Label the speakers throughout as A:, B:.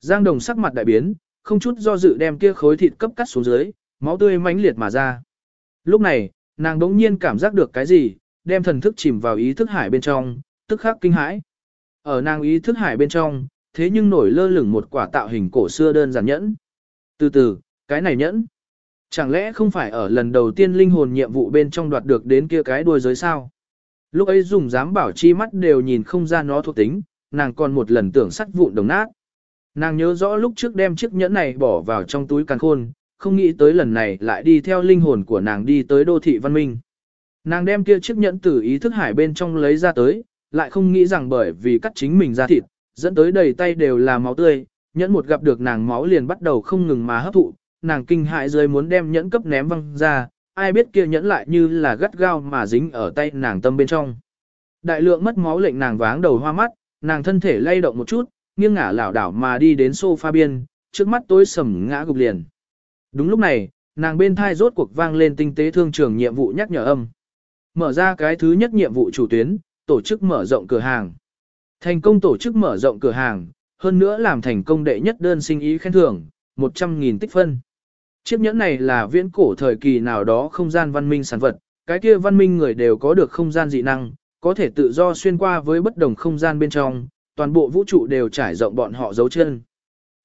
A: Giang Đồng sắc mặt đại biến, không chút do dự đem kia khối thịt cấp cắt xuống dưới, máu tươi mãnh liệt mà ra. Lúc này, nàng đống nhiên cảm giác được cái gì, đem thần thức chìm vào ý thức hải bên trong, tức khắc kinh hãi. Ở nàng ý thức hải bên trong, thế nhưng nổi lơ lửng một quả tạo hình cổ xưa đơn giản nhẫn. Từ từ, cái này nhẫn. Chẳng lẽ không phải ở lần đầu tiên linh hồn nhiệm vụ bên trong đoạt được đến kia cái đuôi giới sao? Lúc ấy dùng dám bảo chi mắt đều nhìn không ra nó thuộc tính, nàng còn một lần tưởng sắt vụn đồng nát. Nàng nhớ rõ lúc trước đem chiếc nhẫn này bỏ vào trong túi càn khôn, không nghĩ tới lần này lại đi theo linh hồn của nàng đi tới đô thị văn minh. Nàng đem kia chiếc nhẫn từ ý thức hải bên trong lấy ra tới, lại không nghĩ rằng bởi vì cắt chính mình ra thịt, dẫn tới đầy tay đều là máu tươi, nhẫn một gặp được nàng máu liền bắt đầu không ngừng mà hấp thụ, nàng kinh hại rơi muốn đem nhẫn cấp ném văng ra, ai biết kia nhẫn lại như là gắt gao mà dính ở tay nàng tâm bên trong. Đại lượng mất máu lệnh nàng váng đầu hoa mắt, nàng thân thể lay động một chút, nghiêng ngả lảo đảo mà đi đến sofa biên, trước mắt tối sầm ngã gục liền. Đúng lúc này, nàng bên thai rốt cuộc vang lên tinh tế thương trường nhiệm vụ nhắc nhở âm. Mở ra cái thứ nhất nhiệm vụ chủ tuyến, tổ chức mở rộng cửa hàng. Thành công tổ chức mở rộng cửa hàng, hơn nữa làm thành công đệ nhất đơn sinh ý khen thưởng, 100.000 tích phân. Chiếc nhẫn này là viễn cổ thời kỳ nào đó không gian văn minh sản vật, cái kia văn minh người đều có được không gian dị năng, có thể tự do xuyên qua với bất đồng không gian bên trong, toàn bộ vũ trụ đều trải rộng bọn họ dấu chân.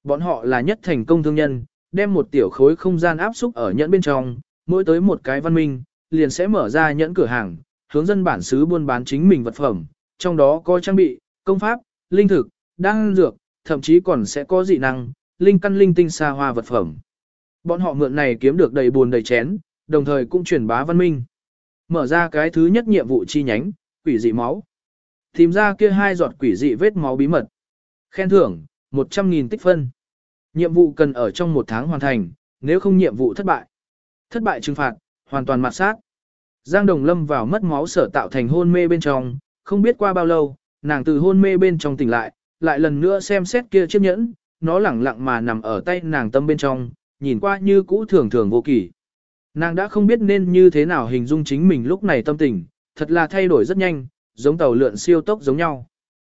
A: Bọn họ là nhất thành công thương nhân, đem một tiểu khối không gian áp xúc ở nhẫn bên trong, mỗi tới một cái văn minh, liền sẽ mở ra nhẫn cửa hàng, hướng dân bản xứ buôn bán chính mình vật phẩm, trong đó có trang bị, công pháp, linh thực, đan dược, thậm chí còn sẽ có dị năng, linh căn linh tinh xa hoa vật phẩm. Bọn họ mượn này kiếm được đầy buồn đầy chén, đồng thời cũng truyền bá văn minh. Mở ra cái thứ nhất nhiệm vụ chi nhánh, quỷ dị máu. Tìm ra kia hai giọt quỷ dị vết máu bí mật. Khen thưởng, 100.000 tích phân. Nhiệm vụ cần ở trong một tháng hoàn thành, nếu không nhiệm vụ thất bại. Thất bại trừng phạt, hoàn toàn mặt sát. Giang Đồng Lâm vào mất máu sở tạo thành hôn mê bên trong, không biết qua bao lâu, nàng từ hôn mê bên trong tỉnh lại, lại lần nữa xem xét kia chiếc nhẫn, nó lẳng lặng mà nằm ở tay nàng tâm bên trong, nhìn qua như cũ thường thường vô kỳ. Nàng đã không biết nên như thế nào hình dung chính mình lúc này tâm tình, thật là thay đổi rất nhanh, giống tàu lượn siêu tốc giống nhau.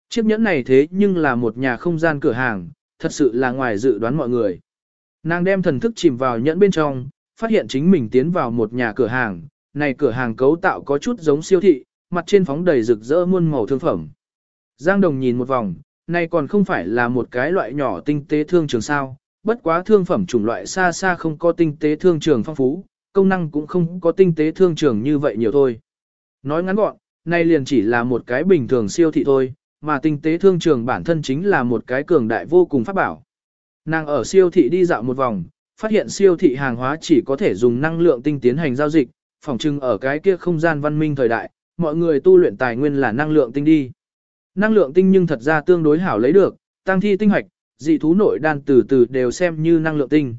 A: Chiếc nhẫn này thế nhưng là một nhà không gian cửa hàng, thật sự là ngoài dự đoán mọi người. Nàng đem thần thức chìm vào nhẫn bên trong, phát hiện chính mình tiến vào một nhà cửa hàng, này cửa hàng cấu tạo có chút giống siêu thị, mặt trên phóng đầy rực rỡ muôn màu thương phẩm. Giang Đồng nhìn một vòng, này còn không phải là một cái loại nhỏ tinh tế thương trường sao, bất quá thương phẩm chủng loại xa xa không có tinh tế thương trường phong phú, công năng cũng không có tinh tế thương trường như vậy nhiều thôi. Nói ngắn gọn, nay liền chỉ là một cái bình thường siêu thị thôi, mà tinh tế thương trường bản thân chính là một cái cường đại vô cùng pháp bảo. Nàng ở siêu thị đi dạo một vòng, phát hiện siêu thị hàng hóa chỉ có thể dùng năng lượng tinh tiến hành giao dịch, phỏng chừng ở cái kia không gian văn minh thời đại, mọi người tu luyện tài nguyên là năng lượng tinh đi. Năng lượng tinh nhưng thật ra tương đối hảo lấy được, tăng thi tinh hoạch, dị thú nội đan từ từ đều xem như năng lượng tinh.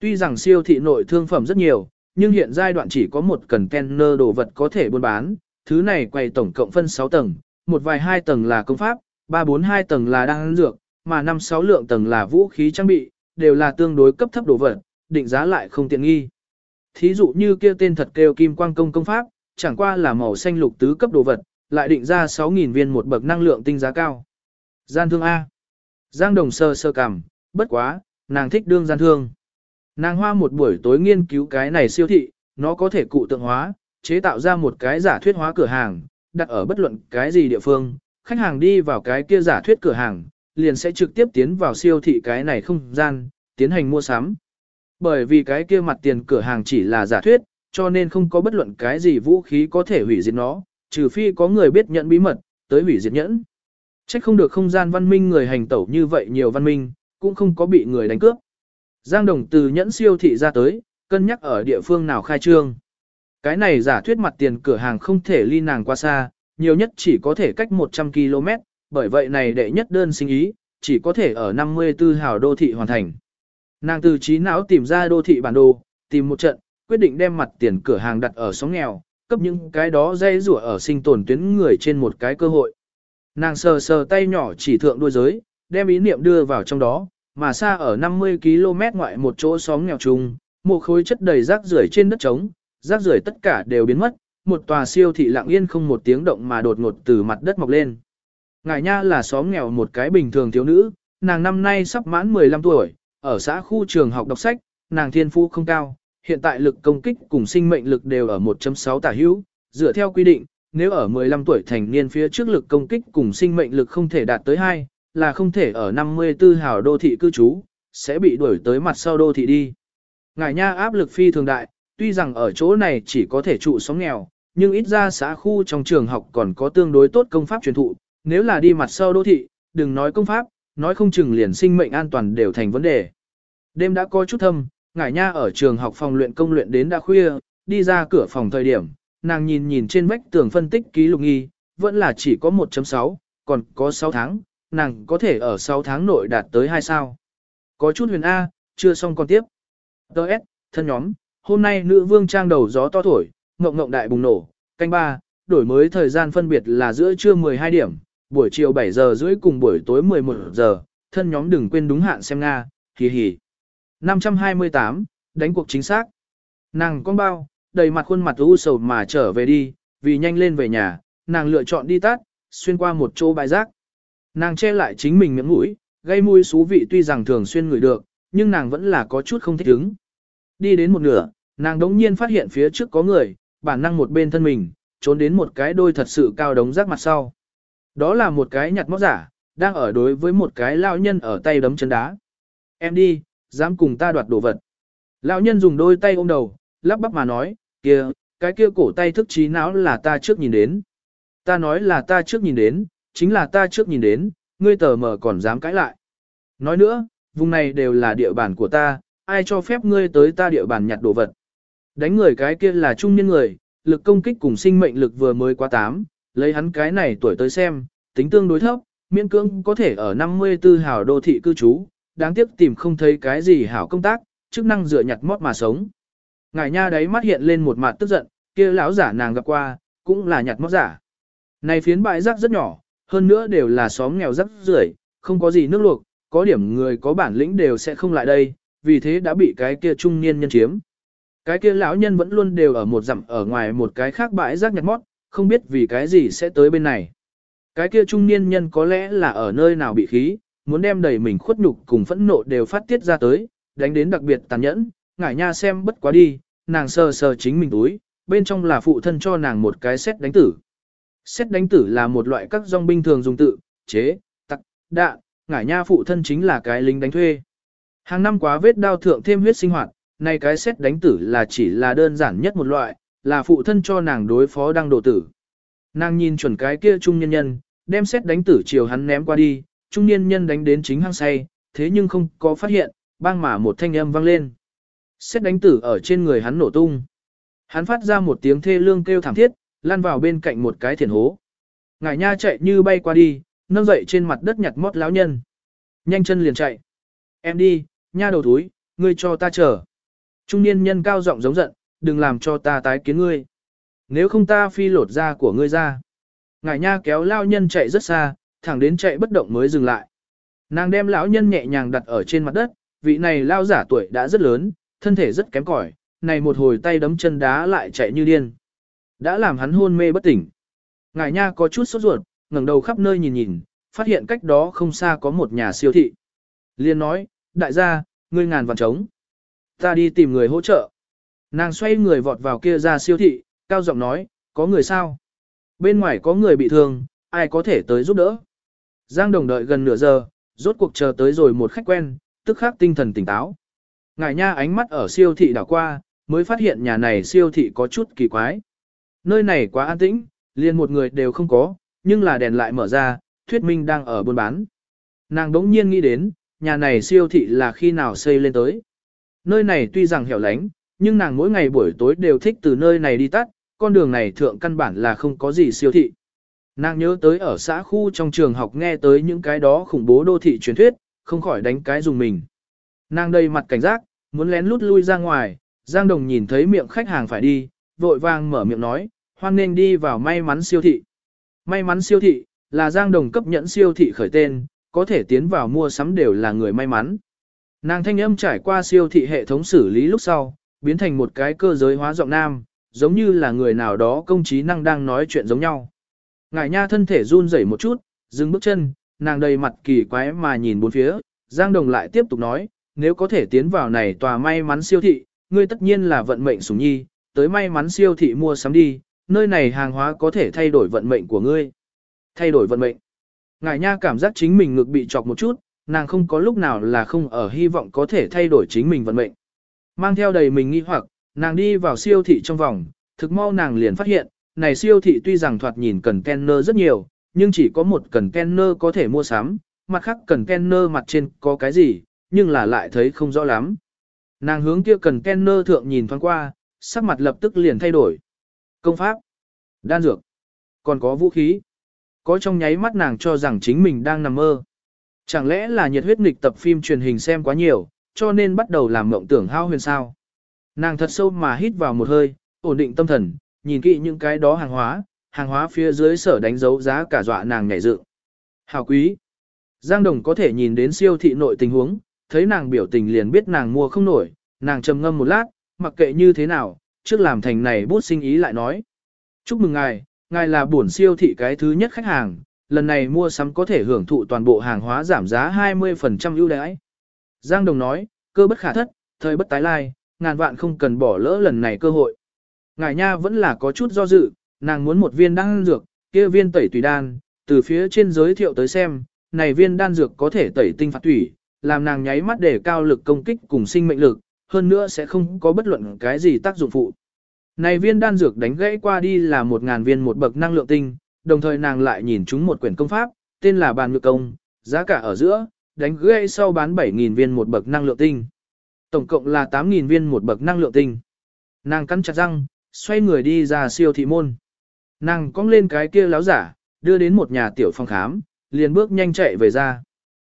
A: Tuy rằng siêu thị nội thương phẩm rất nhiều, nhưng hiện giai đoạn chỉ có một container đồ vật có thể buôn bán, thứ này quầy tổng cộng phân 6 tầng, một vài hai tầng là công pháp, 3 4 hai tầng là đan dược, mà 5 6 lượng tầng là vũ khí trang bị, đều là tương đối cấp thấp đồ vật, định giá lại không tiện nghi. Thí dụ như kia tên thật kêu kim quang công công pháp, chẳng qua là màu xanh lục tứ cấp đồ vật, lại định ra 6.000 viên một bậc năng lượng tinh giá cao. Gian thương A. Giang đồng sơ sơ cằm, bất quá, nàng thích đương gian thương. Nàng hoa một buổi tối nghiên cứu cái này siêu thị, nó có thể cụ tượng hóa, chế tạo ra một cái giả thuyết hóa cửa hàng, đặt ở bất luận cái gì địa phương, khách hàng đi vào cái kia giả thuyết cửa hàng, liền sẽ trực tiếp tiến vào siêu thị cái này không gian, tiến hành mua sắm. Bởi vì cái kia mặt tiền cửa hàng chỉ là giả thuyết, cho nên không có bất luận cái gì vũ khí có thể hủy diệt nó, trừ phi có người biết nhận bí mật, tới hủy diệt nhẫn. Trách không được không gian văn minh người hành tẩu như vậy nhiều văn minh, cũng không có bị người đánh cướp. Giang Đồng từ nhẫn siêu thị ra tới, cân nhắc ở địa phương nào khai trương. Cái này giả thuyết mặt tiền cửa hàng không thể ly nàng qua xa, nhiều nhất chỉ có thể cách 100 km, bởi vậy này đệ nhất đơn sinh ý, chỉ có thể ở 54 hào đô thị hoàn thành. Nàng từ trí não tìm ra đô thị bản đồ, tìm một trận, quyết định đem mặt tiền cửa hàng đặt ở sóng nghèo, cấp những cái đó dây rủa ở sinh tồn tuyến người trên một cái cơ hội. Nàng sờ sờ tay nhỏ chỉ thượng đuôi giới, đem ý niệm đưa vào trong đó, mà xa ở 50 km ngoại một chỗ xóm nghèo trùng, một khối chất đầy rác rưởi trên đất trống, rác rưởi tất cả đều biến mất, một tòa siêu thị lặng yên không một tiếng động mà đột ngột từ mặt đất mọc lên. Ngải nha là xóm nghèo một cái bình thường thiếu nữ, nàng năm nay sắp mãn 15 tuổi, ở xã khu trường học đọc sách, nàng thiên phú không cao, hiện tại lực công kích cùng sinh mệnh lực đều ở 1.6 tả hữu, dựa theo quy định, nếu ở 15 tuổi thành niên phía trước lực công kích cùng sinh mệnh lực không thể đạt tới 2, là không thể ở 54 hào đô thị cư trú, sẽ bị đuổi tới mặt sau đô thị đi. Ngải nha áp lực phi thường đại, tuy rằng ở chỗ này chỉ có thể trụ sống nghèo, nhưng ít ra xã khu trong trường học còn có tương đối tốt công pháp truyền thụ, nếu là đi mặt sau đô thị, đừng nói công pháp, nói không chừng liền sinh mệnh an toàn đều thành vấn đề. Đêm đã có chút thâm, ngải nha ở trường học phòng luyện công luyện đến đã khuya, đi ra cửa phòng thời điểm, nàng nhìn nhìn trên vách tường phân tích ký lục nghi, vẫn là chỉ có 1.6, còn có 6 tháng, nàng có thể ở 6 tháng nội đạt tới 2 sao. Có chút huyền A, chưa xong còn tiếp. Đợt, thân nhóm, hôm nay nữ vương trang đầu gió to thổi, ngộng ngộng đại bùng nổ, canh ba, đổi mới thời gian phân biệt là giữa trưa 12 điểm, buổi chiều 7 giờ rưỡi cùng buổi tối 11 giờ, thân nhóm đừng quên đúng hạn xem Nga, hì hì. 528, đánh cuộc chính xác. Nàng con bao, đầy mặt khuôn mặt u sầu mà trở về đi, vì nhanh lên về nhà, nàng lựa chọn đi tắt, xuyên qua một chỗ bãi rác. Nàng che lại chính mình miệng mũi, gây mùi xú vị tuy rằng thường xuyên ngửi được, nhưng nàng vẫn là có chút không thích ứng. Đi đến một nửa, nàng đống nhiên phát hiện phía trước có người, bản năng một bên thân mình, trốn đến một cái đôi thật sự cao đống rác mặt sau. Đó là một cái nhặt móc giả, đang ở đối với một cái lão nhân ở tay đấm chân đá. Em đi, dám cùng ta đoạt đồ vật. Lão nhân dùng đôi tay ôm đầu, lắp bắp mà nói, kia, cái kia cổ tay thức trí não là ta trước nhìn đến. Ta nói là ta trước nhìn đến, chính là ta trước nhìn đến, ngươi tờ mở còn dám cãi lại. Nói nữa, vùng này đều là địa bàn của ta, ai cho phép ngươi tới ta địa bàn nhặt đồ vật. Đánh người cái kia là trung niên người, lực công kích cùng sinh mệnh lực vừa mới qua 8, lấy hắn cái này tuổi tới xem, tính tương đối thấp, miễn cưỡng có thể ở 54 hào đô thị cư trú, đáng tiếc tìm không thấy cái gì hảo công tác, chức năng dựa nhặt mót mà sống. Ngải nha đấy mắt hiện lên một mặt tức giận, kia lão giả nàng gặp qua, cũng là nhặt mót giả. Này phiến bãi rác rất nhỏ, hơn nữa đều là xóm nghèo rác rưởi, không có gì nước luộc, có điểm người có bản lĩnh đều sẽ không lại đây, vì thế đã bị cái kia trung niên nhân chiếm. Cái kia lão nhân vẫn luôn đều ở một dặm ở ngoài một cái khác bãi rác nhặt mót, không biết vì cái gì sẽ tới bên này. Cái kia trung niên nhân có lẽ là ở nơi nào bị khí, muốn đem đầy mình khuất nhục cùng phẫn nộ đều phát tiết ra tới, đánh đến đặc biệt tàn nhẫn, ngải nha xem bất quá đi, nàng sờ sờ chính mình túi, bên trong là phụ thân cho nàng một cái xét đánh tử. Xét đánh tử là một loại các dòng binh thường dùng tự, chế, tặc, đạ, ngải nha phụ thân chính là cái lính đánh thuê. Hàng năm quá vết đao thượng thêm huyết sinh hoạt, nay cái xét đánh tử là chỉ là đơn giản nhất một loại, là phụ thân cho nàng đối phó đăng đổ tử. Nàng nhìn chuẩn cái kia trung nhân nhân, đem xét đánh tử chiều hắn ném qua đi, trung niên nhân đánh đến chính hang say, thế nhưng không có phát hiện, bang mà một thanh âm vang lên. Xét đánh tử ở trên người hắn nổ tung. Hắn phát ra một tiếng thê lương kêu thảm thiết, lăn vào bên cạnh một cái thiền hố. Ngải nha chạy như bay qua đi, nâng dậy trên mặt đất nhặt mót lão nhân. Nhanh chân liền chạy. Em đi, nha đầu túi, ngươi cho ta chờ. Trung niên nhân cao giọng giống giận, đừng làm cho ta tái kiến ngươi. Nếu không ta phi lột da của ngươi ra. Ngải nha kéo lao nhân chạy rất xa, thẳng đến chạy bất động mới dừng lại. Nàng đem lão nhân nhẹ nhàng đặt ở trên mặt đất, vị này lao giả tuổi đã rất lớn, thân thể rất kém cỏi, này một hồi tay đấm chân đá lại chạy như điên. Đã làm hắn hôn mê bất tỉnh. Ngải nha có chút sốt ruột, ngẩng đầu khắp nơi nhìn nhìn, phát hiện cách đó không xa có một nhà siêu thị. Liên nói, đại gia, ngươi ngàn vạn trống. Ta đi tìm người hỗ trợ. Nàng xoay người vọt vào kia ra siêu thị, cao giọng nói, có người sao? Bên ngoài có người bị thương, ai có thể tới giúp đỡ? Giang Đồng đợi gần nửa giờ, rốt cuộc chờ tới rồi một khách quen, tức khắc tinh thần tỉnh táo. Ngài nha ánh mắt ở siêu thị đảo qua, mới phát hiện nhà này siêu thị có chút kỳ quái. Nơi này quá an tĩnh, liền một người đều không có, nhưng là đèn lại mở ra, thuyết minh đang ở buôn bán. Nàng đống nhiên nghĩ đến, nhà này siêu thị là khi nào xây lên tới. Nơi này tuy rằng hẻo lánh, nhưng nàng mỗi ngày buổi tối đều thích từ nơi này đi tắt, con đường này thượng căn bản là không có gì siêu thị. Nàng nhớ tới ở xã khu trong trường học nghe tới những cái đó khủng bố đô thị truyền thuyết, không khỏi đánh cái dùng mình. Nàng đầy mặt cảnh giác, muốn lén lút lui ra ngoài, Giang Đồng nhìn thấy miệng khách hàng phải đi, vội vàng mở miệng nói, hoan nên đi vào may mắn siêu thị. May mắn siêu thị, là Giang Đồng cấp nhận siêu thị khởi tên, có thể tiến vào mua sắm đều là người may mắn. Nàng thanh âm trải qua siêu thị hệ thống xử lý lúc sau, biến thành một cái cơ giới hóa giọng nam, giống như là người nào đó công trí năng đang nói chuyện giống nhau. Ngải nha thân thể run rẩy một chút, dừng bước chân, nàng đầy mặt kỳ quái mà nhìn bốn phía, Giang Đồng lại tiếp tục nói, nếu có thể tiến vào này tòa may mắn siêu thị, ngươi tất nhiên là vận mệnh sủng nhi, tới may mắn siêu thị mua sắm đi, nơi này hàng hóa có thể thay đổi vận mệnh của ngươi. Thay đổi vận mệnh. Ngài nha cảm giác chính mình ngực bị chọc một chút, nàng không có lúc nào là không ở hy vọng có thể thay đổi chính mình vận mệnh. Mang theo đầy mình nghi hoặc, nàng đi vào siêu thị trong vòng, thực mau nàng liền phát hiện, này siêu thị tuy rằng thoạt nhìn cần kenner rất nhiều, nhưng chỉ có một cần kenner có thể mua sắm, mặt khác cần kenner mặt trên có cái gì, nhưng là lại thấy không rõ lắm. Nàng hướng kia cần kenner thượng nhìn thoáng qua, sắc mặt lập tức liền thay đổi. Công pháp, đan dược, còn có vũ khí. Có trong nháy mắt nàng cho rằng chính mình đang nằm mơ. Chẳng lẽ là nhiệt huyết nghịch tập phim truyền hình xem quá nhiều, cho nên bắt đầu làm mộng tưởng hao huyền sao. Nàng thật sâu mà hít vào một hơi, ổn định tâm thần, nhìn kỹ những cái đó hàng hóa, hàng hóa phía dưới sở đánh dấu giá cả dọa nàng nhảy dựng. Hào quý. Giang Đồng có thể nhìn đến siêu thị nội tình huống, thấy nàng biểu tình liền biết nàng mua không nổi, nàng trầm ngâm một lát, mặc kệ như thế nào, trước làm thành này bút sinh ý lại nói. Chúc mừng ngài, ngài là bổn siêu thị cái thứ nhất khách hàng, lần này mua sắm có thể hưởng thụ toàn bộ hàng hóa giảm giá 20% ưu đãi. Giang Đồng nói, cơ bất khả thất, thời bất tái lai, ngàn vạn không cần bỏ lỡ lần này cơ hội. Ngài nha vẫn là có chút do dự, nàng muốn một viên đan dược, kia viên tẩy tùy đan, từ phía trên giới thiệu tới xem, này viên đan dược có thể tẩy tinh phạt thủy, làm nàng nháy mắt để cao lực công kích cùng sinh mệnh lực, hơn nữa sẽ không có bất luận cái gì tác dụng phụ. Này viên đan dược đánh gãy qua đi là một ngàn viên một bậc năng lượng tinh, đồng thời nàng lại nhìn chúng một quyển công pháp, tên là bàn ngược công, giá cả ở giữa, đánh gãy sau bán 7.000 viên một bậc năng lượng tinh. Tổng cộng là 8.000 viên một bậc năng lượng tinh. Nàng cắn chặt răng, xoay người đi ra siêu thị môn. Nàng cong lên cái kia láo giả, đưa đến một nhà tiểu phòng khám, liền bước nhanh chạy về ra.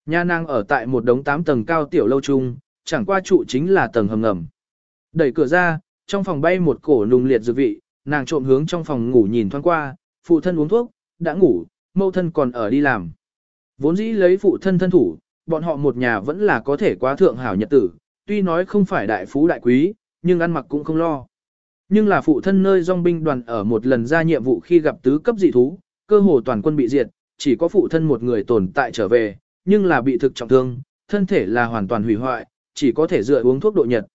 A: Nhà nàng ở tại một đống 8 tầng cao tiểu lâu trung, chẳng qua trụ chính là tầng hầm ngầm. Đẩy cửa ra, trong phòng bay một cổ nùng liệt dược vị, nàng trộm hướng trong phòng ngủ nhìn thoáng qua, phụ thân uống thuốc, đã ngủ, mâu thân còn ở đi làm. Vốn dĩ lấy phụ thân thân thủ, bọn họ một nhà vẫn là có thể quá thượng hảo nhật tử, tuy nói không phải đại phú đại quý, nhưng ăn mặc cũng không lo. Nhưng là phụ thân nơi dòng binh đoàn ở một lần ra nhiệm vụ khi gặp tứ cấp dị thú, cơ hồ toàn quân bị diệt, chỉ có phụ thân một người tồn tại trở về, nhưng là bị thực trọng thương, thân thể là hoàn toàn hủy hoại, chỉ có thể dựa uống thuốc độ nhật.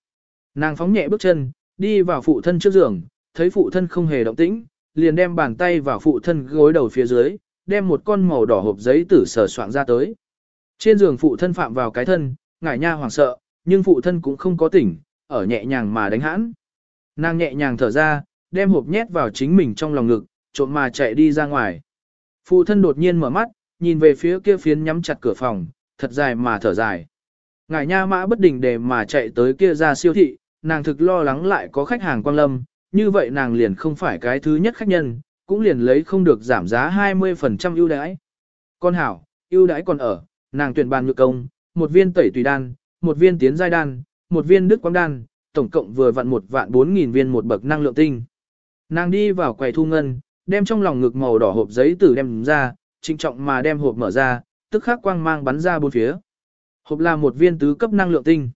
A: Nàng phóng nhẹ bước chân, đi vào phụ thân trước giường, thấy phụ thân không hề động tĩnh, liền đem bàn tay vào phụ thân gối đầu phía dưới, đem một con màu đỏ hộp giấy tử sờ soạn ra tới. Trên giường phụ thân phạm vào cái thân, ngải nha hoảng sợ, nhưng phụ thân cũng không có tỉnh, ở nhẹ nhàng mà đánh hãn. Nàng nhẹ nhàng thở ra, đem hộp nhét vào chính mình trong lòng ngực, trộm mà chạy đi ra ngoài. Phụ thân đột nhiên mở mắt, nhìn về phía kia phiến nhắm chặt cửa phòng, thật dài mà thở dài. Ngải nha mã bất định để mà chạy tới kia ra siêu thị, nàng thực lo lắng lại có khách hàng quang lâm, như vậy nàng liền không phải cái thứ nhất khách nhân, cũng liền lấy không được giảm giá 20% ưu đãi. Con hảo, ưu đãi còn ở, nàng tuyển bàn nhược công, một viên tẩy tùy đan, một viên tiến giai đan, một viên đức quang đan, tổng cộng vừa vặn một vạn 4.000 viên một bậc năng lượng tinh. Nàng đi vào quầy thu ngân, đem trong lòng ngực màu đỏ hộp giấy tử đem ra, trinh trọng mà đem hộp mở ra, tức khắc quang mang bắn ra bốn phía. Hộp là một viên tứ cấp năng lượng tinh.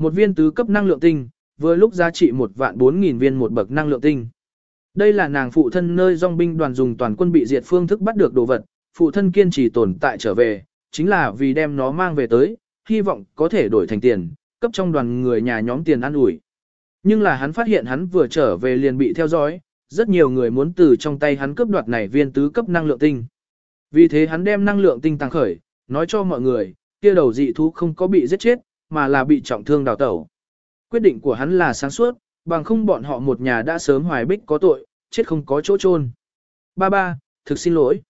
A: Một viên tứ cấp năng lượng tinh, vừa lúc giá trị một vạn 4.000 viên một bậc năng lượng tinh. Đây là nàng phụ thân nơi dòng binh đoàn dùng toàn quân bị diệt phương thức bắt được đồ vật, phụ thân kiên trì tồn tại trở về, chính là vì đem nó mang về tới, hy vọng có thể đổi thành tiền, cấp trong đoàn người nhà nhóm tiền ăn ủi. Nhưng là hắn phát hiện hắn vừa trở về liền bị theo dõi, rất nhiều người muốn từ trong tay hắn cướp đoạt này viên tứ cấp năng lượng tinh. Vì thế hắn đem năng lượng tinh tăng khởi, nói cho mọi người, kia đầu dị thú không có bị giết chết, mà là bị trọng thương đào tẩu. Quyết định của hắn là sáng suốt, bằng không bọn họ một nhà đã sớm hoài bích có tội, chết không có chỗ chôn. Ba ba, thực xin lỗi.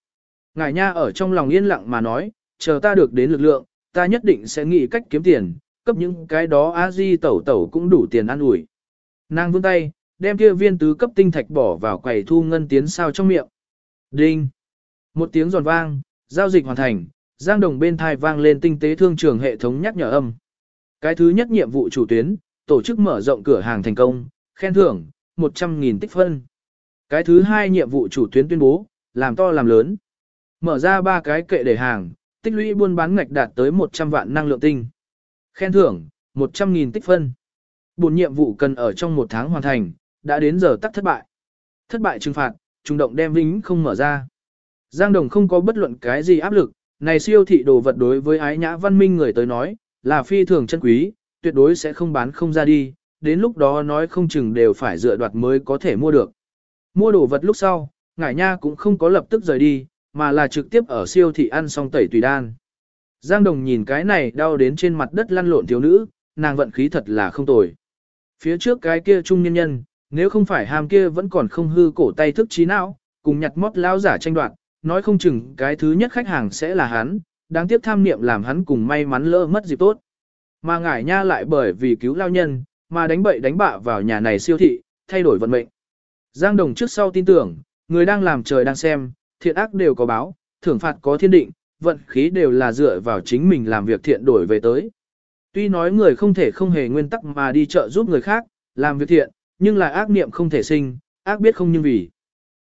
A: Ngài nha ở trong lòng yên lặng mà nói, chờ ta được đến lực lượng, ta nhất định sẽ nghĩ cách kiếm tiền, cấp những cái đó a di tẩu tẩu cũng đủ tiền ăn ủi. Nàng vươn tay, đem kia viên tứ cấp tinh thạch bỏ vào quầy thu ngân tiến sao trong miệng. Đinh! Một tiếng giòn vang, giao dịch hoàn thành, giang đồng bên thai vang lên tinh tế thương trường hệ thống nhắc nhở âm. Cái thứ nhất nhiệm vụ chủ tuyến, tổ chức mở rộng cửa hàng thành công, khen thưởng, 100.000 tích phân. Cái thứ hai nhiệm vụ chủ tuyến tuyên bố, làm to làm lớn. Mở ra ba cái kệ để hàng, tích lũy buôn bán ngạch đạt tới 100 vạn năng lượng tinh. Khen thưởng, 100.000 tích phân. Bốn nhiệm vụ cần ở trong một tháng hoàn thành, đã đến giờ tắt thất bại. Thất bại trừng phạt, trung động đem vĩnh không mở ra. Giang Đồng không có bất luận cái gì áp lực, Này siêu thị đồ vật đối với ái nhã văn minh người tới nói, là phi thường chân quý, tuyệt đối sẽ không bán không ra đi, đến lúc đó nói không chừng đều phải dựa đoạt mới có thể mua được. Mua đồ vật lúc sau, ngải nha cũng không có lập tức rời đi, mà là trực tiếp ở siêu thị ăn xong tẩy tùy đan. Giang Đồng nhìn cái này đau đến trên mặt đất lăn lộn thiếu nữ, nàng vận khí thật là không tồi. Phía trước cái kia trung nhân nhân, nếu không phải ham kia vẫn còn không hư cổ tay thức trí não, cùng nhặt mót lao giả tranh đoạt, nói không chừng cái thứ nhất khách hàng sẽ là hắn, đáng tiếc tham niệm làm hắn cùng may mắn lỡ mất dịp tốt. Mà ngải nha lại bởi vì cứu lao nhân, mà đánh bậy đánh bạ vào nhà này siêu thị, thay đổi vận mệnh. Giang Đồng trước sau tin tưởng, người đang làm trời đang xem, thiện ác đều có báo, thưởng phạt có thiên định, vận khí đều là dựa vào chính mình làm việc thiện đổi về tới. Tuy nói người không thể không hề nguyên tắc mà đi chợ giúp người khác, làm việc thiện, nhưng là ác niệm không thể sinh, ác biết không nhưng vì.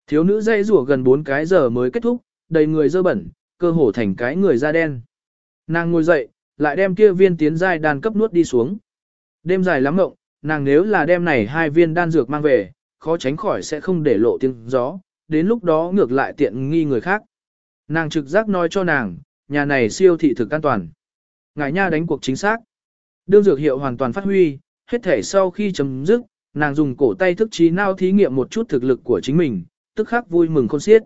A: Thiếu nữ dây rủa gần 4 cái giờ mới kết thúc, đầy người dơ bẩn, cơ hồ thành cái người da đen. Nàng ngồi dậy, lại đem kia viên tiến giai đan cấp nuốt đi xuống. Đêm dài lắm ngộng, nàng nếu là đem này hai viên đan dược mang về, khó tránh khỏi sẽ không để lộ tiếng gió, đến lúc đó ngược lại tiện nghi người khác. Nàng trực giác nói cho nàng, nhà này siêu thị thực an toàn. Ngài nha đánh cuộc chính xác. Đương dược hiệu hoàn toàn phát huy, hết thể sau khi chấm dứt, nàng dùng cổ tay thức trí nao thí nghiệm một chút thực lực của chính mình, tức khắc vui mừng khôn xiết.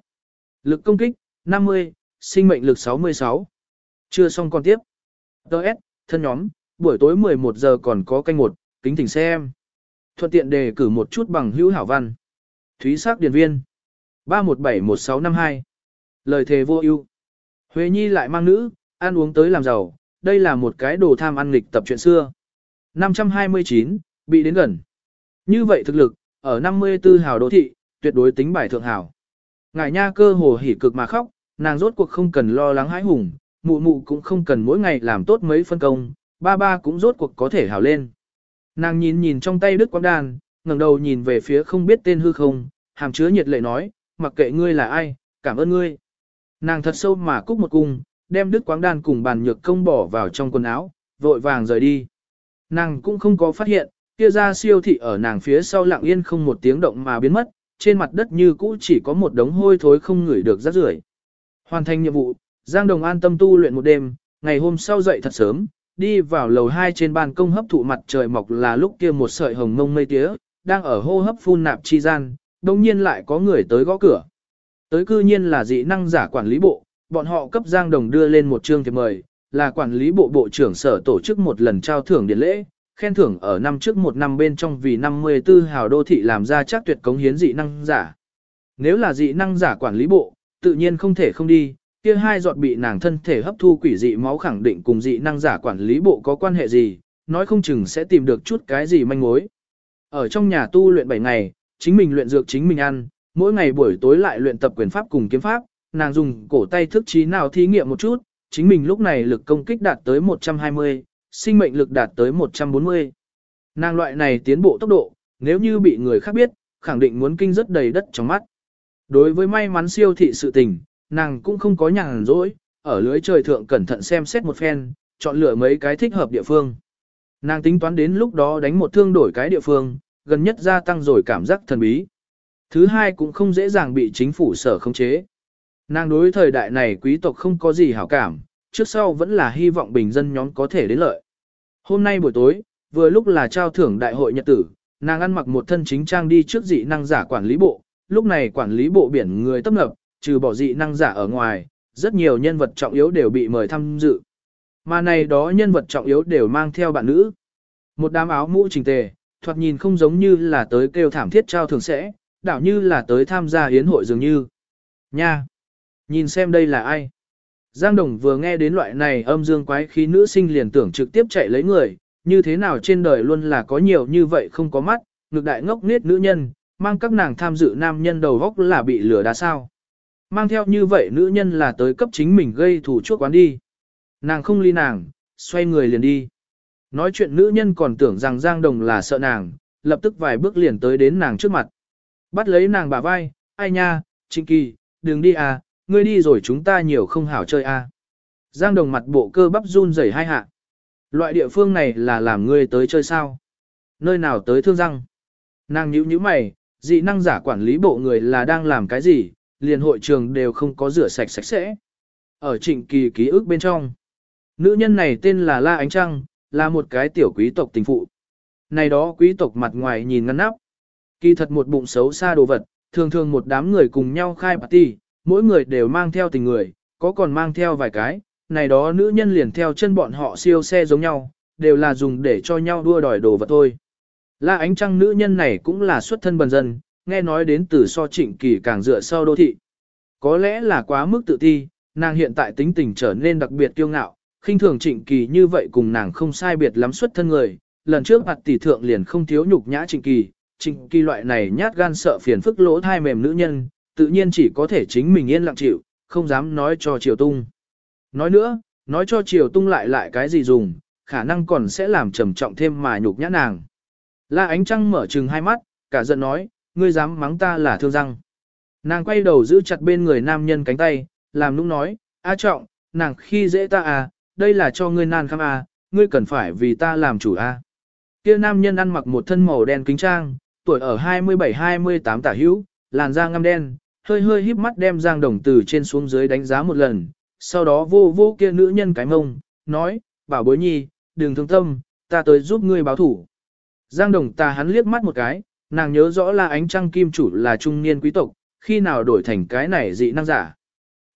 A: Lực công kích, 50, sinh mệnh lực 66. Chưa xong còn tiếp. Đợt, thân nhóm, buổi tối 11 giờ còn có canh một, kính thỉnh xem. Thuận tiện đề cử một chút bằng hữu hảo văn. Thúy sắc điền viên. 3171652. Lời thề vô ưu. huế Nhi lại mang nữ, ăn uống tới làm giàu, đây là một cái đồ tham ăn lịch tập chuyện xưa. 529, bị đến gần. Như vậy thực lực, ở 54 hào đô thị, tuyệt đối tính bài thượng hào. ngài nha cơ hồ hỉ cực mà khóc, nàng rốt cuộc không cần lo lắng hãi hùng, mụ mụ cũng không cần mỗi ngày làm tốt mấy phân công, ba ba cũng rốt cuộc có thể hào lên. Nàng nhìn nhìn trong tay Đức Quang Đan, ngẩng đầu nhìn về phía không biết tên hư không, hàm chứa nhiệt lệ nói, mặc kệ ngươi là ai, cảm ơn ngươi. Nàng thật sâu mà cúc một cung, đem Đức Quang Đan cùng bàn nhược công bỏ vào trong quần áo, vội vàng rời đi. Nàng cũng không có phát hiện, kia ra siêu thị ở nàng phía sau lặng yên không một tiếng động mà biến mất, trên mặt đất như cũ chỉ có một đống hôi thối không ngửi được rác rưởi. Hoàn thành nhiệm vụ, Giang Đồng an tâm tu luyện một đêm, ngày hôm sau dậy thật sớm, đi vào lầu 2 trên ban công hấp thụ mặt trời mọc là lúc kia một sợi hồng mông mây tía, đang ở hô hấp phun nạp chi gian, đồng nhiên lại có người tới gõ cửa. Tới cư nhiên là dị năng giả quản lý bộ, bọn họ cấp Giang Đồng đưa lên một chương thiệp mời, là quản lý bộ bộ trưởng sở tổ chức một lần trao thưởng điện lễ, khen thưởng ở năm trước một năm bên trong vì 54 hào đô thị làm ra chắc tuyệt cống hiến dị năng giả. Nếu là dị năng giả quản lý bộ, tự nhiên không thể không đi, kia hai giọt bị nàng thân thể hấp thu quỷ dị máu khẳng định cùng dị năng giả quản lý bộ có quan hệ gì, nói không chừng sẽ tìm được chút cái gì manh mối. Ở trong nhà tu luyện 7 ngày, chính mình luyện dược chính mình ăn, mỗi ngày buổi tối lại luyện tập quyền pháp cùng kiếm pháp, nàng dùng cổ tay thức trí nào thí nghiệm một chút, chính mình lúc này lực công kích đạt tới 120, sinh mệnh lực đạt tới 140. Nàng loại này tiến bộ tốc độ, nếu như bị người khác biết, khẳng định muốn kinh rất đầy đất trong mắt. Đối với may mắn siêu thị sự tình, nàng cũng không có nhàn rỗi, ở lưới trời thượng cẩn thận xem xét một phen, chọn lựa mấy cái thích hợp địa phương. Nàng tính toán đến lúc đó đánh một thương đổi cái địa phương, gần nhất gia tăng rồi cảm giác thần bí. Thứ hai cũng không dễ dàng bị chính phủ sở khống chế. Nàng đối thời đại này quý tộc không có gì hảo cảm, trước sau vẫn là hy vọng bình dân nhóm có thể đến lợi. Hôm nay buổi tối, vừa lúc là trao thưởng đại hội nhật tử, nàng ăn mặc một thân chính trang đi trước dị năng giả quản lý bộ, lúc này quản lý bộ biển người tấp nập, trừ bỏ dị năng giả ở ngoài, rất nhiều nhân vật trọng yếu đều bị mời tham dự. Mà này đó nhân vật trọng yếu đều mang theo bạn nữ. Một đám áo mũ trình tề, thoạt nhìn không giống như là tới kêu thảm thiết trao thường sẽ, đảo như là tới tham gia hiến hội dường như. Nha! Nhìn xem đây là ai? Giang Đồng vừa nghe đến loại này âm dương quái khí nữ sinh liền tưởng trực tiếp chạy lấy người, như thế nào trên đời luôn là có nhiều như vậy không có mắt, ngược đại ngốc nết nữ nhân, mang các nàng tham dự nam nhân đầu góc là bị lửa đá sao. Mang theo như vậy nữ nhân là tới cấp chính mình gây thủ chuốc quán đi. Nàng không ly nàng, xoay người liền đi. Nói chuyện nữ nhân còn tưởng rằng Giang Đồng là sợ nàng, lập tức vài bước liền tới đến nàng trước mặt. Bắt lấy nàng bả vai, ai nha, Trịnh Kỳ, đừng đi à, ngươi đi rồi chúng ta nhiều không hảo chơi à. Giang Đồng mặt bộ cơ bắp run rẩy hai hạ. Loại địa phương này là làm ngươi tới chơi sao? Nơi nào tới thương răng? Nàng nhíu nhíu mày, dị năng giả quản lý bộ người là đang làm cái gì, liền hội trường đều không có rửa sạch sạch sẽ. Ở trịnh kỳ ký ức bên trong, nữ nhân này tên là La Ánh Trăng, là một cái tiểu quý tộc tình phụ. Này đó quý tộc mặt ngoài nhìn ngăn nắp. Kỳ thật một bụng xấu xa đồ vật, thường thường một đám người cùng nhau khai party, mỗi người đều mang theo tình người, có còn mang theo vài cái, này đó nữ nhân liền theo chân bọn họ siêu xe giống nhau, đều là dùng để cho nhau đua đòi đồ vật thôi. La ánh trăng nữ nhân này cũng là xuất thân bần dân, nghe nói đến từ so trịnh kỳ càng dựa sau đô thị. Có lẽ là quá mức tự ti, nàng hiện tại tính tình trở nên đặc biệt kiêu ngạo, khinh thường trịnh kỳ như vậy cùng nàng không sai biệt lắm xuất thân người. Lần trước mặt tỷ thượng liền không thiếu nhục nhã trịnh kỳ, trịnh kỳ loại này nhát gan sợ phiền phức lỗ thai mềm nữ nhân, tự nhiên chỉ có thể chính mình yên lặng chịu, không dám nói cho triều tung. Nói nữa, nói cho triều tung lại lại cái gì dùng, khả năng còn sẽ làm trầm trọng thêm mà nhục nhã nàng. La ánh trăng mở trừng hai mắt, cả giận nói, ngươi dám mắng ta là thương răng. Nàng quay đầu giữ chặt bên người nam nhân cánh tay, làm nũng nói, A trọng, nàng khi dễ ta à, đây là cho ngươi nan khăm à, ngươi cần phải vì ta làm chủ à. Kia nam nhân ăn mặc một thân màu đen kính trang, tuổi ở 27-28 tả hữu, làn da ngăm đen, hơi hơi híp mắt đem Giang Đồng từ trên xuống dưới đánh giá một lần, sau đó vô vô kia nữ nhân cái mông, nói, bảo bối nhi, đừng thương tâm, ta tới giúp ngươi báo thủ. Giang Đồng ta hắn liếc mắt một cái, nàng nhớ rõ là ánh trăng kim chủ là trung niên quý tộc, khi nào đổi thành cái này dị năng giả.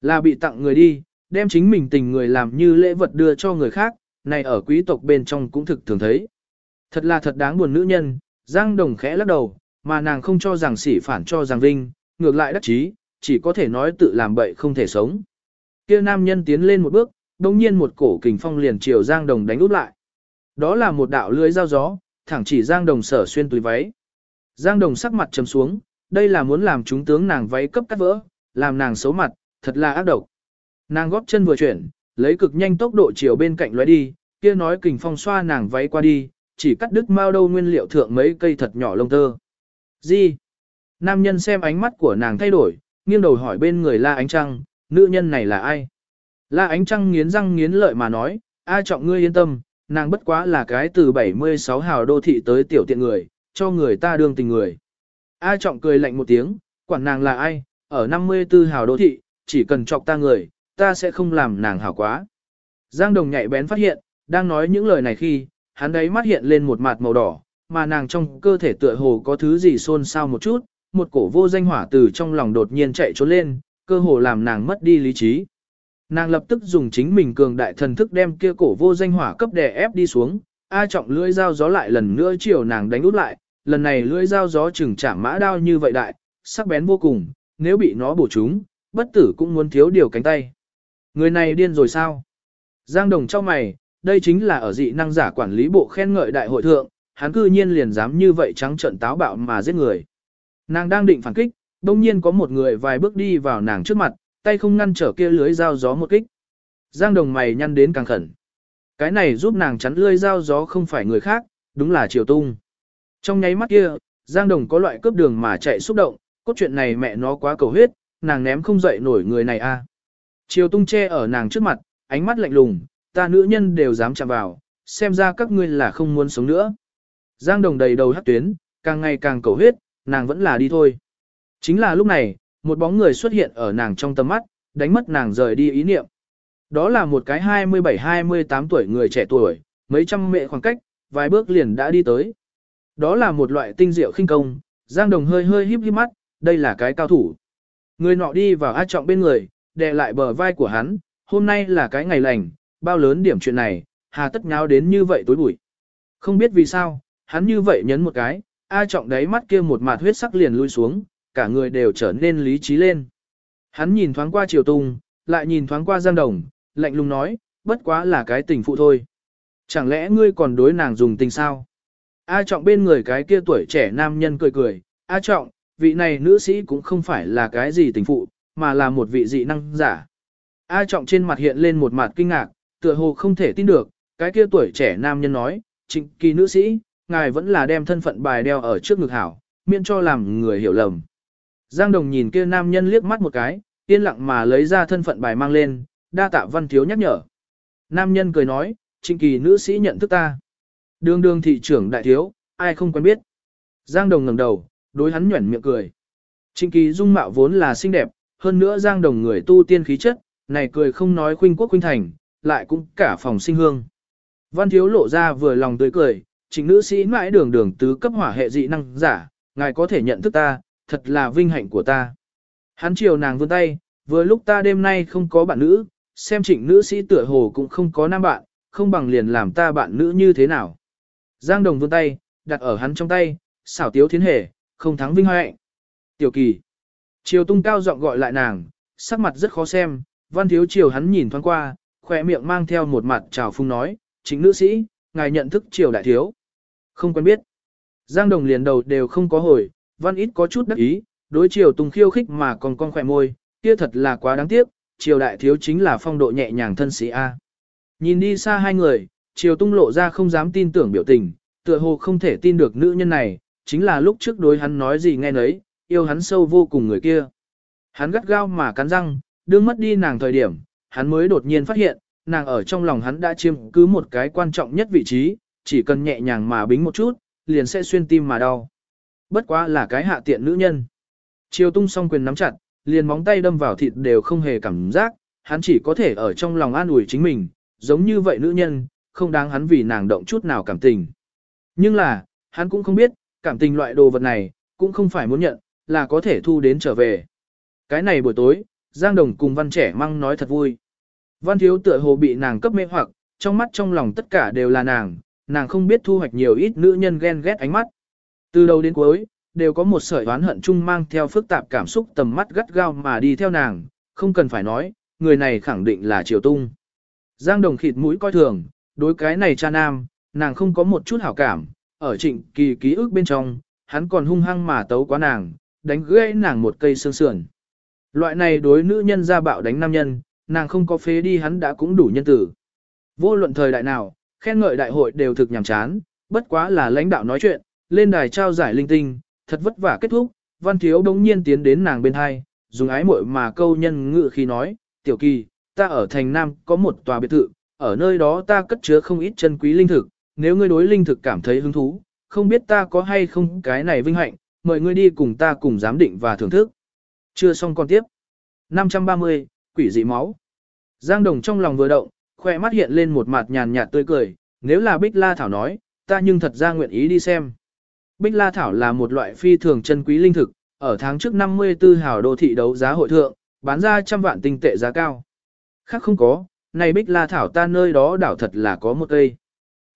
A: Là bị tặng người đi, đem chính mình tình người làm như lễ vật đưa cho người khác, này ở quý tộc bên trong cũng thực thường thấy. Thật là thật đáng buồn nữ nhân, Giang Đồng khẽ lắc đầu, mà nàng không cho rằng sỉ phản cho rằng vinh, ngược lại đắc chí, chỉ có thể nói tự làm bậy không thể sống. Kia nam nhân tiến lên một bước, đồng nhiên một cổ kình phong liền chiều Giang Đồng đánh úp lại. Đó là một đạo lưới dao gió, thẳng chỉ Giang Đồng sở xuyên túi váy. Giang Đồng sắc mặt trầm xuống, đây là muốn làm chúng tướng nàng váy cấp cắt vỡ, làm nàng xấu mặt, thật là ác độc. Nàng góp chân vừa chuyển, lấy cực nhanh tốc độ chiều bên cạnh lóe đi, kia nói kình phong xoa nàng váy qua đi, chỉ cắt đứt mao đâu nguyên liệu thượng mấy cây thật nhỏ lông tơ. Gì? Nam nhân xem ánh mắt của nàng thay đổi, nghiêng đầu hỏi bên người La Ánh Trăng, nữ nhân này là ai? La Ánh Trăng nghiến răng nghiến lợi mà nói, ai trọng ngươi yên tâm, nàng bất quá là cái từ 76 hào đô thị tới tiểu tiện người, cho người ta đương tình người. A trọng cười lạnh một tiếng, quản nàng là ai, ở 54 hào đô thị, chỉ cần chọc ta người, ta sẽ không làm nàng hảo quá. Giang Đồng nhạy bén phát hiện, đang nói những lời này khi, hắn đấy mắt hiện lên một mặt màu đỏ, mà nàng trong cơ thể tựa hồ có thứ gì xôn xao một chút, một cổ vô danh hỏa từ trong lòng đột nhiên chạy trốn lên, cơ hồ làm nàng mất đi lý trí. Nàng lập tức dùng chính mình cường đại thần thức đem kia cổ vô danh hỏa cấp đè ép đi xuống, A trọng lưỡi dao gió lại lần nữa chiều nàng đánh út lại, lần này lưỡi dao gió chừng chạm mã đao như vậy đại, sắc bén vô cùng, nếu bị nó bổ trúng, bất tử cũng muốn thiếu điều cánh tay. Người này điên rồi sao? Giang Đồng cho mày, đây chính là ở dị năng giả quản lý bộ khen ngợi đại hội thượng, hắn cư nhiên liền dám như vậy trắng trợn táo bạo mà giết người. Nàng đang định phản kích, đông nhiên có một người vài bước đi vào nàng trước mặt, tay không ngăn trở kia lưới dao gió một kích. Giang Đồng mày nhăn đến càng khẩn. Cái này giúp nàng chắn lưới dao gió không phải người khác, đúng là Triều Tung. Trong nháy mắt kia, Giang Đồng có loại cướp đường mà chạy xúc động, cốt chuyện này mẹ nó quá cầu huyết, nàng ném không dậy nổi người này a. À. Triều Tung che ở nàng trước mặt, ánh mắt lạnh lùng, ta nữ nhân đều dám chạm vào, xem ra các ngươi là không muốn sống nữa. Giang Đồng đầy đầu hắc tuyến, càng ngày càng cầu huyết, nàng vẫn là đi thôi. Chính là lúc này, một bóng người xuất hiện ở nàng trong tầm mắt, đánh mất nàng rời đi ý niệm. Đó là một cái 27-28 tuổi người trẻ tuổi, mấy trăm mệ khoảng cách, vài bước liền đã đi tới. Đó là một loại tinh diệu khinh công, Giang Đồng hơi hơi híp híp mắt, đây là cái cao thủ. Người nọ đi vào A Trọng bên người, đè lại bờ vai của hắn, hôm nay là cái ngày lành, bao lớn điểm chuyện này, hà tất nháo đến như vậy tối bụi. Không biết vì sao, hắn như vậy nhấn một cái, A Trọng đáy mắt kia một mạt huyết sắc liền lui xuống, cả người đều trở nên lý trí lên. Hắn nhìn thoáng qua Triều Tung, lại nhìn thoáng qua Giang Đồng, lạnh lùng nói, bất quá là cái tình phụ thôi. Chẳng lẽ ngươi còn đối nàng dùng tình sao? A Trọng bên người cái kia tuổi trẻ nam nhân cười cười, A Trọng, vị này nữ sĩ cũng không phải là cái gì tình phụ, mà là một vị dị năng giả. A Trọng trên mặt hiện lên một mặt kinh ngạc, tựa hồ không thể tin được, cái kia tuổi trẻ nam nhân nói, trịnh kỳ nữ sĩ, ngài vẫn là đem thân phận bài đeo ở trước ngực hảo, miễn cho làm người hiểu lầm. Giang Đồng nhìn kia nam nhân liếc mắt một cái, yên lặng mà lấy ra thân phận bài mang lên, đa tạ văn thiếu nhắc nhở. Nam nhân cười nói, trịnh kỳ nữ sĩ nhận thức ta. Đường đường thị trưởng đại thiếu, ai không quen biết. Giang Đồng ngẩng đầu, đối hắn nhuẩn miệng cười. Trịnh kỳ dung mạo vốn là xinh đẹp, hơn nữa Giang Đồng người tu tiên khí chất, này cười không nói khuynh quốc khuynh thành, lại cũng cả phòng sinh hương. Văn thiếu lộ ra vừa lòng tươi cười, chính nữ sĩ mãi đường đường tứ cấp hỏa hệ dị năng giả, ngài có thể nhận thức ta, thật là vinh hạnh của ta. Hắn chiều nàng vươn tay, vừa lúc ta đêm nay không có bạn nữ, xem trịnh nữ sĩ tựa hồ cũng không có nam bạn, không bằng liền làm ta bạn nữ như thế nào. Giang đồng vươn tay, đặt ở hắn trong tay, xảo tiếu thiến hề, không thắng vinh hạnh. Tiểu kỳ. Triều tung cao giọng gọi lại nàng, sắc mặt rất khó xem, văn thiếu triều hắn nhìn thoáng qua, khỏe miệng mang theo một mặt trào phung nói, chính nữ sĩ, ngài nhận thức triều đại thiếu. Không quen biết. Giang đồng liền đầu đều không có hồi, văn ít có chút đắc ý, đối triều tung khiêu khích mà còn con khỏe môi, kia thật là quá đáng tiếc, triều đại thiếu chính là phong độ nhẹ nhàng thân sĩ A. Nhìn đi xa hai người, triều tung lộ ra không dám tin tưởng biểu tình, tựa hồ không thể tin được nữ nhân này, chính là lúc trước đối hắn nói gì nghe nấy, yêu hắn sâu vô cùng người kia. Hắn gắt gao mà cắn răng, đương mất đi nàng thời điểm, hắn mới đột nhiên phát hiện, nàng ở trong lòng hắn đã chiếm cứ một cái quan trọng nhất vị trí, chỉ cần nhẹ nhàng mà bính một chút, liền sẽ xuyên tim mà đau. Bất quá là cái hạ tiện nữ nhân. Triều tung song quyền nắm chặt, liền móng tay đâm vào thịt đều không hề cảm giác, hắn chỉ có thể ở trong lòng an ủi chính mình, giống như vậy nữ nhân, không đáng hắn vì nàng động chút nào cảm tình. Nhưng là, hắn cũng không biết, cảm tình loại đồ vật này, cũng không phải muốn nhận, là có thể thu đến trở về. Cái này buổi tối, Giang Đồng cùng văn trẻ măng nói thật vui. Văn thiếu tựa hồ bị nàng cấp mê hoặc, trong mắt trong lòng tất cả đều là nàng, nàng không biết thu hoạch nhiều ít nữ nhân ghen ghét ánh mắt. Từ đầu đến cuối, đều có một sợi oán hận chung mang theo phức tạp cảm xúc tầm mắt gắt gao mà đi theo nàng, không cần phải nói, người này khẳng định là Triều Tung. Giang Đồng khịt mũi coi thường, đối cái này cha nam, nàng không có một chút hảo cảm, ở trịnh kỳ ký ức bên trong, hắn còn hung hăng mà tấu quá nàng, đánh gãy nàng một cây xương sườn. Loại này đối nữ nhân ra bạo đánh nam nhân, nàng không có phế đi hắn đã cũng đủ nhân tử. Vô luận thời đại nào, khen ngợi đại hội đều thực nhàm chán, bất quá là lãnh đạo nói chuyện, lên đài trao giải linh tinh, thật vất vả kết thúc, văn thiếu đống nhiên tiến đến nàng bên hai, dùng ái muội mà câu nhân ngự khi nói, tiểu kỳ, ta ở thành Nam có một tòa biệt thự, ở nơi đó ta cất chứa không ít chân quý linh thực, nếu ngươi đối linh thực cảm thấy hứng thú, không biết ta có hay không cái này vinh hạnh, mời ngươi đi cùng ta cùng giám định và thưởng thức. Chưa xong còn tiếp. 530, quỷ dị máu. Giang Đồng trong lòng vừa động, khoe mắt hiện lên một mặt nhàn nhạt tươi cười, nếu là Bích La Thảo nói, ta nhưng thật ra nguyện ý đi xem. Bích La Thảo là một loại phi thường chân quý linh thực, ở tháng trước 54 hào đô thị đấu giá hội thượng, bán ra trăm vạn tinh tệ giá cao. Khác không có, này Bích La Thảo ta nơi đó đảo thật là có một cây.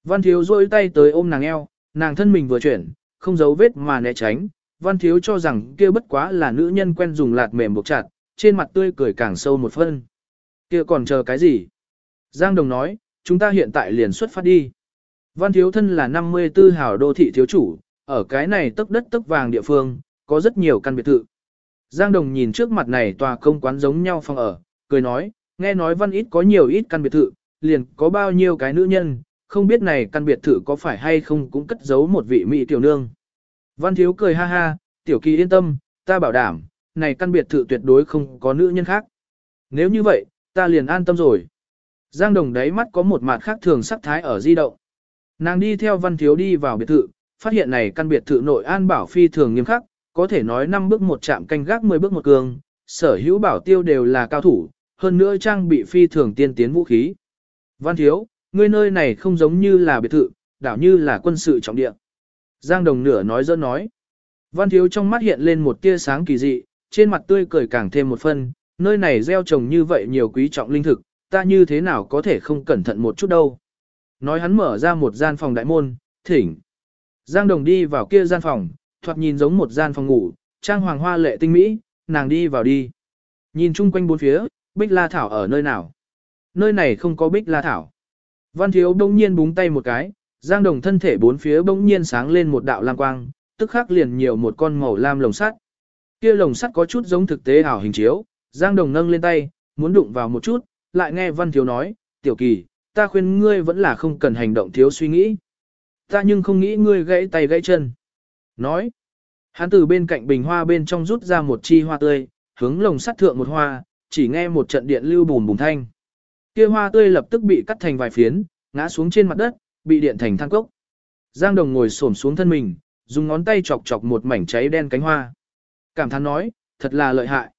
A: Văn Thiếu rôi tay tới ôm nàng eo, nàng thân mình vừa chuyển, không giấu vết mà né tránh. Văn Thiếu cho rằng kia bất quá là nữ nhân quen dùng lạt mềm buộc chặt, trên mặt tươi cười càng sâu một phân. Kia còn chờ cái gì? Giang Đồng nói, chúng ta hiện tại liền xuất phát đi. Văn Thiếu thân là 54 hào đô thị thiếu chủ, ở cái này tấc đất tấc vàng địa phương, có rất nhiều căn biệt thự. Giang Đồng nhìn trước mặt này tòa công quán giống nhau phòng ở, cười nói, nghe nói văn ít có nhiều ít căn biệt thự, liền có bao nhiêu cái nữ nhân, không biết này căn biệt thự có phải hay không cũng cất giấu một vị mỹ tiểu nương. Văn thiếu cười ha ha, tiểu kỳ yên tâm, ta bảo đảm, này căn biệt thự tuyệt đối không có nữ nhân khác. Nếu như vậy, ta liền an tâm rồi. Giang đồng đáy mắt có một mặt khác thường sắc thái ở di động. Nàng đi theo văn thiếu đi vào biệt thự, phát hiện này căn biệt thự nội an bảo phi thường nghiêm khắc, có thể nói 5 bước một chạm canh gác 10 bước một cường, sở hữu bảo tiêu đều là cao thủ, hơn nữa trang bị phi thường tiên tiến vũ khí. Văn thiếu, ngươi nơi này không giống như là biệt thự, đảo như là quân sự trọng địa. Giang đồng nửa nói dơ nói. Văn thiếu trong mắt hiện lên một tia sáng kỳ dị, trên mặt tươi cười càng thêm một phân, nơi này gieo trồng như vậy nhiều quý trọng linh thực, ta như thế nào có thể không cẩn thận một chút đâu. Nói hắn mở ra một gian phòng đại môn, thỉnh. Giang đồng đi vào kia gian phòng, thoạt nhìn giống một gian phòng ngủ, trang hoàng hoa lệ tinh mỹ, nàng đi vào đi. Nhìn chung quanh bốn phía, bích la thảo ở nơi nào? Nơi này không có bích la thảo. Văn thiếu đông nhiên búng tay một cái, giang đồng thân thể bốn phía bỗng nhiên sáng lên một đạo lam quang, tức khắc liền nhiều một con màu lam lồng sắt. Kia lồng sắt có chút giống thực tế ảo hình chiếu, giang đồng nâng lên tay, muốn đụng vào một chút, lại nghe văn thiếu nói, tiểu kỳ, ta khuyên ngươi vẫn là không cần hành động thiếu suy nghĩ. Ta nhưng không nghĩ ngươi gãy tay gãy chân. Nói, hắn từ bên cạnh bình hoa bên trong rút ra một chi hoa tươi, hướng lồng sắt thượng một hoa, chỉ nghe một trận điện lưu bùm bùm thanh. Kia hoa tươi lập tức bị cắt thành vài phiến, ngã xuống trên mặt đất, bị điện thành than cốc. Giang Đồng ngồi xổm xuống thân mình, dùng ngón tay chọc chọc một mảnh cháy đen cánh hoa. Cảm thán nói, thật là lợi hại.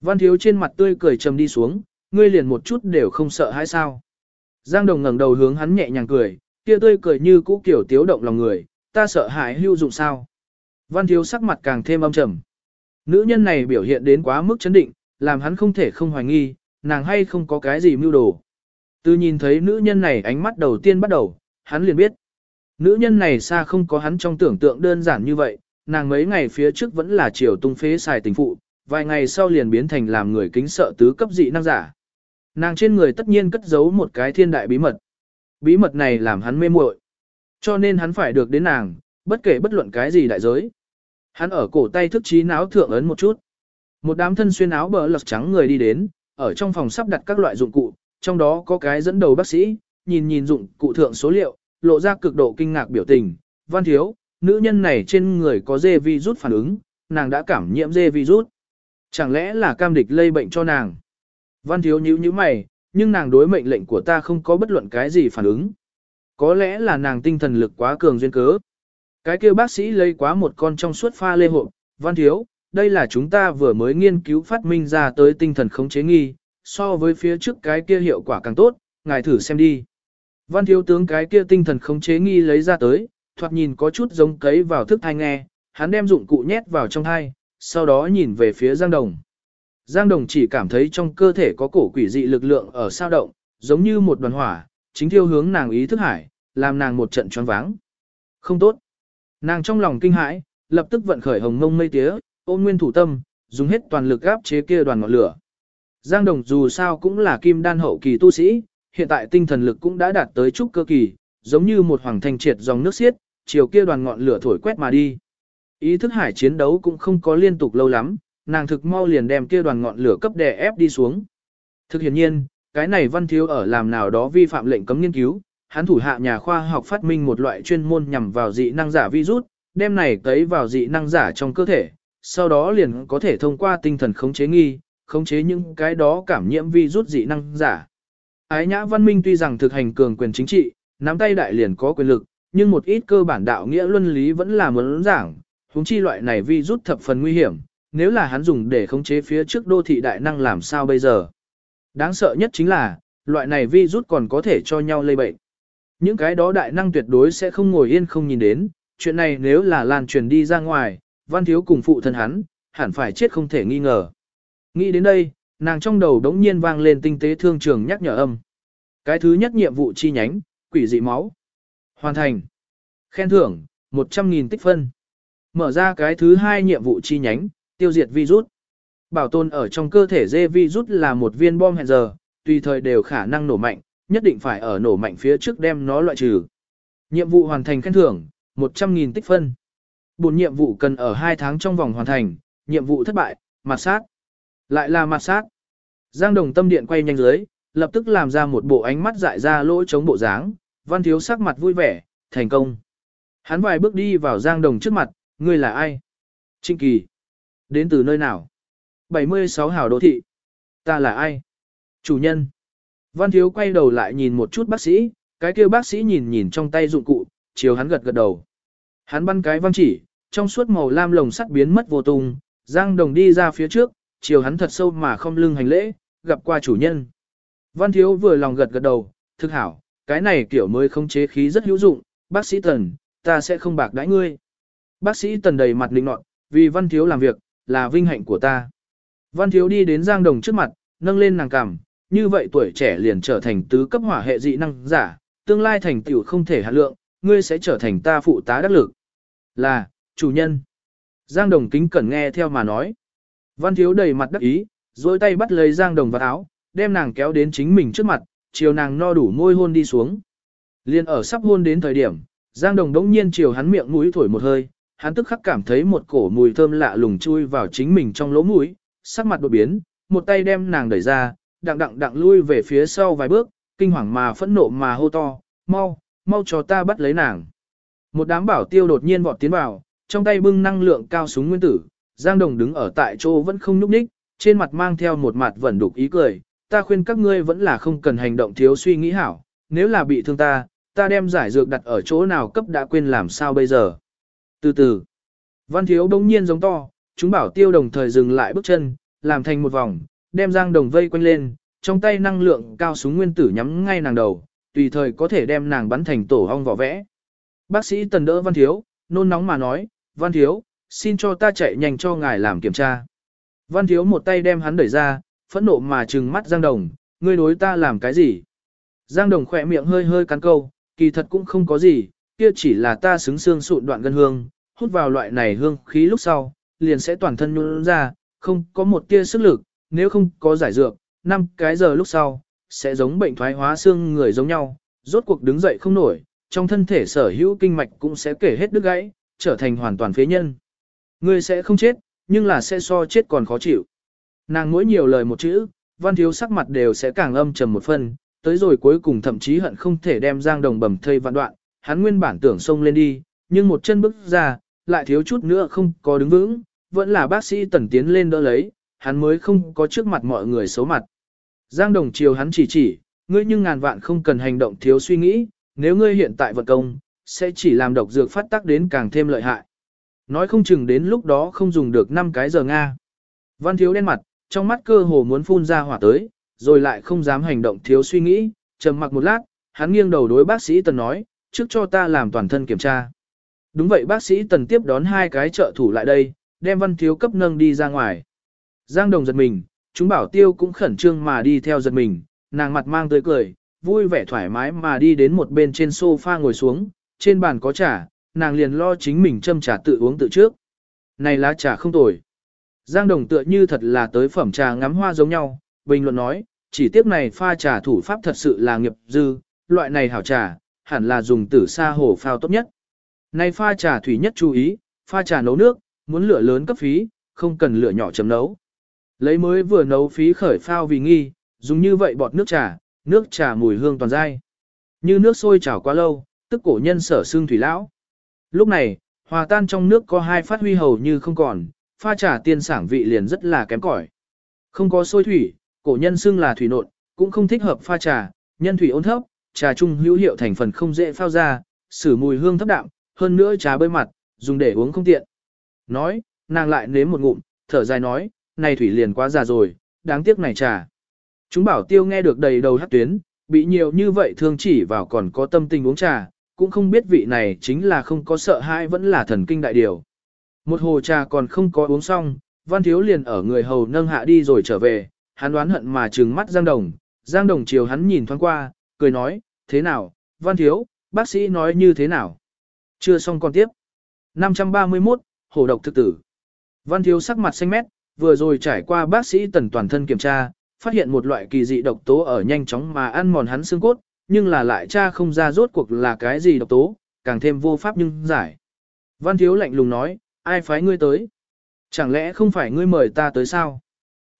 A: Văn Thiếu trên mặt tươi cười trầm đi xuống, ngươi liền một chút đều không sợ hãi sao. Giang Đồng ngẩng đầu hướng hắn nhẹ nhàng cười, kia tươi cười như cũ kiểu tiếu động lòng người, ta sợ hãi hưu dụng sao. Văn thiếu sắc mặt càng thêm âm trầm. Nữ nhân này biểu hiện đến quá mức chấn định, làm hắn không thể không hoài nghi, nàng hay không có cái gì mưu đồ. Từ nhìn thấy nữ nhân này ánh mắt đầu tiên bắt đầu, hắn liền biết. Nữ nhân này xa không có hắn trong tưởng tượng đơn giản như vậy, nàng mấy ngày phía trước vẫn là chiều tung phế xài tình phụ, vài ngày sau liền biến thành làm người kính sợ tứ cấp dị năng giả. Nàng trên người tất nhiên cất giấu một cái thiên đại bí mật. Bí mật này làm hắn mê muội, cho nên hắn phải được đến nàng, bất kể bất luận cái gì đại giới. Hắn ở cổ tay thức trí náo thượng ấn một chút. Một đám thân xuyên áo bờ lật trắng người đi đến, ở trong phòng sắp đặt các loại dụng cụ, trong đó có cái dẫn đầu bác sĩ, nhìn nhìn dụng cụ thượng số liệu, lộ ra cực độ kinh ngạc biểu tình. Văn thiếu, nữ nhân này trên người có dê virus phản ứng, nàng đã cảm nhiễm dê virus. Chẳng lẽ là cam địch lây bệnh cho nàng? Văn thiếu nhíu nhíu mày, nhưng nàng đối mệnh lệnh của ta không có bất luận cái gì phản ứng. Có lẽ là nàng tinh thần lực quá cường duyên cớ. Cái kia bác sĩ lấy quá một con trong suốt pha lê hộp, văn thiếu, đây là chúng ta vừa mới nghiên cứu phát minh ra tới tinh thần khống chế nghi, so với phía trước cái kia hiệu quả càng tốt, ngài thử xem đi. Văn thiếu tướng cái kia tinh thần khống chế nghi lấy ra tới, thoạt nhìn có chút giống cấy vào thức thai nghe, hắn đem dụng cụ nhét vào trong thai, sau đó nhìn về phía Giang Đồng. Giang Đồng chỉ cảm thấy trong cơ thể có cổ quỷ dị lực lượng ở sao động, giống như một đoàn hỏa, chính thiêu hướng nàng ý thức hải, làm nàng một trận choáng váng. Không tốt. Nàng trong lòng kinh hãi, lập tức vận khởi hồng ngông mây tía, ôn nguyên thủ tâm, dùng hết toàn lực gáp chế kia đoàn ngọn lửa. Giang Đồng dù sao cũng là kim đan hậu kỳ tu sĩ, hiện tại tinh thần lực cũng đã đạt tới trúc cơ kỳ, giống như một hoàng thành triệt dòng nước xiết, chiều kia đoàn ngọn lửa thổi quét mà đi. Ý thức hải chiến đấu cũng không có liên tục lâu lắm, nàng thực mau liền đem kia đoàn ngọn lửa cấp đè ép đi xuống. Thực hiện nhiên, cái này văn thiếu ở làm nào đó vi phạm lệnh cấm nghiên cứu, hắn thủ hạ nhà khoa học phát minh một loại chuyên môn nhằm vào dị năng giả virus, đem này tấy vào dị năng giả trong cơ thể, sau đó liền có thể thông qua tinh thần khống chế nghi, khống chế những cái đó cảm nhiễm virus dị năng giả. Ái nhã văn minh tuy rằng thực hành cường quyền chính trị, nắm tay đại liền có quyền lực, nhưng một ít cơ bản đạo nghĩa luân lý vẫn là muốn giảng, huống chi loại này virus thập phần nguy hiểm, nếu là hắn dùng để khống chế phía trước đô thị đại năng làm sao bây giờ. Đáng sợ nhất chính là, loại này Vi Rút còn có thể cho nhau lây bệnh. Những cái đó đại năng tuyệt đối sẽ không ngồi yên không nhìn đến, chuyện này nếu là lan truyền đi ra ngoài, văn thiếu cùng phụ thân hắn, hẳn phải chết không thể nghi ngờ. Nghĩ đến đây, nàng trong đầu đống nhiên vang lên tinh tế thương trường nhắc nhở âm. Cái thứ nhất nhiệm vụ chi nhánh, quỷ dị máu. Hoàn thành. Khen thưởng, 100.000 tích phân. Mở ra cái thứ hai nhiệm vụ chi nhánh, tiêu diệt virus. Bảo tồn ở trong cơ thể dê virus là một viên bom hẹn giờ, tùy thời đều khả năng nổ mạnh, nhất định phải ở nổ mạnh phía trước đem nó loại trừ. Nhiệm vụ hoàn thành khen thưởng, 100.000 tích phân. Bốn nhiệm vụ cần ở 2 tháng trong vòng hoàn thành, nhiệm vụ thất bại, mặt sát. Lại là mặt sát. Giang Đồng tâm điện quay nhanh dưới, lập tức làm ra một bộ ánh mắt dại ra lỗ chống bộ dáng, văn thiếu sắc mặt vui vẻ, thành công. Hắn vài bước đi vào Giang Đồng trước mặt, ngươi là ai? Trinh Kỳ. Đến từ nơi nào? 76 hào đô thị. Ta là ai? Chủ nhân. Văn thiếu quay đầu lại nhìn một chút bác sĩ, cái kia bác sĩ nhìn nhìn trong tay dụng cụ, chiều hắn gật gật đầu. Hắn bắn cái văn chỉ, trong suốt màu lam lồng sắt biến mất vô tung, Giang Đồng đi ra phía trước, chiều hắn thật sâu mà không lưng hành lễ, gặp qua chủ nhân. Văn thiếu vừa lòng gật gật đầu, thực hảo, cái này kiểu mới không chế khí rất hữu dụng, bác sĩ Tần, ta sẽ không bạc đãi ngươi. Bác sĩ Tần đầy mặt lĩnh nọt, vì văn thiếu làm việc, là vinh hạnh của ta. Văn thiếu đi đến Giang Đồng trước mặt, nâng lên nàng cằm, như vậy tuổi trẻ liền trở thành tứ cấp hỏa hệ dị năng giả, tương lai thành tựu không thể hạt lượng, ngươi sẽ trở thành ta phụ tá đắc lực. Là, chủ nhân. Giang Đồng kính cẩn nghe theo mà nói. Văn thiếu đầy mặt đắc ý, dối tay bắt lấy Giang Đồng vào áo, đem nàng kéo đến chính mình trước mặt, chiều nàng no đủ môi hôn đi xuống. Liên ở sắp hôn đến thời điểm, Giang Đồng đống nhiên chiều hắn miệng mũi thổi một hơi, hắn tức khắc cảm thấy một cổ mùi thơm lạ lùng chui vào chính mình trong lỗ mũi, sắc mặt đột biến, một tay đem nàng đẩy ra, đặng đặng đặng lui về phía sau vài bước, kinh hoàng mà phẫn nộ mà hô to, mau, mau cho ta bắt lấy nàng. Một đám bảo tiêu đột nhiên vọt tiến vào, trong tay bưng năng lượng cao súng nguyên tử, Giang Đồng đứng ở tại chỗ vẫn không nhúc nhích, trên mặt mang theo một mặt vẫn đục ý cười, ta khuyên các ngươi vẫn là không cần hành động thiếu suy nghĩ hảo, nếu là bị thương ta, ta đem giải dược đặt ở chỗ nào cấp đã quên làm sao bây giờ. Từ từ, văn thiếu đông nhiên giống to, chúng bảo tiêu đồng thời dừng lại bước chân, làm thành một vòng, đem Giang Đồng vây quanh lên, trong tay năng lượng cao súng nguyên tử nhắm ngay nàng đầu, tùy thời có thể đem nàng bắn thành tổ ong vỏ vẽ. Bác sĩ tần đỡ Văn Thiếu, nôn nóng mà nói, Văn Thiếu, xin cho ta chạy nhanh cho ngài làm kiểm tra. Văn Thiếu một tay đem hắn đẩy ra, phẫn nộ mà trừng mắt Giang Đồng, ngươi đối ta làm cái gì? Giang Đồng khỏe miệng hơi hơi cắn câu, kỳ thật cũng không có gì, kia chỉ là ta xứng xương sụn đoạn gân hương, hút vào loại này hương khí lúc sau, liền sẽ toàn thân nhún ra, không có một tia sức lực, nếu không có giải dược, năm cái giờ lúc sau, sẽ giống bệnh thoái hóa xương người giống nhau, rốt cuộc đứng dậy không nổi, trong thân thể sở hữu kinh mạch cũng sẽ kể hết đứt gãy, trở thành hoàn toàn phế nhân. Ngươi sẽ không chết, nhưng là sẽ so chết còn khó chịu. Nàng mỗi nhiều lời một chữ, văn thiếu sắc mặt đều sẽ càng âm trầm một phần, tới rồi cuối cùng thậm chí hận không thể đem giang đồng bầm thây vạn đoạn, hắn nguyên bản tưởng xông lên đi, nhưng một chân bước ra, lại thiếu chút nữa không có đứng vững, vẫn là bác sĩ tần tiến lên đỡ lấy, hắn mới không có trước mặt mọi người xấu mặt. Giang đồng chiều hắn chỉ chỉ, ngươi nhưng ngàn vạn không cần hành động thiếu suy nghĩ, nếu ngươi hiện tại vận công, sẽ chỉ làm độc dược phát tác đến càng thêm lợi hại. Nói không chừng đến lúc đó không dùng được 5 cái giờ Nga. Văn thiếu đen mặt, trong mắt cơ hồ muốn phun ra hỏa tới, rồi lại không dám hành động thiếu suy nghĩ, trầm mặc một lát, hắn nghiêng đầu đối bác sĩ Tần nói, trước cho ta làm toàn thân kiểm tra. Đúng vậy bác sĩ Tần tiếp đón hai cái trợ thủ lại đây, đem văn thiếu cấp nâng đi ra ngoài. Giang đồng giật mình, chúng bảo tiêu cũng khẩn trương mà đi theo giật mình, nàng mặt mang tươi cười, vui vẻ thoải mái mà đi đến một bên trên sofa ngồi xuống, trên bàn có trà, nàng liền lo chính mình châm trà tự uống tự trước. Này lá trà không tồi. Giang đồng tựa như thật là tới phẩm trà ngắm hoa giống nhau, bình luận nói, chỉ tiếc này pha trà thủ pháp thật sự là nghiệp dư, loại này hảo trà, hẳn là dùng tử sa hồ phao tốt nhất. Này pha trà thủy nhất chú ý, pha trà nấu nước, muốn lửa lớn cấp phí, không cần lửa nhỏ chấm nấu. Lấy mới vừa nấu phí khởi phao vì nghi, dùng như vậy bọt nước trà, nước trà mùi hương toàn dai. Như nước sôi chảo quá lâu, tức cổ nhân sở xương thủy lão. Lúc này, hòa tan trong nước có hai phát huy hầu như không còn, pha trà tiên sảng vị liền rất là kém cỏi. Không có sôi thủy, cổ nhân xương là thủy nộn, cũng không thích hợp pha trà, nhân thủy ôn thấp, trà trung hữu hiệu thành phần không dễ phao ra, sử mùi hương thấp đạm, hơn nữa trà bơi mặt, dùng để uống không tiện. Nói, nàng lại nếm một ngụm, thở dài nói, này thủy liền quá già rồi, đáng tiếc này trà. Chúng bảo tiêu nghe được đầy đầu hát tuyến, bị nhiều như vậy thương chỉ vào còn có tâm tình uống trà, cũng không biết vị này chính là không có sợ hãi vẫn là thần kinh đại điều. Một hồ trà còn không có uống xong, văn thiếu liền ở người hầu nâng hạ đi rồi trở về, hắn đoán hận mà trừng mắt Giang Đồng, Giang Đồng chiều hắn nhìn thoáng qua, cười nói, thế nào, văn thiếu, bác sĩ nói như thế nào. Chưa xong con tiếp. 531, hổ độc thực tử. Văn thiếu sắc mặt xanh mét, vừa rồi trải qua bác sĩ tần toàn thân kiểm tra, phát hiện một loại kỳ dị độc tố ở nhanh chóng mà ăn mòn hắn xương cốt, nhưng là lại cha không ra rốt cuộc là cái gì độc tố, càng thêm vô pháp nhưng giải. Văn thiếu lạnh lùng nói, ai phái ngươi tới? Chẳng lẽ không phải ngươi mời ta tới sao?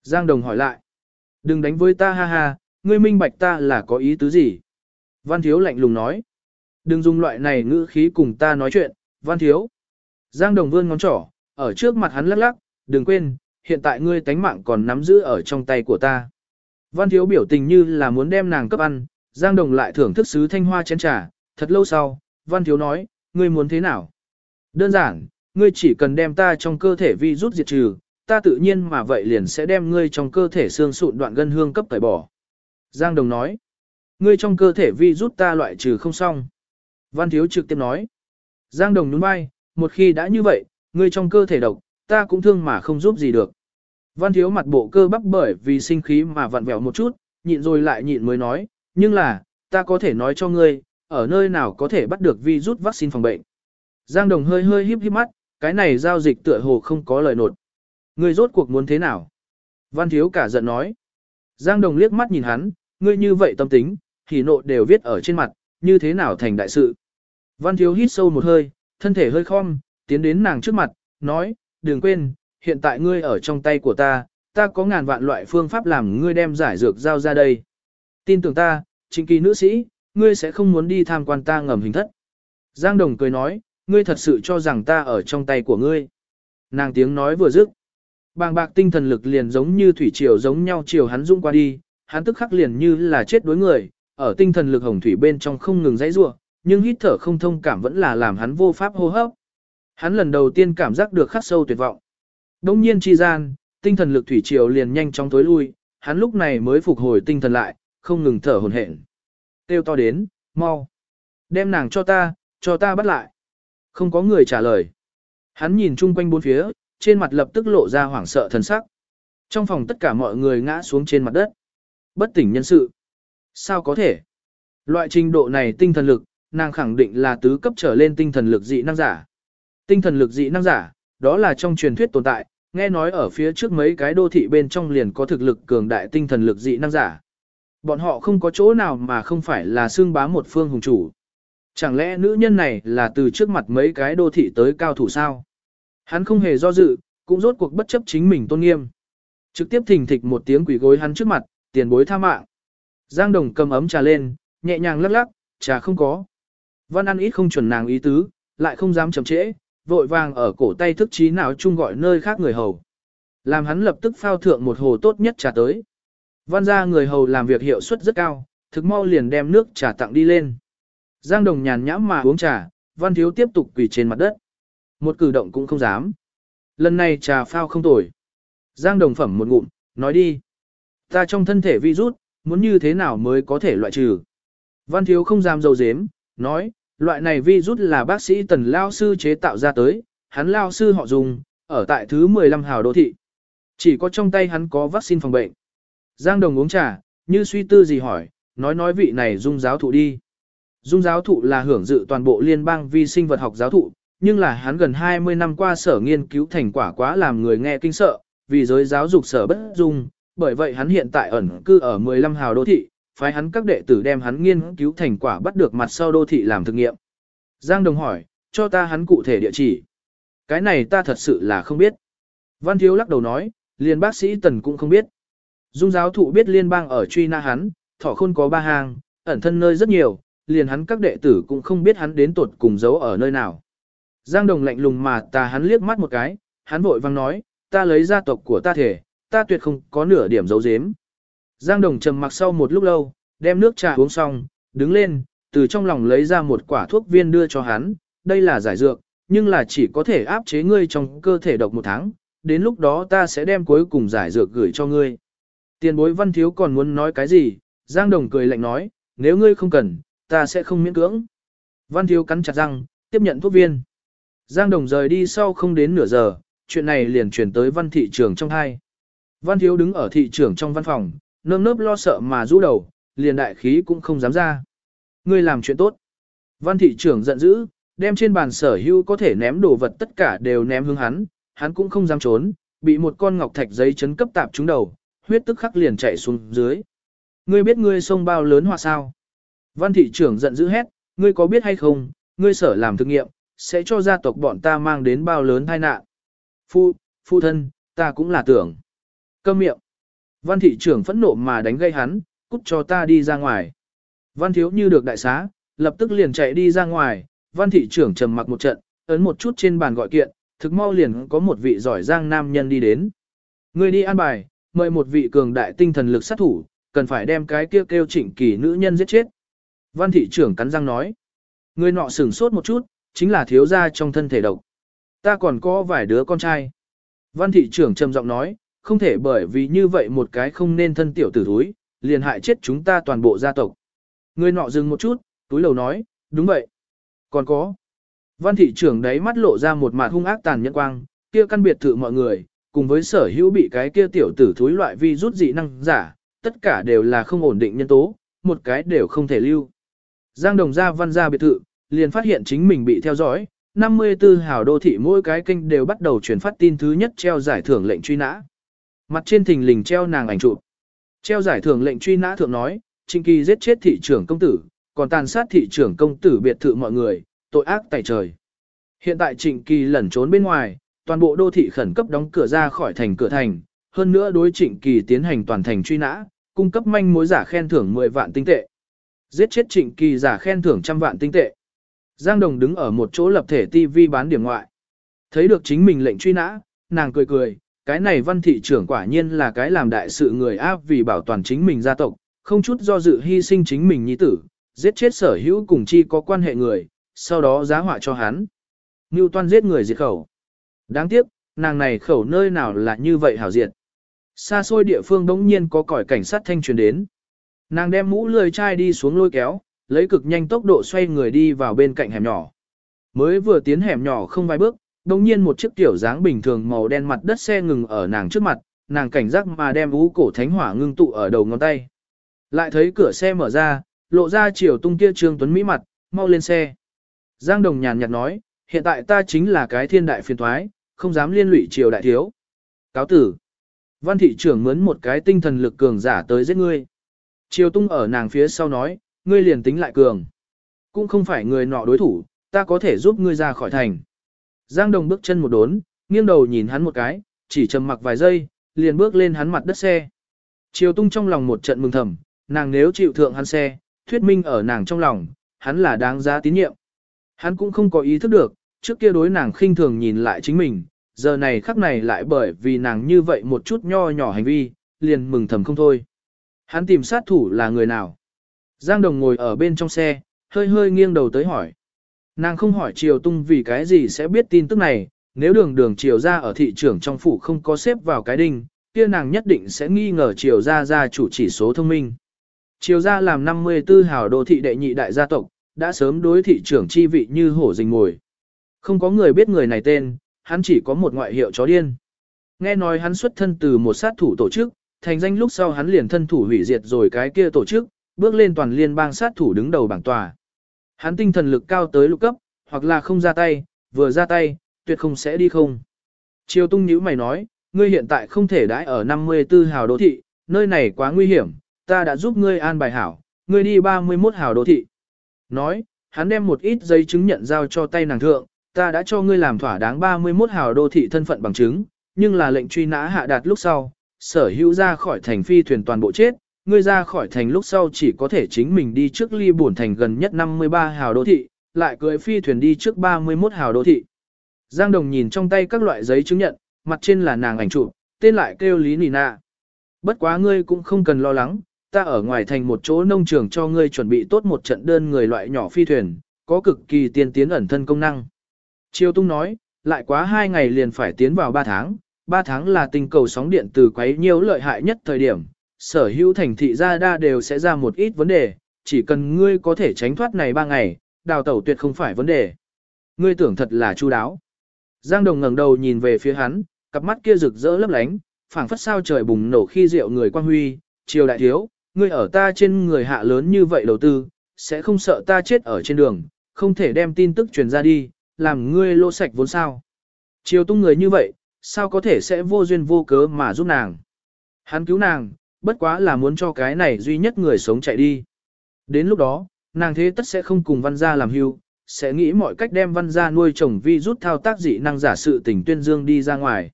A: Giang Đồng hỏi lại. Đừng đánh với ta ha ha, ngươi minh bạch ta là có ý tứ gì? Văn thiếu lạnh lùng nói. Đừng dùng loại này ngữ khí cùng ta nói chuyện, văn thiếu. Giang Đồng vươn ngón trỏ, ở trước mặt hắn lắc lắc, đừng quên, hiện tại ngươi tánh mạng còn nắm giữ ở trong tay của ta. Văn thiếu biểu tình như là muốn đem nàng cấp ăn, Giang Đồng lại thưởng thức sứ thanh hoa chén trà, thật lâu sau, Văn thiếu nói, ngươi muốn thế nào? Đơn giản, ngươi chỉ cần đem ta trong cơ thể vi rút diệt trừ, ta tự nhiên mà vậy liền sẽ đem ngươi trong cơ thể xương sụn đoạn gân hương cấp tẩy bỏ. Giang Đồng nói, ngươi trong cơ thể vi rút ta loại trừ không xong. Văn Thiếu trực tiếp nói, Giang Đồng nhún vai, một khi đã như vậy, ngươi trong cơ thể độc, ta cũng thương mà không giúp gì được. Văn Thiếu mặt bộ cơ bắp bởi vì sinh khí mà vặn vẹo một chút, nhịn rồi lại nhịn mới nói, nhưng là, ta có thể nói cho ngươi, ở nơi nào có thể bắt được vi rút vaccine phòng bệnh. Giang Đồng hơi hơi híp híp mắt, cái này giao dịch tựa hồ không có lời nột. Ngươi rốt cuộc muốn thế nào? Văn Thiếu cả giận nói. Giang Đồng liếc mắt nhìn hắn, ngươi như vậy tâm tính, thì nộ đều viết ở trên mặt, như thế nào thành đại sự. Văn Thiếu hít sâu một hơi, thân thể hơi khom, tiến đến nàng trước mặt, nói, đừng quên, hiện tại ngươi ở trong tay của ta, ta có ngàn vạn loại phương pháp làm ngươi đem giải dược giao ra đây. Tin tưởng ta, chính kỳ nữ sĩ, ngươi sẽ không muốn đi tham quan ta ngầm hình thất. Giang Đồng cười nói, ngươi thật sự cho rằng ta ở trong tay của ngươi. Nàng tiếng nói vừa dứt. Bàng bạc tinh thần lực liền giống như thủy triều giống nhau chiều hắn dũng qua đi, hắn tức khắc liền như là chết đối người, ở tinh thần lực hồng thủy bên trong không ngừng dãy rủa, nhưng hít thở không thông cảm vẫn là làm hắn vô pháp hô hấp. Hắn lần đầu tiên cảm giác được khắc sâu tuyệt vọng. Đông nhiên chi gian, tinh thần lực thủy triều liền nhanh chóng tối lui, hắn lúc này mới phục hồi tinh thần lại, không ngừng thở hổn hển. Tiêu to đến, mau. Đem nàng cho ta, cho ta bắt lại. Không có người trả lời. Hắn nhìn chung quanh bốn phía, trên mặt lập tức lộ ra hoảng sợ thần sắc. Trong phòng tất cả mọi người ngã xuống trên mặt đất. Bất tỉnh nhân sự. Sao có thể? Loại trình độ này tinh thần lực, nàng khẳng định là tứ cấp trở lên tinh thần lực dị năng giả. Tinh thần lực dị năng giả, đó là trong truyền thuyết tồn tại, nghe nói ở phía trước mấy cái đô thị bên trong liền có thực lực cường đại tinh thần lực dị năng giả. Bọn họ không có chỗ nào mà không phải là xương bá một phương hùng chủ. Chẳng lẽ nữ nhân này là từ trước mặt mấy cái đô thị tới cao thủ sao? Hắn không hề do dự, cũng rốt cuộc bất chấp chính mình tôn nghiêm. Trực tiếp thình thịch một tiếng quỷ gối hắn trước mặt, tiền bối tha mạng. Giang Đồng cầm ấm trà lên, nhẹ nhàng lắc lắc, trà không có. Văn ăn ít không chuẩn nàng ý tứ, lại không dám chậm trễ, vội vàng ở cổ tay thức trí nào chung gọi nơi khác người hầu. Làm hắn lập tức phao thượng một hồ tốt nhất trà tới. Văn ra người hầu làm việc hiệu suất rất cao, thực mau liền đem nước trà tặng đi lên. Giang Đồng nhàn nhãm mà uống trà, Văn Thiếu tiếp tục quỳ trên mặt đất. Một cử động cũng không dám. Lần này trà phao không tồi. Giang Đồng phẩm một ngụm, nói đi. Ta trong thân thể virus, muốn như thế nào mới có thể loại trừ. Văn Thiếu không dám dầu dếm, nói, loại này virus là bác sĩ tần lao sư chế tạo ra tới, hắn lao sư họ dùng, ở tại thứ 15 hào đô thị. Chỉ có trong tay hắn có vaccine phòng bệnh. Giang Đồng uống trà, như suy tư gì hỏi, nói nói vị này dung giáo thụ đi. Dung giáo thụ là hưởng dự toàn bộ liên bang vi sinh vật học giáo thụ, nhưng là hắn gần 20 năm qua sở nghiên cứu thành quả quá làm người nghe kinh sợ, vì giới giáo dục sở bất dung, bởi vậy hắn hiện tại ẩn cư ở 15 hào đô thị, phái hắn các đệ tử đem hắn nghiên cứu thành quả bắt được mặt sau đô thị làm thực nghiệm. Giang Đồng hỏi, cho ta hắn cụ thể địa chỉ. Cái này ta thật sự là không biết. Văn Thiếu lắc đầu nói, liền bác sĩ Tần cũng không biết. Dung giáo thụ biết liên bang ở truy na hắn, thỏ khôn có ba hàng, ẩn thân nơi rất nhiều, liền hắn các đệ tử cũng không biết hắn đến tuột cùng giấu ở nơi nào. Giang Đồng lạnh lùng mà ta hắn liếc mắt một cái, hắn vội vang nói, ta lấy gia tộc của ta thể, ta tuyệt không có nửa điểm giấu giếm. Giang Đồng trầm mặc sau một lúc lâu, đem nước trà uống xong, đứng lên, từ trong lòng lấy ra một quả thuốc viên đưa cho hắn, đây là giải dược, nhưng là chỉ có thể áp chế ngươi trong cơ thể độc một tháng, đến lúc đó ta sẽ đem cuối cùng giải dược gửi cho ngươi. Tiền bối văn thiếu còn muốn nói cái gì, Giang Đồng cười lạnh nói, nếu ngươi không cần, ta sẽ không miễn cưỡng. Văn thiếu cắn chặt răng, tiếp nhận thuốc viên. Giang Đồng rời đi sau không đến nửa giờ, chuyện này liền chuyển tới văn thị trường trong hai. Văn thiếu đứng ở thị trường trong văn phòng, nơm nớp lo sợ mà rũ đầu, liền đại khí cũng không dám ra. Ngươi làm chuyện tốt. Văn thị trưởng giận dữ, đem trên bàn sở hữu có thể ném đồ vật tất cả đều ném hướng hắn, hắn cũng không dám trốn, bị một con ngọc thạch giấy chấn cấp tạp trúng đầu, huyết tức khắc liền chạy xuống dưới. Ngươi biết ngươi sông bao lớn hoa sao? Văn thị trưởng giận dữ hét, ngươi có biết hay không, ngươi sở làm thực nghiệm, sẽ cho gia tộc bọn ta mang đến bao lớn tai nạn. Phu, phu thân, ta cũng là tưởng. Câm miệng. Văn thị trưởng phẫn nộ mà đánh gây hắn, cút cho ta đi ra ngoài. Văn thiếu như được đại xá, lập tức liền chạy đi ra ngoài, văn thị trưởng trầm mặc một trận, ấn một chút trên bàn gọi kiện, thực mau liền có một vị giỏi giang nam nhân đi đến. Người đi an bài, mời một vị cường đại tinh thần lực sát thủ, cần phải đem cái kêu kêu chỉnh kỳ nữ nhân giết chết. Văn thị trưởng cắn răng nói. Người nọ sửng sốt một chút, chính là thiếu gia trong thân thể độc. Ta còn có vài đứa con trai. Văn thị trưởng trầm giọng nói, không thể bởi vì như vậy một cái không nên thân tiểu tử thúi, liền hại chết chúng ta toàn bộ gia tộc. Người nọ dừng một chút, túi lầu nói, đúng vậy. Còn có. Văn thị trưởng đấy mắt lộ ra một mặt hung ác tàn nhẫn quang, kia căn biệt thự mọi người, cùng với sở hữu bị cái kia tiểu tử thúi loại vi rút dị năng giả, tất cả đều là không ổn định nhân tố, một cái đều không thể lưu. Giang đồng gia văn gia biệt thự, liền phát hiện chính mình bị theo dõi, 54 hào đô thị mỗi cái kênh đều bắt đầu truyền phát tin thứ nhất treo giải thưởng lệnh truy nã. Mặt trên thình lình treo nàng ảnh chụp. Treo giải thưởng lệnh truy nã thượng nói, Trịnh Kỳ giết chết thị trưởng công tử, còn tàn sát thị trưởng công tử biệt thự mọi người, tội ác tại trời. Hiện tại Trịnh Kỳ lẩn trốn bên ngoài, toàn bộ đô thị khẩn cấp đóng cửa ra khỏi thành cửa thành, hơn nữa đối Trịnh Kỳ tiến hành toàn thành truy nã, cung cấp manh mối giả khen thưởng 10 vạn tinh tệ. Giết chết Trịnh Kỳ giả khen thưởng trăm vạn tinh tệ. Giang Đồng đứng ở một chỗ lập thể TV bán điểm ngoại. Thấy được chính mình lệnh truy nã, nàng cười cười, cái này văn thị trưởng quả nhiên là cái làm đại sự người áp vì bảo toàn chính mình gia tộc, không chút do dự hy sinh chính mình nhi tử, giết chết sở hữu cùng chi có quan hệ người, sau đó giá họa cho hắn. Ngưu toan giết người diệt khẩu. Đáng tiếc, nàng này khẩu nơi nào là như vậy hảo diệt. Xa xôi địa phương đống nhiên có còi cảnh sát thanh truyền đến. Nàng đem mũ lười chai đi xuống lôi kéo, lấy cực nhanh tốc độ xoay người đi vào bên cạnh hẻm nhỏ. Mới vừa tiến hẻm nhỏ không vài bước, đồng nhiên một chiếc tiểu dáng bình thường màu đen mặt đất xe ngừng ở nàng trước mặt, nàng cảnh giác mà đem ú cổ thánh hỏa ngưng tụ ở đầu ngón tay. Lại thấy cửa xe mở ra, lộ ra chiều tung kia trương tuấn mỹ mặt, mau lên xe. Giang Đồng nhàn nhạt nói, hiện tại ta chính là cái thiên đại phiền thoái, không dám liên lụy triều đại thiếu. Cáo tử. Văn thị trưởng mướn một cái tinh thần lực cường giả tới giết ngươi. Triều tung ở nàng phía sau nói, ngươi liền tính lại cường. Cũng không phải người nọ đối thủ, ta có thể giúp ngươi ra khỏi thành. Giang Đồng bước chân một đốn, nghiêng đầu nhìn hắn một cái, chỉ trầm mặc vài giây, liền bước lên hắn mặt đất xe. Triều tung trong lòng một trận mừng thầm, nàng nếu chịu thượng hắn xe, thuyết minh ở nàng trong lòng, hắn là đáng giá tín nhiệm. Hắn cũng không có ý thức được, trước kia đối nàng khinh thường nhìn lại chính mình, giờ này khắc này lại bởi vì nàng như vậy một chút nho nhỏ hành vi, liền mừng thầm không thôi. Hắn tìm sát thủ là người nào? Giang Đồng ngồi ở bên trong xe, hơi hơi nghiêng đầu tới hỏi. Nàng không hỏi Triều Tung vì cái gì sẽ biết tin tức này, nếu đường đường Triều ra ở thị trường trong phủ không có xếp vào cái đinh, kia nàng nhất định sẽ nghi ngờ Triều ra ra chủ chỉ số thông minh. Triều ra làm 54 hào đô thị đệ nhị đại gia tộc, đã sớm đối thị trưởng chi vị như hổ rình ngồi. Không có người biết người này tên, hắn chỉ có một ngoại hiệu chó điên. Nghe nói hắn xuất thân từ một sát thủ tổ chức, thành danh lúc sau hắn liền thân thủ hủy diệt rồi cái kia tổ chức, bước lên toàn liên bang sát thủ đứng đầu bảng tòa. Hắn tinh thần lực cao tới lục cấp, hoặc là không ra tay, vừa ra tay, tuyệt không sẽ đi không. Triều tung nhíu mày nói, ngươi hiện tại không thể đãi ở 54 hào đô thị, nơi này quá nguy hiểm, ta đã giúp ngươi an bài hảo, ngươi đi 31 hào đô thị. Nói, hắn đem một ít giấy chứng nhận giao cho tay nàng thượng, ta đã cho ngươi làm thỏa đáng 31 hào đô thị thân phận bằng chứng, nhưng là lệnh truy nã hạ đạt lúc sau, sở hữu ra khỏi thành phi thuyền toàn bộ chết, ngươi ra khỏi thành lúc sau chỉ có thể chính mình đi trước ly bổn thành gần nhất 53 hào đô thị, lại cưỡi phi thuyền đi trước 31 hào đô thị. Giang Đồng nhìn trong tay các loại giấy chứng nhận, mặt trên là nàng ảnh chụp, tên lại kêu Lý Nina. Bất quá ngươi cũng không cần lo lắng, ta ở ngoài thành một chỗ nông trường cho ngươi chuẩn bị tốt một trận đơn người loại nhỏ phi thuyền, có cực kỳ tiên tiến ẩn thân công năng. Triều Tung nói, lại quá hai ngày liền phải tiến vào 3 tháng, 3 tháng là tình cầu sóng điện từ quấy nhiều lợi hại nhất thời điểm, sở hữu thành thị gia đa đều sẽ ra một ít vấn đề, chỉ cần ngươi có thể tránh thoát này ba ngày, đào tẩu tuyệt không phải vấn đề. Ngươi tưởng thật là chu đáo. Giang Đồng ngẩng đầu nhìn về phía hắn, cặp mắt kia rực rỡ lấp lánh, phảng phất sao trời bùng nổ khi rượu người quan huy, triều đại thiếu, ngươi ở ta trên người hạ lớn như vậy đầu tư, sẽ không sợ ta chết ở trên đường, không thể đem tin tức truyền ra đi, làm ngươi lô sạch vốn sao. Triều tung người như vậy, sao có thể sẽ vô duyên vô cớ mà giúp nàng. Hắn cứu nàng, bất quá là muốn cho cái này duy nhất người sống chạy đi. Đến lúc đó, nàng thế tất sẽ không cùng văn gia làm hưu, sẽ nghĩ mọi cách đem văn gia nuôi chồng vi rút thao tác dị năng giả sự tình tuyên dương đi ra ngoài.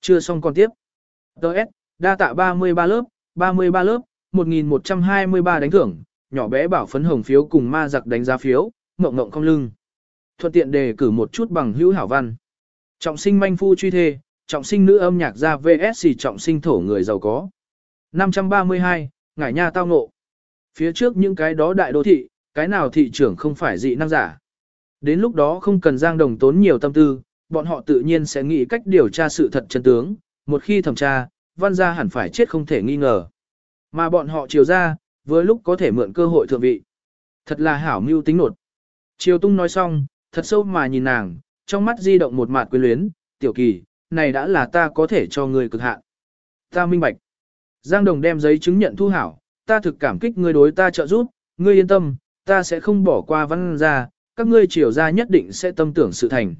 A: Chưa xong còn tiếp. Đợt, đa tạ 33 lớp, 33 lớp, 1123 đánh thưởng, nhỏ bé bảo phấn hồng phiếu cùng ma giặc đánh giá phiếu, mộng mộng không lưng. Thuận tiện đề cử một chút bằng hữu hảo văn. Trọng sinh manh phu truy thê, trọng sinh nữ âm nhạc gia VS trọng sinh thổ người giàu có. 532, ngải nha tao ngộ. Phía trước những cái đó đại đô thị, cái nào thị trưởng không phải dị năng giả. Đến lúc đó không cần giang đồng tốn nhiều tâm tư, bọn họ tự nhiên sẽ nghĩ cách điều tra sự thật chân tướng, một khi thẩm tra, văn gia hẳn phải chết không thể nghi ngờ. Mà bọn họ chiều ra, vừa lúc có thể mượn cơ hội thượng vị. Thật là hảo mưu tính nột. Triều Tung nói xong, thật sâu mà nhìn nàng, trong mắt di động một mạt quyến luyến, tiểu kỳ, này đã là ta có thể cho ngươi cực hạn. Ta minh bạch. Giang Đồng đem giấy chứng nhận thu hảo, ta thực cảm kích ngươi đối ta trợ giúp, ngươi yên tâm, ta sẽ không bỏ qua văn ra, các ngươi triều ra nhất định sẽ tâm tưởng sự thành.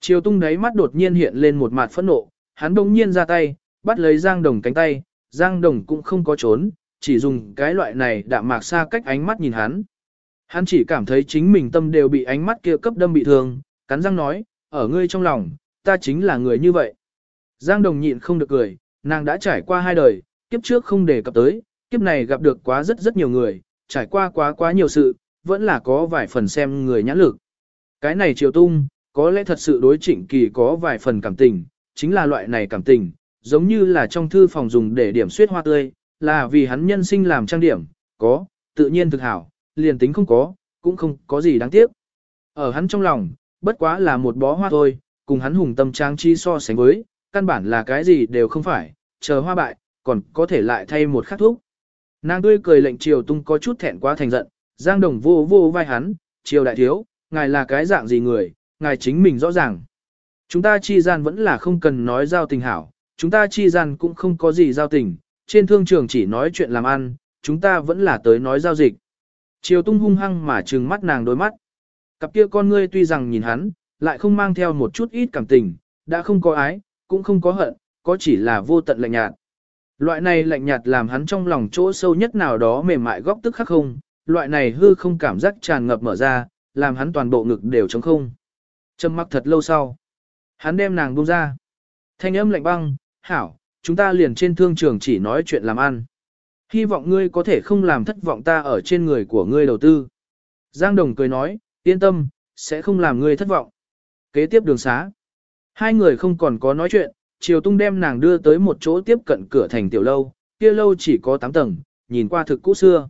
A: Triều Tung đáy mắt đột nhiên hiện lên một mặt phẫn nộ, hắn đông nhiên ra tay, bắt lấy Giang Đồng cánh tay, Giang Đồng cũng không có trốn, chỉ dùng cái loại này đạm mạc xa cách ánh mắt nhìn hắn. Hắn chỉ cảm thấy chính mình tâm đều bị ánh mắt kia cấp đâm bị thương, cắn răng nói, ở ngươi trong lòng, ta chính là người như vậy. Giang Đồng nhịn không được cười, nàng đã trải qua hai đời, kiếp trước không đề cập tới, kiếp này gặp được quá rất rất nhiều người, trải qua quá quá nhiều sự, vẫn là có vài phần xem người nhãn lực. Cái này triều tung, có lẽ thật sự đối trịnh kỳ có vài phần cảm tình, chính là loại này cảm tình, giống như là trong thư phòng dùng để điểm suyết hoa tươi, là vì hắn nhân sinh làm trang điểm, có, tự nhiên thực hảo, liền tính không có, cũng không có gì đáng tiếc. Ở hắn trong lòng, bất quá là một bó hoa thôi, cùng hắn hùng tâm trang chi so sánh với, căn bản là cái gì đều không phải, chờ hoa bại, còn có thể lại thay một khắc thuốc. Nàng tươi cười lệnh Triều Tung có chút thẹn quá thành giận, Giang Đồng vô vô vai hắn, Triều đại thiếu, ngài là cái dạng gì người, ngài chính mình rõ ràng. Chúng ta chi gian vẫn là không cần nói giao tình hảo, chúng ta chi gian cũng không có gì giao tình, trên thương trường chỉ nói chuyện làm ăn, chúng ta vẫn là tới nói giao dịch. Triều Tung hung hăng mà trừng mắt nàng đôi mắt. Cặp kia con ngươi tuy rằng nhìn hắn, lại không mang theo một chút ít cảm tình, đã không có ái, cũng không có hận, có chỉ là vô tận lạnh nhạt. Loại này lạnh nhạt làm hắn trong lòng chỗ sâu nhất nào đó mềm mại góc tức khắc không, loại này hư không cảm giác tràn ngập mở ra, làm hắn toàn bộ ngực đều trống không. Trầm mặc thật lâu sau. Hắn đem nàng buông ra. Thanh âm lạnh băng, hảo, chúng ta liền trên thương trường chỉ nói chuyện làm ăn. Hy vọng ngươi có thể không làm thất vọng ta ở trên người của ngươi đầu tư. Giang Đồng cười nói, yên tâm, sẽ không làm ngươi thất vọng. Kế tiếp đường xá. Hai người không còn có nói chuyện, Triều Tung đem nàng đưa tới một chỗ tiếp cận cửa thành tiểu lâu, kia lâu chỉ có 8 tầng, nhìn qua thực cũ xưa.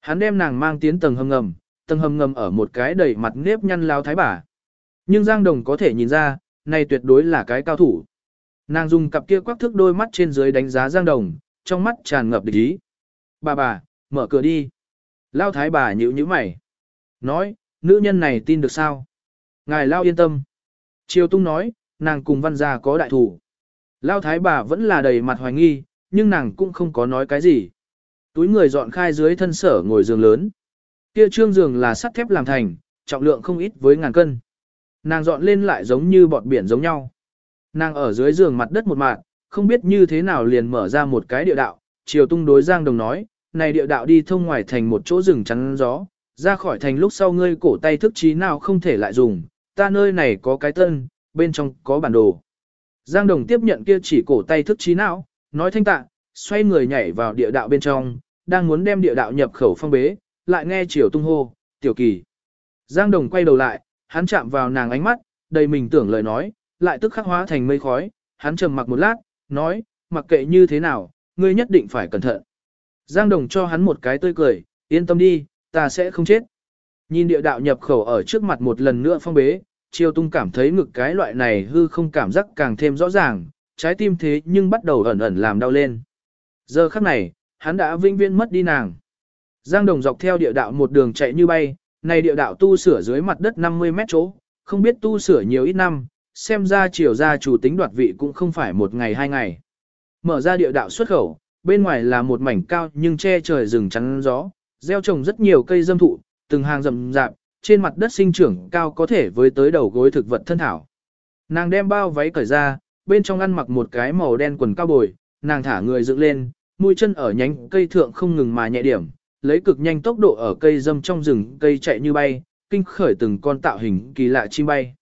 A: Hắn đem nàng mang tiến tầng hầm ngầm, tầng hầm ngầm ở một cái đầy mặt nếp nhăn lao thái bà. Nhưng Giang Đồng có thể nhìn ra, này tuyệt đối là cái cao thủ. Nàng dùng cặp kia quắc thước đôi mắt trên dưới đánh giá Giang Đồng, trong mắt tràn ngập địch ý. Bà bà, mở cửa đi. Lao thái bà nhữ nhữ mày. Nói, nữ nhân này tin được sao? Ngài Lao yên tâm. Triều Tung nói, nàng cùng văn gia có đại thủ. Lao thái bà vẫn là đầy mặt hoài nghi, nhưng nàng cũng không có nói cái gì. Túi người dọn khai dưới thân sở ngồi giường lớn. Kia trương giường là sắt thép làm thành, trọng lượng không ít với ngàn cân. Nàng dọn lên lại giống như bọt biển giống nhau. Nàng ở dưới giường mặt đất một mạng, không biết như thế nào liền mở ra một cái địa đạo. Triều tung đối Giang Đồng nói, này địa đạo đi thông ngoài thành một chỗ rừng chắn gió, ra khỏi thành lúc sau ngươi cổ tay thức trí nào không thể lại dùng, ta nơi này có cái tân, bên trong có bản đồ. Giang Đồng tiếp nhận kia chỉ cổ tay thức trí não, nói thanh tạ, xoay người nhảy vào địa đạo bên trong, đang muốn đem địa đạo nhập khẩu phong bế, lại nghe chiều tung hô, tiểu kỳ. Giang Đồng quay đầu lại, hắn chạm vào nàng ánh mắt, đầy mình tưởng lời nói, lại tức khắc hóa thành mây khói, hắn trầm mặc một lát, nói, mặc kệ như thế nào, ngươi nhất định phải cẩn thận. Giang Đồng cho hắn một cái tươi cười, yên tâm đi, ta sẽ không chết. Nhìn địa đạo nhập khẩu ở trước mặt một lần nữa phong bế, Triều Tung cảm thấy ngực cái loại này hư không cảm giác càng thêm rõ ràng, trái tim thế nhưng bắt đầu ẩn ẩn làm đau lên. Giờ khắc này, hắn đã vinh viễn mất đi nàng. Giang Đồng dọc theo địa đạo một đường chạy như bay, này địa đạo tu sửa dưới mặt đất 50 mét chỗ, không biết tu sửa nhiều ít năm, xem ra chiều ra chủ tính đoạt vị cũng không phải một ngày hai ngày. Mở ra địa đạo xuất khẩu, bên ngoài là một mảnh cao nhưng che trời rừng chắn gió, gieo trồng rất nhiều cây dâm thụ, từng hàng rậm rạp, trên mặt đất sinh trưởng cao có thể với tới đầu gối thực vật thân thảo. Nàng đem bao váy cởi ra, bên trong ăn mặc một cái màu đen quần cao bồi, nàng thả người dựng lên, mũi chân ở nhánh cây thượng không ngừng mà nhẹ điểm, lấy cực nhanh tốc độ ở cây dâm trong rừng cây chạy như bay, kinh khởi từng con tạo hình kỳ lạ chim bay.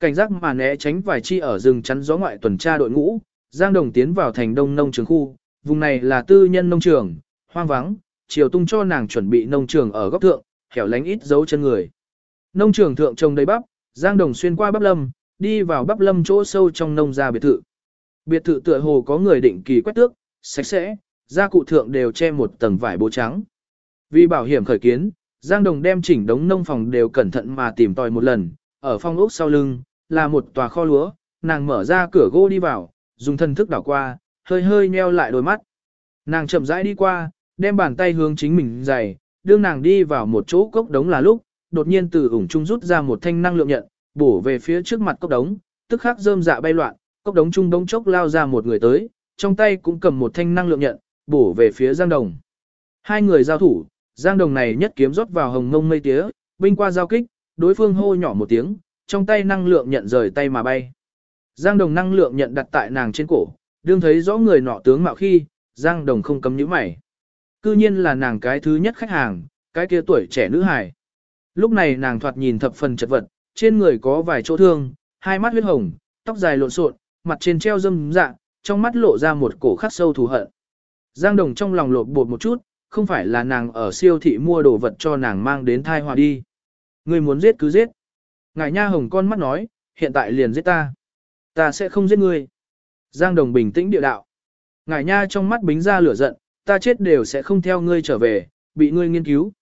A: Cảnh giác mà né tránh vài chi ở rừng chắn gió ngoại tuần tra đội ngũ, Giang Đồng tiến vào thành đông nông trường khu, vùng này là tư nhân nông trường, hoang vắng, chiều tung cho nàng chuẩn bị nông trường ở góc thượng, hẻo lánh ít dấu chân người. Nông trường thượng trồng đầy bắp, Giang Đồng xuyên qua bắp lâm, đi vào bắp lâm chỗ sâu trong nông gia biệt thự. Biệt thự tựa hồ có người định kỳ quét tước, sạch sẽ, gia cụ thượng đều che một tầng vải bố trắng. Vì bảo hiểm khởi kiến, Giang Đồng đem chỉnh đống nông phòng đều cẩn thận mà tìm tòi một lần, ở phong ốc sau lưng, là một tòa kho lúa, nàng mở ra cửa gỗ đi vào, dùng thân thức đảo qua, hơi hơi nheo lại đôi mắt. Nàng chậm rãi đi qua, đem bàn tay hướng chính mình dày, đương nàng đi vào một chỗ cốc đống là lúc, đột nhiên từ ủng trung rút ra một thanh năng lượng nhận, bổ về phía trước mặt cốc đống, tức khắc rơm dạ bay loạn, cốc đống trung đống chốc lao ra một người tới, trong tay cũng cầm một thanh năng lượng nhận, bổ về phía Giang Đồng. Hai người giao thủ, Giang Đồng này nhất kiếm rót vào hồng ngông mây tía, binh qua giao kích, đối phương hô nhỏ một tiếng, trong tay năng lượng nhận rời tay mà bay. Giang Đồng năng lượng nhận đặt tại nàng trên cổ, đương thấy rõ người nọ tướng mạo khi, Giang Đồng không cấm nhíu mày. Cư nhiên là nàng cái thứ nhất khách hàng, cái kia tuổi trẻ nữ hài. Lúc này nàng thoạt nhìn thập phần chật vật, trên người có vài chỗ thương, hai mắt huyết hồng, tóc dài lộn xộn, mặt trên treo dâm dạ, trong mắt lộ ra một cổ khắc sâu thù hận. Giang Đồng trong lòng lột bột một chút, không phải là nàng ở siêu thị mua đồ vật cho nàng mang đến thai hòa đi. Người muốn giết cứ giết. Ngài nha hồng con mắt nói, hiện tại liền giết ta. Ta sẽ không giết ngươi. Giang Đồng bình tĩnh địa đạo. Ngài nha trong mắt bính ra lửa giận, ta chết đều sẽ không theo ngươi trở về, bị ngươi nghiên cứu.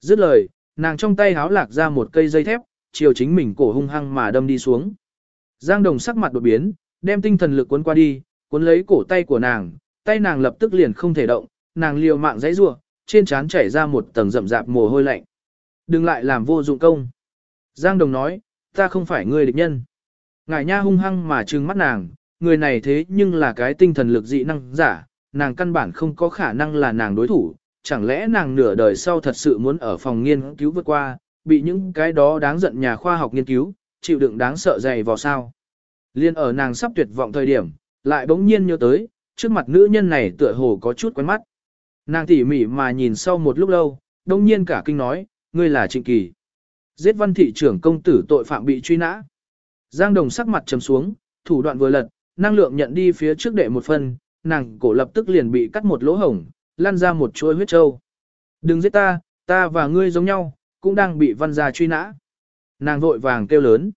A: Dứt lời, nàng trong tay háo lạc ra một cây dây thép, chiều chính mình cổ hung hăng mà đâm đi xuống. Giang Đồng sắc mặt đột biến, đem tinh thần lực cuốn qua đi, cuốn lấy cổ tay của nàng, tay nàng lập tức liền không thể động, nàng liều mạng dãy giụa, trên trán chảy ra một tầng rậm rạp mồ hôi lạnh. Đừng lại làm vô dụng công. Giang Đồng nói, ta không phải người địch nhân. Ngải nha hung hăng mà trừng mắt nàng, người này thế nhưng là cái tinh thần lực dị năng giả, nàng căn bản không có khả năng là nàng đối thủ, chẳng lẽ nàng nửa đời sau thật sự muốn ở phòng nghiên cứu vượt qua, bị những cái đó đáng giận nhà khoa học nghiên cứu, chịu đựng đáng sợ dày vào sao. Liên ở nàng sắp tuyệt vọng thời điểm, lại bỗng nhiên nhớ tới, trước mặt nữ nhân này tựa hồ có chút quen mắt. Nàng tỉ mỉ mà nhìn sau một lúc lâu, đông nhiên cả kinh nói, ngươi là Trịnh Kỳ. Giết văn thị trưởng công tử tội phạm bị truy nã. Giang Đồng sắc mặt trầm xuống, thủ đoạn vừa lật, năng lượng nhận đi phía trước đệ một phần, nàng cổ lập tức liền bị cắt một lỗ hổng, lan ra một chuỗi huyết trâu. Đừng giết ta, ta và ngươi giống nhau, cũng đang bị văn gia truy nã. Nàng vội vàng kêu lớn.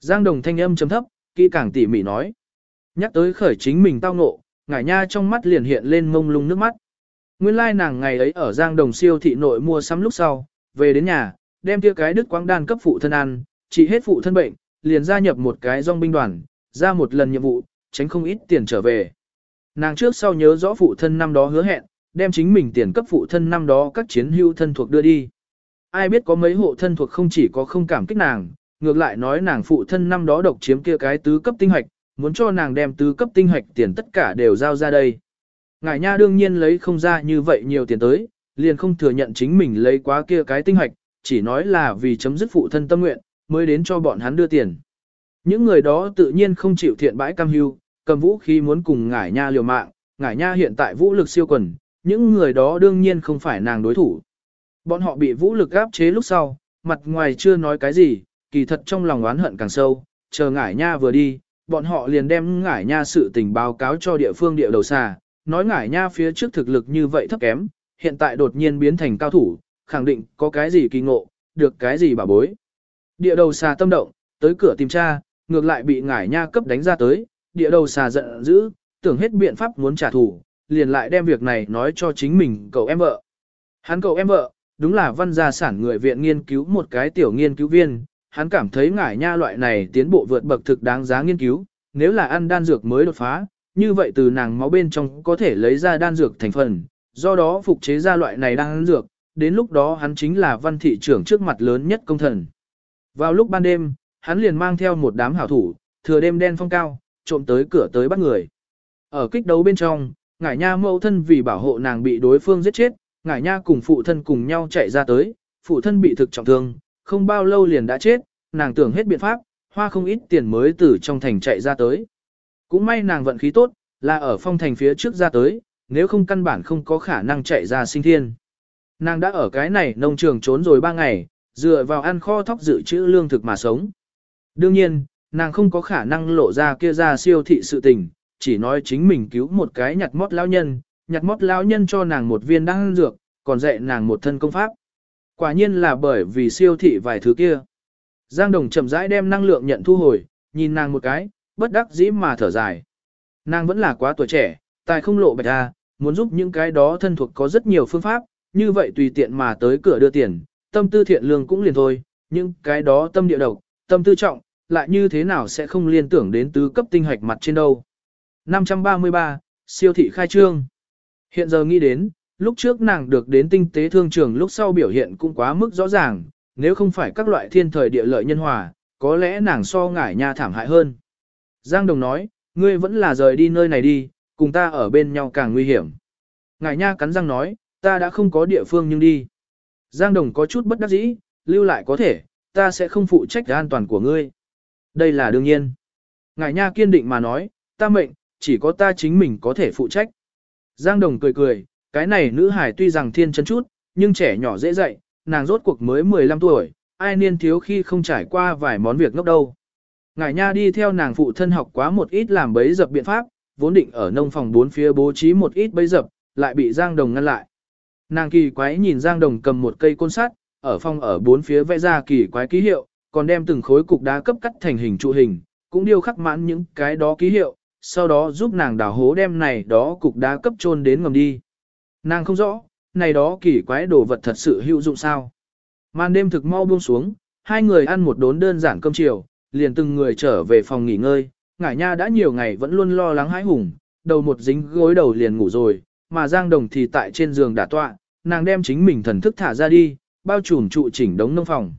A: Giang Đồng thanh âm trầm thấp, kỹ càng tỉ mỉ nói. Nhắc tới khởi chính mình tao ngộ, ngải nha trong mắt liền hiện lên mông lung nước mắt. Nguyên lai like nàng ngày ấy ở Giang Đồng siêu thị nội mua sắm lúc sau, về đến nhà, đem kia cái đứt quáng đan cấp phụ thân ăn, trị hết phụ thân bệnh, liền gia nhập một cái dòng binh đoàn, ra một lần nhiệm vụ, tránh không ít tiền trở về. Nàng trước sau nhớ rõ phụ thân năm đó hứa hẹn, đem chính mình tiền cấp phụ thân năm đó các chiến hưu thân thuộc đưa đi. Ai biết có mấy hộ thân thuộc không chỉ có không cảm kích nàng, ngược lại nói nàng phụ thân năm đó độc chiếm kia cái tứ cấp tinh hoạch, muốn cho nàng đem tứ cấp tinh hoạch tiền tất cả đều giao ra đây. Ngải nha đương nhiên lấy không ra như vậy nhiều tiền tới, liền không thừa nhận chính mình lấy quá kia cái tinh hoạch, chỉ nói là vì chấm dứt phụ thân tâm nguyện, mới đến cho bọn hắn đưa tiền. Những người đó tự nhiên không chịu thiện bãi cam hưu, cầm vũ khí muốn cùng ngải nha liều mạng, ngải nha hiện tại vũ lực siêu quần, những người đó đương nhiên không phải nàng đối thủ. Bọn họ bị vũ lực áp chế lúc sau, mặt ngoài chưa nói cái gì, kỳ thật trong lòng oán hận càng sâu, chờ ngải nha vừa đi, bọn họ liền đem ngải nha sự tình báo cáo cho địa phương địa đầu xa, nói ngải nha phía trước thực lực như vậy thấp kém, hiện tại đột nhiên biến thành cao thủ, khẳng định có cái gì kỳ ngộ, được cái gì bà bối. Địa đầu xà tâm động, tới cửa tìm tra, ngược lại bị ngải nha cấp đánh ra tới, địa đầu xà giận dữ, tưởng hết biện pháp muốn trả thù, liền lại đem việc này nói cho chính mình cậu em vợ. Hắn cậu em vợ, đúng là văn gia sản người viện nghiên cứu một cái tiểu nghiên cứu viên, hắn cảm thấy ngải nha loại này tiến bộ vượt bậc thực đáng giá nghiên cứu, nếu là ăn đan dược mới đột phá, như vậy từ nàng máu bên trong có thể lấy ra đan dược thành phần, do đó phục chế ra loại này đan dược, đến lúc đó hắn chính là văn thị trưởng trước mặt lớn nhất công thần. Vào lúc ban đêm, hắn liền mang theo một đám hảo thủ, thừa đêm đen phong cao, trộm tới cửa tới bắt người. Ở kích đấu bên trong, ngải nha mẫu thân vì bảo hộ nàng bị đối phương giết chết, ngải nha cùng phụ thân cùng nhau chạy ra tới, phụ thân bị thực trọng thương, không bao lâu liền đã chết, nàng tưởng hết biện pháp, hoa không ít tiền mới từ trong thành chạy ra tới. Cũng may nàng vận khí tốt, là ở phong thành phía trước ra tới, nếu không căn bản không có khả năng chạy ra sinh thiên. Nàng đã ở cái này nông trường trốn rồi ba ngày, dựa vào ăn kho thóc dự trữ lương thực mà sống. Đương nhiên, nàng không có khả năng lộ ra kia ra siêu thị sự tình, chỉ nói chính mình cứu một cái nhặt mót lão nhân, nhặt mót lão nhân cho nàng một viên đan dược, còn dạy nàng một thân công pháp. Quả nhiên là bởi vì siêu thị vài thứ kia. Giang Đồng chậm rãi đem năng lượng nhận thu hồi, nhìn nàng một cái, bất đắc dĩ mà thở dài. Nàng vẫn là quá tuổi trẻ, tài không lộ bạch ra, muốn giúp những cái đó thân thuộc có rất nhiều phương pháp, như vậy tùy tiện mà tới cửa đưa tiền, tâm tư thiện lương cũng liền thôi, nhưng cái đó tâm địa độc, tâm tư trọng, lại như thế nào sẽ không liên tưởng đến tứ cấp tinh hoạch mặt trên đâu. 533, siêu thị khai trương. Hiện giờ nghĩ đến, lúc trước nàng được đến tinh tế thương trường lúc sau biểu hiện cũng quá mức rõ ràng, nếu không phải các loại thiên thời địa lợi nhân hòa, có lẽ nàng so ngải nha thảm hại hơn. Giang Đồng nói, ngươi vẫn là rời đi nơi này đi, cùng ta ở bên nhau càng nguy hiểm. Ngải nha cắn răng nói, ta đã không có địa phương nhưng đi. Giang Đồng có chút bất đắc dĩ, lưu lại có thể, ta sẽ không phụ trách an toàn của ngươi. Đây là đương nhiên. ngài nha kiên định mà nói, ta mệnh, chỉ có ta chính mình có thể phụ trách. Giang Đồng cười cười, cái này nữ hải tuy rằng thiên chân chút, nhưng trẻ nhỏ dễ dạy, nàng rốt cuộc mới 15 tuổi, ai niên thiếu khi không trải qua vài món việc ngốc đâu. Ngải nha đi theo nàng phụ thân học quá một ít làm bấy dập biện pháp, vốn định ở nông phòng bốn phía bố trí một ít bấy dập, lại bị Giang Đồng ngăn lại. Nàng kỳ quái nhìn Giang Đồng cầm một cây côn sắt, ở phòng ở bốn phía vẽ ra kỳ quái ký hiệu, còn đem từng khối cục đá cấp cắt thành hình trụ hình, cũng điêu khắc mãn những cái đó ký hiệu, sau đó giúp nàng đào hố đem này đó cục đá cấp chôn đến ngầm đi. Nàng không rõ, này đó kỳ quái đồ vật thật sự hữu dụng sao. Màn đêm thực mau buông xuống, hai người ăn một đốn đơn giản cơm chiều, liền từng người trở về phòng nghỉ ngơi, ngải nha đã nhiều ngày vẫn luôn lo lắng hãi hùng, đầu một dính gối đầu liền ngủ rồi, mà Giang Đồng thì tại trên giường đả tọa, nàng đem chính mình thần thức thả ra đi, bao trùm trụ chỉnh đống nông phòng.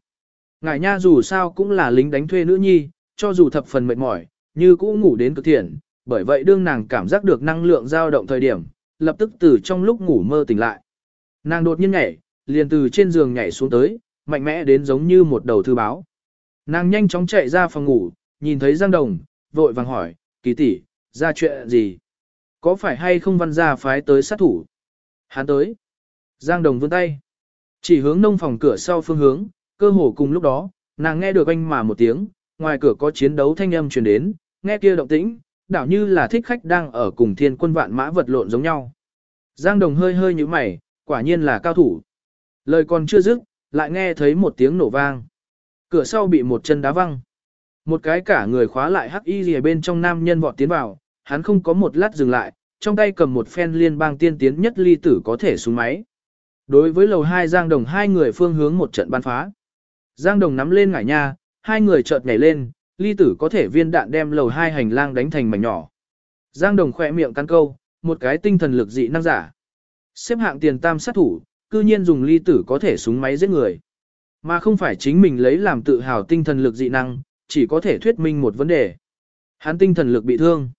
A: Ngải nha dù sao cũng là lính đánh thuê nữ nhi, cho dù thập phần mệt mỏi, như cũ ngủ đến cực thiện, bởi vậy đương nàng cảm giác được năng lượng dao động thời điểm, lập tức từ trong lúc ngủ mơ tỉnh lại. Nàng đột nhiên nhảy, liền từ trên giường nhảy xuống tới, mạnh mẽ đến giống như một đầu thư báo. Nàng nhanh chóng chạy ra phòng ngủ, nhìn thấy Giang Đồng, vội vàng hỏi, kỳ tỷ, ra chuyện gì? Có phải hay không văn gia phái tới sát thủ? Hắn tới. Giang Đồng vươn tay. Chỉ hướng nông phòng cửa sau phương hướng, cơ hồ cùng lúc đó, nàng nghe được anh mà một tiếng, ngoài cửa có chiến đấu thanh âm truyền đến, nghe kia động tĩnh, đảo như là thích khách đang ở cùng thiên quân vạn mã vật lộn giống nhau. Giang Đồng hơi hơi như mày, quả nhiên là cao thủ. Lời còn chưa dứt, lại nghe thấy một tiếng nổ vang. Cửa sau bị một chân đá văng. Một cái cả người khóa lại hắc y gì bên trong nam nhân vọt tiến vào, hắn không có một lát dừng lại, trong tay cầm một phen liên bang tiên tiến nhất ly tử có thể xuống máy. Đối với lầu hai Giang Đồng hai người phương hướng một trận ban phá. Giang Đồng nắm lên ngải nha, hai người chợt nhảy lên, ly tử có thể viên đạn đem lầu hai hành lang đánh thành mảnh nhỏ. Giang Đồng khỏe miệng cắn câu, một cái tinh thần lực dị năng giả. Xếp hạng tiền tam sát thủ, cư nhiên dùng ly tử có thể súng máy giết người. Mà không phải chính mình lấy làm tự hào tinh thần lực dị năng, chỉ có thể thuyết minh một vấn đề. Hắn tinh thần lực bị thương.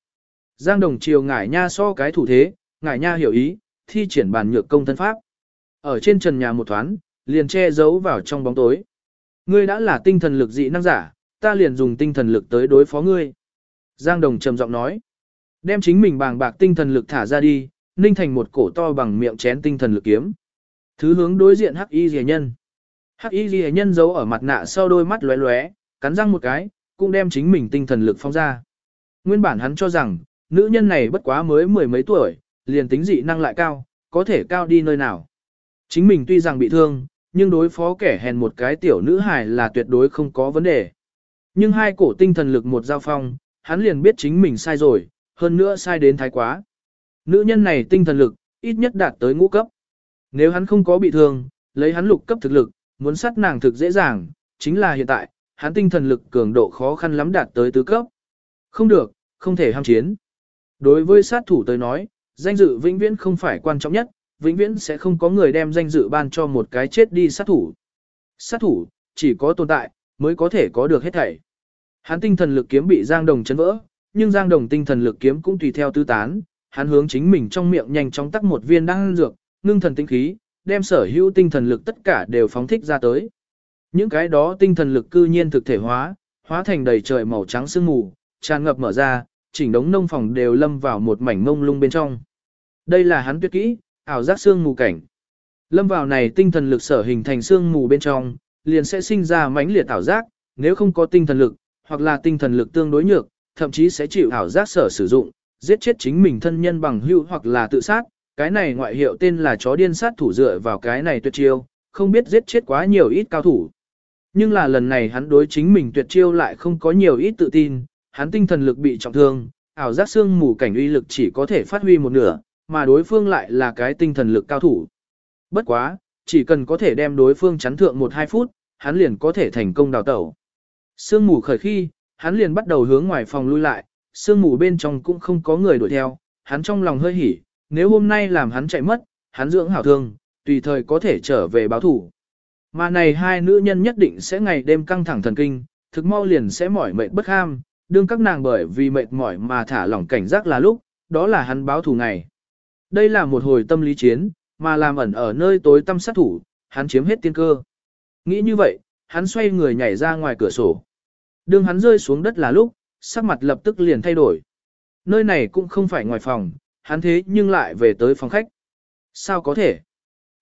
A: Giang Đồng chiều ngải nha so cái thủ thế, ngải nha hiểu ý, thi triển bản nhược công thân pháp. Ở trên trần nhà một thoáng, liền che giấu vào trong bóng tối. Ngươi đã là tinh thần lực dị năng giả, ta liền dùng tinh thần lực tới đối phó ngươi. Giang Đồng trầm giọng nói. Đem chính mình bàng bạc tinh thần lực thả ra đi, ninh thành một cổ to bằng miệng chén tinh thần lực kiếm. Thứ hướng đối diện Hắc Y Liễu Nhân. Hắc Y Liễu Nhân giấu ở mặt nạ sau đôi mắt lóe lóe, cắn răng một cái, cũng đem chính mình tinh thần lực phong ra. Nguyên bản hắn cho rằng, nữ nhân này bất quá mới mười mấy tuổi, liền tính dị năng lại cao, có thể cao đi nơi nào. Chính mình tuy rằng bị thương, nhưng đối phó kẻ hèn một cái tiểu nữ hài là tuyệt đối không có vấn đề. Nhưng hai cổ tinh thần lực một giao phong, hắn liền biết chính mình sai rồi, hơn nữa sai đến thái quá. Nữ nhân này tinh thần lực, ít nhất đạt tới ngũ cấp. Nếu hắn không có bị thương, lấy hắn lục cấp thực lực, muốn sát nàng thực dễ dàng, chính là hiện tại, hắn tinh thần lực cường độ khó khăn lắm đạt tới tứ cấp. Không được, không thể ham chiến. Đối với sát thủ tới nói, danh dự vĩnh viễn không phải quan trọng nhất, vĩnh viễn sẽ không có người đem danh dự ban cho một cái chết đi sát thủ. Sát thủ, chỉ có tồn tại, mới có thể có được hết thảy. Hắn tinh thần lực kiếm bị Giang Đồng chấn vỡ, nhưng Giang Đồng tinh thần lực kiếm cũng tùy theo tứ tán, hắn hướng chính mình trong miệng nhanh chóng tắc một viên đan dược, ngưng thần tinh khí, đem sở hữu tinh thần lực tất cả đều phóng thích ra tới. Những cái đó tinh thần lực cư nhiên thực thể hóa, hóa thành đầy trời màu trắng sương mù, tràn ngập mở ra, chỉnh đống nông phòng đều lâm vào một mảnh mông lung bên trong. Đây là hắn tuyệt kỹ, ảo giác xương mù cảnh. Lâm vào này tinh thần lực sở hình thành xương mù bên trong, liền sẽ sinh ra mãnh liệt ảo giác, nếu không có tinh thần lực, hoặc là tinh thần lực tương đối nhược, thậm chí sẽ chịu ảo giác sở sử dụng, giết chết chính mình thân nhân bằng hữu hoặc là tự sát. Cái này ngoại hiệu tên là chó điên sát thủ dựa vào cái này tuyệt chiêu, không biết giết chết quá nhiều ít cao thủ. Nhưng là lần này hắn đối chính mình tuyệt chiêu lại không có nhiều ít tự tin, hắn tinh thần lực bị trọng thương, ảo giác xương mù cảnh uy lực chỉ có thể phát huy một nửa, mà đối phương lại là cái tinh thần lực cao thủ. Bất quá, chỉ cần có thể đem đối phương chắn thượng 1-2 phút, hắn liền có thể thành công đào tẩu. Sương mù khởi khi, hắn liền bắt đầu hướng ngoài phòng lui lại, sương mù bên trong cũng không có người đuổi theo, hắn trong lòng hơi hỉ, nếu hôm nay làm hắn chạy mất, hắn dưỡng hảo thương, tùy thời có thể trở về báo thủ. Mà này hai nữ nhân nhất định sẽ ngày đêm căng thẳng thần kinh, thực mau liền sẽ mỏi mệt bất ham, đương các nàng bởi vì mệt mỏi mà thả lỏng cảnh giác là lúc, đó là hắn báo thù ngày. Đây là một hồi tâm lý chiến, mà làm ẩn ở nơi tối tâm sát thủ, hắn chiếm hết tiên cơ. Nghĩ như vậy, hắn xoay người nhảy ra ngoài cửa sổ. Đương hắn rơi xuống đất là lúc, sắc mặt lập tức liền thay đổi. Nơi này cũng không phải ngoài phòng, hắn thế nhưng lại về tới phòng khách. Sao có thể?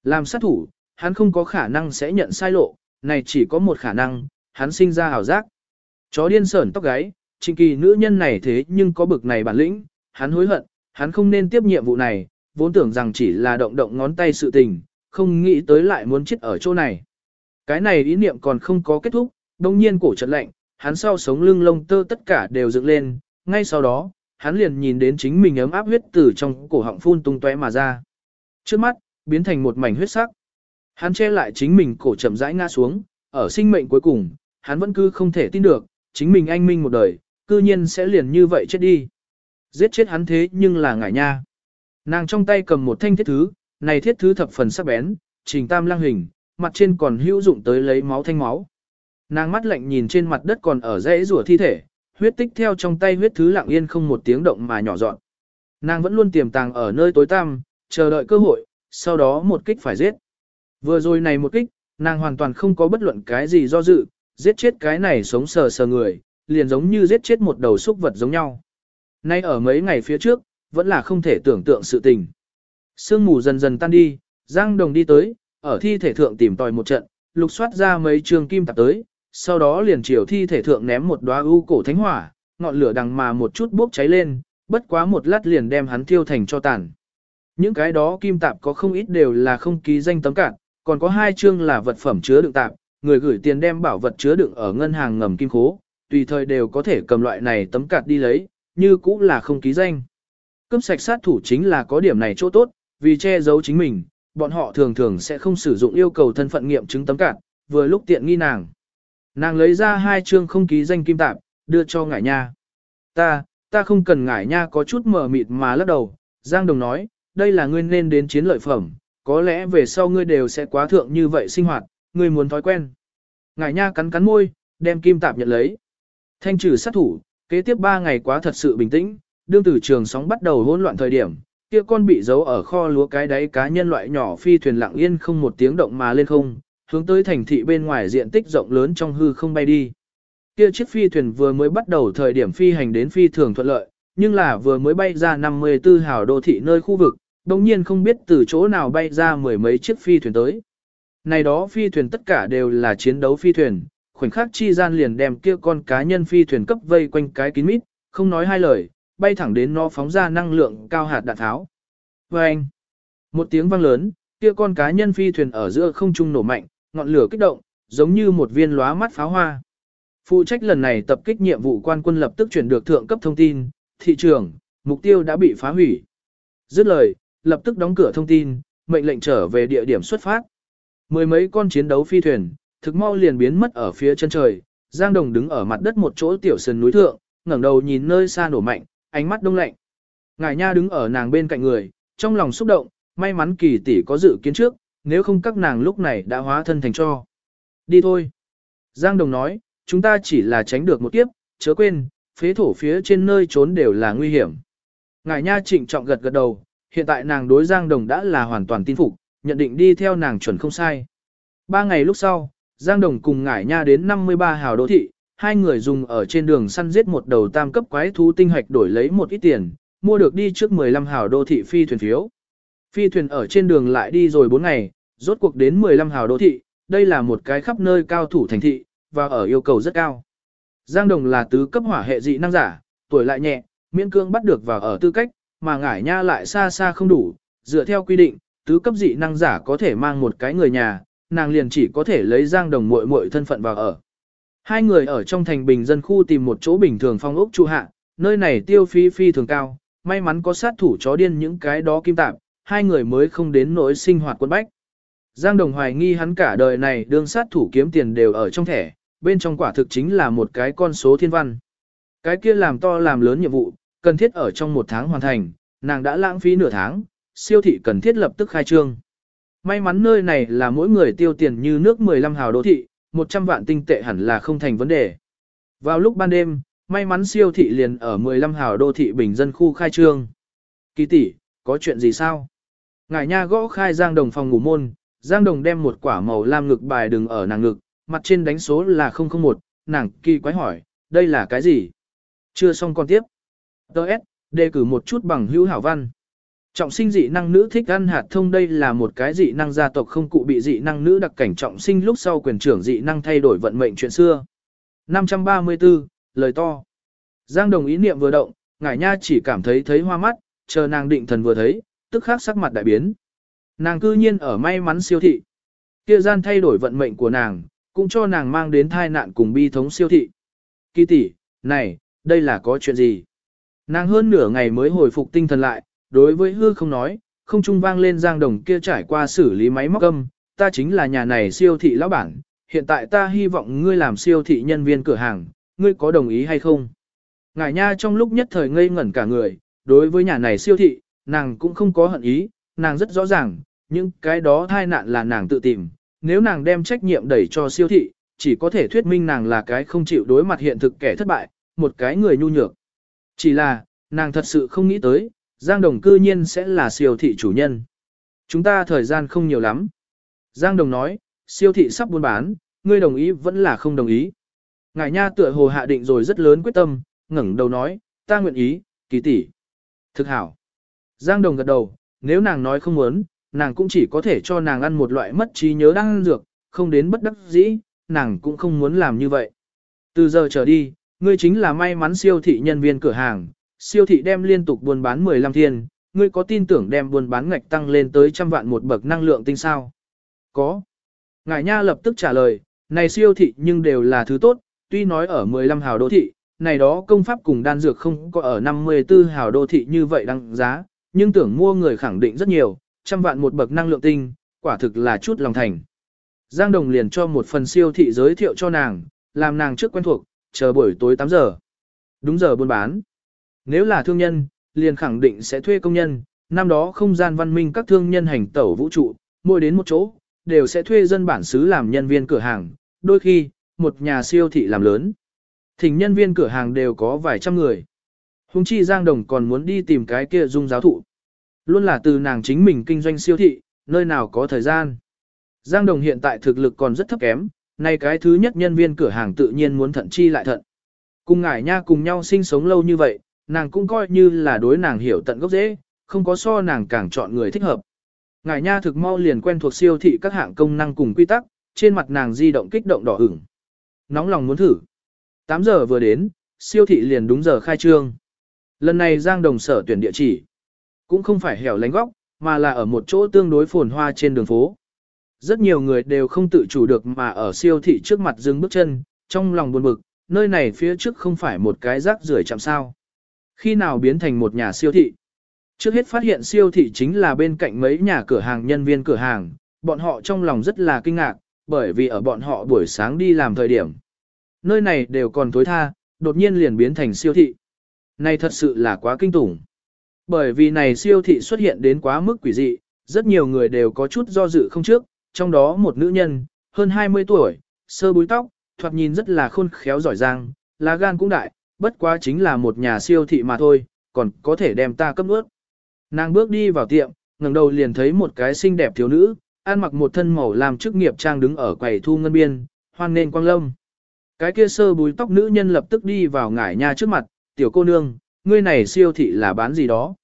A: Làm sát thủ, hắn không có khả năng sẽ nhận sai lộ, này chỉ có một khả năng, hắn sinh ra hào giác. Chó điên sởn tóc gáy, trình kỳ nữ nhân này thế nhưng có bực này bản lĩnh, hắn hối hận, hắn không nên tiếp nhiệm vụ này, vốn tưởng rằng chỉ là động động ngón tay sự tình, không nghĩ tới lại muốn chết ở chỗ này. Cái này ý niệm còn không có kết thúc, đông nhiên cổ chợt lạnh, hắn sau sống lưng lông tơ tất cả đều dựng lên, ngay sau đó, hắn liền nhìn đến chính mình ấm áp huyết từ trong cổ họng phun tung tóe mà ra. Trước mắt, biến thành một mảnh huyết sắc. Hắn che lại chính mình cổ chậm rãi ngã xuống, ở sinh mệnh cuối cùng, hắn vẫn cứ không thể tin được, chính mình anh minh một đời, cư nhiên sẽ liền như vậy chết đi. Giết chết hắn thế nhưng là ngải nha. Nàng trong tay cầm một thanh thiết thứ, này thiết thứ thập phần sắc bén, trình tam lang hình, mặt trên còn hữu dụng tới lấy máu thanh máu. Nàng mắt lạnh nhìn trên mặt đất còn ở rễ rủa thi thể, huyết tích theo trong tay huyết thứ lặng yên không một tiếng động mà nhỏ dọn. Nàng vẫn luôn tiềm tàng ở nơi tối tăm, chờ đợi cơ hội, sau đó một kích phải giết. Vừa rồi này một kích, nàng hoàn toàn không có bất luận cái gì do dự, giết chết cái này sống sờ sờ người, liền giống như giết chết một đầu súc vật giống nhau. Nay ở mấy ngày phía trước, vẫn là không thể tưởng tượng sự tình. Sương mù dần dần tan đi, Giang Đồng đi tới, ở thi thể thượng tìm tòi một trận, lục soát ra mấy trường kim tạp tới, sau đó liền chiều thi thể thượng ném một đóa u cổ thánh hỏa, ngọn lửa đằng mà một chút bốc cháy lên, bất quá một lát liền đem hắn thiêu thành cho tàn. Những cái đó kim tạp có không ít đều là không ký danh tấm cạn, còn có hai chương là vật phẩm chứa đựng tạp, người gửi tiền đem bảo vật chứa đựng ở ngân hàng ngầm kim khố, tùy thời đều có thể cầm loại này tấm cạt đi lấy, như cũng là không ký danh. Cướp sạch sát thủ chính là có điểm này chỗ tốt, vì che giấu chính mình, bọn họ thường thường sẽ không sử dụng yêu cầu thân phận nghiệm chứng tấm cản vừa lúc tiện nghi nàng. Nàng lấy ra hai chương không ký danh kim tạp, đưa cho ngải nha. Ta, ta không cần ngải nha có chút mờ mịt mà lắc đầu, Giang Đồng nói, đây là ngươi nên đến chiến lợi phẩm, có lẽ về sau ngươi đều sẽ quá thượng như vậy sinh hoạt, ngươi muốn thói quen. Ngải nha cắn cắn môi, đem kim tạp nhận lấy. Thanh trừ sát thủ, kế tiếp 3 ngày quá thật sự bình tĩnh, đương từ trường sóng bắt đầu hỗn loạn thời điểm, kia con bị giấu ở kho lúa cái đáy cá nhân loại nhỏ phi thuyền lặng yên không một tiếng động mà lên không, hướng tới thành thị bên ngoài diện tích rộng lớn trong hư không bay đi. Kia chiếc phi thuyền vừa mới bắt đầu thời điểm phi hành đến phi thường thuận lợi, nhưng là vừa mới bay ra 54 hào đô thị nơi khu vực, đồng nhiên không biết từ chỗ nào bay ra mười mấy chiếc phi thuyền tới. Này đó phi thuyền tất cả đều là chiến đấu phi thuyền, khoảnh khắc chi gian liền đem kia con cá nhân phi thuyền cấp vây quanh cái kín mít, không nói hai lời, bay thẳng đến nó phóng ra năng lượng cao hạt đạn tháo. Và anh, một tiếng vang lớn, kia con cá nhân phi thuyền ở giữa không trung nổ mạnh, ngọn lửa kích động, giống như một viên lóa mắt pháo hoa. Phụ trách lần này tập kích nhiệm vụ quan quân lập tức chuyển được thượng cấp thông tin, thị trường, mục tiêu đã bị phá hủy. Dứt lời, lập tức đóng cửa thông tin, mệnh lệnh trở về địa điểm xuất phát. Mười mấy con chiến đấu phi thuyền, thực mau liền biến mất ở phía chân trời, Giang Đồng đứng ở mặt đất một chỗ tiểu sườn núi thượng, ngẩng đầu nhìn nơi xa nổ mạnh, ánh mắt đông lạnh. Ngải Nha đứng ở nàng bên cạnh người, trong lòng xúc động, may mắn kỳ tỷ có dự kiến trước, nếu không các nàng lúc này đã hóa thân thành cho. Đi thôi. Giang Đồng nói, chúng ta chỉ là tránh được một kiếp, chớ quên, phế thổ phía trên nơi trốn đều là nguy hiểm. Ngải Nha trịnh trọng gật gật đầu, hiện tại nàng đối Giang Đồng đã là hoàn toàn tin phục, nhận định đi theo nàng chuẩn không sai. Ba ngày lúc sau, Giang Đồng cùng Ngải Nha đến 53 hào đô thị, hai người dùng ở trên đường săn giết một đầu tam cấp quái thú tinh hạch đổi lấy một ít tiền, mua được đi trước 15 hào đô thị phi thuyền phiếu. Phi thuyền ở trên đường lại đi rồi 4 ngày, rốt cuộc đến 15 hào đô thị, đây là một cái khắp nơi cao thủ thành thị, và ở yêu cầu rất cao. Giang Đồng là tứ cấp hỏa hệ dị năng giả, tuổi lại nhẹ, miễn cương bắt được vào ở tư cách, mà ngải nha lại xa xa không đủ, dựa theo quy định, tứ cấp dị năng giả có thể mang một cái người nhà, nàng liền chỉ có thể lấy Giang Đồng muội muội thân phận vào ở. Hai người ở trong thành bình dân khu tìm một chỗ bình thường phong ốc trụ hạ, nơi này tiêu phí phi thường cao, may mắn có sát thủ chó điên những cái đó kim tạp, hai người mới không đến nỗi sinh hoạt quân bách. Giang Đồng hoài nghi hắn cả đời này đương sát thủ kiếm tiền đều ở trong thẻ, bên trong quả thực chính là một cái con số thiên văn. Cái kia làm to làm lớn nhiệm vụ, cần thiết ở trong một tháng hoàn thành, nàng đã lãng phí nửa tháng, siêu thị cần thiết lập tức khai trương. May mắn nơi này là mỗi người tiêu tiền như nước 15 hào đô thị, 100 vạn tinh tệ hẳn là không thành vấn đề. Vào lúc ban đêm, may mắn siêu thị liền ở 15 hào đô thị bình dân khu khai trương. Kỳ tỷ, có chuyện gì sao? Ngải nha gõ khai Giang Đồng phòng ngủ môn, Giang Đồng đem một quả màu lam ngực bài đừng ở nàng ngực, mặt trên đánh số là 001, nàng kỳ quái hỏi, đây là cái gì? Chưa xong con tiếp. Đợt, đề cử một chút bằng hữu hảo văn. Trọng sinh dị năng nữ thích ăn hạt thông đây là một cái dị năng gia tộc không cụ bị dị năng nữ đặc cảnh trọng sinh lúc sau quyền trưởng dị năng thay đổi vận mệnh chuyện xưa. 534, lời to. Giang đồng ý niệm vừa động, ngải nha chỉ cảm thấy thấy hoa mắt, chờ nàng định thần vừa thấy, tức khắc sắc mặt đại biến. Nàng cư nhiên ở may mắn siêu thị. Kia gian thay đổi vận mệnh của nàng, cũng cho nàng mang đến thai nạn cùng bi thống siêu thị. Kỳ tỷ, này, đây là có chuyện gì? Nàng hơn nửa ngày mới hồi phục tinh thần lại, đối với hư không nói, không trung vang lên giang đồng kia trải qua xử lý máy móc âm, ta chính là nhà này siêu thị lão bản, hiện tại ta hy vọng ngươi làm siêu thị nhân viên cửa hàng, ngươi có đồng ý hay không? Ngải nha trong lúc nhất thời ngây ngẩn cả người, đối với nhà này siêu thị, nàng cũng không có hận ý, nàng rất rõ ràng, những cái đó thai nạn là nàng tự tìm, nếu nàng đem trách nhiệm đẩy cho siêu thị, chỉ có thể thuyết minh nàng là cái không chịu đối mặt hiện thực kẻ thất bại, một cái người nhu nhược. Chỉ là, nàng thật sự không nghĩ tới, Giang Đồng cư nhiên sẽ là siêu thị chủ nhân. Chúng ta thời gian không nhiều lắm. Giang Đồng nói, siêu thị sắp buôn bán, ngươi đồng ý vẫn là không đồng ý. Ngài nha tựa hồ hạ định rồi rất lớn quyết tâm, ngẩng đầu nói, ta nguyện ý, kỳ tỷ. Thực hảo. Giang Đồng gật đầu, nếu nàng nói không muốn, nàng cũng chỉ có thể cho nàng ăn một loại mất trí nhớ đang ăn dược, không đến bất đắc dĩ, nàng cũng không muốn làm như vậy. Từ giờ trở đi, ngươi chính là may mắn siêu thị nhân viên cửa hàng, siêu thị đem liên tục buôn bán 15 thiên, ngươi có tin tưởng đem buôn bán ngạch tăng lên tới trăm vạn một bậc năng lượng tinh sao? Có. Ngải Nha lập tức trả lời, này siêu thị nhưng đều là thứ tốt, tuy nói ở 15 hào đô thị, này đó công pháp cùng đan dược không có ở 54 hào đô thị như vậy đăng giá, nhưng tưởng mua người khẳng định rất nhiều, trăm vạn một bậc năng lượng tinh, quả thực là chút lòng thành. Giang Đồng liền cho một phần siêu thị giới thiệu cho nàng, làm nàng trước quen thuộc, chờ buổi tối 8 giờ. Đúng giờ buôn bán. Nếu là thương nhân, liền khẳng định sẽ thuê công nhân, năm đó không gian văn minh các thương nhân hành tẩu vũ trụ, mỗi đến một chỗ, đều sẽ thuê dân bản xứ làm nhân viên cửa hàng, đôi khi, một nhà siêu thị làm lớn. Thỉnh nhân viên cửa hàng đều có vài trăm người. Hùng chi Giang Đồng còn muốn đi tìm cái kia dung giáo thụ. Luôn là từ nàng chính mình kinh doanh siêu thị, nơi nào có thời gian. Giang Đồng hiện tại thực lực còn rất thấp kém, nay cái thứ nhất nhân viên cửa hàng tự nhiên muốn thận chi lại thận. Cùng ngải nha cùng nhau sinh sống lâu như vậy, nàng cũng coi như là đối nàng hiểu tận gốc dễ, không có so nàng càng chọn người thích hợp. ngài nha thực mau liền quen thuộc siêu thị các hạng công năng cùng quy tắc, trên mặt nàng di động kích động đỏ ửng. Nóng lòng muốn thử. 8 giờ vừa đến, siêu thị liền đúng giờ khai trương. Lần này Giang Đồng sở tuyển địa chỉ, cũng không phải hẻo lánh góc, mà là ở một chỗ tương đối phồn hoa trên đường phố. Rất nhiều người đều không tự chủ được mà ở siêu thị trước mặt dừng bước chân, trong lòng buồn bực, nơi này phía trước không phải một cái rác rưởi chạm sao. Khi nào biến thành một nhà siêu thị? Trước hết phát hiện siêu thị chính là bên cạnh mấy nhà cửa hàng nhân viên cửa hàng, bọn họ trong lòng rất là kinh ngạc, bởi vì ở bọn họ buổi sáng đi làm thời điểm. Nơi này đều còn tối tha, đột nhiên liền biến thành siêu thị. Này thật sự là quá kinh tủng. Bởi vì này siêu thị xuất hiện đến quá mức quỷ dị, rất nhiều người đều có chút do dự không trước, trong đó một nữ nhân, hơn 20 tuổi, sơ búi tóc, thoạt nhìn rất là khôn khéo giỏi giang, lá gan cũng đại, bất quá chính là một nhà siêu thị mà thôi, còn có thể đem ta cấp ướt. Nàng bước đi vào tiệm, ngẩng đầu liền thấy một cái xinh đẹp thiếu nữ, ăn mặc một thân màu làm chức nghiệp trang đứng ở quầy thu ngân biên, hoan nên quang lâm. Cái kia sơ búi tóc nữ nhân lập tức đi vào ngải nha trước mặt, tiểu cô nương, ngươi này siêu thị là bán gì đó.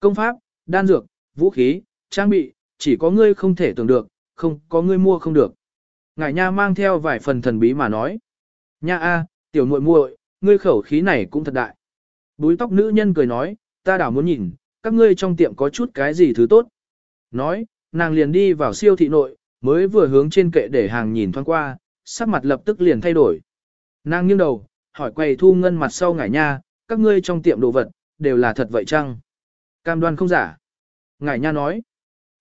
A: Công pháp, đan dược, vũ khí, trang bị, chỉ có ngươi không thể tưởng được, không có ngươi mua không được. Ngải nha mang theo vài phần thần bí mà nói. Nha a, tiểu muội muội, ngươi khẩu khí này cũng thật đại. Búi tóc nữ nhân cười nói, ta đảo muốn nhìn, các ngươi trong tiệm có chút cái gì thứ tốt. Nói, nàng liền đi vào siêu thị nội, mới vừa hướng trên kệ để hàng nhìn thoáng qua, sắc mặt lập tức liền thay đổi. Nàng nghiêng đầu, hỏi quầy thu ngân mặt sau ngải nha, các ngươi trong tiệm đồ vật, đều là thật vậy chăng? Cam đoan không giả. Ngải nha nói,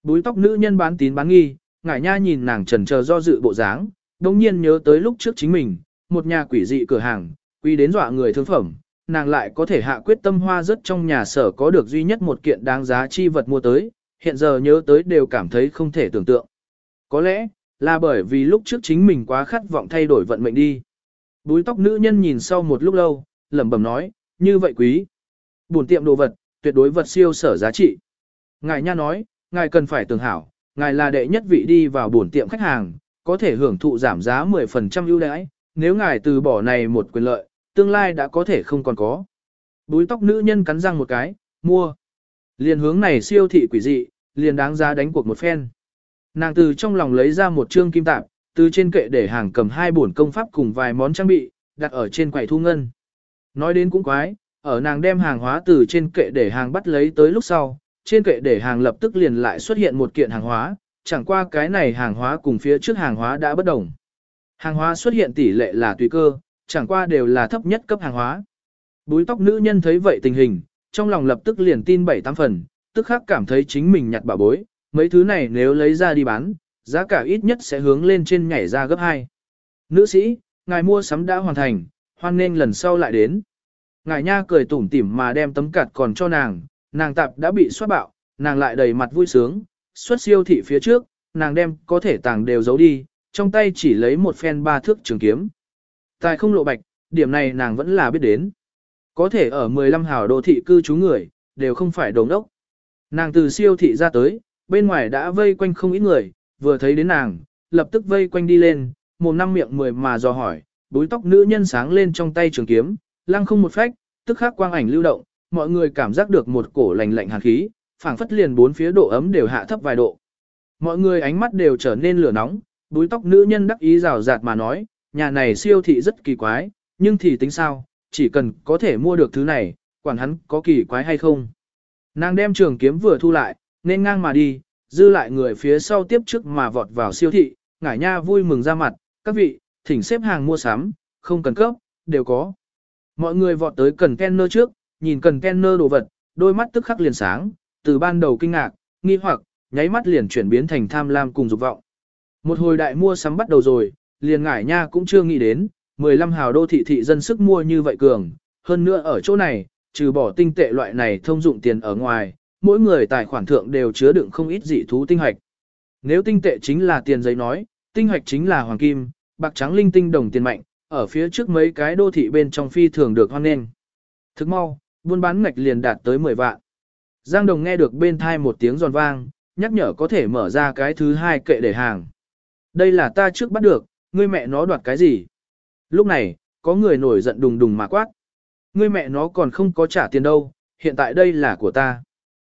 A: búi tóc nữ nhân bán tín bán nghi, ngải nha nhìn nàng trần chờ do dự bộ dáng, đồng nhiên nhớ tới lúc trước chính mình, một nhà quỷ dị cửa hàng, quy đến dọa người thương phẩm, nàng lại có thể hạ quyết tâm hoa rất trong nhà sở có được duy nhất một kiện đáng giá chi vật mua tới, hiện giờ nhớ tới đều cảm thấy không thể tưởng tượng. Có lẽ, là bởi vì lúc trước chính mình quá khát vọng thay đổi vận mệnh đi. Búi tóc nữ nhân nhìn sau một lúc lâu, lẩm bẩm nói, như vậy quý. Buồn tiệm đồ vật, tuyệt đối vật siêu sở giá trị. Ngài nha nói, ngài cần phải tưởng hảo, ngài là đệ nhất vị đi vào buồn tiệm khách hàng, có thể hưởng thụ giảm giá 10% ưu đãi, nếu ngài từ bỏ này một quyền lợi, tương lai đã có thể không còn có. Búi tóc nữ nhân cắn răng một cái, mua. Liền hướng này siêu thị quỷ dị, liền đáng giá đánh cuộc một phen. Nàng từ trong lòng lấy ra một trương kim tạp, từ trên kệ để hàng cầm hai bổn công pháp cùng vài món trang bị, đặt ở trên quầy thu ngân. Nói đến cũng quái, ở nàng đem hàng hóa từ trên kệ để hàng bắt lấy tới lúc sau, trên kệ để hàng lập tức liền lại xuất hiện một kiện hàng hóa, chẳng qua cái này hàng hóa cùng phía trước hàng hóa đã bất đồng. Hàng hóa xuất hiện tỷ lệ là tùy cơ, chẳng qua đều là thấp nhất cấp hàng hóa. Búi tóc nữ nhân thấy vậy tình hình, trong lòng lập tức liền tin bảy tám phần, tức khắc cảm thấy chính mình nhặt bảo bối, mấy thứ này nếu lấy ra đi bán, giá cả ít nhất sẽ hướng lên trên nhảy ra gấp 2. Nữ sĩ, ngài mua sắm đã hoàn thành, hoan nên lần sau lại đến. Ngài nha cười tủm tỉm mà đem tấm cạt còn cho nàng, nàng tạp đã bị xoát bạo, nàng lại đầy mặt vui sướng, xuất siêu thị phía trước, nàng đem có thể tàng đều giấu đi, trong tay chỉ lấy một phen ba thước trường kiếm. Tài không lộ bạch, điểm này nàng vẫn là biết đến. Có thể ở 15 hào đô thị cư trú người, đều không phải đồng đốc. Nàng từ siêu thị ra tới, bên ngoài đã vây quanh không ít người, vừa thấy đến nàng, lập tức vây quanh đi lên, mồm năm miệng mười mà dò hỏi, búi tóc nữ nhân sáng lên trong tay trường kiếm, lăng không một phách, tức khắc quang ảnh lưu động, mọi người cảm giác được một cổ lạnh lạnh hàn khí, phảng phất liền bốn phía độ ấm đều hạ thấp vài độ. Mọi người ánh mắt đều trở nên lửa nóng, búi tóc nữ nhân đắc ý rào rạt mà nói, nhà này siêu thị rất kỳ quái, nhưng thì tính sao, chỉ cần có thể mua được thứ này, quản hắn có kỳ quái hay không. Nàng đem trường kiếm vừa thu lại, nên ngang mà đi, dư lại người phía sau tiếp trước mà vọt vào siêu thị, ngải nha vui mừng ra mặt, các vị, thỉnh xếp hàng mua sắm, không cần cấp, đều có. Mọi người vọt tới cần kenner trước, nhìn cần kenner đồ vật, đôi mắt tức khắc liền sáng, từ ban đầu kinh ngạc, nghi hoặc, nháy mắt liền chuyển biến thành tham lam cùng dục vọng. Một hồi đại mua sắm bắt đầu rồi, liền ngải nha cũng chưa nghĩ đến, 15 hào đô thị thị dân sức mua như vậy cường, hơn nữa ở chỗ này, trừ bỏ tinh tệ loại này thông dụng tiền ở ngoài, mỗi người tài khoản thượng đều chứa đựng không ít dị thú tinh hạch. Nếu tinh tệ chính là tiền giấy nói, tinh hạch chính là hoàng kim, bạc trắng linh tinh đồng tiền mạnh, ở phía trước mấy cái đô thị bên trong phi thường được hoan nghênh. Thức mau, buôn bán ngạch liền đạt tới 10 vạn. Giang Đồng nghe được bên thai một tiếng giòn vang, nhắc nhở có thể mở ra cái thứ hai kệ để hàng. Đây là ta trước bắt được, ngươi mẹ nó đoạt cái gì? Lúc này, có người nổi giận đùng đùng mà quát. Ngươi mẹ nó còn không có trả tiền đâu, hiện tại đây là của ta.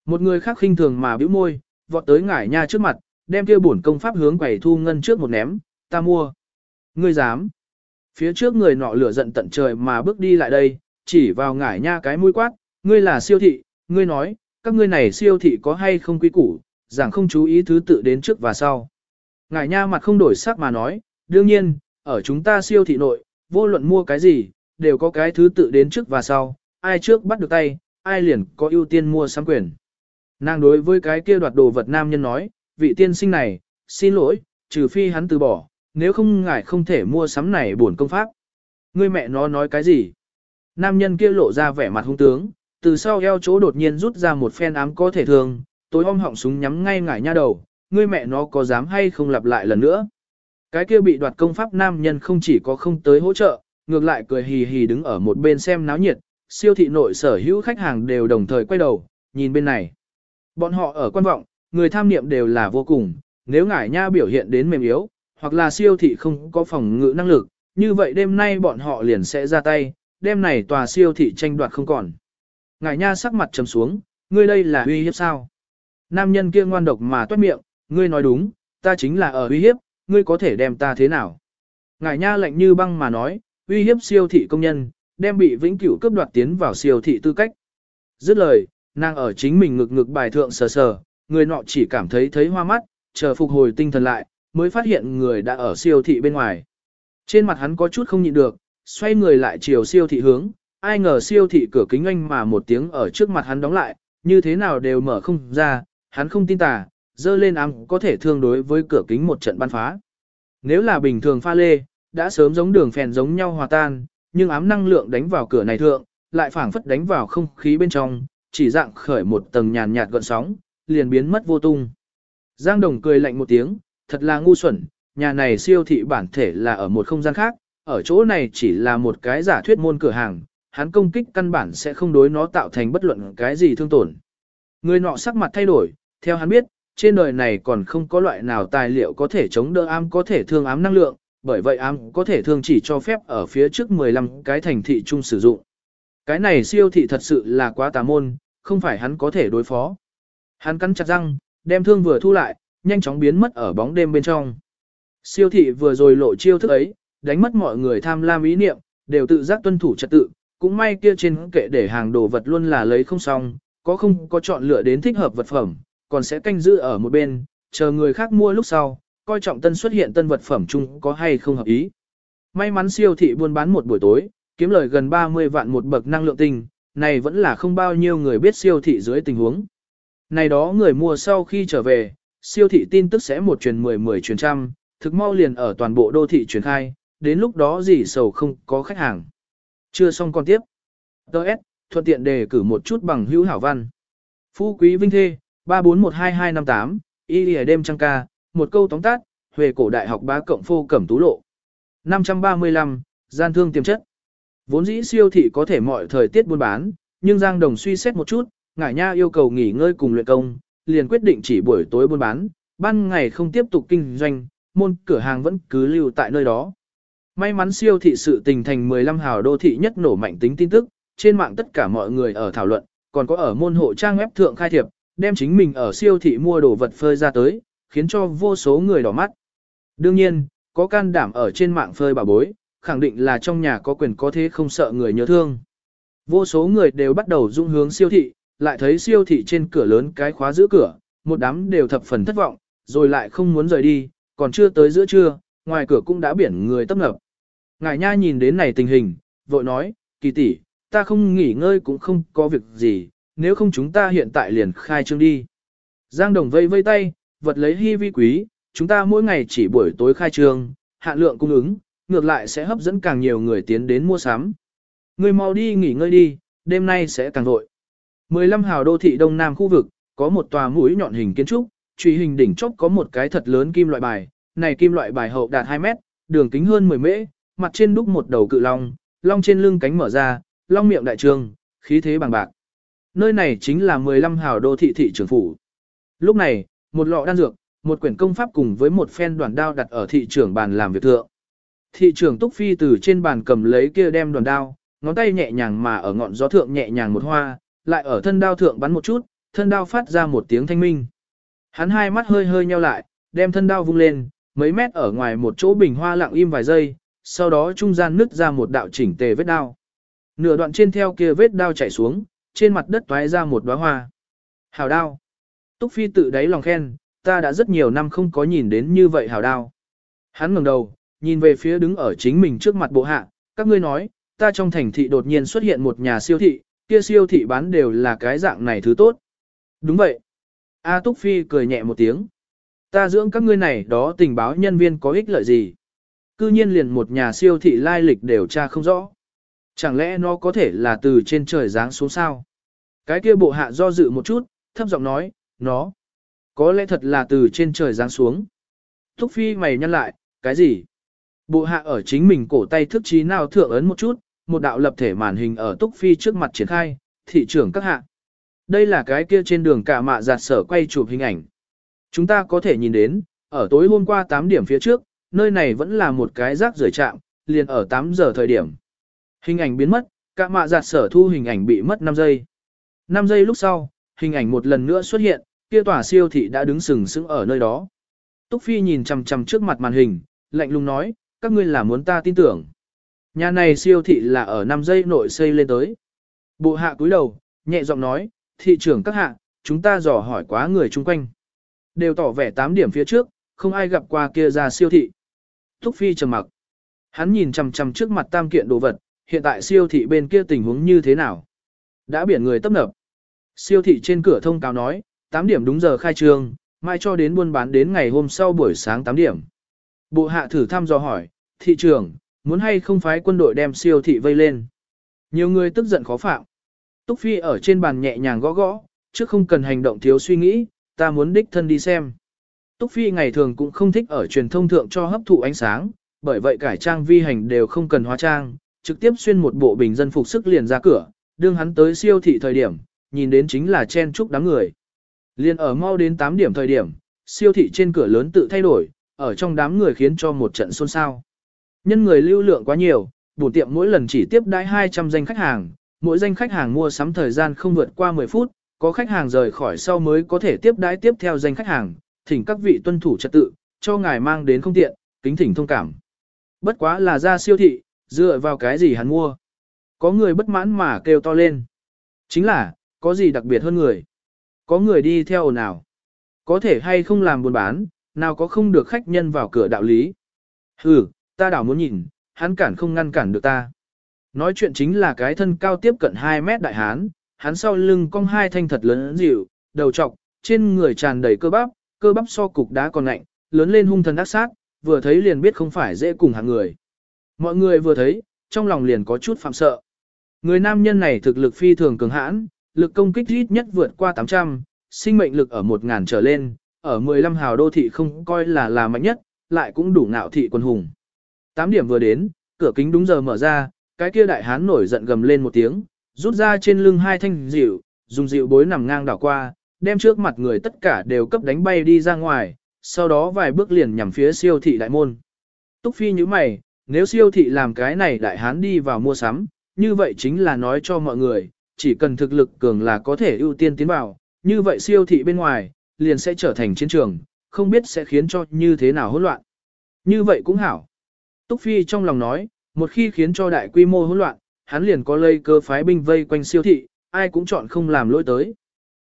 A: Một người khác khinh thường mà bĩu môi, vọt tới ngải nha trước mặt, đem kia bổn công pháp hướng quầy thu ngân trước một ném, ta mua. Ngươi dám. Phía trước người nọ lửa giận tận trời mà bước đi lại đây, chỉ vào ngải nha cái mũi quát, ngươi là siêu thị, ngươi nói, các ngươi này siêu thị có hay không quý củ, rằng không chú ý thứ tự đến trước và sau. Ngải nha mặt không đổi sắc mà nói, đương nhiên, ở chúng ta siêu thị nội, vô luận mua cái gì, đều có cái thứ tự đến trước và sau, ai trước bắt được tay, ai liền có ưu tiên mua sắm quyền. Nàng đối với cái kia đoạt đồ vật nam nhân nói, vị tiên sinh này, xin lỗi, trừ phi hắn từ bỏ, nếu không ngài không thể mua sắm này buồn công pháp. Ngươi mẹ nó nói cái gì? Nam nhân kia lộ ra vẻ mặt hung tướng, từ sau eo chỗ đột nhiên rút ra một phen ám có thể thường, tối om họng súng nhắm ngay ngải nha đầu, ngươi mẹ nó có dám hay không lặp lại lần nữa. Cái kia bị đoạt công pháp nam nhân không chỉ có không tới hỗ trợ, ngược lại cười hì hì đứng ở một bên xem náo nhiệt, siêu thị nội sở hữu khách hàng đều đồng thời quay đầu, nhìn bên này. Bọn họ ở quan vọng, người tham niệm đều là vô cùng, nếu ngải nha biểu hiện đến mềm yếu, hoặc là siêu thị không có phòng ngự năng lực, như vậy đêm nay bọn họ liền sẽ ra tay, đêm này tòa siêu thị tranh đoạt không còn. Ngải nha sắc mặt trầm xuống, ngươi đây là uy hiếp sao? Nam nhân kia ngoan độc mà toát miệng, ngươi nói đúng, ta chính là ở uy hiếp, ngươi có thể đem ta thế nào? Ngải nha lạnh như băng mà nói, uy hiếp siêu thị công nhân, đem bị vĩnh cửu cướp đoạt tiến vào siêu thị tư cách. Dứt lời, nàng ở chính mình ngực ngực bài thượng sờ sờ, người nọ chỉ cảm thấy thấy hoa mắt, chờ phục hồi tinh thần lại, mới phát hiện người đã ở siêu thị bên ngoài. Trên mặt hắn có chút không nhịn được, xoay người lại chiều siêu thị hướng, ai ngờ siêu thị cửa kính anh mà một tiếng ở trước mặt hắn đóng lại, như thế nào đều mở không ra, hắn không tin tà, dơ lên ám có thể thương đối với cửa kính một trận ban phá. Nếu là bình thường pha lê, đã sớm giống đường phèn giống nhau hòa tan, nhưng ám năng lượng đánh vào cửa này thượng, lại phảng phất đánh vào không khí bên trong, chỉ dạng khởi một tầng nhàn nhạt gợn sóng, liền biến mất vô tung. Giang Đồng cười lạnh một tiếng, thật là ngu xuẩn, nhà này siêu thị bản thể là ở một không gian khác, ở chỗ này chỉ là một cái giả thuyết môn cửa hàng, hắn công kích căn bản sẽ không đối nó tạo thành bất luận cái gì thương tổn. Người nọ sắc mặt thay đổi, theo hắn biết, trên đời này còn không có loại nào tài liệu có thể chống đỡ ám có thể thương ám năng lượng, bởi vậy ám có thể thương chỉ cho phép ở phía trước 15 cái thành thị chung sử dụng. Cái này siêu thị thật sự là quá tà môn, không phải hắn có thể đối phó. Hắn cắn chặt răng, đem thương vừa thu lại, nhanh chóng biến mất ở bóng đêm bên trong. Siêu thị vừa rồi lộ chiêu thức ấy, đánh mất mọi người tham lam ý niệm, đều tự giác tuân thủ trật tự, cũng may kia trên kệ để hàng đồ vật luôn là lấy không xong, có không có chọn lựa đến thích hợp vật phẩm, còn sẽ canh giữ ở một bên, chờ người khác mua lúc sau, coi trọng tân xuất hiện tân vật phẩm chung có hay không hợp ý. May mắn siêu thị buôn bán một buổi tối, kiếm lời gần 30 vạn một bậc năng lượng tinh, này vẫn là không bao nhiêu người biết siêu thị dưới tình huống. Này đó người mua sau khi trở về, siêu thị tin tức sẽ một truyền 10 10 truyền trăm, thực mau liền ở toàn bộ đô thị truyền khai, đến lúc đó gì sầu không có khách hàng. Chưa xong còn tiếp. Đợt, thuận tiện đề cử một chút bằng hữu hảo văn. Phú quý vinh thê, 3412258, y lìa đêm trăng ca, một câu tóm tắt, Huệ cổ đại học bá cộng phô cẩm tú lộ. 535, gian thương tiềm chất. Vốn dĩ siêu thị có thể mọi thời tiết buôn bán, nhưng Giang Đồng suy xét một chút, ngải nha yêu cầu nghỉ ngơi cùng luyện công, liền quyết định chỉ buổi tối buôn bán, ban ngày không tiếp tục kinh doanh, môn cửa hàng vẫn cứ lưu tại nơi đó. May mắn siêu thị sự tình thành 15 hào đô thị nhất nổ mạnh tính tin tức, trên mạng tất cả mọi người ở thảo luận, còn có ở môn hộ trang web thượng khai thiệp, đem chính mình ở siêu thị mua đồ vật phơi ra tới, khiến cho vô số người đỏ mắt. Đương nhiên, có can đảm ở trên mạng phơi bà bối, khẳng định là trong nhà có quyền có thế không sợ người nhớ thương. Vô số người đều bắt đầu dung hướng siêu thị, lại thấy siêu thị trên cửa lớn cái khóa giữ cửa, một đám đều thập phần thất vọng, rồi lại không muốn rời đi, còn chưa tới giữa trưa, ngoài cửa cũng đã biển người tấp nập. Ngài nha nhìn đến này tình hình, vội nói, kỳ tỷ, ta không nghỉ ngơi cũng không có việc gì, nếu không chúng ta hiện tại liền khai trương đi. Giang Đồng vây vây tay, vật lấy hy vi quý, chúng ta mỗi ngày chỉ buổi tối khai trương, hạn lượng cung ứng, ngược lại sẽ hấp dẫn càng nhiều người tiến đến mua sắm. Người mau đi nghỉ ngơi đi, đêm nay sẽ càng vội. 15 hào đô thị đông nam khu vực, có một tòa mũi nhọn hình kiến trúc, truy hình đỉnh chóp có một cái thật lớn kim loại bài, này kim loại bài hậu đạt 2 mét, đường kính hơn 10 mễ, mặt trên đúc một đầu cự long, long trên lưng cánh mở ra, long miệng đại trường, khí thế bằng bạc. Nơi này chính là 15 hào đô thị thị trưởng phủ. Lúc này, một lọ đan dược, một quyển công pháp cùng với một phen đoàn đao đặt ở thị trưởng bàn làm việc thượng. Thị trưởng Túc Phi từ trên bàn cầm lấy kia đem đoàn đao, ngón tay nhẹ nhàng mà ở ngọn gió thượng nhẹ nhàng một hoa, lại ở thân đao thượng bắn một chút, thân đao phát ra một tiếng thanh minh. Hắn hai mắt hơi hơi nheo lại, đem thân đao vung lên, mấy mét ở ngoài một chỗ bình hoa lặng im vài giây, sau đó trung gian nứt ra một đạo chỉnh tề vết đao. Nửa đoạn trên theo kia vết đao chảy xuống, trên mặt đất toái ra một đóa hoa. Hào đao. Túc Phi tự đáy lòng khen, ta đã rất nhiều năm không có nhìn đến như vậy hào đao. Hắn ngẩng đầu, nhìn về phía đứng ở chính mình trước mặt bộ hạ, các ngươi nói, ta trong thành thị đột nhiên xuất hiện một nhà siêu thị, kia siêu thị bán đều là cái dạng này thứ tốt. Đúng vậy. A Túc Phi cười nhẹ một tiếng. Ta dưỡng các ngươi này đó tình báo nhân viên có ích lợi gì? Cư nhiên liền một nhà siêu thị lai lịch đều tra không rõ. Chẳng lẽ nó có thể là từ trên trời giáng xuống sao? Cái kia bộ hạ do dự một chút, thấp giọng nói, nó. Có lẽ thật là từ trên trời giáng xuống. Túc Phi mày nhăn lại, cái gì? Bộ hạ ở chính mình cổ tay thức trí nào thượng ấn một chút, một đạo lập thể màn hình ở Túc Phi trước mặt triển khai, thị trưởng các hạ. Đây là cái kia trên đường cả mạ giạt sở quay chụp hình ảnh. Chúng ta có thể nhìn đến, ở tối hôm qua 8 điểm phía trước, nơi này vẫn là một cái rác rưởi trạm, liền ở 8 giờ thời điểm. Hình ảnh biến mất, cả mạ giạt sở thu hình ảnh bị mất 5 giây. 5 giây lúc sau, hình ảnh một lần nữa xuất hiện, kia tòa siêu thị đã đứng sừng sững ở nơi đó. Túc Phi nhìn chằm chằm trước mặt màn hình, lạnh lùng nói, các ngươi là muốn ta tin tưởng. Nhà này siêu thị là ở 5 giây nội xây lên tới. Bộ hạ cúi đầu, nhẹ giọng nói, thị trưởng các hạ, chúng ta dò hỏi quá người chung quanh. Đều tỏ vẻ 8 điểm phía trước, không ai gặp qua kia ra siêu thị. Túc Phi trầm mặc. Hắn nhìn chằm chằm trước mặt tam kiện đồ vật, hiện tại siêu thị bên kia tình huống như thế nào? Đã biển người tấp nập. Siêu thị trên cửa thông cáo nói, 8 điểm đúng giờ khai trương, mai cho đến buôn bán đến ngày hôm sau buổi sáng 8 điểm. Bộ hạ thử thăm dò hỏi, thị trưởng, muốn hay không phái quân đội đem siêu thị vây lên. Nhiều người tức giận khó phạm. Túc Phi ở trên bàn nhẹ nhàng gõ gõ, chứ không cần hành động thiếu suy nghĩ, ta muốn đích thân đi xem. Túc Phi ngày thường cũng không thích ở truyền thông thượng cho hấp thụ ánh sáng, bởi vậy cải trang vi hành đều không cần hóa trang, trực tiếp xuyên một bộ bình dân phục sức liền ra cửa, đương hắn tới siêu thị thời điểm, nhìn đến chính là chen chúc đám người. Liên ở mau đến 8 điểm thời điểm, siêu thị trên cửa lớn tự thay đổi, ở trong đám người khiến cho một trận xôn xao. Nhân người lưu lượng quá nhiều, bổ tiệm mỗi lần chỉ tiếp đãi 200 danh khách hàng, mỗi danh khách hàng mua sắm thời gian không vượt qua 10 phút, có khách hàng rời khỏi sau mới có thể tiếp đãi tiếp theo danh khách hàng, thỉnh các vị tuân thủ trật tự, cho ngài mang đến không tiện, kính thỉnh thông cảm. Bất quá là ra siêu thị, dựa vào cái gì hắn mua. Có người bất mãn mà kêu to lên. Chính là, có gì đặc biệt hơn người. Có người đi theo ồn ào. Có thể hay không làm buôn bán, nào có không được khách nhân vào cửa đạo lý. Hừ, ta đảo muốn nhìn, hắn cản không ngăn cản được ta. Nói chuyện chính là cái thân cao tiếp cận 2 mét đại hán, hắn sau lưng cong hai thanh thật lớn dịu, đầu trọc, trên người tràn đầy cơ bắp, cơ bắp so cục đá còn lạnh, lớn lên hung thần ác sát, vừa thấy liền biết không phải dễ cùng hàng người. Mọi người vừa thấy, trong lòng liền có chút phạm sợ. Người nam nhân này thực lực phi thường cường hãn, lực công kích ít nhất vượt qua 800, sinh mệnh lực ở 1000 trở lên, ở 15 hào đô thị không coi là là mạnh nhất, lại cũng đủ ngạo thị quân hùng. 8 điểm vừa đến, cửa kính đúng giờ mở ra, cái kia đại hán nổi giận gầm lên một tiếng, rút ra trên lưng hai thanh dịu, dùng dịu bối nằm ngang đảo qua, đem trước mặt người tất cả đều cấp đánh bay đi ra ngoài, sau đó vài bước liền nhằm phía siêu thị đại môn. Túc Phi như mày, nếu siêu thị làm cái này đại hán đi vào mua sắm, như vậy chính là nói cho mọi người, chỉ cần thực lực cường là có thể ưu tiên tiến vào, như vậy siêu thị bên ngoài, liền sẽ trở thành chiến trường, không biết sẽ khiến cho như thế nào hỗn loạn. Như vậy cũng hảo. Túc Phi trong lòng nói, một khi khiến cho đại quy mô hỗn loạn, hắn liền có lây cơ phái binh vây quanh siêu thị, ai cũng chọn không làm lỗi tới.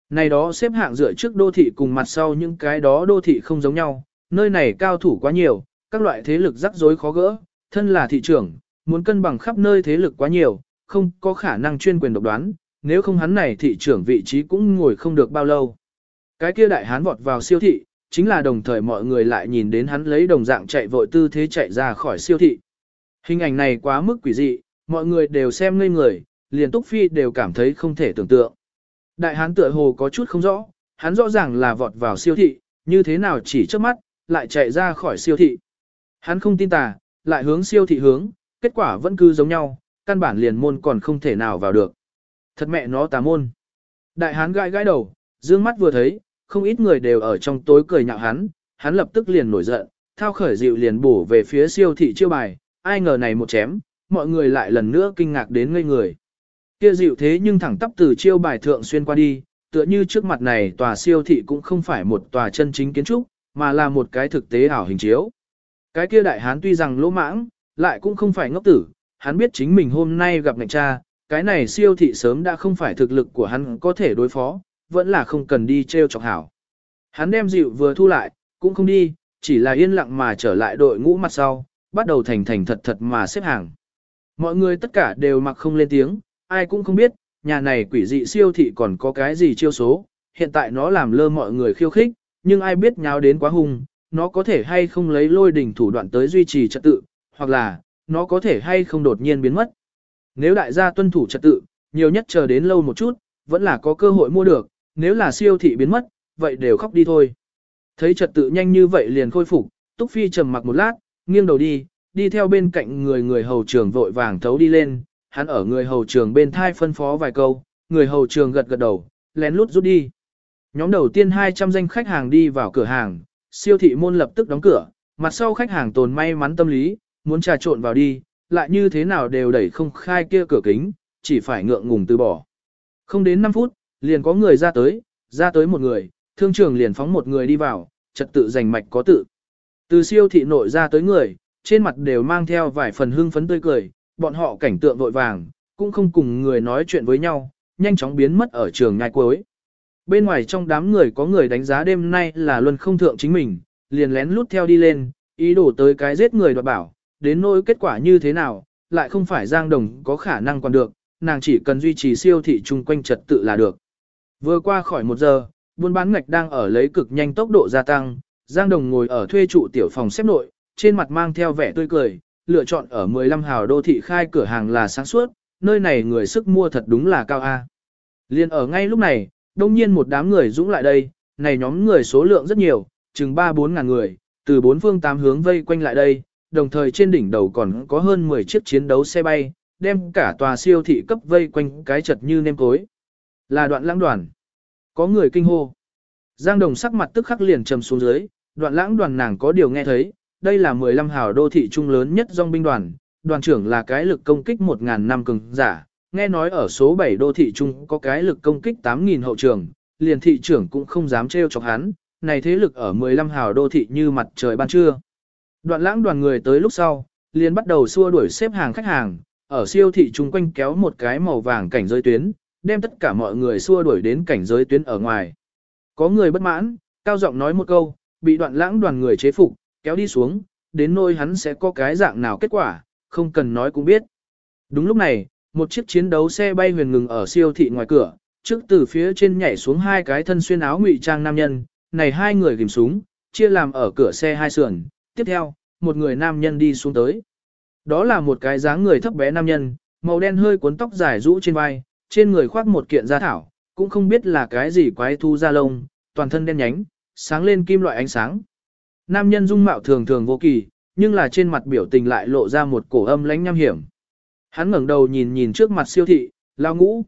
A: Này đó xếp hạng dựa trước đô thị cùng mặt sau những cái đó đô thị không giống nhau, nơi này cao thủ quá nhiều, các loại thế lực rắc rối khó gỡ, thân là thị trưởng, muốn cân bằng khắp nơi thế lực quá nhiều, không có khả năng chuyên quyền độc đoán, nếu không hắn này thị trưởng vị trí cũng ngồi không được bao lâu. Cái kia đại hán vọt vào siêu thị, chính là đồng thời mọi người lại nhìn đến hắn lấy đồng dạng chạy vội tư thế chạy ra khỏi siêu thị. Hình ảnh này quá mức quỷ dị, mọi người đều xem ngây người, liền Túc Phi đều cảm thấy không thể tưởng tượng. Đại hán tựa hồ có chút không rõ, hắn rõ ràng là vọt vào siêu thị, như thế nào chỉ trước mắt, lại chạy ra khỏi siêu thị. Hắn không tin tà, lại hướng siêu thị hướng, kết quả vẫn cứ giống nhau, căn bản liền môn còn không thể nào vào được. Thật mẹ nó tà môn. Đại hán gãi gãi đầu, dương mắt vừa thấy, không ít người đều ở trong tối cười nhạo hắn, hắn lập tức liền nổi giận, thao khởi dịu liền bổ về phía siêu thị chiêu bài, ai ngờ này một chém, mọi người lại lần nữa kinh ngạc đến ngây người. Kia dịu thế nhưng thẳng tắp từ chiêu bài thượng xuyên qua đi, tựa như trước mặt này tòa siêu thị cũng không phải một tòa chân chính kiến trúc, mà là một cái thực tế ảo hình chiếu. Cái kia đại hán tuy rằng lỗ mãng, lại cũng không phải ngốc tử, hắn biết chính mình hôm nay gặp ngạch cha, cái này siêu thị sớm đã không phải thực lực của hắn có thể đối phó, vẫn là không cần đi treo chọc hảo. Hắn đem dịu vừa thu lại, cũng không đi, chỉ là yên lặng mà trở lại đội ngũ mặt sau, bắt đầu thành thành thật thật mà xếp hàng. Mọi người tất cả đều mặc không lên tiếng, ai cũng không biết, nhà này quỷ dị siêu thị còn có cái gì chiêu số, hiện tại nó làm lơ mọi người khiêu khích, nhưng ai biết nháo đến quá hung, nó có thể hay không lấy lôi đỉnh thủ đoạn tới duy trì trật tự, hoặc là, nó có thể hay không đột nhiên biến mất. Nếu đại gia tuân thủ trật tự, nhiều nhất chờ đến lâu một chút, vẫn là có cơ hội mua được, nếu là siêu thị biến mất, vậy đều khóc đi thôi. Thấy trật tự nhanh như vậy liền khôi phục, Túc Phi trầm mặc một lát, nghiêng đầu đi, đi theo bên cạnh người người hầu trường vội vàng thấu đi lên, hắn ở người hầu trường bên thai phân phó vài câu, người hầu trường gật gật đầu, lén lút rút đi. Nhóm đầu tiên 200 danh khách hàng đi vào cửa hàng, siêu thị môn lập tức đóng cửa, mặt sau khách hàng tồn may mắn tâm lý, muốn trà trộn vào đi, lại như thế nào đều đẩy không khai kia cửa kính, chỉ phải ngượng ngùng từ bỏ. Không đến 5 phút, liền có người ra tới, ra tới một người, thương trường liền phóng một người đi vào, trật tự giành mạch có tự. Từ siêu thị nội ra tới người, trên mặt đều mang theo vài phần hưng phấn tươi cười, bọn họ cảnh tượng vội vàng, cũng không cùng người nói chuyện với nhau, nhanh chóng biến mất ở trường ngay cuối. Bên ngoài trong đám người có người đánh giá đêm nay là luân không thượng chính mình, liền lén lút theo đi lên, ý đồ tới cái giết người đoạt bảo, đến nỗi kết quả như thế nào, lại không phải Giang Đồng có khả năng còn được, nàng chỉ cần duy trì siêu thị chung quanh trật tự là được. Vừa qua khỏi một giờ, buôn bán ngạch đang ở lấy cực nhanh tốc độ gia tăng, Giang Đồng ngồi ở thuê trụ tiểu phòng xếp nội, trên mặt mang theo vẻ tươi cười, lựa chọn ở 15 hào đô thị khai cửa hàng là sáng suốt, nơi này người sức mua thật đúng là cao A. Liên ở ngay lúc này, đông nhiên một đám người dũng lại đây, này nhóm người số lượng rất nhiều, chừng 3-4 ngàn người, từ bốn phương tám hướng vây quanh lại đây, đồng thời trên đỉnh đầu còn có hơn 10 chiếc chiến đấu xe bay, đem cả tòa siêu thị cấp vây quanh cái chật như nêm cối. Là đoạn lãng đoàn. Có người kinh hô. Giang Đồng sắc mặt tức khắc liền trầm xuống dưới, đoạn lãng đoàn nàng có điều nghe thấy, đây là 15 hào đô thị trung lớn nhất dòng binh đoàn, đoàn trưởng là cái lực công kích 1.000 năm cường giả, nghe nói ở số 7 đô thị trung có cái lực công kích 8.000 hậu trường, liền thị trưởng cũng không dám trêu chọc hắn, này thế lực ở 15 hào đô thị như mặt trời ban trưa. Đoạn lãng đoàn người tới lúc sau, liền bắt đầu xua đuổi xếp hàng khách hàng, ở siêu thị chung quanh kéo một cái màu vàng cảnh giới tuyến, đem tất cả mọi người xua đuổi đến cảnh giới tuyến ở ngoài. Có người bất mãn, cao giọng nói một câu, bị đoạn lãng đoàn người chế phục, kéo đi xuống, đến nơi hắn sẽ có cái dạng nào kết quả, không cần nói cũng biết. Đúng lúc này, một chiếc chiến đấu xe bay huyền ngừng ở siêu thị ngoài cửa, trước từ phía trên nhảy xuống hai cái thân xuyên áo ngụy trang nam nhân, này hai người ghim súng, chia làm ở cửa xe hai sườn, tiếp theo, một người nam nhân đi xuống tới. Đó là một cái dáng người thấp bé nam nhân, màu đen hơi cuốn tóc dài rũ trên vai, trên người khoác một kiện da thảo, cũng không biết là cái gì quái thu da lông, toàn thân đen nhánh, sáng lên kim loại ánh sáng. Nam nhân dung mạo thường thường vô kỳ, nhưng là trên mặt biểu tình lại lộ ra một cổ âm lãnh nham hiểm. Hắn ngẩng đầu nhìn nhìn trước mặt siêu thị, lao ngũ.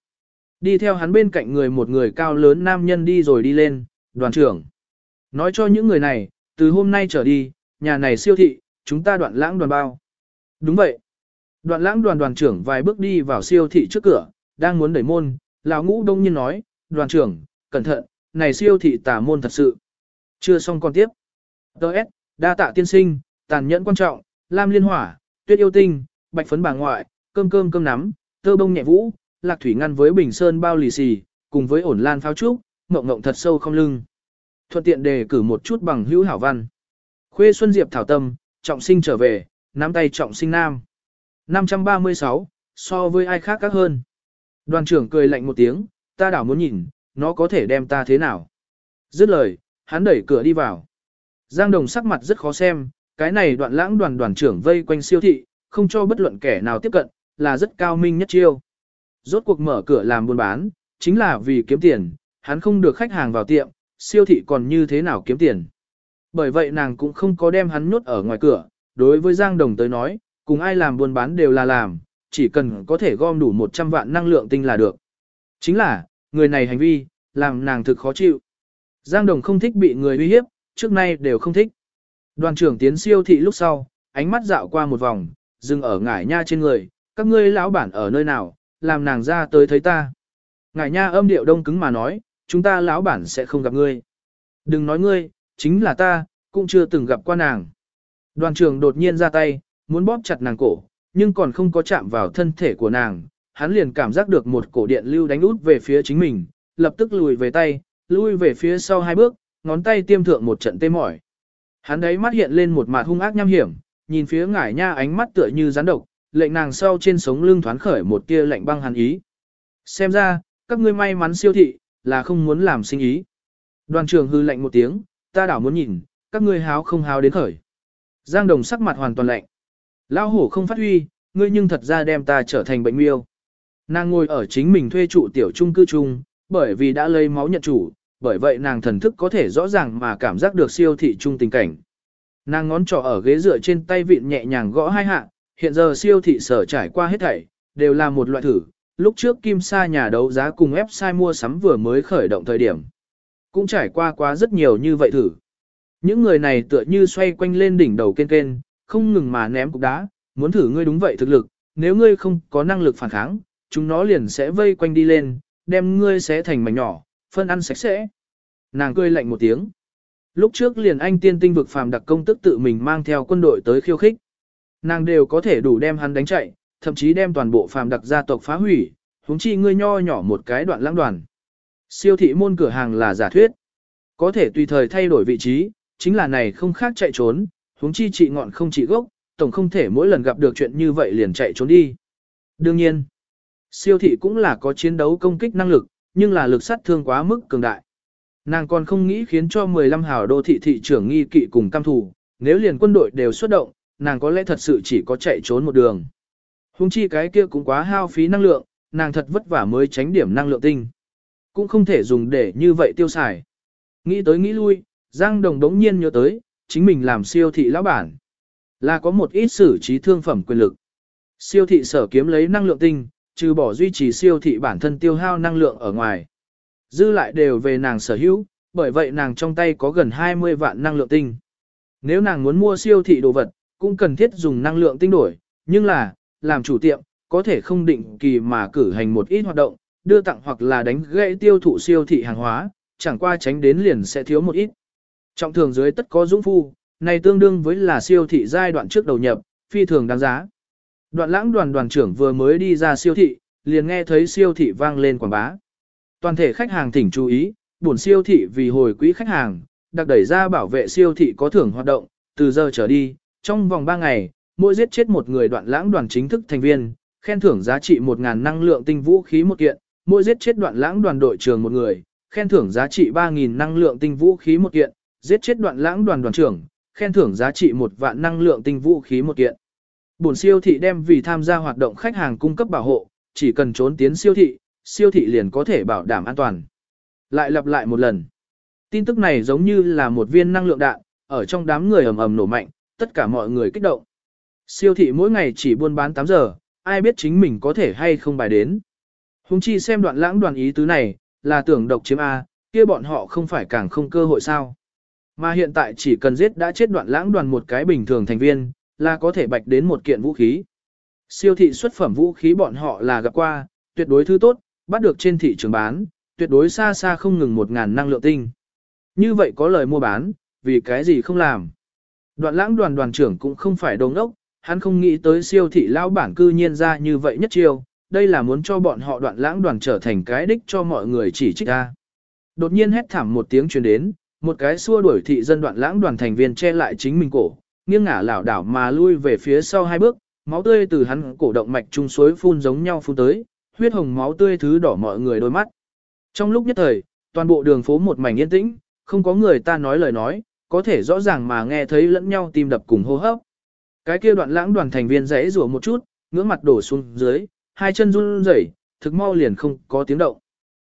A: Đi theo hắn bên cạnh người một người cao lớn nam nhân đi rồi đi lên, đoàn trưởng. Nói cho những người này, từ hôm nay trở đi, nhà này siêu thị, chúng ta đoạn lãng đoàn bao. Đúng vậy. Đoạn lãng đoàn đoàn trưởng vài bước đi vào siêu thị trước cửa, đang muốn đẩy môn, lão ngũ đông nhiên nói, đoàn trưởng, cẩn thận, này siêu thị tà môn thật sự. Chưa xong con tiếp. Đợt, đa tạ tiên sinh, tàn nhẫn quan trọng, lam liên hỏa, tuyết yêu tinh, bạch phấn bà ngoại, cơm cơm cơm nắm, tơ bông nhẹ vũ, lạc thủy ngăn với bình sơn bao lì xì, cùng với ổn lan pháo trúc, ngộng ngộng thật sâu không lưng. Thuận tiện đề cử một chút bằng hữu hảo văn. Khuê Xuân Diệp thảo tâm, trọng sinh trở về, nắm tay trọng sinh nam. 536, so với ai khác các hơn. Đoàn trưởng cười lạnh một tiếng, ta đảo muốn nhìn, nó có thể đem ta thế nào. Dứt lời, hắn đẩy cửa đi vào. Giang Đồng sắc mặt rất khó xem, cái này đoạn lãng đoàn đoàn trưởng vây quanh siêu thị, không cho bất luận kẻ nào tiếp cận, là rất cao minh nhất chiêu. Rốt cuộc mở cửa làm buôn bán, chính là vì kiếm tiền, hắn không được khách hàng vào tiệm, siêu thị còn như thế nào kiếm tiền. Bởi vậy nàng cũng không có đem hắn nhốt ở ngoài cửa, đối với Giang Đồng tới nói, cùng ai làm buôn bán đều là làm, chỉ cần có thể gom đủ 100 vạn năng lượng tinh là được. Chính là, người này hành vi, làm nàng thực khó chịu. Giang Đồng không thích bị người uy hiếp, trước nay đều không thích. Đoàn trưởng tiến siêu thị lúc sau, ánh mắt dạo qua một vòng, dừng ở ngải nha trên người, các ngươi lão bản ở nơi nào, làm nàng ra tới thấy ta. Ngải nha âm điệu đông cứng mà nói, chúng ta lão bản sẽ không gặp ngươi. Đừng nói ngươi, chính là ta, cũng chưa từng gặp qua nàng. Đoàn Trường đột nhiên ra tay, muốn bóp chặt nàng cổ, nhưng còn không có chạm vào thân thể của nàng, hắn liền cảm giác được một cổ điện lưu đánh út về phía chính mình, lập tức lùi về tay, lui về phía sau hai bước, ngón tay tiêm thượng một trận tê mỏi. Hắn đấy mắt hiện lên một mặt hung ác nham hiểm, nhìn phía ngải nha ánh mắt tựa như rắn độc, lệnh nàng sau trên sống lưng thoáng khởi một tia lạnh băng hàn ý. Xem ra, các ngươi may mắn siêu thị, là không muốn làm sinh ý. Đoàn trưởng hư lạnh một tiếng, ta đảo muốn nhìn, các ngươi háo không háo đến khởi. Giang đồng sắc mặt hoàn toàn lạnh. Lao hổ không phát huy, ngươi nhưng thật ra đem ta trở thành bệnh miêu. Nàng ngồi ở chính mình thuê trụ tiểu trung cư chung, bởi vì đã lấy máu nhận chủ, bởi vậy nàng thần thức có thể rõ ràng mà cảm giác được siêu thị trung tình cảnh. Nàng ngón trỏ ở ghế dựa trên tay vịn nhẹ nhàng gõ hai hạ, hiện giờ siêu thị sở trải qua hết thảy, đều là một loại thử. Lúc trước Kim Sa nhà đấu giá cùng website mua sắm vừa mới khởi động thời điểm. Cũng trải qua quá rất nhiều như vậy thử. Những người này tựa như xoay quanh lên đỉnh đầu kên kên, không ngừng mà ném cục đá, muốn thử ngươi đúng vậy thực lực, nếu ngươi không có năng lực phản kháng, chúng nó liền sẽ vây quanh đi lên, đem ngươi xé thành mảnh nhỏ, phân ăn sạch sẽ. Nàng cười lạnh một tiếng. Lúc trước liền anh tiên tinh vực phàm đặc công tức tự mình mang theo quân đội tới khiêu khích. Nàng đều có thể đủ đem hắn đánh chạy, thậm chí đem toàn bộ phàm đặc gia tộc phá hủy, huống chi ngươi nho nhỏ một cái đoạn lãng đoàn. Siêu thị môn cửa hàng là giả thuyết. Có thể tùy thời thay đổi vị trí, chính là này không khác chạy trốn, huống chi trị ngọn không trị gốc, tổng không thể mỗi lần gặp được chuyện như vậy liền chạy trốn đi. Đương nhiên, siêu thị cũng là có chiến đấu công kích năng lực, nhưng là lực sát thương quá mức cường đại. Nàng còn không nghĩ khiến cho 15 hào đô thị thị trưởng nghi kỵ cùng cam thủ, nếu liền quân đội đều xuất động, nàng có lẽ thật sự chỉ có chạy trốn một đường. Hùng chi cái kia cũng quá hao phí năng lượng, nàng thật vất vả mới tránh điểm năng lượng tinh. Cũng không thể dùng để như vậy tiêu xài. Nghĩ tới nghĩ lui, Giang Đồng đống nhiên nhớ tới, chính mình làm siêu thị lão bản. Là có một ít xử trí thương phẩm quyền lực. Siêu thị sở kiếm lấy năng lượng tinh, trừ bỏ duy trì siêu thị bản thân tiêu hao năng lượng ở ngoài. Dư lại đều về nàng sở hữu, bởi vậy nàng trong tay có gần 20 vạn năng lượng tinh. Nếu nàng muốn mua siêu thị đồ vật, cũng cần thiết dùng năng lượng tinh đổi, nhưng là, làm chủ tiệm, có thể không định kỳ mà cử hành một ít hoạt động, đưa tặng hoặc là đánh gãy tiêu thụ siêu thị hàng hóa, chẳng qua tránh đến liền sẽ thiếu một ít. Trọng thường dưới tất có dũng phu, này tương đương với là siêu thị giai đoạn trước đầu nhập, phi thường đáng giá. Đoạn lãng đoàn đoàn trưởng vừa mới đi ra siêu thị, liền nghe thấy siêu thị vang lên quảng bá. Toàn thể khách hàng thỉnh chú ý, buồn siêu thị vì hồi quỹ khách hàng, đặc đẩy ra bảo vệ siêu thị có thưởng hoạt động, từ giờ trở đi, trong vòng 3 ngày, mỗi giết chết một người đoạn lãng đoàn chính thức thành viên, khen thưởng giá trị 1.000 năng lượng tinh vũ khí một kiện, mỗi giết chết đoạn lãng đoàn đội trưởng một người, khen thưởng giá trị 3.000 năng lượng tinh vũ khí một kiện, giết chết đoạn lãng đoàn đoàn trưởng, khen thưởng giá trị một vạn năng lượng tinh vũ khí một kiện. Bổn siêu thị đem vì tham gia hoạt động khách hàng cung cấp bảo hộ, chỉ cần trốn tiến siêu thị, siêu thị liền có thể bảo đảm an toàn. Lại lặp lại một lần. Tin tức này giống như là một viên năng lượng đạn, ở trong đám người ầm ầm nổ mạnh, tất cả mọi người kích động. Siêu thị mỗi ngày chỉ buôn bán 8 giờ, ai biết chính mình có thể hay không bài đến. Hùng chi xem đoạn lãng đoàn ý tứ này, là tưởng độc chiếm A, kia bọn họ không phải càng không cơ hội sao. Mà hiện tại chỉ cần giết đã chết đoạn lãng đoàn một cái bình thường thành viên, là có thể bạch đến một kiện vũ khí. Siêu thị xuất phẩm vũ khí bọn họ là gặp qua, tuyệt đối thứ tốt, bắt được trên thị trường bán, tuyệt đối xa xa không ngừng một ngàn năng lượng tinh. Như vậy có lời mua bán, vì cái gì không làm. Đoạn lãng đoàn đoàn trưởng cũng không phải đồ ngốc, hắn không nghĩ tới siêu thị lão bản cư nhiên ra như vậy nhất chiêu, đây là muốn cho bọn họ đoạn lãng đoàn trở thành cái đích cho mọi người chỉ trích ta. Đột nhiên hét thảm một tiếng truyền đến, một cái xua đuổi thị dân đoạn lãng đoàn thành viên che lại chính mình cổ, nghiêng ngả lảo đảo mà lui về phía sau hai bước, máu tươi từ hắn cổ động mạch trung suối phun giống nhau phun tới, huyết hồng máu tươi thứ đỏ mọi người đôi mắt. Trong lúc nhất thời, toàn bộ đường phố một mảnh yên tĩnh, không có người ta nói lời nói, có thể rõ ràng mà nghe thấy lẫn nhau tim đập cùng hô hấp. Cái kia đoạn lãng đoàn thành viên rẽ rủa một chút, ngưỡng mặt đổ xuống dưới, hai chân run rẩy, thực mau liền không có tiếng động.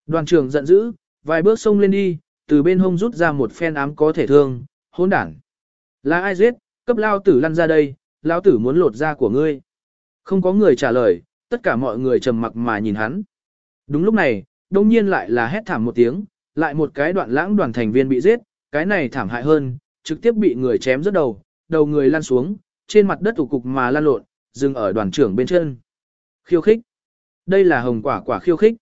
A: Đoàn trưởng giận dữ, vài bước xông lên đi, từ bên hông rút ra một phen ám có thể thương, hỗn đản. Là ai giết, cấp lao tử lăn ra đây, lao tử muốn lột da của ngươi. Không có người trả lời, tất cả mọi người trầm mặc mà nhìn hắn. Đúng lúc này, đông nhiên lại là hét thảm một tiếng, lại một cái đoạn lãng đoàn thành viên bị giết, cái này thảm hại hơn, trực tiếp bị người chém rớt đầu, đầu người lăn xuống, trên mặt đất tủ cục mà lăn lộn, dừng ở đoàn trưởng bên chân. Khiêu khích. Đây là hồng quả quả khiêu khích.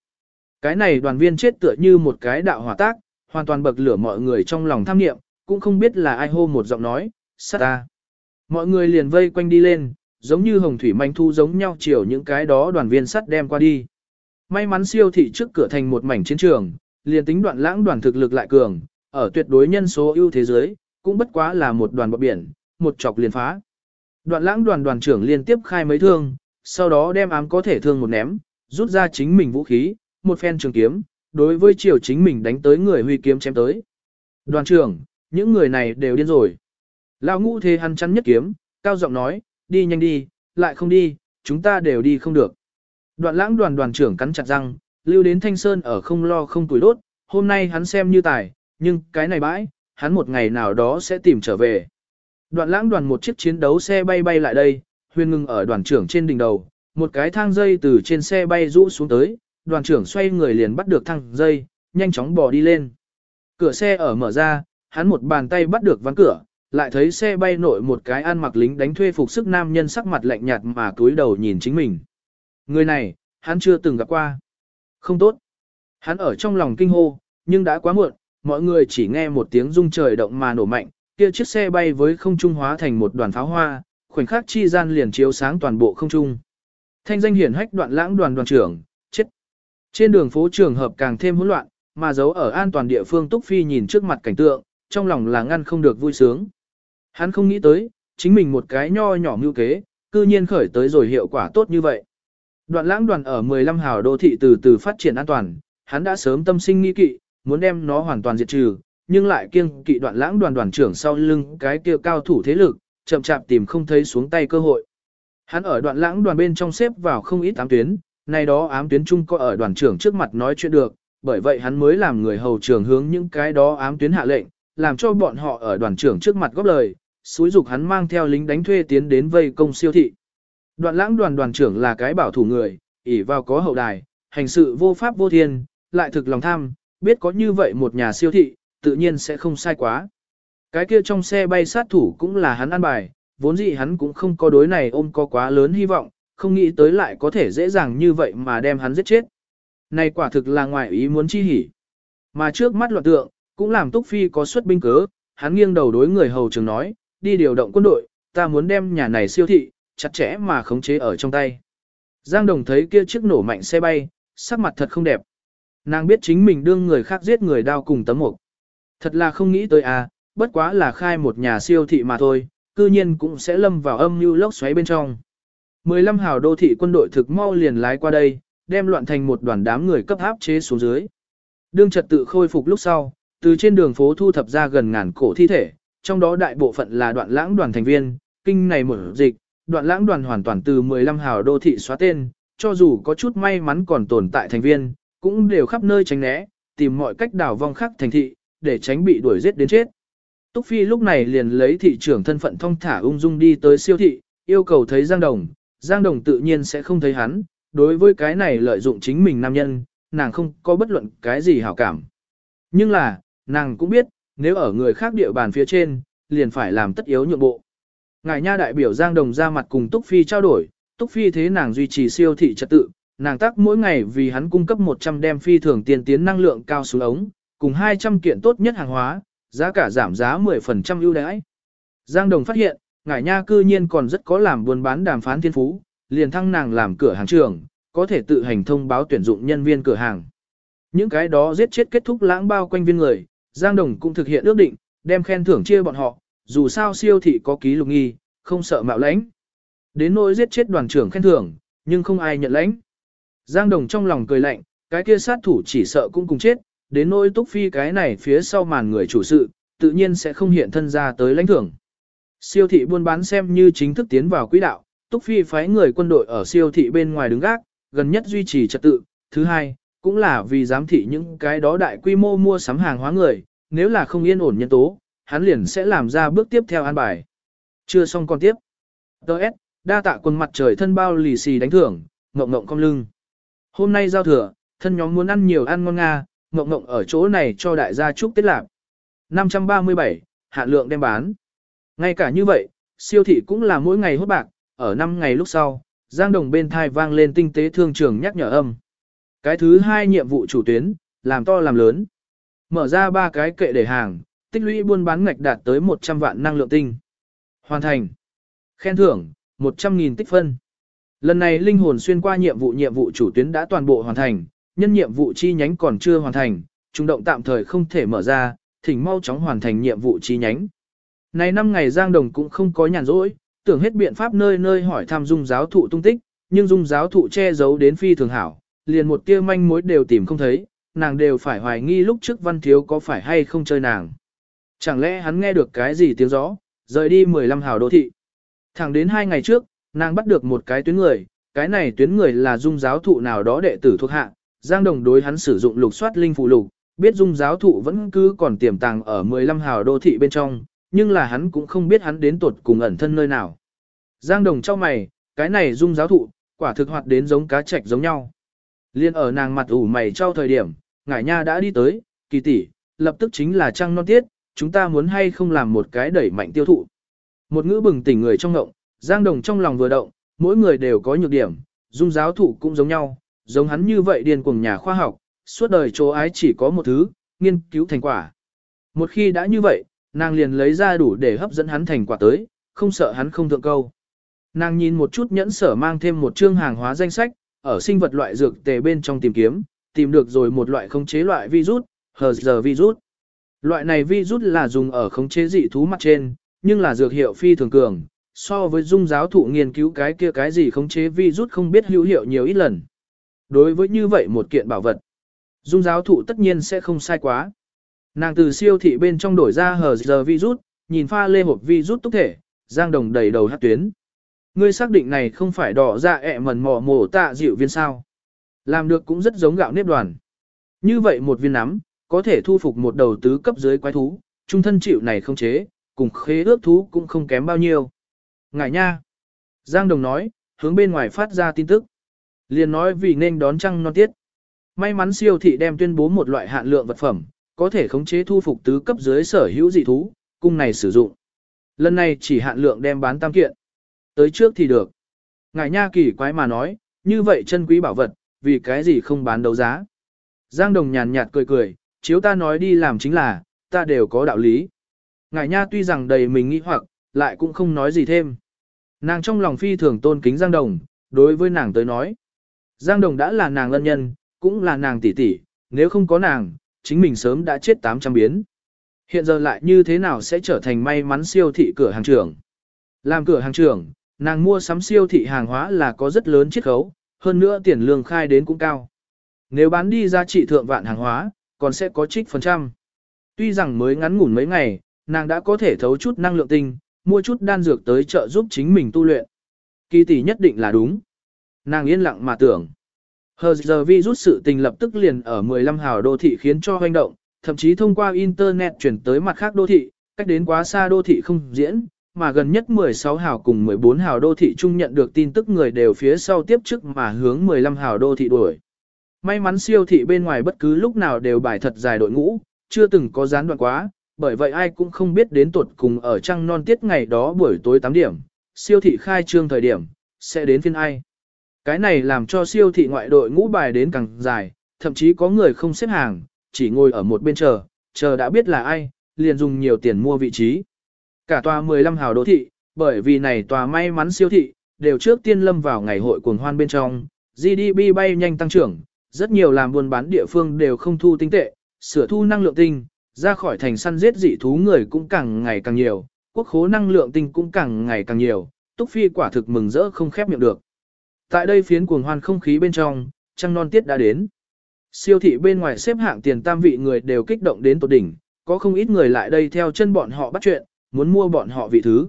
A: Cái này đoàn viên chết tựa như một cái đạo hỏa tác, hoàn toàn bậc lửa mọi người trong lòng tham niệm, cũng không biết là ai hô một giọng nói, sát ta. Mọi người liền vây quanh đi lên, giống như hồng thủy manh thu giống nhau chiều những cái đó đoàn viên sắt đem qua đi. May mắn siêu thị trước cửa thành một mảnh chiến trường, liền tính đoạn lãng đoàn thực lực lại cường, ở tuyệt đối nhân số ưu thế giới, cũng bất quá là một đoàn bọc biển, một chọc liền phá. Đoạn lãng đoàn đoàn trưởng liên tiếp khai mấy thương, sau đó đem ám có thể thương một ném, rút ra chính mình vũ khí, một phen trường kiếm, đối với chiều chính mình đánh tới người huy kiếm chém tới. Đoàn trưởng, những người này đều điên rồi. Lão ngũ thế hắn chắn nhất kiếm, cao giọng nói, đi nhanh đi, lại không đi, chúng ta đều đi không được. Đoạn lãng đoàn đoàn trưởng cắn chặt răng, lưu đến thanh sơn ở không lo không tuổi đốt, hôm nay hắn xem như tài, nhưng cái này bãi, hắn một ngày nào đó sẽ tìm trở về. Đoạn lãng đoàn một chiếc chiến đấu xe bay bay lại đây, huyền ngừng ở đoàn trưởng trên đỉnh đầu, một cái thang dây từ trên xe bay rũ xuống tới, đoàn trưởng xoay người liền bắt được thang dây, nhanh chóng bò đi lên. Cửa xe ở mở ra, hắn một bàn tay bắt được ván cửa, lại thấy xe bay nội một cái ăn mặc lính đánh thuê phục sức nam nhân sắc mặt lạnh nhạt mà cúi đầu nhìn chính mình. Người này, hắn chưa từng gặp qua. Không tốt. Hắn ở trong lòng kinh hô, nhưng đã quá muộn, mọi người chỉ nghe một tiếng rung trời động mà nổ mạnh, kia chiếc xe bay với không trung hóa thành một đoàn pháo hoa, khoảnh khắc chi gian liền chiếu sáng toàn bộ không trung. Thanh danh hiển hách đoạn lãng đoàn đoàn trưởng, chết. Trên đường phố trường hợp càng thêm hỗn loạn, mà giấu ở an toàn địa phương Túc Phi nhìn trước mặt cảnh tượng, trong lòng là ngăn không được vui sướng. Hắn không nghĩ tới, chính mình một cái nho nhỏ mưu kế, cư nhiên khởi tới rồi hiệu quả tốt như vậy. Đoạn lãng đoàn ở 15 hào đô thị từ từ phát triển an toàn, hắn đã sớm tâm sinh nghi kỵ, muốn đem nó hoàn toàn diệt trừ, nhưng lại kiêng kỵ đoạn lãng đoàn đoàn trưởng sau lưng cái kia cao thủ thế lực, chậm chạp tìm không thấy xuống tay cơ hội. Hắn ở đoạn lãng đoàn bên trong xếp vào không ít ám tuyến, nay đó ám tuyến chung có ở đoàn trưởng trước mặt nói chuyện được, bởi vậy hắn mới làm người hầu trưởng hướng những cái đó ám tuyến hạ lệnh, làm cho bọn họ ở đoàn trưởng trước mặt góp lời, xúi dục hắn mang theo lính đánh thuê tiến đến vây công siêu thị. Đoạn lãng đoàn đoàn trưởng là cái bảo thủ người, ỷ vào có hậu đài, hành sự vô pháp vô thiên, lại thực lòng tham, biết có như vậy một nhà siêu thị, tự nhiên sẽ không sai quá. Cái kia trong xe bay sát thủ cũng là hắn ăn bài, vốn dĩ hắn cũng không có đối này ôm có quá lớn hy vọng, không nghĩ tới lại có thể dễ dàng như vậy mà đem hắn giết chết. Này quả thực là ngoài ý muốn chi hỉ. Mà trước mắt loạn tượng, cũng làm Túc Phi có xuất binh cớ, hắn nghiêng đầu đối người hầu trường nói, đi điều động quân đội, ta muốn đem nhà này siêu thị, chặt chẽ mà khống chế ở trong tay. Giang Đồng thấy kia chiếc nổ mạnh xe bay, sắc mặt thật không đẹp. Nàng biết chính mình đương người khác giết người đao cùng tấm mục. Thật là không nghĩ tới à, bất quá là khai một nhà siêu thị mà thôi, cư nhiên cũng sẽ lâm vào âm mưu lốc xoáy bên trong. 15 hào đô thị quân đội thực mau liền lái qua đây, đem loạn thành một đoàn đám người cấp áp chế xuống dưới. Đương trật tự khôi phục lúc sau, từ trên đường phố thu thập ra gần ngàn cổ thi thể, trong đó đại bộ phận là đoạn lãng đoàn thành viên, kinh này mở dịch, đoạn lãng đoàn hoàn toàn từ 15 hào đô thị xóa tên, cho dù có chút may mắn còn tồn tại thành viên, cũng đều khắp nơi tránh né, tìm mọi cách đảo vong khắc thành thị, để tránh bị đuổi giết đến chết. Túc Phi lúc này liền lấy thị trưởng thân phận thông thả ung dung đi tới siêu thị, yêu cầu thấy Giang Đồng, Giang Đồng tự nhiên sẽ không thấy hắn, đối với cái này lợi dụng chính mình nam nhân, nàng không có bất luận cái gì hảo cảm. Nhưng là, nàng cũng biết, nếu ở người khác địa bàn phía trên, liền phải làm tất yếu nhượng bộ. Ngài nha đại biểu Giang Đồng ra mặt cùng Túc Phi trao đổi, Túc Phi thế nàng duy trì siêu thị trật tự, nàng tác mỗi ngày vì hắn cung cấp 100 đem phi thường tiền tiến năng lượng cao xuống ống, cùng 200 kiện tốt nhất hàng hóa, giá cả giảm giá 10% ưu đãi. Giang Đồng phát hiện, ngải nha cư nhiên còn rất có làm buôn bán đàm phán thiên phú, liền thăng nàng làm cửa hàng trưởng, có thể tự hành thông báo tuyển dụng nhân viên cửa hàng. Những cái đó giết chết kết thúc lãng bao quanh viên người, Giang Đồng cũng thực hiện ước định, đem khen thưởng chia bọn họ, dù sao siêu thị có ký lục nghi, không sợ mạo lãnh. Đến nỗi giết chết đoàn trưởng khen thưởng, nhưng không ai nhận lãnh. Giang Đồng trong lòng cười lạnh, cái kia sát thủ chỉ sợ cũng cùng chết, đến nỗi túc phi cái này phía sau màn người chủ sự, tự nhiên sẽ không hiện thân ra tới lãnh thưởng. Siêu thị buôn bán xem như chính thức tiến vào quỹ đạo, túc phi phái người quân đội ở siêu thị bên ngoài đứng gác, gần nhất duy trì trật tự, thứ hai, cũng là vì giám thị những cái đó đại quy mô mua sắm hàng hóa người, nếu là không yên ổn nhân tố, hắn liền sẽ làm ra bước tiếp theo an bài. Chưa xong còn tiếp. Đợt, đa tạ quân mặt trời thân bao lì xì đánh thưởng, ngộng ngộng cong lưng. Hôm nay giao thừa, thân nhóm muốn ăn nhiều ăn ngon nga, ngộng ngộng ở chỗ này cho đại gia chúc Tết lạc. 537, hạn lượng đem bán. Ngay cả như vậy, siêu thị cũng là mỗi ngày hốt bạc, ở 5 ngày lúc sau, Giang Đồng bên thai vang lên tinh tế thương trường nhắc nhở âm. Cái thứ hai nhiệm vụ chủ tuyến, làm to làm lớn. Mở ra ba cái kệ để hàng, tích lũy buôn bán ngạch đạt tới 100 vạn năng lượng tinh. Hoàn thành. Khen thưởng, 100.000 tích phân. Lần này linh hồn xuyên qua nhiệm vụ nhiệm vụ chủ tuyến đã toàn bộ hoàn thành, nhân nhiệm vụ chi nhánh còn chưa hoàn thành, trung động tạm thời không thể mở ra, thỉnh mau chóng hoàn thành nhiệm vụ chi nhánh. Này năm ngày Giang Đồng cũng không có nhàn rỗi, tưởng hết biện pháp nơi nơi hỏi thăm dung giáo thụ tung tích, nhưng dung giáo thụ che giấu đến phi thường hảo, liền một tia manh mối đều tìm không thấy, nàng đều phải hoài nghi lúc trước văn thiếu có phải hay không chơi nàng. Chẳng lẽ hắn nghe được cái gì tiếng gió, rời đi 15 hào đô thị. Thẳng đến hai ngày trước, nàng bắt được một cái tuyến người, cái này tuyến người là dung giáo thụ nào đó đệ tử thuộc hạ, Giang Đồng đối hắn sử dụng lục soát linh phụ lục, biết dung giáo thụ vẫn cứ còn tiềm tàng ở 15 hào đô thị bên trong, nhưng là hắn cũng không biết hắn đến tuột cùng ẩn thân nơi nào. Giang Đồng cho mày, cái này dung giáo thụ, quả thực hoạt đến giống cá trạch giống nhau. Liên ở nàng mặt ủ mày trao thời điểm, ngải nha đã đi tới, kỳ tỷ, lập tức chính là trăng non tiết, chúng ta muốn hay không làm một cái đẩy mạnh tiêu thụ. Một ngữ bừng tỉnh người trong ngộng, Giang Đồng trong lòng vừa động, mỗi người đều có nhược điểm, dung giáo thụ cũng giống nhau, giống hắn như vậy điên cuồng nhà khoa học, suốt đời chỗ ái chỉ có một thứ, nghiên cứu thành quả. Một khi đã như vậy, nàng liền lấy ra đủ để hấp dẫn hắn thành quả tới, không sợ hắn không thượng câu. Nàng nhìn một chút nhẫn sở mang thêm một chương hàng hóa danh sách, ở sinh vật loại dược tề bên trong tìm kiếm, tìm được rồi một loại khống chế loại virus, hờ giờ virus. Loại này virus là dùng ở khống chế dị thú mặt trên, nhưng là dược hiệu phi thường cường, so với dung giáo thụ nghiên cứu cái kia cái gì khống chế virus không biết hữu hiệu nhiều ít lần. Đối với như vậy một kiện bảo vật, dung giáo thụ tất nhiên sẽ không sai quá. Nàng từ siêu thị bên trong đổi ra hờ giờ virus, nhìn pha lê hộp virus túc thể, giang đồng đầy đầu hát tuyến. Ngươi xác định này không phải đỏ ra ẹ mần mò mổ tạ dịu viên sao. Làm được cũng rất giống gạo nếp đoàn. Như vậy một viên nắm, có thể thu phục một đầu tứ cấp dưới quái thú, trung thân chịu này không chế, cùng khế ước thú cũng không kém bao nhiêu. Ngại nha. Giang Đồng nói, hướng bên ngoài phát ra tin tức. Liền nói vì nên đón trăng non tiết. May mắn siêu thị đem tuyên bố một loại hạn lượng vật phẩm, có thể khống chế thu phục tứ cấp dưới sở hữu dị thú, cung này sử dụng. Lần này chỉ hạn lượng đem bán tam kiện. Tới trước thì được. Ngài nha kỳ quái mà nói, như vậy chân quý bảo vật, vì cái gì không bán đấu giá. Giang Đồng nhàn nhạt cười cười, chiếu ta nói đi làm chính là, ta đều có đạo lý. Ngài nha tuy rằng đầy mình nghĩ hoặc, lại cũng không nói gì thêm. Nàng trong lòng phi thường tôn kính Giang Đồng, đối với nàng tới nói. Giang Đồng đã là nàng ân nhân, cũng là nàng tỷ tỷ, nếu không có nàng, chính mình sớm đã chết 800 biến. Hiện giờ lại như thế nào sẽ trở thành may mắn siêu thị cửa hàng trưởng. Làm cửa hàng trưởng, nàng mua sắm siêu thị hàng hóa là có rất lớn chiết khấu, hơn nữa tiền lương khai đến cũng cao. Nếu bán đi giá trị thượng vạn hàng hóa, còn sẽ có trích phần trăm. Tuy rằng mới ngắn ngủn mấy ngày, nàng đã có thể thấu chút năng lượng tinh, mua chút đan dược tới trợ giúp chính mình tu luyện. Kỳ tỷ nhất định là đúng. Nàng yên lặng mà tưởng. Hờ giờ vi rút sự tình lập tức liền ở 15 hào đô thị khiến cho hoành động, thậm chí thông qua Internet chuyển tới mặt khác đô thị, cách đến quá xa đô thị không diễn, mà gần nhất 16 hào cùng 14 hào đô thị chung nhận được tin tức người đều phía sau tiếp chức mà hướng 15 hào đô thị đuổi. May mắn siêu thị bên ngoài bất cứ lúc nào đều bài thật dài đội ngũ, chưa từng có gián đoạn quá, bởi vậy ai cũng không biết đến tuột cùng ở trăng non tiết ngày đó buổi tối 8 điểm, siêu thị khai trương thời điểm, sẽ đến phiên ai. Cái này làm cho siêu thị ngoại đội ngũ bài đến càng dài, thậm chí có người không xếp hàng, chỉ ngồi ở một bên chờ, chờ đã biết là ai, liền dùng nhiều tiền mua vị trí. Cả tòa 15 hào đô thị, bởi vì này tòa may mắn siêu thị, đều trước tiên lâm vào ngày hội cuồng hoan bên trong, GDP bay nhanh tăng trưởng, rất nhiều làm buôn bán địa phương đều không thu tinh tệ, sửa thu năng lượng tinh, ra khỏi thành săn giết dị thú người cũng càng ngày càng nhiều, quốc khố năng lượng tinh cũng càng ngày càng nhiều, Túc Phi quả thực mừng rỡ không khép miệng được. Tại đây phiến cuồng hoan không khí bên trong, trăng non tiết đã đến. Siêu thị bên ngoài xếp hạng tiền tam vị người đều kích động đến tột đỉnh, có không ít người lại đây theo chân bọn họ bắt chuyện, muốn mua bọn họ vị thứ.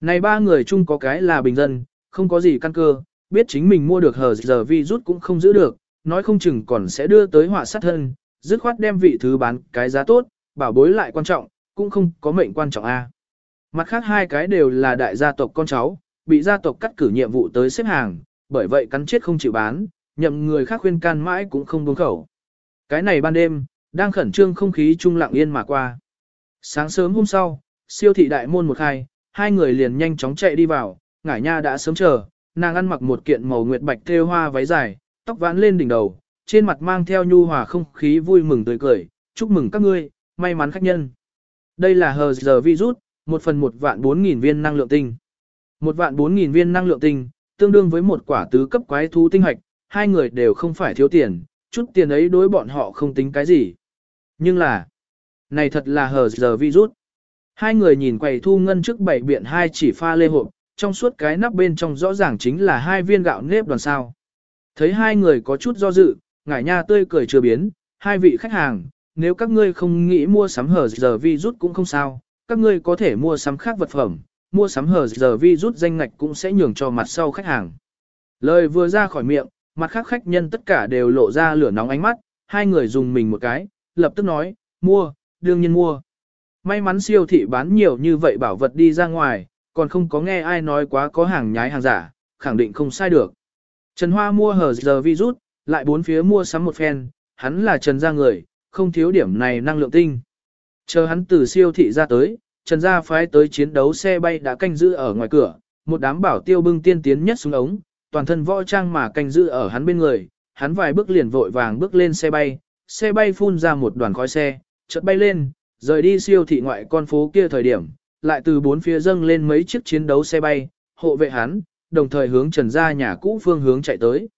A: Này ba người chung có cái là bình dân, không có gì căn cơ, biết chính mình mua được hờ giờ vi rút cũng không giữ được, nói không chừng còn sẽ đưa tới họa sát thân, dứt khoát đem vị thứ bán cái giá tốt, bảo bối lại quan trọng, cũng không có mệnh quan trọng a. Mặt khác hai cái đều là đại gia tộc con cháu, bị gia tộc cắt cử nhiệm vụ tới xếp hàng, bởi vậy cắn chết không chịu bán, nhậm người khác khuyên can mãi cũng không buông khẩu. Cái này ban đêm, đang khẩn trương không khí trung lặng yên mà qua. Sáng sớm hôm sau, siêu thị đại môn một khai, hai người liền nhanh chóng chạy đi vào, ngải nha đã sớm chờ, nàng ăn mặc một kiện màu nguyệt bạch thêu hoa váy dài, tóc vãn lên đỉnh đầu, trên mặt mang theo nhu hòa không khí vui mừng tươi cười, chúc mừng các ngươi, may mắn khách nhân. Đây là hờ giờ virus, một phần một vạn bốn nghìn viên năng lượng tinh. Một vạn bốn nghìn viên năng lượng tinh, tương đương với một quả tứ cấp quái thú tinh hạch, hai người đều không phải thiếu tiền, chút tiền ấy đối bọn họ không tính cái gì. Nhưng là, này thật là hờ giờ virus. Hai người nhìn quầy thu ngân trước bảy biện hai chỉ pha lê hộp, trong suốt cái nắp bên trong rõ ràng chính là hai viên gạo nếp đoàn sao. Thấy hai người có chút do dự, ngải nha tươi cười chưa biến, hai vị khách hàng, nếu các ngươi không nghĩ mua sắm hờ giờ vi rút cũng không sao, các ngươi có thể mua sắm khác vật phẩm, mua sắm hờ giờ vi rút danh ngạch cũng sẽ nhường cho mặt sau khách hàng. Lời vừa ra khỏi miệng, mặt khác khách nhân tất cả đều lộ ra lửa nóng ánh mắt, hai người dùng mình một cái, lập tức nói, mua, đương nhiên mua. May mắn siêu thị bán nhiều như vậy bảo vật đi ra ngoài, còn không có nghe ai nói quá có hàng nhái hàng giả, khẳng định không sai được. Trần Hoa mua hờ giờ virus, lại bốn phía mua sắm một phen, hắn là Trần gia người, không thiếu điểm này năng lượng tinh. Chờ hắn từ siêu thị ra tới, Trần gia phái tới chiến đấu xe bay đã canh giữ ở ngoài cửa, một đám bảo tiêu bưng tiên tiến nhất xuống ống, toàn thân võ trang mà canh giữ ở hắn bên người, hắn vài bước liền vội vàng bước lên xe bay, xe bay phun ra một đoàn khói xe, chợt bay lên, rời đi siêu thị ngoại con phố kia thời điểm, lại từ bốn phía dâng lên mấy chiếc chiến đấu xe bay, hộ vệ hắn, đồng thời hướng trần gia nhà cũ phương hướng chạy tới.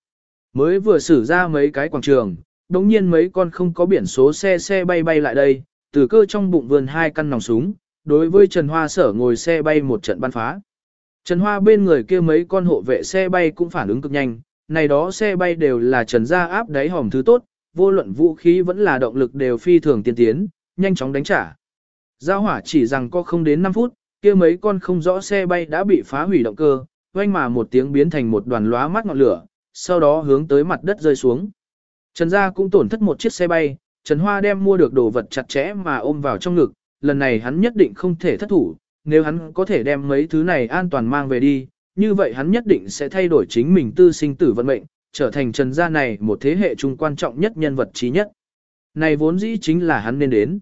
A: Mới vừa xử ra mấy cái quảng trường, đống nhiên mấy con không có biển số xe xe bay bay lại đây, từ cơ trong bụng vườn hai căn nòng súng, đối với Trần Hoa sở ngồi xe bay một trận bắn phá. Trần Hoa bên người kia mấy con hộ vệ xe bay cũng phản ứng cực nhanh, này đó xe bay đều là Trần gia áp đáy hòm thứ tốt, vô luận vũ khí vẫn là động lực đều phi thường tiên tiến, nhanh chóng đánh trả. Giao hỏa chỉ rằng có không đến 5 phút, kia mấy con không rõ xe bay đã bị phá hủy động cơ, oanh mà một tiếng biến thành một đoàn lóa mắt ngọn lửa, sau đó hướng tới mặt đất rơi xuống. Trần gia cũng tổn thất một chiếc xe bay, Trần Hoa đem mua được đồ vật chặt chẽ mà ôm vào trong ngực, lần này hắn nhất định không thể thất thủ, nếu hắn có thể đem mấy thứ này an toàn mang về đi, như vậy hắn nhất định sẽ thay đổi chính mình tư sinh tử vận mệnh, trở thành Trần gia này một thế hệ trung quan trọng nhất nhân vật trí nhất. Này vốn dĩ chính là hắn nên đến.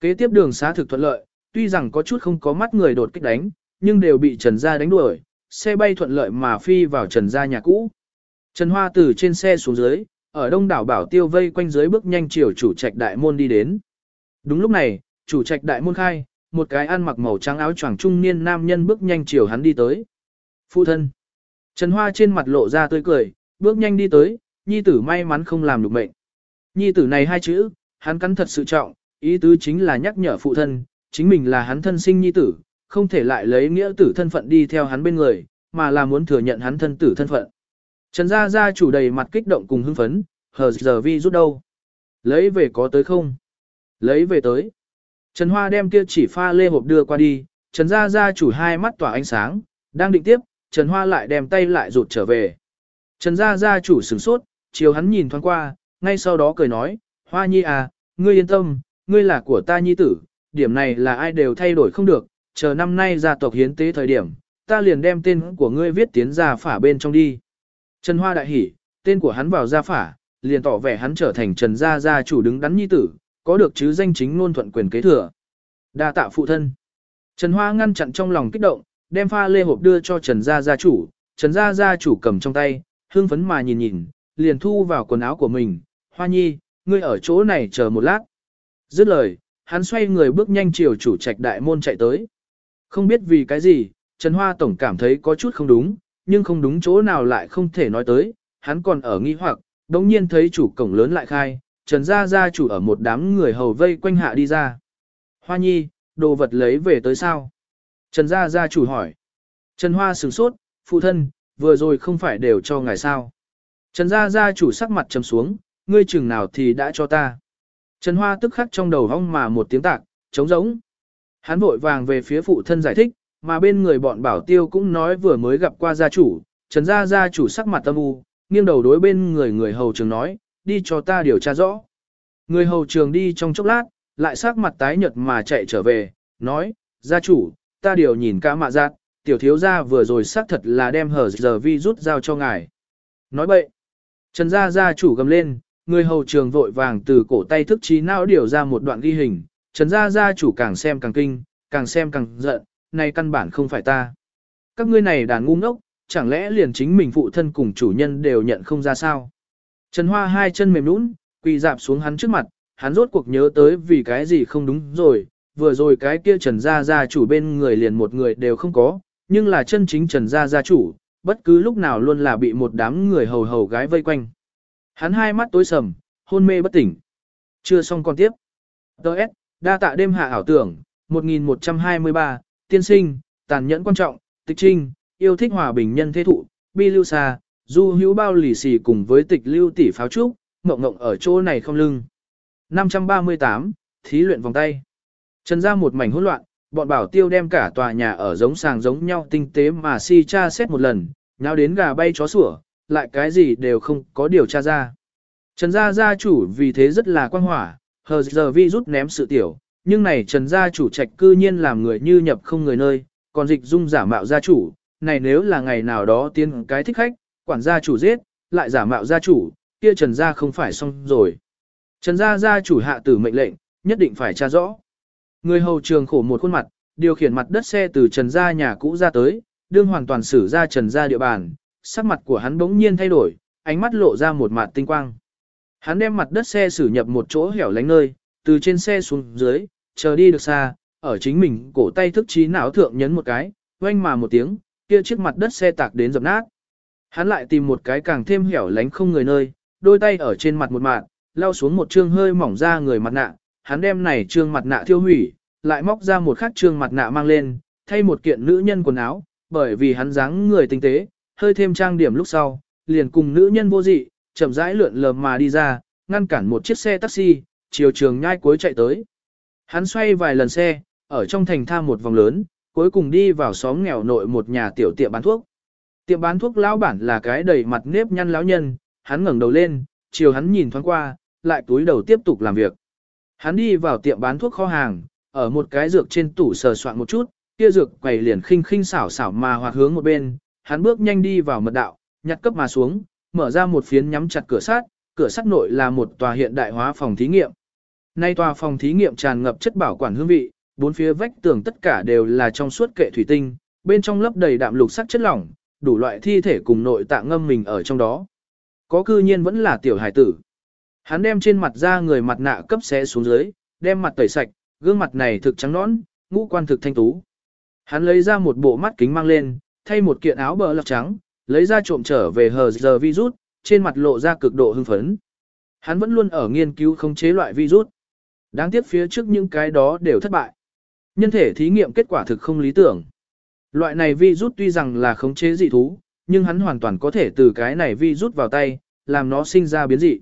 A: Kế tiếp đường xá thực thuận lợi, tuy rằng có chút không có mắt người đột kích đánh, nhưng đều bị Trần gia đánh đuổi, xe bay thuận lợi mà phi vào Trần gia nhà cũ. Trần Hoa từ trên xe xuống dưới, ở đông đảo bảo tiêu vây quanh dưới bước nhanh chiều chủ trạch đại môn đi đến. Đúng lúc này, chủ trạch đại môn khai, một cái ăn mặc màu trắng áo choàng trung niên nam nhân bước nhanh chiều hắn đi tới. Phụ thân. Trần Hoa trên mặt lộ ra tươi cười, bước nhanh đi tới, nhi tử may mắn không làm được mệnh. Nhi tử này hai chữ, hắn cắn thật sự trọng, ý tứ chính là nhắc nhở phụ thân, chính mình là hắn thân sinh nhi tử, không thể lại lấy nghĩa tử thân phận đi theo hắn bên người, mà là muốn thừa nhận hắn thân tử thân phận. Trần Gia Gia chủ đầy mặt kích động cùng hưng phấn, hờ giờ vi rút đâu? Lấy về có tới không? Lấy về tới. Trần Hoa đem kia chỉ pha lê hộp đưa qua đi, Trần Gia Gia chủ hai mắt tỏa ánh sáng, đang định tiếp, Trần Hoa lại đem tay lại rụt trở về. Trần gia gia chủ sửng sốt, chiều hắn nhìn thoáng qua, ngay sau đó cười nói, Hoa nhi à, ngươi yên tâm, ngươi là của ta nhi tử, điểm này là ai đều thay đổi không được, chờ năm nay gia tộc hiến tế thời điểm, ta liền đem tên của ngươi viết tiến ra phả bên trong đi. Trần Hoa đại hỉ, tên của hắn vào gia phả, liền tỏ vẻ hắn trở thành Trần gia gia chủ đứng đắn nhi tử, có được chứ danh chính ngôn thuận quyền kế thừa. Đa tạ phụ thân. Trần Hoa ngăn chặn trong lòng kích động, đem pha lê hộp đưa cho Trần gia gia chủ, Trần gia gia chủ cầm trong tay, hương phấn mà nhìn nhìn, liền thu vào quần áo của mình, Hoa nhi, ngươi ở chỗ này chờ một lát. Dứt lời, hắn xoay người bước nhanh chiều chủ trạch đại môn chạy tới. Không biết vì cái gì, Trần Hoa Tổng cảm thấy có chút không đúng, nhưng không đúng chỗ nào lại không thể nói tới, hắn còn ở nghi hoặc, đống nhiên thấy chủ cổng lớn lại khai, Trần Gia Gia chủ ở một đám người hầu vây quanh hạ đi ra. Hoa nhi, đồ vật lấy về tới sao? Trần Gia Gia chủ hỏi. Trần Hoa sửng sốt, phụ thân, vừa rồi không phải đều cho ngài sao? Trần Gia Gia chủ sắc mặt trầm xuống, ngươi chừng nào thì đã cho ta. Trần Hoa tức khắc trong đầu hong mà một tiếng tạc, trống rỗng. Hắn vội vàng về phía phụ thân giải thích, mà bên người bọn bảo tiêu cũng nói vừa mới gặp qua gia chủ, Trần gia gia chủ sắc mặt tâm u, nghiêng đầu đối bên người người hầu trường nói, đi cho ta điều tra rõ. Người hầu trường đi trong chốc lát, lại sắc mặt tái nhợt mà chạy trở về, nói, gia chủ, ta điều nhìn cả mạ giác, tiểu thiếu gia vừa rồi xác thật là đem hở giờ vi rút giao cho ngài. Nói bậy, Trần gia gia chủ gầm lên, người hầu trường vội vàng từ cổ tay thức trí não điều ra một đoạn ghi hình, Trần gia gia chủ càng xem càng kinh, càng xem càng giận, này căn bản không phải ta. Các ngươi này đàn ngu ngốc, chẳng lẽ liền chính mình phụ thân cùng chủ nhân đều nhận không ra sao? Trần Hoa hai chân mềm nũng, quỳ dạp xuống hắn trước mặt, hắn rốt cuộc nhớ tới vì cái gì không đúng rồi, vừa rồi cái kia Trần gia gia chủ bên người liền một người đều không có, nhưng là chân chính Trần gia gia chủ, bất cứ lúc nào luôn là bị một đám người hầu hầu gái vây quanh. Hắn hai mắt tối sầm, hôn mê bất tỉnh. Chưa xong còn tiếp. Đợt, đa tạ đêm hạ ảo tưởng, 1123, tiên sinh, tàn nhẫn quan trọng, tịch trinh, yêu thích hòa bình nhân thế thụ, bi lưu xa, du hữu bao lì xì cùng với tịch lưu tỷ pháo trúc, mộng mộng ở chỗ này không lưng. 538, thí luyện vòng tay. Trần ra một mảnh hỗn loạn, bọn bảo tiêu đem cả tòa nhà ở giống sàng giống nhau tinh tế mà si tra xét một lần, nháo đến gà bay chó sủa, lại cái gì đều không có điều tra ra. Trần gia gia chủ vì thế rất là quan hỏa, hờ giờ vi rút ném sự tiểu, nhưng này Trần gia chủ trạch cư nhiên làm người như nhập không người nơi, còn dịch dung giả mạo gia chủ, này nếu là ngày nào đó tiến cái thích khách, quản gia chủ giết, lại giả mạo gia chủ, kia Trần gia không phải xong rồi. Trần gia gia chủ hạ tử mệnh lệnh, nhất định phải tra rõ. Người hầu trường khổ một khuôn mặt, điều khiển mặt đất xe từ Trần gia nhà cũ ra tới, đương hoàn toàn xử ra Trần gia địa bàn, sắc mặt của hắn bỗng nhiên thay đổi, ánh mắt lộ ra một mặt tinh quang. Hắn đem mặt đất xe xử nhập một chỗ hẻo lánh nơi, từ trên xe xuống dưới, chờ đi được xa, ở chính mình cổ tay thức trí não thượng nhấn một cái, oanh mà một tiếng, kia chiếc mặt đất xe tạc đến dập nát. Hắn lại tìm một cái càng thêm hẻo lánh không người nơi, đôi tay ở trên mặt một mạng, lao xuống một trương hơi mỏng ra người mặt nạ, hắn đem này trương mặt nạ thiêu hủy, lại móc ra một khác trương mặt nạ mang lên, thay một kiện nữ nhân quần áo, bởi vì hắn dáng người tinh tế, hơi thêm trang điểm lúc sau, liền cùng nữ nhân vô dị, chậm rãi lượn lờ mà đi ra, ngăn cản một chiếc xe taxi, chiều trường nhai cuối chạy tới. Hắn xoay vài lần xe, ở trong thành tham một vòng lớn, cuối cùng đi vào xóm nghèo nội một nhà tiểu tiệm bán thuốc. Tiệm bán thuốc lão bản là cái đầy mặt nếp nhăn lão nhân, hắn ngẩng đầu lên, chiều hắn nhìn thoáng qua, lại túi đầu tiếp tục làm việc. Hắn đi vào tiệm bán thuốc kho hàng, ở một cái dược trên tủ sờ soạn một chút, kia dược quầy liền khinh khinh xảo xảo mà hoạt hướng một bên, hắn bước nhanh đi vào mật đạo, nhặt cấp mà xuống, mở ra một phiến nhắm chặt cửa sắt, cửa sắt nội là một tòa hiện đại hóa phòng thí nghiệm. Nay tòa phòng thí nghiệm tràn ngập chất bảo quản hương vị, bốn phía vách tường tất cả đều là trong suốt kệ thủy tinh, bên trong lấp đầy đạm lục sắc chất lỏng, đủ loại thi thể cùng nội tạng ngâm mình ở trong đó. Có cư nhiên vẫn là tiểu hải tử. Hắn đem trên mặt ra người mặt nạ cấp xé xuống dưới, đem mặt tẩy sạch, gương mặt này thực trắng nõn, ngũ quan thực thanh tú. Hắn lấy ra một bộ mắt kính mang lên, thay một kiện áo bờ lọc trắng, lấy ra trộm trở về hờ giờ virus, trên mặt lộ ra cực độ hưng phấn. Hắn vẫn luôn ở nghiên cứu khống chế loại virus. Đáng tiếc phía trước những cái đó đều thất bại. Nhân thể thí nghiệm kết quả thực không lý tưởng. Loại này vi rút tuy rằng là khống chế dị thú, nhưng hắn hoàn toàn có thể từ cái này vi rút vào tay, làm nó sinh ra biến dị.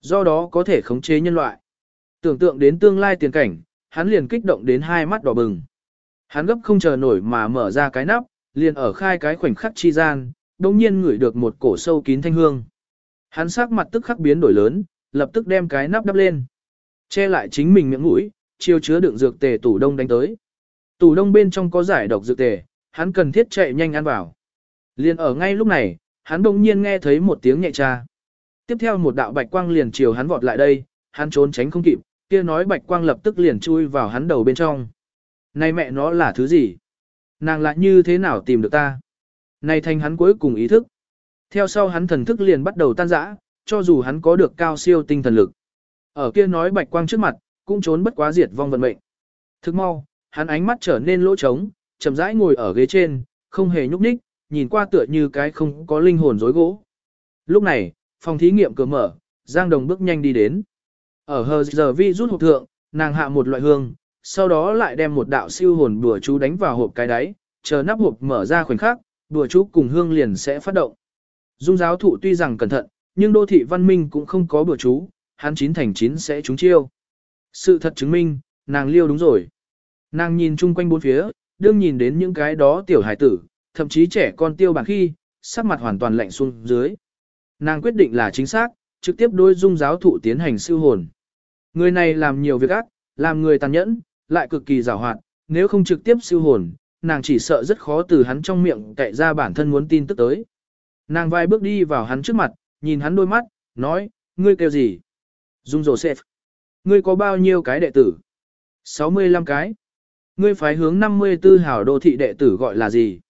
A: Do đó có thể khống chế nhân loại. Tưởng tượng đến tương lai tiền cảnh, hắn liền kích động đến hai mắt đỏ bừng. Hắn gấp không chờ nổi mà mở ra cái nắp, liền ở khai cái khoảnh khắc chi gian, đồng nhiên ngửi được một cổ sâu kín thanh hương. Hắn sắc mặt tức khắc biến đổi lớn, lập tức đem cái nắp đắp lên. Che lại chính mình miệng mũi, chiêu chứa đựng dược tề tủ đông đánh tới. Tủ đông bên trong có giải độc dược tề, hắn cần thiết chạy nhanh ăn vào. Liền ở ngay lúc này, hắn đông nhiên nghe thấy một tiếng nhẹ cha. Tiếp theo một đạo bạch quang liền chiều hắn vọt lại đây, hắn trốn tránh không kịp, kia nói bạch quang lập tức liền chui vào hắn đầu bên trong. Này mẹ nó là thứ gì? Nàng lại như thế nào tìm được ta? Này thành hắn cuối cùng ý thức. Theo sau hắn thần thức liền bắt đầu tan rã, cho dù hắn có được cao siêu tinh thần lực. Ở kia nói bạch quang trước mặt, cũng trốn bất quá diệt vong vận mệnh. Thức mau, hắn ánh mắt trở nên lỗ trống, chậm rãi ngồi ở ghế trên, không hề nhúc nhích, nhìn qua tựa như cái không có linh hồn rối gỗ. Lúc này, phòng thí nghiệm cửa mở, Giang Đồng bước nhanh đi đến. Ở hờ giờ vi rút hộp thượng, nàng hạ một loại hương, sau đó lại đem một đạo siêu hồn bùa chú đánh vào hộp cái đáy, chờ nắp hộp mở ra khoảnh khắc, bùa chú cùng hương liền sẽ phát động. Dung giáo thụ tuy rằng cẩn thận, nhưng đô thị văn minh cũng không có bùa chú, hắn chín thành chín sẽ trúng chiêu. Sự thật chứng minh, nàng liêu đúng rồi. Nàng nhìn chung quanh bốn phía, đương nhìn đến những cái đó tiểu hải tử, thậm chí trẻ con tiêu bản khi, sắc mặt hoàn toàn lạnh xuống dưới. Nàng quyết định là chính xác, trực tiếp đối dung giáo thụ tiến hành siêu hồn. Người này làm nhiều việc ác, làm người tàn nhẫn, lại cực kỳ giàu hoạt, nếu không trực tiếp siêu hồn, nàng chỉ sợ rất khó từ hắn trong miệng cậy ra bản thân muốn tin tức tới. Nàng vai bước đi vào hắn trước mặt, nhìn hắn đôi mắt, nói, ngươi kêu gì? Dung Joseph. Ngươi có bao nhiêu cái đệ tử? 65 cái. Ngươi phái hướng 54 hảo đô thị đệ tử gọi là gì?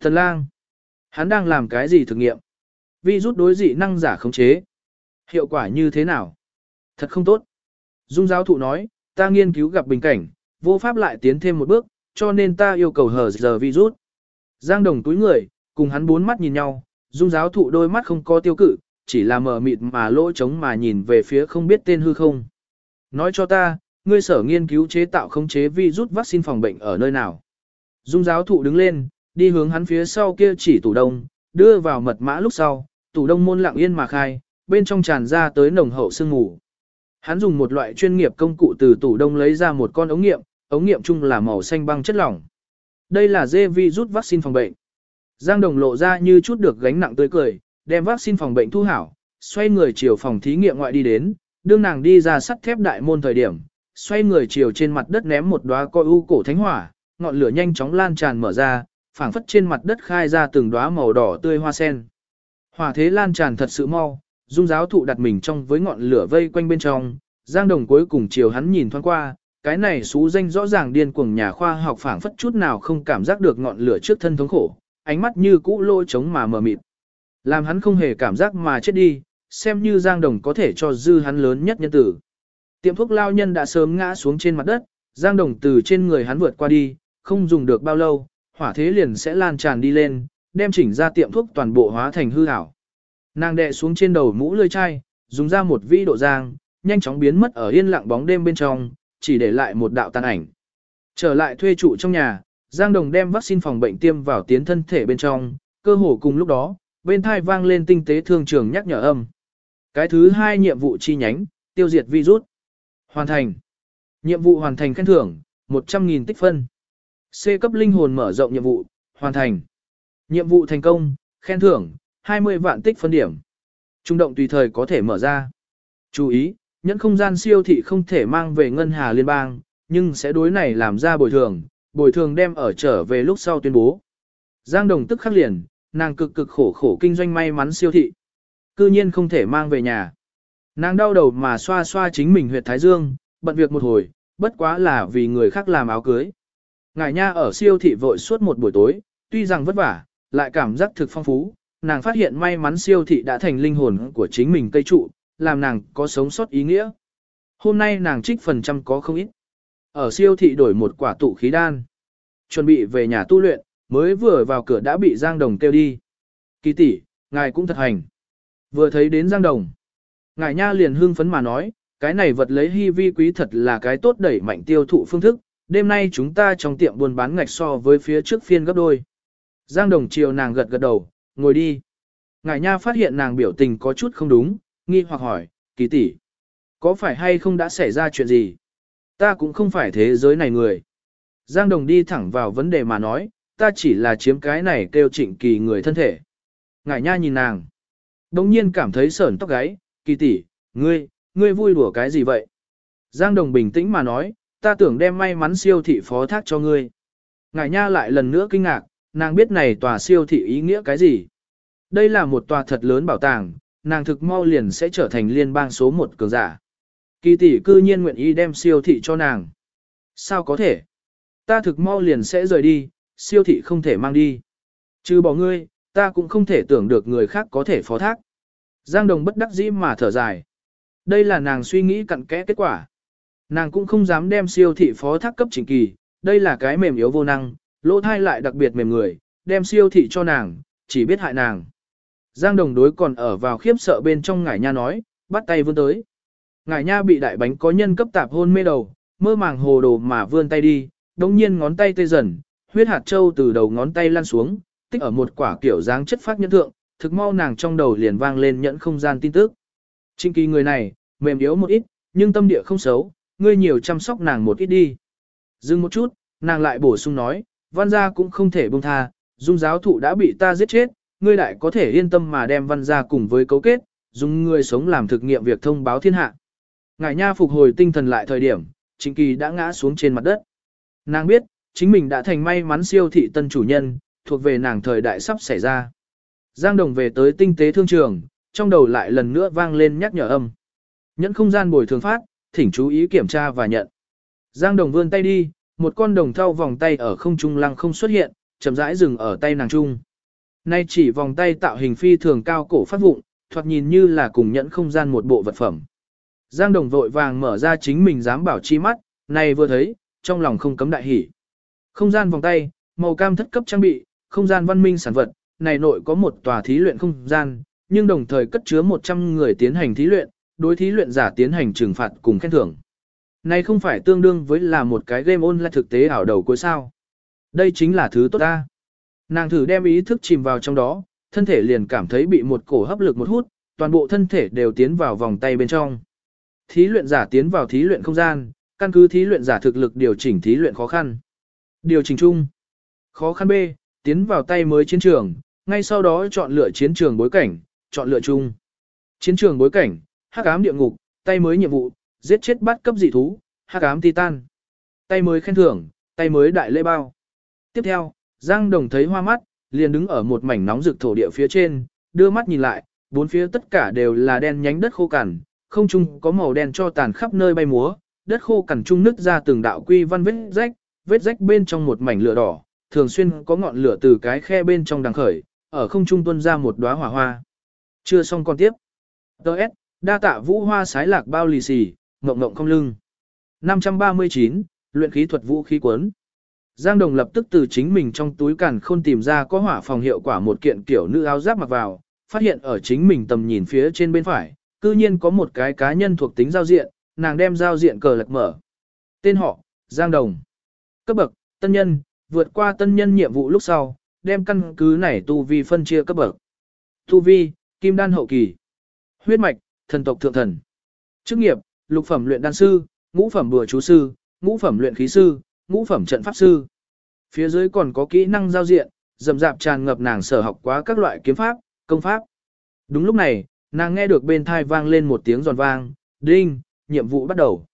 A: Thần lang. Hắn đang làm cái gì thực nghiệm? Vi rút đối dị năng giả khống chế. Hiệu quả như thế nào? Thật không tốt. Dung giáo thụ nói, ta nghiên cứu gặp bình cảnh, vô pháp lại tiến thêm một bước, cho nên ta yêu cầu hờ giờ virus. Giang đồng túi người, cùng hắn bốn mắt nhìn nhau, dung giáo thụ đôi mắt không có tiêu cự, chỉ là mở mịt mà lỗ trống mà nhìn về phía không biết tên hư không. Nói cho ta, ngươi sở nghiên cứu chế tạo khống chế virus vaccine phòng bệnh ở nơi nào. Dung giáo thụ đứng lên, đi hướng hắn phía sau kia chỉ tủ đông, đưa vào mật mã lúc sau, tủ đông môn lặng yên mà khai, bên trong tràn ra tới nồng hậu sương mù. Hắn dùng một loại chuyên nghiệp công cụ từ tủ đông lấy ra một con ống nghiệm, ống nghiệm chung là màu xanh băng chất lỏng. Đây là dê virus vaccine phòng bệnh. Giang Đồng lộ ra như chút được gánh nặng tươi cười, đem vaccine phòng bệnh thu hảo, xoay người chiều phòng thí nghiệm ngoại đi đến, đương nàng đi ra sắt thép đại môn thời điểm, xoay người chiều trên mặt đất ném một đóa coi u cổ thánh hỏa, ngọn lửa nhanh chóng lan tràn mở ra, phảng phất trên mặt đất khai ra từng đóa màu đỏ tươi hoa sen. Hỏa thế lan tràn thật sự mau, dung giáo thụ đặt mình trong với ngọn lửa vây quanh bên trong, Giang Đồng cuối cùng chiều hắn nhìn thoáng qua, cái này xú danh rõ ràng điên cuồng nhà khoa học phảng phất chút nào không cảm giác được ngọn lửa trước thân thống khổ, ánh mắt như cũ lôi trống mà mờ mịt. Làm hắn không hề cảm giác mà chết đi, xem như Giang Đồng có thể cho dư hắn lớn nhất nhân tử. Tiệm thuốc lao nhân đã sớm ngã xuống trên mặt đất, Giang Đồng từ trên người hắn vượt qua đi, không dùng được bao lâu, hỏa thế liền sẽ lan tràn đi lên, đem chỉnh ra tiệm thuốc toàn bộ hóa thành hư ảo. Nàng đè xuống trên đầu mũ lưỡi chai, dùng ra một vi độ giang, nhanh chóng biến mất ở yên lặng bóng đêm bên trong, chỉ để lại một đạo tàn ảnh. Trở lại thuê trụ trong nhà, Giang Đồng đem vaccine phòng bệnh tiêm vào tiến thân thể bên trong, cơ hồ cùng lúc đó, bên thai vang lên tinh tế thương trường nhắc nhở âm. Cái thứ hai nhiệm vụ chi nhánh, tiêu diệt virus. Hoàn thành. Nhiệm vụ hoàn thành khen thưởng, 100.000 tích phân. C cấp linh hồn mở rộng nhiệm vụ, hoàn thành. Nhiệm vụ thành công, khen thưởng, 20 vạn tích phân điểm. Trung động tùy thời có thể mở ra. Chú ý, nhẫn không gian siêu thị không thể mang về ngân hà liên bang, nhưng sẽ đối này làm ra bồi thường, bồi thường đem ở trở về lúc sau tuyên bố. Giang Đồng tức khắc liền, nàng cực cực khổ khổ kinh doanh may mắn siêu thị. Cư nhiên không thể mang về nhà. Nàng đau đầu mà xoa xoa chính mình huyệt thái dương, bận việc một hồi, bất quá là vì người khác làm áo cưới. Ngài nha ở siêu thị vội suốt một buổi tối, tuy rằng vất vả, lại cảm giác thực phong phú, nàng phát hiện may mắn siêu thị đã thành linh hồn của chính mình cây trụ, làm nàng có sống sót ý nghĩa. Hôm nay nàng trích phần trăm có không ít. Ở siêu thị đổi một quả tụ khí đan. Chuẩn bị về nhà tu luyện, mới vừa vào cửa đã bị Giang Đồng kêu đi. Kỳ tỷ, ngài cũng thật hành. Vừa thấy đến Giang Đồng. Ngài nha liền hưng phấn mà nói, cái này vật lấy hy vi quý thật là cái tốt đẩy mạnh tiêu thụ phương thức. Đêm nay chúng ta trong tiệm buôn bán ngạch so với phía trước phiên gấp đôi. Giang Đồng chiều nàng gật gật đầu, ngồi đi. Ngài nha phát hiện nàng biểu tình có chút không đúng, nghi hoặc hỏi, kỳ tỷ, có phải hay không đã xảy ra chuyện gì? Ta cũng không phải thế giới này người. Giang Đồng đi thẳng vào vấn đề mà nói, ta chỉ là chiếm cái này kêu trịnh kỳ người thân thể. Ngải nha nhìn nàng. Đồng nhiên cảm thấy sởn tóc gáy, kỳ tỷ, ngươi, ngươi vui đùa cái gì vậy? Giang Đồng bình tĩnh mà nói, ta tưởng đem may mắn siêu thị phó thác cho ngươi. Ngải nha lại lần nữa kinh ngạc, nàng biết này tòa siêu thị ý nghĩa cái gì. Đây là một tòa thật lớn bảo tàng, nàng thực mau liền sẽ trở thành liên bang số một cường giả. Kỳ tỷ cư nhiên nguyện ý đem siêu thị cho nàng. Sao có thể? Ta thực mau liền sẽ rời đi, siêu thị không thể mang đi. Trừ bỏ ngươi, ta cũng không thể tưởng được người khác có thể phó thác. Giang Đồng bất đắc dĩ mà thở dài. Đây là nàng suy nghĩ cặn kẽ kết quả. Nàng cũng không dám đem siêu thị phó thác cấp chỉnh kỳ, đây là cái mềm yếu vô năng, lỗ thai lại đặc biệt mềm người, đem siêu thị cho nàng, chỉ biết hại nàng. Giang đồng đối còn ở vào khiếp sợ bên trong ngải nha nói, bắt tay vươn tới. Ngải nha bị đại bánh có nhân cấp tạp hôn mê đầu, mơ màng hồ đồ mà vươn tay đi, đồng nhiên ngón tay tê dần, huyết hạt châu từ đầu ngón tay lan xuống, tích ở một quả kiểu dáng chất phát nhân thượng, thực mau nàng trong đầu liền vang lên nhẫn không gian tin tức. Trinh kỳ người này, mềm yếu một ít, nhưng tâm địa không xấu, ngươi nhiều chăm sóc nàng một ít đi. Dừng một chút, nàng lại bổ sung nói, văn gia cũng không thể buông tha, dung giáo thụ đã bị ta giết chết, ngươi lại có thể yên tâm mà đem văn gia cùng với cấu kết, dùng người sống làm thực nghiệm việc thông báo thiên hạ. Ngải nha phục hồi tinh thần lại thời điểm, Trịnh Kỳ đã ngã xuống trên mặt đất. Nàng biết, chính mình đã thành may mắn siêu thị tân chủ nhân, thuộc về nàng thời đại sắp xảy ra. Giang Đồng về tới tinh tế thương trường, trong đầu lại lần nữa vang lên nhắc nhở âm. Nhẫn không gian bồi thường phát, thỉnh chú ý kiểm tra và nhận. Giang Đồng vươn tay đi, một con đồng thau vòng tay ở không trung lăng không xuất hiện, chậm rãi dừng ở tay nàng trung. Nay chỉ vòng tay tạo hình phi thường cao cổ phát vụng, thoạt nhìn như là cùng nhẫn không gian một bộ vật phẩm. Giang Đồng vội vàng mở ra chính mình dám bảo chi mắt, này vừa thấy, trong lòng không cấm đại hỉ. Không gian vòng tay, màu cam thất cấp trang bị, không gian văn minh sản vật, này nội có một tòa thí luyện không gian, nhưng đồng thời cất chứa 100 người tiến hành thí luyện, đối thí luyện giả tiến hành trừng phạt cùng khen thưởng. Này không phải tương đương với là một cái game online thực tế ảo đầu cuối sao. Đây chính là thứ tốt ta. Nàng thử đem ý thức chìm vào trong đó, thân thể liền cảm thấy bị một cổ hấp lực một hút, toàn bộ thân thể đều tiến vào vòng tay bên trong. Thí luyện giả tiến vào thí luyện không gian, căn cứ thí luyện giả thực lực điều chỉnh thí luyện khó khăn. Điều chỉnh chung. Khó khăn B, tiến vào tay mới chiến trường, ngay sau đó chọn lựa chiến trường bối cảnh, chọn lựa chung. Chiến trường bối cảnh, hắc ám địa ngục, tay mới nhiệm vụ, giết chết bắt cấp dị thú, hắc ám titan. Tay mới khen thưởng, tay mới đại lễ bao. Tiếp theo, Giang Đồng thấy hoa mắt, liền đứng ở một mảnh nóng rực thổ địa phía trên, đưa mắt nhìn lại, bốn phía tất cả đều là đen nhánh đất khô cằn, không trung có màu đen cho tàn khắp nơi bay múa, đất khô cằn trung nứt ra từng đạo quy văn vết rách, vết rách bên trong một mảnh lửa đỏ, thường xuyên có ngọn lửa từ cái khe bên trong đằng khởi, ở không trung tuôn ra một đóa hỏa hoa. Chưa xong con tiếp. Đợt, đa tạ vũ hoa sái lạc bao lì xì, ngộng ngộng không lưng. 539, luyện khí thuật vũ khí cuốn. Giang Đồng lập tức từ chính mình trong túi càn khôn tìm ra có hỏa phòng hiệu quả một kiện kiểu nữ áo giáp mặc vào, phát hiện ở chính mình tầm nhìn phía trên bên phải, cư nhiên có một cái cá nhân thuộc tính giao diện, nàng đem giao diện cờ lật mở. Tên họ, Giang Đồng. Cấp bậc, tân nhân, vượt qua tân nhân nhiệm vụ lúc sau, đem căn cứ này tu vi phân chia cấp bậc. Tu vi, kim đan hậu kỳ. Huyết mạch, thần tộc thượng thần. Chức nghiệp, lục phẩm luyện đan sư, ngũ phẩm bùa chú sư, ngũ phẩm luyện khí sư, ngũ phẩm trận pháp sư. Phía dưới còn có kỹ năng giao diện, dầm dạp tràn ngập nàng sở học quá các loại kiếm pháp, công pháp. Đúng lúc này, nàng nghe được bên thai vang lên một tiếng giòn vang, đinh, nhiệm vụ bắt đầu.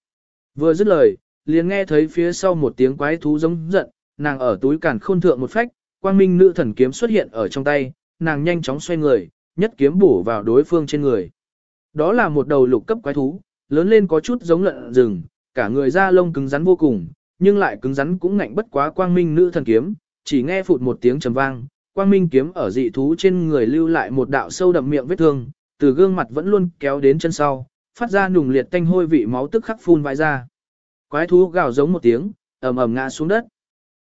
A: Vừa dứt lời, liền nghe thấy phía sau một tiếng quái thú giống giận, nàng ở túi cản khôn thượng một phách, quang minh nữ thần kiếm xuất hiện ở trong tay, nàng nhanh chóng xoay người, nhất kiếm bổ vào đối phương trên người. Đó là một đầu lục cấp quái thú, lớn lên có chút giống lợn rừng, cả người da lông cứng rắn vô cùng, nhưng lại cứng rắn cũng ngạnh bất quá quang minh nữ thần kiếm, chỉ nghe phụt một tiếng trầm vang, quang minh kiếm ở dị thú trên người lưu lại một đạo sâu đậm miệng vết thương, từ gương mặt vẫn luôn kéo đến chân sau, phát ra nùng liệt tanh hôi vị máu tức khắc phun vãi ra. Quái thú gào giống một tiếng, ầm ầm ngã xuống đất.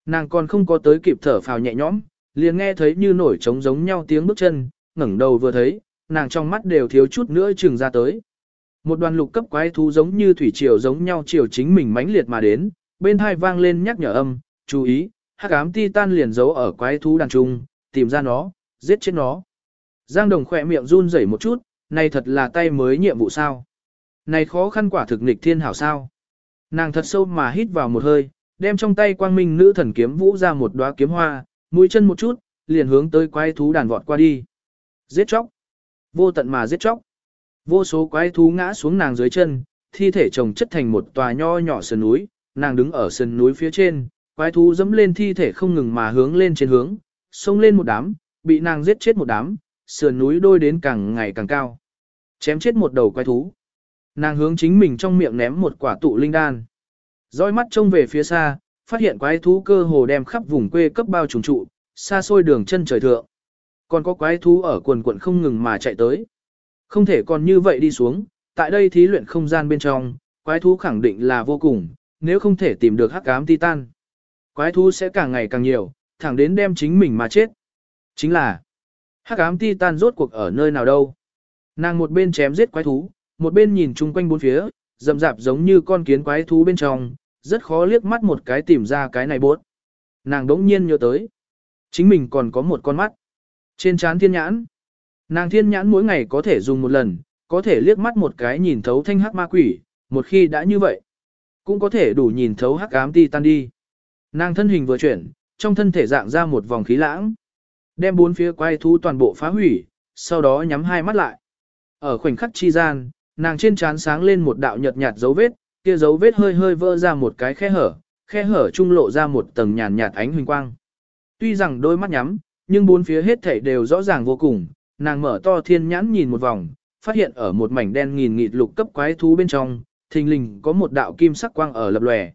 A: Nàng còn không có tới kịp thở phào nhẹ nhõm, liền nghe thấy như nổi trống giống nhau tiếng bước chân, ngẩng đầu vừa thấy, nàng trong mắt đều thiếu chút nữa chừng ra tới. Một đoàn lục cấp quái thú giống như thủy triều giống nhau triều chính mình mãnh liệt mà đến, bên hai vang lên nhắc nhở âm, chú ý, hắc ám titan liền giấu ở quái thú đàn trung, tìm ra nó, giết chết nó. Giang Đồng khỏe miệng run rẩy một chút, này thật là tay mới nhiệm vụ sao? Này khó khăn quả thực nghịch thiên hảo sao? Nàng thật sâu mà hít vào một hơi, đem trong tay quang minh nữ thần kiếm vũ ra một đóa kiếm hoa, mũi chân một chút, liền hướng tới quái thú đàn vọt qua đi. Giết chóc. Vô tận mà giết chóc. Vô số quái thú ngã xuống nàng dưới chân, thi thể chồng chất thành một tòa nho nhỏ sườn núi, nàng đứng ở sườn núi phía trên, quái thú dẫm lên thi thể không ngừng mà hướng lên trên hướng, xông lên một đám, bị nàng giết chết một đám, sườn núi đôi đến càng ngày càng cao. Chém chết một đầu quái thú. Nàng hướng chính mình trong miệng ném một quả tụ linh đan. Dõi mắt trông về phía xa, phát hiện quái thú cơ hồ đem khắp vùng quê cấp bao trùng trụ, xa xôi đường chân trời thượng. Còn có quái thú ở quần quận không ngừng mà chạy tới. Không thể còn như vậy đi xuống, tại đây thí luyện không gian bên trong, quái thú khẳng định là vô cùng, nếu không thể tìm được hắc ám titan. Quái thú sẽ càng ngày càng nhiều, thẳng đến đem chính mình mà chết. Chính là, hắc ám titan rốt cuộc ở nơi nào đâu. Nàng một bên chém giết quái thú, một bên nhìn chung quanh bốn phía, rậm rạp giống như con kiến quái thú bên trong, rất khó liếc mắt một cái tìm ra cái này bốt. Nàng đống nhiên nhớ tới. Chính mình còn có một con mắt. Trên trán thiên nhãn. Nàng thiên nhãn mỗi ngày có thể dùng một lần, có thể liếc mắt một cái nhìn thấu thanh hắc ma quỷ, một khi đã như vậy, cũng có thể đủ nhìn thấu hắc ám ti tan đi. Nàng thân hình vừa chuyển, trong thân thể dạng ra một vòng khí lãng, đem bốn phía quay thú toàn bộ phá hủy, sau đó nhắm hai mắt lại. Ở khoảnh khắc chi gian, nàng trên trán sáng lên một đạo nhợt nhạt dấu vết, kia dấu vết hơi hơi vỡ ra một cái khe hở, khe hở trung lộ ra một tầng nhàn nhạt ánh huỳnh quang. Tuy rằng đôi mắt nhắm, nhưng bốn phía hết thảy đều rõ ràng vô cùng, nàng mở to thiên nhãn nhìn một vòng, phát hiện ở một mảnh đen nghìn nghịt lục cấp quái thú bên trong, thình lình có một đạo kim sắc quang ở lập lòe.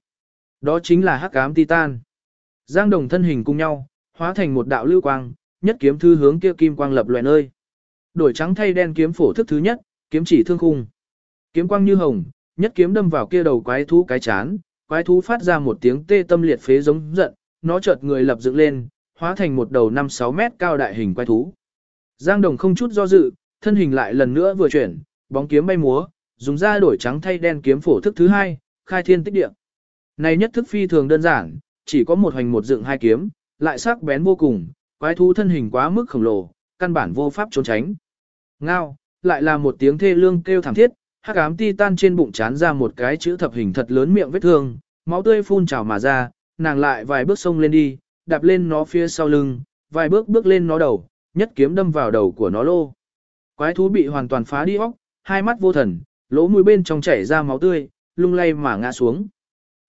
A: Đó chính là hắc ám titan. Giang đồng thân hình cùng nhau, hóa thành một đạo lưu quang, nhất kiếm thư hướng kia kim quang lập lòe nơi. Đổi trắng thay đen kiếm phổ thức thứ nhất, kiếm chỉ thương khung. Kiếm quang như hồng, nhất kiếm đâm vào kia đầu quái thú cái chán, quái thú phát ra một tiếng tê tâm liệt phế giống giận, nó chợt người lập dựng lên, hóa thành một đầu 5-6 mét cao đại hình quái thú. Giang Đồng không chút do dự, thân hình lại lần nữa vừa chuyển, bóng kiếm bay múa, dùng ra đổi trắng thay đen kiếm phổ thức thứ hai, khai thiên tích địa. Này nhất thức phi thường đơn giản, chỉ có một hoành một dựng hai kiếm, lại sắc bén vô cùng, quái thú thân hình quá mức khổng lồ, căn bản vô pháp trốn tránh. Ngao, lại là một tiếng thê lương kêu thảm thiết, hắc ám titan trên bụng chán ra một cái chữ thập hình thật lớn miệng vết thương, máu tươi phun trào mà ra, nàng lại vài bước xông lên đi, đạp lên nó phía sau lưng, vài bước bước lên nó đầu, nhất kiếm đâm vào đầu của nó lô. Quái thú bị hoàn toàn phá đi óc, hai mắt vô thần, lỗ mũi bên trong chảy ra máu tươi, lung lay mà ngã xuống.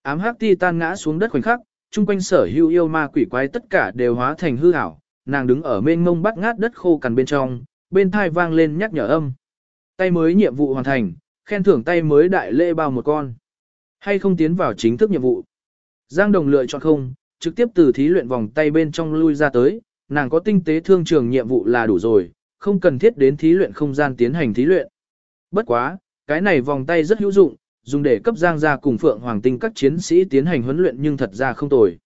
A: Ám hắc titan ngã xuống đất khoảnh khắc, chung quanh sở hữu yêu ma quỷ quái tất cả đều hóa thành hư ảo, nàng đứng ở mênh mông bắt ngát đất khô cằn bên trong, bên thai vang lên nhắc nhở âm. Tay mới nhiệm vụ hoàn thành, khen thưởng tay mới đại lễ bao một con. Hay không tiến vào chính thức nhiệm vụ. Giang Đồng lựa chọn không, trực tiếp từ thí luyện vòng tay bên trong lui ra tới, nàng có tinh tế thương trường nhiệm vụ là đủ rồi, không cần thiết đến thí luyện không gian tiến hành thí luyện. Bất quá, cái này vòng tay rất hữu dụng, dùng để cấp Giang gia cùng Phượng Hoàng Tinh các chiến sĩ tiến hành huấn luyện nhưng thật ra không tồi.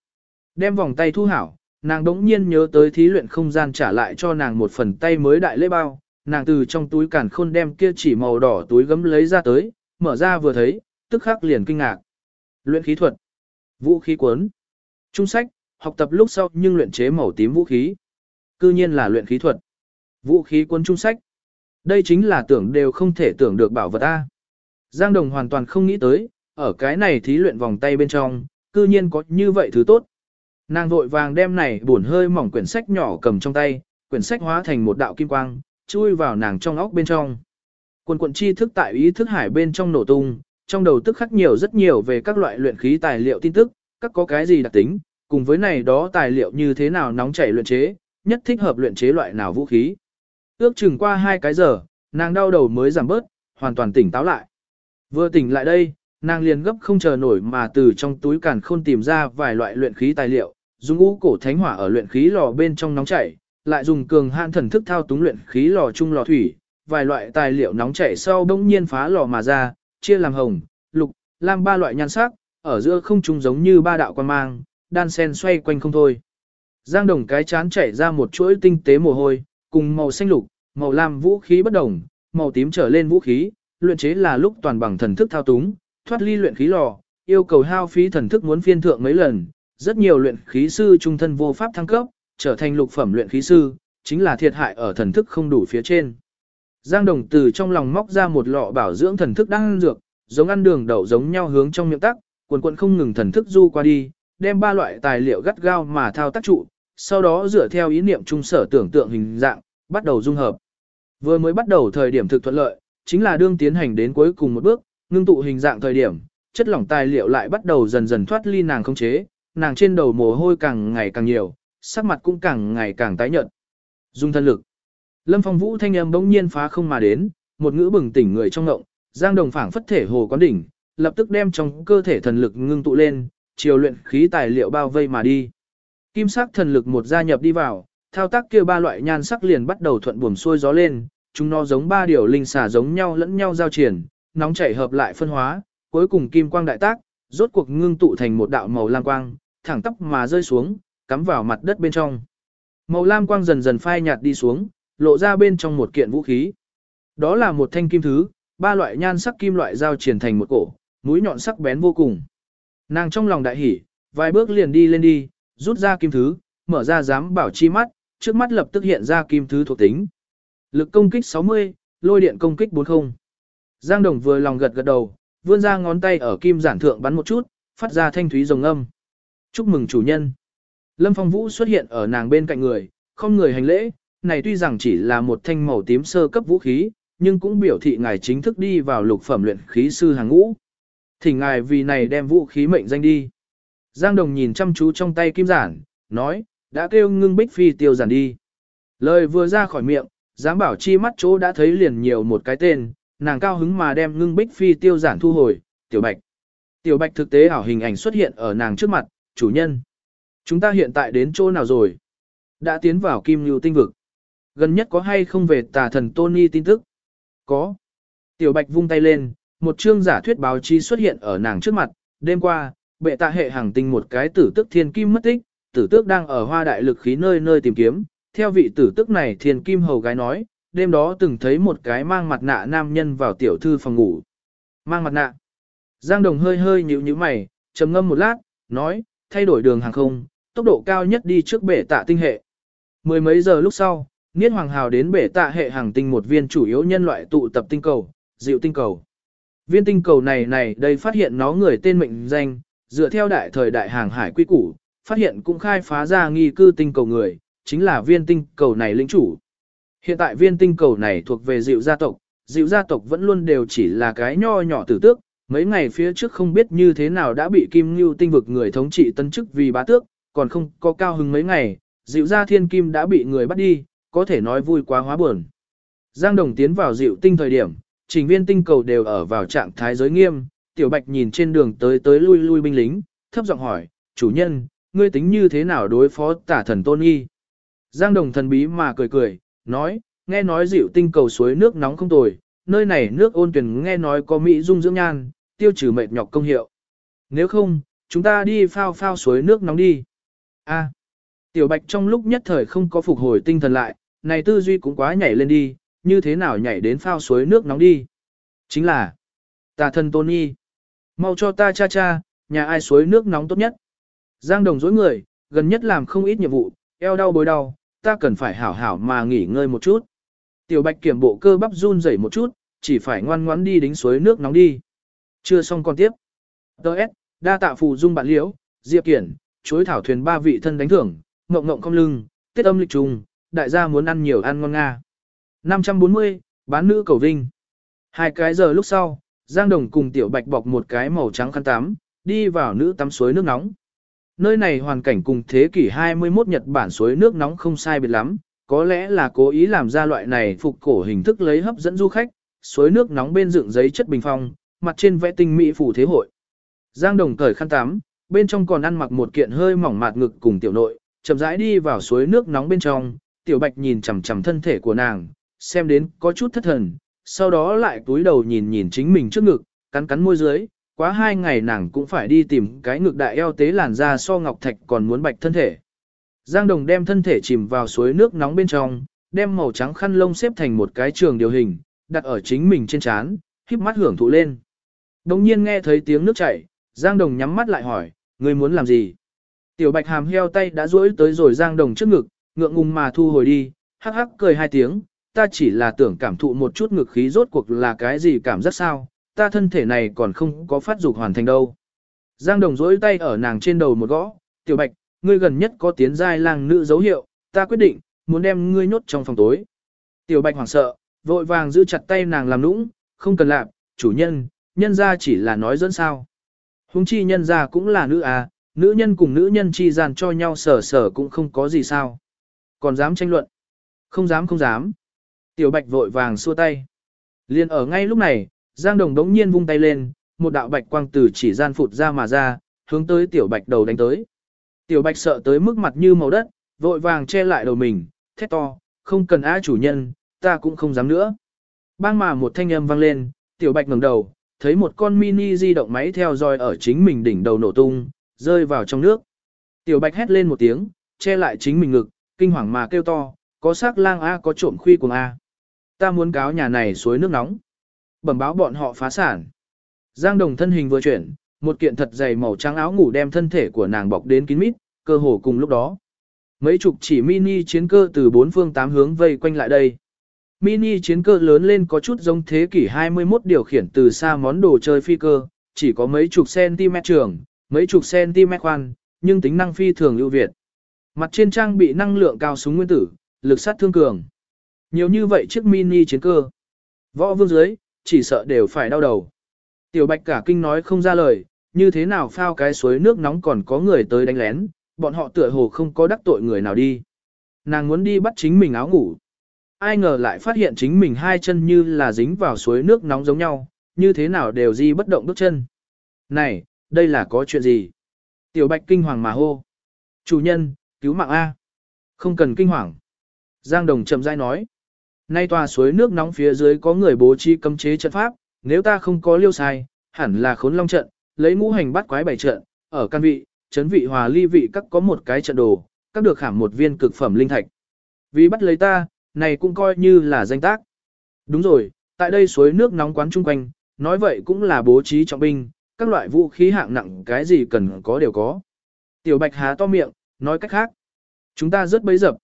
A: Đem vòng tay thu hảo, nàng đống nhiên nhớ tới thí luyện không gian trả lại cho nàng một phần tay mới đại lễ bao, nàng từ trong túi cản khôn đem kia chỉ màu đỏ túi gấm lấy ra tới, mở ra vừa thấy, tức khắc liền kinh ngạc. Luyện khí thuật, vũ khí cuốn, trung sách, học tập lúc sau nhưng luyện chế màu tím vũ khí. Cư nhiên là luyện khí thuật. Vũ khí cuốn trung sách. Đây chính là tưởng đều không thể tưởng được bảo vật A. Giang Đồng hoàn toàn không nghĩ tới, ở cái này thí luyện vòng tay bên trong, cư nhiên có như vậy thứ tốt. Nàng vội vàng đem này buồn hơi mỏng quyển sách nhỏ cầm trong tay, quyển sách hóa thành một đạo kim quang, chui vào nàng trong óc bên trong. Quần quận chi thức tại ý thức hải bên trong nổ tung, trong đầu tức khắc nhiều rất nhiều về các loại luyện khí tài liệu tin tức, các có cái gì đặc tính, cùng với này đó tài liệu như thế nào nóng chảy luyện chế, nhất thích hợp luyện chế loại nào vũ khí. Ước chừng qua hai cái giờ, nàng đau đầu mới giảm bớt, hoàn toàn tỉnh táo lại. Vừa tỉnh lại đây, nàng liền gấp không chờ nổi mà từ trong túi càn khôn tìm ra vài loại luyện khí tài liệu, dùng ngũ cổ thánh hỏa ở luyện khí lò bên trong nóng chảy, lại dùng cường hạn thần thức thao túng luyện khí lò trung lò thủy, vài loại tài liệu nóng chảy sau bỗng nhiên phá lò mà ra, chia làm hồng, lục, lam ba loại nhan sắc, ở giữa không trung giống như ba đạo quan mang, đan sen xoay quanh không thôi. Giang đồng cái chán chảy ra một chuỗi tinh tế mồ hôi, cùng màu xanh lục, màu lam vũ khí bất đồng, màu tím trở lên vũ khí, luyện chế là lúc toàn bằng thần thức thao túng, thoát ly luyện khí lò, yêu cầu hao phí thần thức muốn phiên thượng mấy lần, rất nhiều luyện khí sư trung thân vô pháp thăng cấp, trở thành lục phẩm luyện khí sư, chính là thiệt hại ở thần thức không đủ phía trên. Giang Đồng từ trong lòng móc ra một lọ bảo dưỡng thần thức đang ăn dược, giống ăn đường đậu giống nhau hướng trong miệng tắc, quần quần không ngừng thần thức du qua đi, đem ba loại tài liệu gắt gao mà thao tác trụ, sau đó dựa theo ý niệm trung sở tưởng tượng hình dạng, bắt đầu dung hợp. Vừa mới bắt đầu thời điểm thực thuận lợi, chính là đương tiến hành đến cuối cùng một bước, ngưng tụ hình dạng thời điểm, chất lỏng tài liệu lại bắt đầu dần dần thoát ly nàng không chế, nàng trên đầu mồ hôi càng ngày càng nhiều, sắc mặt cũng càng ngày càng tái nhợt. Dung thân lực. Lâm Phong Vũ thanh âm bỗng nhiên phá không mà đến, một ngữ bừng tỉnh người trong ngộng, Giang Đồng phảng phất thể hồ quán đỉnh, lập tức đem trong cơ thể thần lực ngưng tụ lên, chiều luyện khí tài liệu bao vây mà đi. Kim sắc thần lực một gia nhập đi vào, thao tác kia ba loại nhan sắc liền bắt đầu thuận buồm xuôi gió lên, chúng nó giống ba điều linh xà giống nhau lẫn nhau giao triển, nóng chảy hợp lại phân hóa, cuối cùng kim quang đại tác, rốt cuộc ngưng tụ thành một đạo màu lam quang, thẳng tóc mà rơi xuống, cắm vào mặt đất bên trong. Màu lam quang dần dần phai nhạt đi xuống, lộ ra bên trong một kiện vũ khí. Đó là một thanh kim thứ, ba loại nhan sắc kim loại giao triển thành một cổ, mũi nhọn sắc bén vô cùng. Nàng trong lòng đại hỉ, vài bước liền đi lên đi, rút ra kim thứ, mở ra giám bảo chi mắt, trước mắt lập tức hiện ra kim thứ thuộc tính. Lực công kích 60, lôi điện công kích 40. Giang Đồng vừa lòng gật gật đầu, vươn ra ngón tay ở kim giản thượng bắn một chút, phát ra thanh thúy rồng âm. Chúc mừng chủ nhân. Lâm Phong Vũ xuất hiện ở nàng bên cạnh người, không người hành lễ, này tuy rằng chỉ là một thanh màu tím sơ cấp vũ khí, nhưng cũng biểu thị ngài chính thức đi vào lục phẩm luyện khí sư hàng ngũ. Thỉnh ngài vì này đem vũ khí mệnh danh đi. Giang Đồng nhìn chăm chú trong tay kim giản, nói, đã kêu ngưng bích phi tiêu giản đi. Lời vừa ra khỏi miệng, dám bảo chi mắt chỗ đã thấy liền nhiều một cái tên, nàng cao hứng mà đem ngưng bích phi tiêu giản thu hồi, tiểu bạch. Tiểu bạch thực tế ảo hình ảnh xuất hiện ở nàng trước mặt, chủ nhân. Chúng ta hiện tại đến chỗ nào rồi? Đã tiến vào kim lưu tinh vực. Gần nhất có hay không về tà thần Tony tin tức? Có. Tiểu bạch vung tay lên, một chương giả thuyết báo chí xuất hiện ở nàng trước mặt. Đêm qua, bệ tạ hệ hàng tinh một cái tử tức thiên kim mất tích, tử tước đang ở hoa đại lực khí nơi nơi tìm kiếm. Theo vị tử tức này thiên kim hầu gái nói, đêm đó từng thấy một cái mang mặt nạ nam nhân vào tiểu thư phòng ngủ. Mang mặt nạ. Giang Đồng hơi hơi nhíu nhíu mày, trầm ngâm một lát, nói, thay đổi đường hàng không, tốc độ cao nhất đi trước bể tạ tinh hệ. Mười mấy giờ lúc sau, Niết Hoàng Hào đến bể tạ hệ hàng tinh một viên chủ yếu nhân loại tụ tập tinh cầu, dịu tinh cầu. Viên tinh cầu này này đây phát hiện nó người tên mệnh danh, dựa theo đại thời đại hàng hải quy củ, phát hiện cũng khai phá ra nghi cư tinh cầu người, chính là viên tinh cầu này lĩnh chủ. Hiện tại viên tinh cầu này thuộc về dịu gia tộc, dịu gia tộc vẫn luôn đều chỉ là cái nho nhỏ tử tước, mấy ngày phía trước không biết như thế nào đã bị Kim Ngưu tinh vực người thống trị tân chức vì bá tước, còn không có cao hứng mấy ngày, dịu gia thiên kim đã bị người bắt đi, có thể nói vui quá hóa buồn. Giang Đồng tiến vào dịu tinh thời điểm, trình viên tinh cầu đều ở vào trạng thái giới nghiêm, tiểu bạch nhìn trên đường tới tới lui lui binh lính, thấp giọng hỏi, chủ nhân, ngươi tính như thế nào đối phó tả thần tôn nghi? Giang Đồng thần bí mà cười cười, nói, nghe nói dịu tinh cầu suối nước nóng không tồi, nơi này nước ôn tuyển nghe nói có mỹ dung dưỡng nhan, tiêu trừ mệt nhọc công hiệu. Nếu không, chúng ta đi phao phao suối nước nóng đi. A. tiểu bạch trong lúc nhất thời không có phục hồi tinh thần lại, này tư duy cũng quá nhảy lên đi, như thế nào nhảy đến phao suối nước nóng đi. Chính là, tà thân Tony. Mau cho ta cha cha, nhà ai suối nước nóng tốt nhất. Giang đồng dối người, gần nhất làm không ít nhiệm vụ, eo đau bối đau, ta cần phải hảo hảo mà nghỉ ngơi một chút. Tiểu bạch kiểm bộ cơ bắp run rẩy một chút, chỉ phải ngoan ngoãn đi đính suối nước nóng đi. Chưa xong còn tiếp. Đợt, đa tạ phù dung bạn liễu, diệp kiển, chuối thảo thuyền ba vị thân đánh thưởng, ngộng ngộng không lưng, tết âm lịch trùng, đại gia muốn ăn nhiều ăn ngon nga. 540, bán nữ cầu vinh. Hai cái giờ lúc sau, Giang Đồng cùng Tiểu Bạch bọc một cái màu trắng khăn tắm, đi vào nữ tắm suối nước nóng. Nơi này hoàn cảnh cùng thế kỷ 21 Nhật Bản suối nước nóng không sai biệt lắm, có lẽ là cố ý làm ra loại này phục cổ hình thức lấy hấp dẫn du khách, suối nước nóng bên dựng giấy chất bình phong, mặt trên vẽ tinh mỹ phủ thế hội. Giang Đồng cởi khăn tắm, bên trong còn ăn mặc một kiện hơi mỏng mạt ngực cùng tiểu nội, chậm rãi đi vào suối nước nóng bên trong, tiểu bạch nhìn chằm chằm thân thể của nàng, xem đến có chút thất thần, sau đó lại túi đầu nhìn nhìn chính mình trước ngực, cắn cắn môi dưới, quá hai ngày nàng cũng phải đi tìm cái ngực đại eo tế làn da so ngọc thạch còn muốn bạch thân thể. Giang Đồng đem thân thể chìm vào suối nước nóng bên trong, đem màu trắng khăn lông xếp thành một cái trường điều hình, đặt ở chính mình trên trán, híp mắt hưởng thụ lên. Đồng nhiên nghe thấy tiếng nước chảy, Giang Đồng nhắm mắt lại hỏi, ngươi muốn làm gì? Tiểu Bạch Hàm heo tay đã duỗi tới rồi Giang Đồng trước ngực, ngượng ngùng mà thu hồi đi, hắc hắc cười hai tiếng, ta chỉ là tưởng cảm thụ một chút ngực khí rốt cuộc là cái gì cảm giác sao, ta thân thể này còn không có phát dục hoàn thành đâu. Giang Đồng duỗi tay ở nàng trên đầu một gõ, Tiểu Bạch, ngươi gần nhất có tiến giai lang nữ dấu hiệu, ta quyết định, muốn đem ngươi nhốt trong phòng tối. Tiểu bạch hoảng sợ, vội vàng giữ chặt tay nàng làm nũng, không cần làm, chủ nhân, nhân ra chỉ là nói dẫn sao. Hùng chi nhân ra cũng là nữ à, nữ nhân cùng nữ nhân chi gian cho nhau sở sở cũng không có gì sao. Còn dám tranh luận? Không dám không dám. Tiểu bạch vội vàng xua tay. Liên ở ngay lúc này, Giang Đồng đống nhiên vung tay lên, một đạo bạch quang từ chỉ gian phụt ra mà ra, hướng tới tiểu bạch đầu đánh tới. Tiểu bạch sợ tới mức mặt như màu đất, vội vàng che lại đầu mình, thét to, không cần á chủ nhân, ta cũng không dám nữa. Bang mà một thanh âm vang lên, tiểu bạch ngẩng đầu, thấy một con mini di động máy theo dõi ở chính mình đỉnh đầu nổ tung, rơi vào trong nước. Tiểu bạch hét lên một tiếng, che lại chính mình ngực, kinh hoàng mà kêu to, có xác lang A có trộm khuy cùng A. Ta muốn cáo nhà này suối nước nóng. Bẩm báo bọn họ phá sản. Giang đồng thân hình vừa chuyển, một kiện thật dày màu trắng áo ngủ đem thân thể của nàng bọc đến kín mít, cơ hồ cùng lúc đó. Mấy chục chỉ mini chiến cơ từ bốn phương tám hướng vây quanh lại đây. Mini chiến cơ lớn lên có chút giống thế kỷ 21 điều khiển từ xa món đồ chơi phi cơ, chỉ có mấy chục cm trường, mấy chục cm khoan, nhưng tính năng phi thường ưu việt. Mặt trên trang bị năng lượng cao súng nguyên tử, lực sát thương cường. Nhiều như vậy chiếc mini chiến cơ. Võ vương dưới, chỉ sợ đều phải đau đầu. Tiểu bạch cả kinh nói không ra lời, như thế nào phao cái suối nước nóng còn có người tới đánh lén, bọn họ tựa hồ không có đắc tội người nào đi. Nàng muốn đi bắt chính mình áo ngủ. Ai ngờ lại phát hiện chính mình hai chân như là dính vào suối nước nóng giống nhau, như thế nào đều di bất động bước chân. Này, đây là có chuyện gì? Tiểu bạch kinh hoàng mà hô. Chủ nhân, cứu mạng A. Không cần kinh hoàng. Giang Đồng chậm rãi nói. Nay tòa suối nước nóng phía dưới có người bố trí cấm chế trận pháp, nếu ta không có liêu sai, hẳn là khốn long trận, lấy ngũ hành bắt quái bảy trận, ở căn vị, chấn vị hòa ly vị các có một cái trận đồ, các được khảm một viên cực phẩm linh thạch. Vì bắt lấy ta, này cũng coi như là danh tác. Đúng rồi, tại đây suối nước nóng quán chung quanh, nói vậy cũng là bố trí trọng binh, các loại vũ khí hạng nặng cái gì cần có đều có. Tiểu Bạch há to miệng, nói cách khác. Chúng ta rất bấy dập.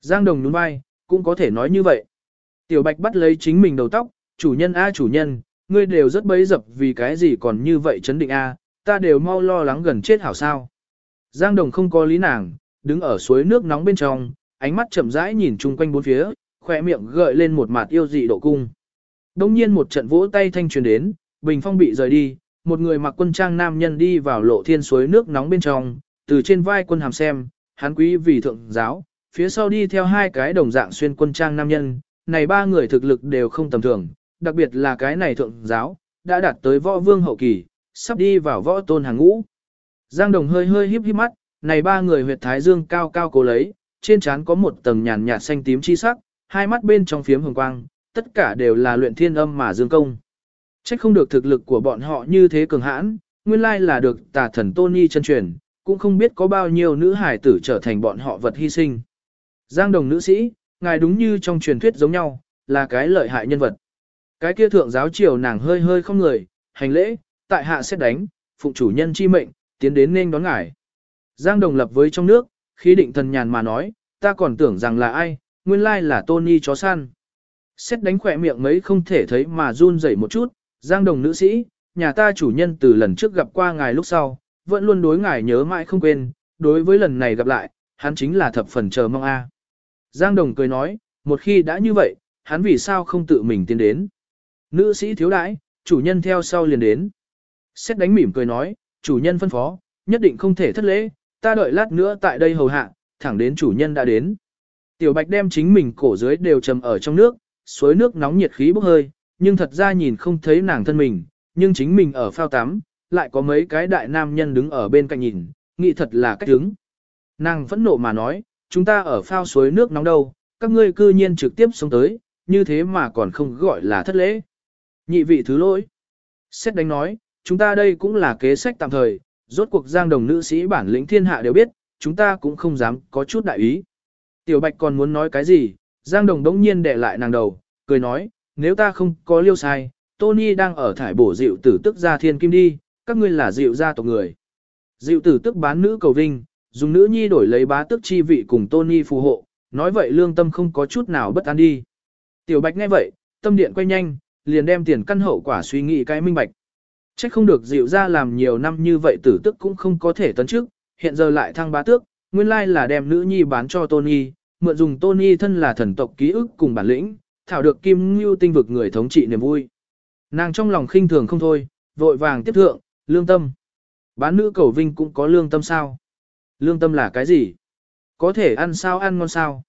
A: Giang Đồng nhún vai, cũng có thể nói như vậy. Tiểu Bạch bắt lấy chính mình đầu tóc, chủ nhân a chủ nhân, ngươi đều rất bấy dập vì cái gì còn như vậy chấn định a, ta đều mau lo lắng gần chết hảo sao. Giang Đồng không có lý nàng, đứng ở suối nước nóng bên trong, ánh mắt chậm rãi nhìn chung quanh bốn phía, khỏe miệng gợi lên một mặt yêu dị độ cung. Đông nhiên một trận vỗ tay thanh truyền đến, bình phong bị rời đi, một người mặc quân trang nam nhân đi vào lộ thiên suối nước nóng bên trong, từ trên vai quân hàm xem, hắn quý vì thượng giáo, phía sau đi theo hai cái đồng dạng xuyên quân trang nam nhân, này ba người thực lực đều không tầm thường, đặc biệt là cái này thượng giáo, đã đạt tới võ vương hậu kỳ, sắp đi vào võ tôn hàng ngũ. Giang Đồng hơi hơi híp híp mắt, này ba người huyệt thái dương cao cao cố lấy, trên trán có một tầng nhàn nhạt xanh tím chi sắc, hai mắt bên trong phiếm hồng quang, tất cả đều là luyện thiên âm mà dương công. Trách không được thực lực của bọn họ như thế cường hãn, nguyên lai là được tà thần Tony chân truyền, cũng không biết có bao nhiêu nữ hải tử trở thành bọn họ vật hy sinh. Giang đồng nữ sĩ, ngài đúng như trong truyền thuyết giống nhau, là cái lợi hại nhân vật. Cái kia thượng giáo triều nàng hơi hơi không người, hành lễ, tại hạ xét đánh, phụng chủ nhân chi mệnh, tiến đến nên đón ngài. Giang đồng lập với trong nước, khi định thần nhàn mà nói, ta còn tưởng rằng là ai, nguyên lai là Tony chó săn. Xét đánh khỏe miệng mấy không thể thấy mà run rẩy một chút, Giang đồng nữ sĩ, nhà ta chủ nhân từ lần trước gặp qua ngài lúc sau, vẫn luôn đối ngài nhớ mãi không quên, đối với lần này gặp lại, hắn chính là thập phần chờ mong a. Giang đồng cười nói, một khi đã như vậy, hắn vì sao không tự mình tiến đến. Nữ sĩ thiếu đãi, chủ nhân theo sau liền đến. Xét đánh mỉm cười nói, chủ nhân phân phó, nhất định không thể thất lễ, ta đợi lát nữa tại đây hầu hạ, thẳng đến chủ nhân đã đến. Tiểu bạch đem chính mình cổ dưới đều trầm ở trong nước, suối nước nóng nhiệt khí bốc hơi, nhưng thật ra nhìn không thấy nàng thân mình, nhưng chính mình ở phao tắm, lại có mấy cái đại nam nhân đứng ở bên cạnh nhìn, nghĩ thật là cách đứng. Nàng phẫn nộ mà nói, chúng ta ở phao suối nước nóng đâu, các ngươi cư nhiên trực tiếp xuống tới, như thế mà còn không gọi là thất lễ. Nhị vị thứ lỗi. Xét đánh nói, chúng ta đây cũng là kế sách tạm thời, rốt cuộc giang đồng nữ sĩ bản lĩnh thiên hạ đều biết, chúng ta cũng không dám có chút đại ý. Tiểu Bạch còn muốn nói cái gì, giang đồng đống nhiên để lại nàng đầu, cười nói, nếu ta không có liêu sai, Tony đang ở thải bổ dịu tử tức ra thiên kim đi, các ngươi là dịu gia tộc người. Dịu tử tức bán nữ cầu vinh, dùng nữ nhi đổi lấy bá tức chi vị cùng Tony phù hộ, nói vậy lương tâm không có chút nào bất an đi. Tiểu Bạch nghe vậy, tâm điện quay nhanh, liền đem tiền căn hậu quả suy nghĩ cái minh bạch. Trách không được dịu ra làm nhiều năm như vậy tử tức cũng không có thể tấn trước, hiện giờ lại thăng bá tước, nguyên lai là đem nữ nhi bán cho Tony, mượn dùng Tony thân là thần tộc ký ức cùng bản lĩnh, thảo được kim ngưu tinh vực người thống trị niềm vui. Nàng trong lòng khinh thường không thôi, vội vàng tiếp thượng, lương tâm. Bán nữ cầu vinh cũng có lương tâm sao? Lương tâm là cái gì? Có thể ăn sao ăn ngon sao?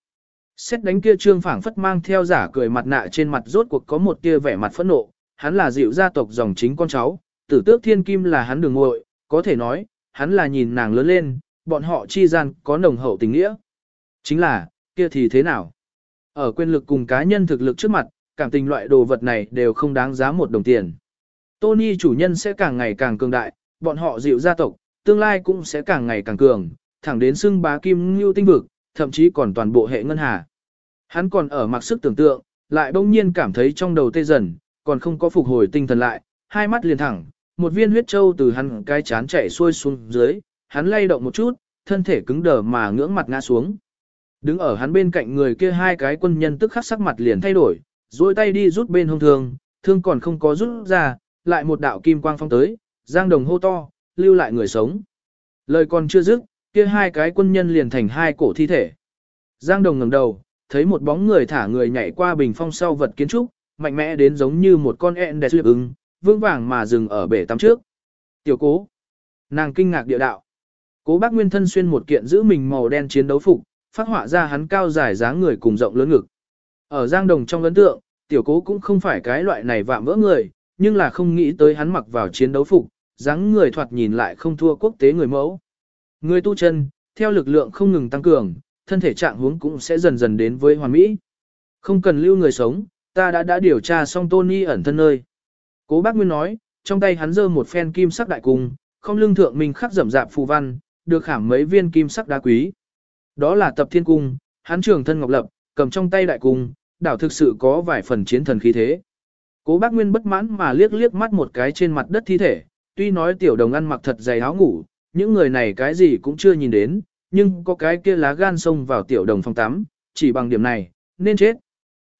A: Xét đánh kia trương phảng phất mang theo giả cười mặt nạ trên mặt rốt cuộc có một tia vẻ mặt phẫn nộ, hắn là dịu gia tộc dòng chính con cháu, tử tước thiên kim là hắn đường muội, có thể nói, hắn là nhìn nàng lớn lên, bọn họ chi gian có nồng hậu tình nghĩa. Chính là, kia thì thế nào? Ở quyền lực cùng cá nhân thực lực trước mặt, cảm tình loại đồ vật này đều không đáng giá một đồng tiền. Tony chủ nhân sẽ càng ngày càng cường đại, bọn họ dịu gia tộc, tương lai cũng sẽ càng ngày càng cường, thẳng đến xưng bá kim ngưu tinh vực, thậm chí còn toàn bộ hệ ngân hà. Hắn còn ở mặc sức tưởng tượng, lại bỗng nhiên cảm thấy trong đầu tê dần, còn không có phục hồi tinh thần lại, hai mắt liền thẳng, một viên huyết châu từ hắn cái chán chạy xuôi xuống dưới, hắn lay động một chút, thân thể cứng đờ mà ngưỡng mặt ngã xuống. Đứng ở hắn bên cạnh người kia hai cái quân nhân tức khắc sắc mặt liền thay đổi, duỗi tay đi rút bên hông thương, thương còn không có rút ra, lại một đạo kim quang phong tới, giang đồng hô to, lưu lại người sống. Lời còn chưa dứt, kia hai cái quân nhân liền thành hai cổ thi thể. Giang đồng ngẩng đầu, thấy một bóng người thả người nhảy qua bình phong sau vật kiến trúc, mạnh mẽ đến giống như một con ẹn đẹp ưng, ứng, vương vàng mà dừng ở bể tắm trước. Tiểu cố. Nàng kinh ngạc địa đạo. Cố bác Nguyên thân xuyên một kiện giữ mình màu đen chiến đấu phục, phát họa ra hắn cao dài dáng người cùng rộng lớn ngực. Ở Giang Đồng trong ấn tượng, tiểu cố cũng không phải cái loại này vạm vỡ người, nhưng là không nghĩ tới hắn mặc vào chiến đấu phục, dáng người thoạt nhìn lại không thua quốc tế người mẫu. Người tu chân, theo lực lượng không ngừng tăng cường, thân thể trạng huống cũng sẽ dần dần đến với hoàn mỹ. Không cần lưu người sống, ta đã đã điều tra xong Tony ẩn thân nơi. Cố bác Nguyên nói, trong tay hắn giơ một phen kim sắc đại cung, không lưng thượng mình khắc rậm rạp phù văn, được khảm mấy viên kim sắc đá quý. Đó là tập thiên cung, hắn trường thân ngọc lập, cầm trong tay đại cung, đảo thực sự có vài phần chiến thần khí thế. Cố bác Nguyên bất mãn mà liếc liếc mắt một cái trên mặt đất thi thể, tuy nói tiểu đồng ăn mặc thật dày áo ngủ, những người này cái gì cũng chưa nhìn đến, nhưng có cái kia lá gan xông vào tiểu đồng phòng tắm, chỉ bằng điểm này, nên chết.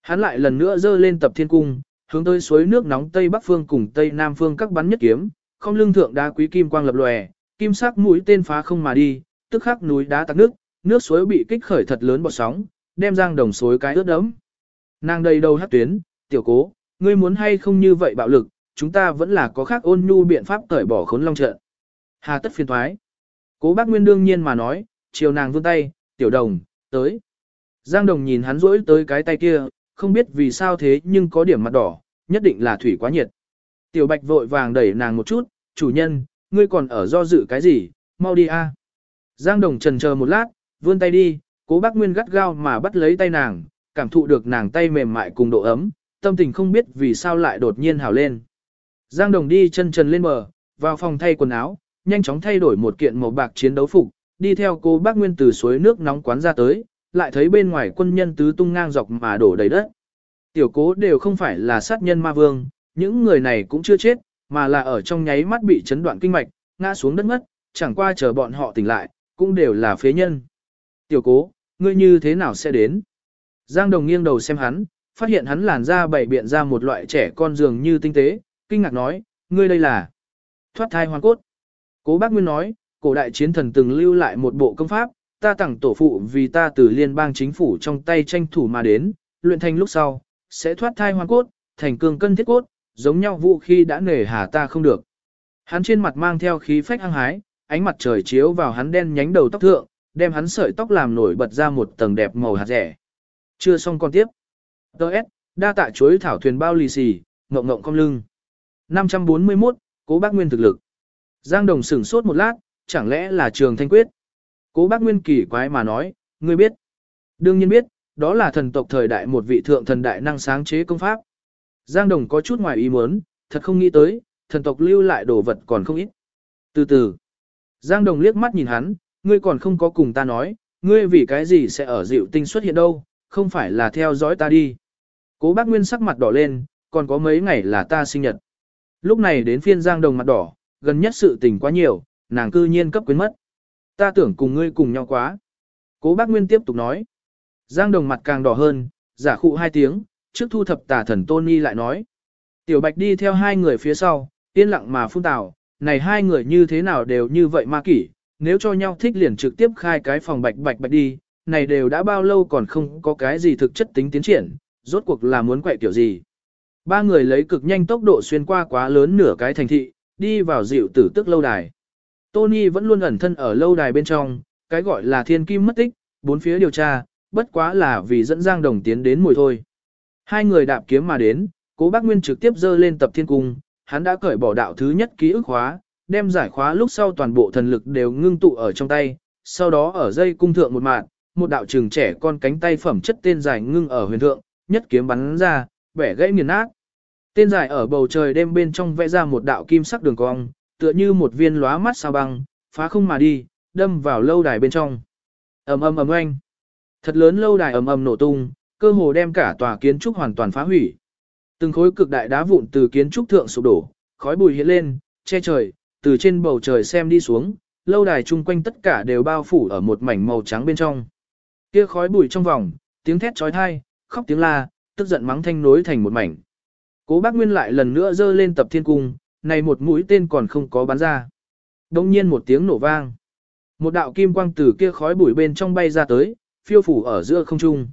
A: Hắn lại lần nữa dơ lên tập thiên cung, hướng tới suối nước nóng Tây Bắc Phương cùng Tây Nam Phương các bắn nhất kiếm, không lưng thượng đá quý kim quang lập lòe, kim sắc mũi tên phá không mà đi, tức khắc núi đá tắc nước, nước suối bị kích khởi thật lớn bọt sóng, đem giang đồng suối cái ướt đẫm. Nàng đầy đầu hát tuyến, tiểu cố, ngươi muốn hay không như vậy bạo lực, chúng ta vẫn là có khác ôn nhu biện pháp cởi bỏ khốn long trận. Hà tất phiền thoái. Cố bác Nguyên đương nhiên mà nói, chiều nàng vươn tay, tiểu đồng, tới. Giang đồng nhìn hắn rỗi tới cái tay kia, không biết vì sao thế nhưng có điểm mặt đỏ, nhất định là thủy quá nhiệt. Tiểu bạch vội vàng đẩy nàng một chút, chủ nhân, ngươi còn ở do dự cái gì, mau đi a. Giang đồng trần chờ một lát, vươn tay đi, cố bác Nguyên gắt gao mà bắt lấy tay nàng, cảm thụ được nàng tay mềm mại cùng độ ấm, tâm tình không biết vì sao lại đột nhiên hào lên. Giang đồng đi chân trần lên bờ, vào phòng thay quần áo, nhanh chóng thay đổi một kiện màu bạc chiến đấu phục, đi theo cô bác Nguyên từ suối nước nóng quán ra tới, lại thấy bên ngoài quân nhân tứ tung ngang dọc mà đổ đầy đất. Tiểu cố đều không phải là sát nhân ma vương, những người này cũng chưa chết, mà là ở trong nháy mắt bị chấn đoạn kinh mạch, ngã xuống đất ngất, chẳng qua chờ bọn họ tỉnh lại, cũng đều là phế nhân. Tiểu cố, ngươi như thế nào sẽ đến? Giang Đồng nghiêng đầu xem hắn, phát hiện hắn làn da bảy biện ra một loại trẻ con dường như tinh tế, kinh ngạc nói, ngươi đây là thoát thai hoàn cốt. Cố bác Nguyên nói, cổ đại chiến thần từng lưu lại một bộ công pháp, ta tặng tổ phụ vì ta từ liên bang chính phủ trong tay tranh thủ mà đến, luyện thành lúc sau, sẽ thoát thai hoàn cốt, thành cường cân thiết cốt, giống nhau vũ khi đã nể hà ta không được. Hắn trên mặt mang theo khí phách hăng hái, ánh mặt trời chiếu vào hắn đen nhánh đầu tóc thượng, đem hắn sợi tóc làm nổi bật ra một tầng đẹp màu hạt rẻ. Chưa xong con tiếp. Đợt, đa tạ chuối thảo thuyền bao lì xì, ngộng ngộng cong lưng. 541, cố bác nguyên thực lực. Giang Đồng sửng sốt một lát, chẳng lẽ là trường thanh quyết. Cố bác nguyên kỳ quái mà nói, ngươi biết. Đương nhiên biết, đó là thần tộc thời đại một vị thượng thần đại năng sáng chế công pháp. Giang Đồng có chút ngoài ý muốn, thật không nghĩ tới, thần tộc lưu lại đồ vật còn không ít. Từ từ, Giang Đồng liếc mắt nhìn hắn, ngươi còn không có cùng ta nói, ngươi vì cái gì sẽ ở dịu tinh xuất hiện đâu, không phải là theo dõi ta đi. Cố bác Nguyên sắc mặt đỏ lên, còn có mấy ngày là ta sinh nhật. Lúc này đến phiên Giang Đồng mặt đỏ, gần nhất sự tình quá nhiều, nàng cư nhiên cấp quyến mất. Ta tưởng cùng ngươi cùng nhau quá. Cố bác Nguyên tiếp tục nói. Giang Đồng mặt càng đỏ hơn, giả khụ hai tiếng, trước thu thập tà thần Tony lại nói. Tiểu Bạch đi theo hai người phía sau, yên lặng mà phun tào, này hai người như thế nào đều như vậy ma kỷ, nếu cho nhau thích liền trực tiếp khai cái phòng bạch bạch bạch đi, này đều đã bao lâu còn không có cái gì thực chất tính tiến triển, rốt cuộc là muốn quậy kiểu gì. Ba người lấy cực nhanh tốc độ xuyên qua quá lớn nửa cái thành thị, đi vào dịu tử tức lâu đài. Tony vẫn luôn ẩn thân ở lâu đài bên trong, cái gọi là thiên kim mất tích, bốn phía điều tra, bất quá là vì dẫn Giang Đồng tiến đến mùi thôi. Hai người đạp kiếm mà đến, cố bác Nguyên trực tiếp dơ lên tập thiên cung, hắn đã cởi bỏ đạo thứ nhất ký ức khóa, đem giải khóa lúc sau toàn bộ thần lực đều ngưng tụ ở trong tay, sau đó ở dây cung thượng một mạng, một đạo trường trẻ con cánh tay phẩm chất tên dài ngưng ở huyền thượng, nhất kiếm bắn ra, bẻ gãy nghiền nát. Tên dài ở bầu trời đêm bên trong vẽ ra một đạo kim sắc đường cong, tựa như một viên lóa mắt sao băng, phá không mà đi, đâm vào lâu đài bên trong. ầm ầm ầm oanh. Thật lớn lâu đài ầm ầm nổ tung, cơ hồ đem cả tòa kiến trúc hoàn toàn phá hủy. Từng khối cực đại đá vụn từ kiến trúc thượng sụp đổ, khói bụi hiện lên, che trời, từ trên bầu trời xem đi xuống, lâu đài chung quanh tất cả đều bao phủ ở một mảnh màu trắng bên trong. Kia khói bụi trong vòng, tiếng thét chói tai, khóc tiếng la, tức giận mắng thanh nối thành một mảnh. Cố Bác Nguyên lại lần nữa giơ lên tập thiên cung, này một mũi tên còn không có bắn ra. Đông nhiên một tiếng nổ vang. Một đạo kim quang từ kia khói bụi bên trong bay ra tới, phiêu phủ ở giữa không trung.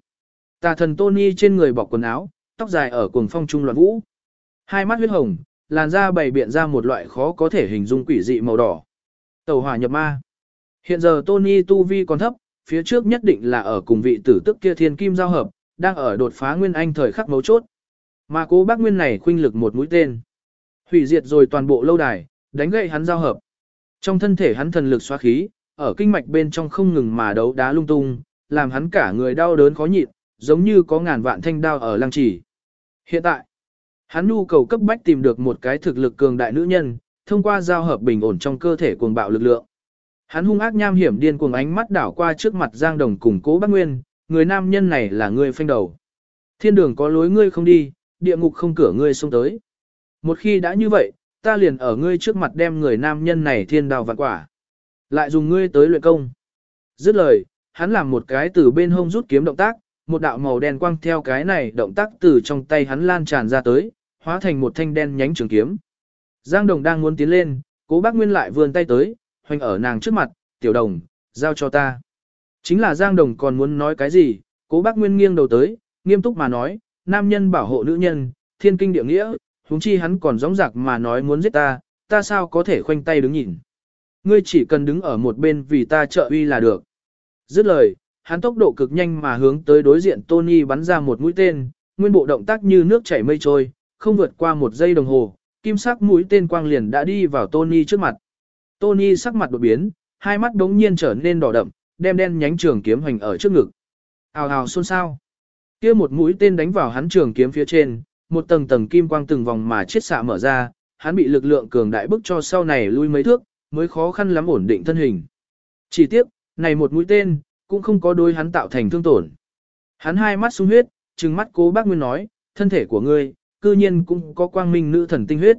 A: Tà thần Tony trên người bọc quần áo, tóc dài ở cuồng phong trung loạn vũ. Hai mắt huyết hồng, làn da bày biện ra một loại khó có thể hình dung quỷ dị màu đỏ. Tàu hỏa nhập ma. Hiện giờ Tony tu vi còn thấp, phía trước nhất định là ở cùng vị tử tức kia thiên kim giao hợp, đang ở đột phá nguyên anh thời khắc mấu chốt. Mà cố bác nguyên này khuynh lực một mũi tên. Hủy diệt rồi toàn bộ lâu đài, đánh gậy hắn giao hợp. Trong thân thể hắn thần lực xóa khí, ở kinh mạch bên trong không ngừng mà đấu đá lung tung, làm hắn cả người đau đớn khó nhịn, giống như có ngàn vạn thanh đao ở lăng chỉ. Hiện tại, hắn nhu cầu cấp bách tìm được một cái thực lực cường đại nữ nhân, thông qua giao hợp bình ổn trong cơ thể cuồng bạo lực lượng. Hắn hung ác nham hiểm điên cuồng ánh mắt đảo qua trước mặt Giang Đồng cùng Cố Bác Nguyên, người nam nhân này là người phanh đầu. Thiên đường có lối ngươi không đi, địa ngục không cửa ngươi xông tới. Một khi đã như vậy, ta liền ở ngươi trước mặt đem người nam nhân này thiên đào vạn quả. Lại dùng ngươi tới luyện công. Dứt lời, hắn làm một cái từ bên hông rút kiếm động tác, một đạo màu đen quang theo cái này động tác từ trong tay hắn lan tràn ra tới, hóa thành một thanh đen nhánh trường kiếm. Giang Đồng đang muốn tiến lên, cố bác Nguyên lại vươn tay tới, hoành ở nàng trước mặt, tiểu đồng, giao cho ta. Chính là Giang Đồng còn muốn nói cái gì, cố bác Nguyên nghiêng đầu tới, nghiêm túc mà nói, nam nhân bảo hộ nữ nhân, thiên kinh địa nghĩa, huống chi hắn còn gióng giặc mà nói muốn giết ta, ta sao có thể khoanh tay đứng nhìn. Ngươi chỉ cần đứng ở một bên vì ta trợ uy là được. Dứt lời, hắn tốc độ cực nhanh mà hướng tới đối diện Tony bắn ra một mũi tên, nguyên bộ động tác như nước chảy mây trôi, không vượt qua một giây đồng hồ, kim sắc mũi tên quang liền đã đi vào Tony trước mặt. Tony sắc mặt đột biến, hai mắt đống nhiên trở nên đỏ đậm, đem đen nhánh trường kiếm hành ở trước ngực. Hào hào xôn xao. Kia một mũi tên đánh vào hắn trường kiếm phía trên, một tầng tầng kim quang từng vòng mà chết xạ mở ra, hắn bị lực lượng cường đại bức cho sau này lui mấy thước, mới khó khăn lắm ổn định thân hình. Chỉ tiếc, này một mũi tên, cũng không có đối hắn tạo thành thương tổn. Hắn hai mắt sung huyết, trừng mắt cố bác Nguyên nói, thân thể của ngươi, cư nhiên cũng có quang minh nữ thần tinh huyết.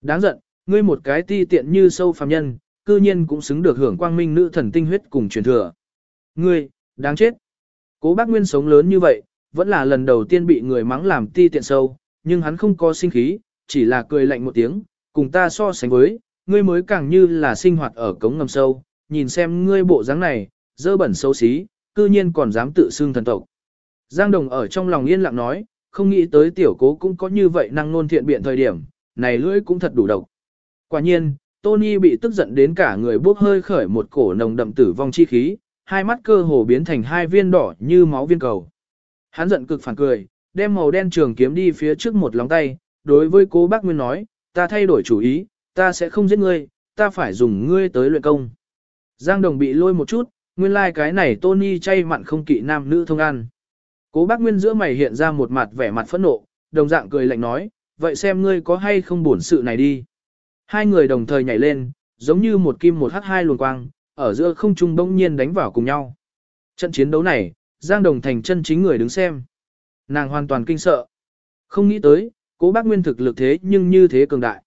A: Đáng giận, ngươi một cái ti tiện như sâu phàm nhân, cư nhiên cũng xứng được hưởng quang minh nữ thần tinh huyết cùng truyền thừa. Ngươi, đáng chết. Cố bác Nguyên sống lớn như vậy, vẫn là lần đầu tiên bị người mắng làm ti tiện sâu, nhưng hắn không có sinh khí, chỉ là cười lạnh một tiếng, cùng ta so sánh với, ngươi mới càng như là sinh hoạt ở cống ngầm sâu, nhìn xem ngươi bộ dáng này, dơ bẩn xấu xí, cư nhiên còn dám tự xưng thần tộc. Giang Đồng ở trong lòng yên lặng nói, không nghĩ tới tiểu cố cũng có như vậy năng nôn thiện biện thời điểm, này lưỡi cũng thật đủ độc. Quả nhiên, Tony bị tức giận đến cả người bốc hơi khởi một cổ nồng đậm tử vong chi khí, hai mắt cơ hồ biến thành hai viên đỏ như máu viên cầu. Hắn giận cực phản cười, đem màu đen trường kiếm đi phía trước một lóng tay, đối với cố bác Nguyên nói, ta thay đổi chủ ý, ta sẽ không giết ngươi, ta phải dùng ngươi tới luyện công. Giang Đồng bị lôi một chút, nguyên lai like cái này Tony chay mặn không kỵ nam nữ thông ăn. Cố bác Nguyên giữa mày hiện ra một mặt vẻ mặt phẫn nộ, đồng dạng cười lạnh nói, vậy xem ngươi có hay không buồn sự này đi. Hai người đồng thời nhảy lên, giống như một kim một hắc hai luồng quang, ở giữa không trung bỗng nhiên đánh vào cùng nhau. Trận chiến đấu này, Giang Đồng thành chân chính người đứng xem. Nàng hoàn toàn kinh sợ. Không nghĩ tới, cố bác nguyên thực lực thế nhưng như thế cường đại.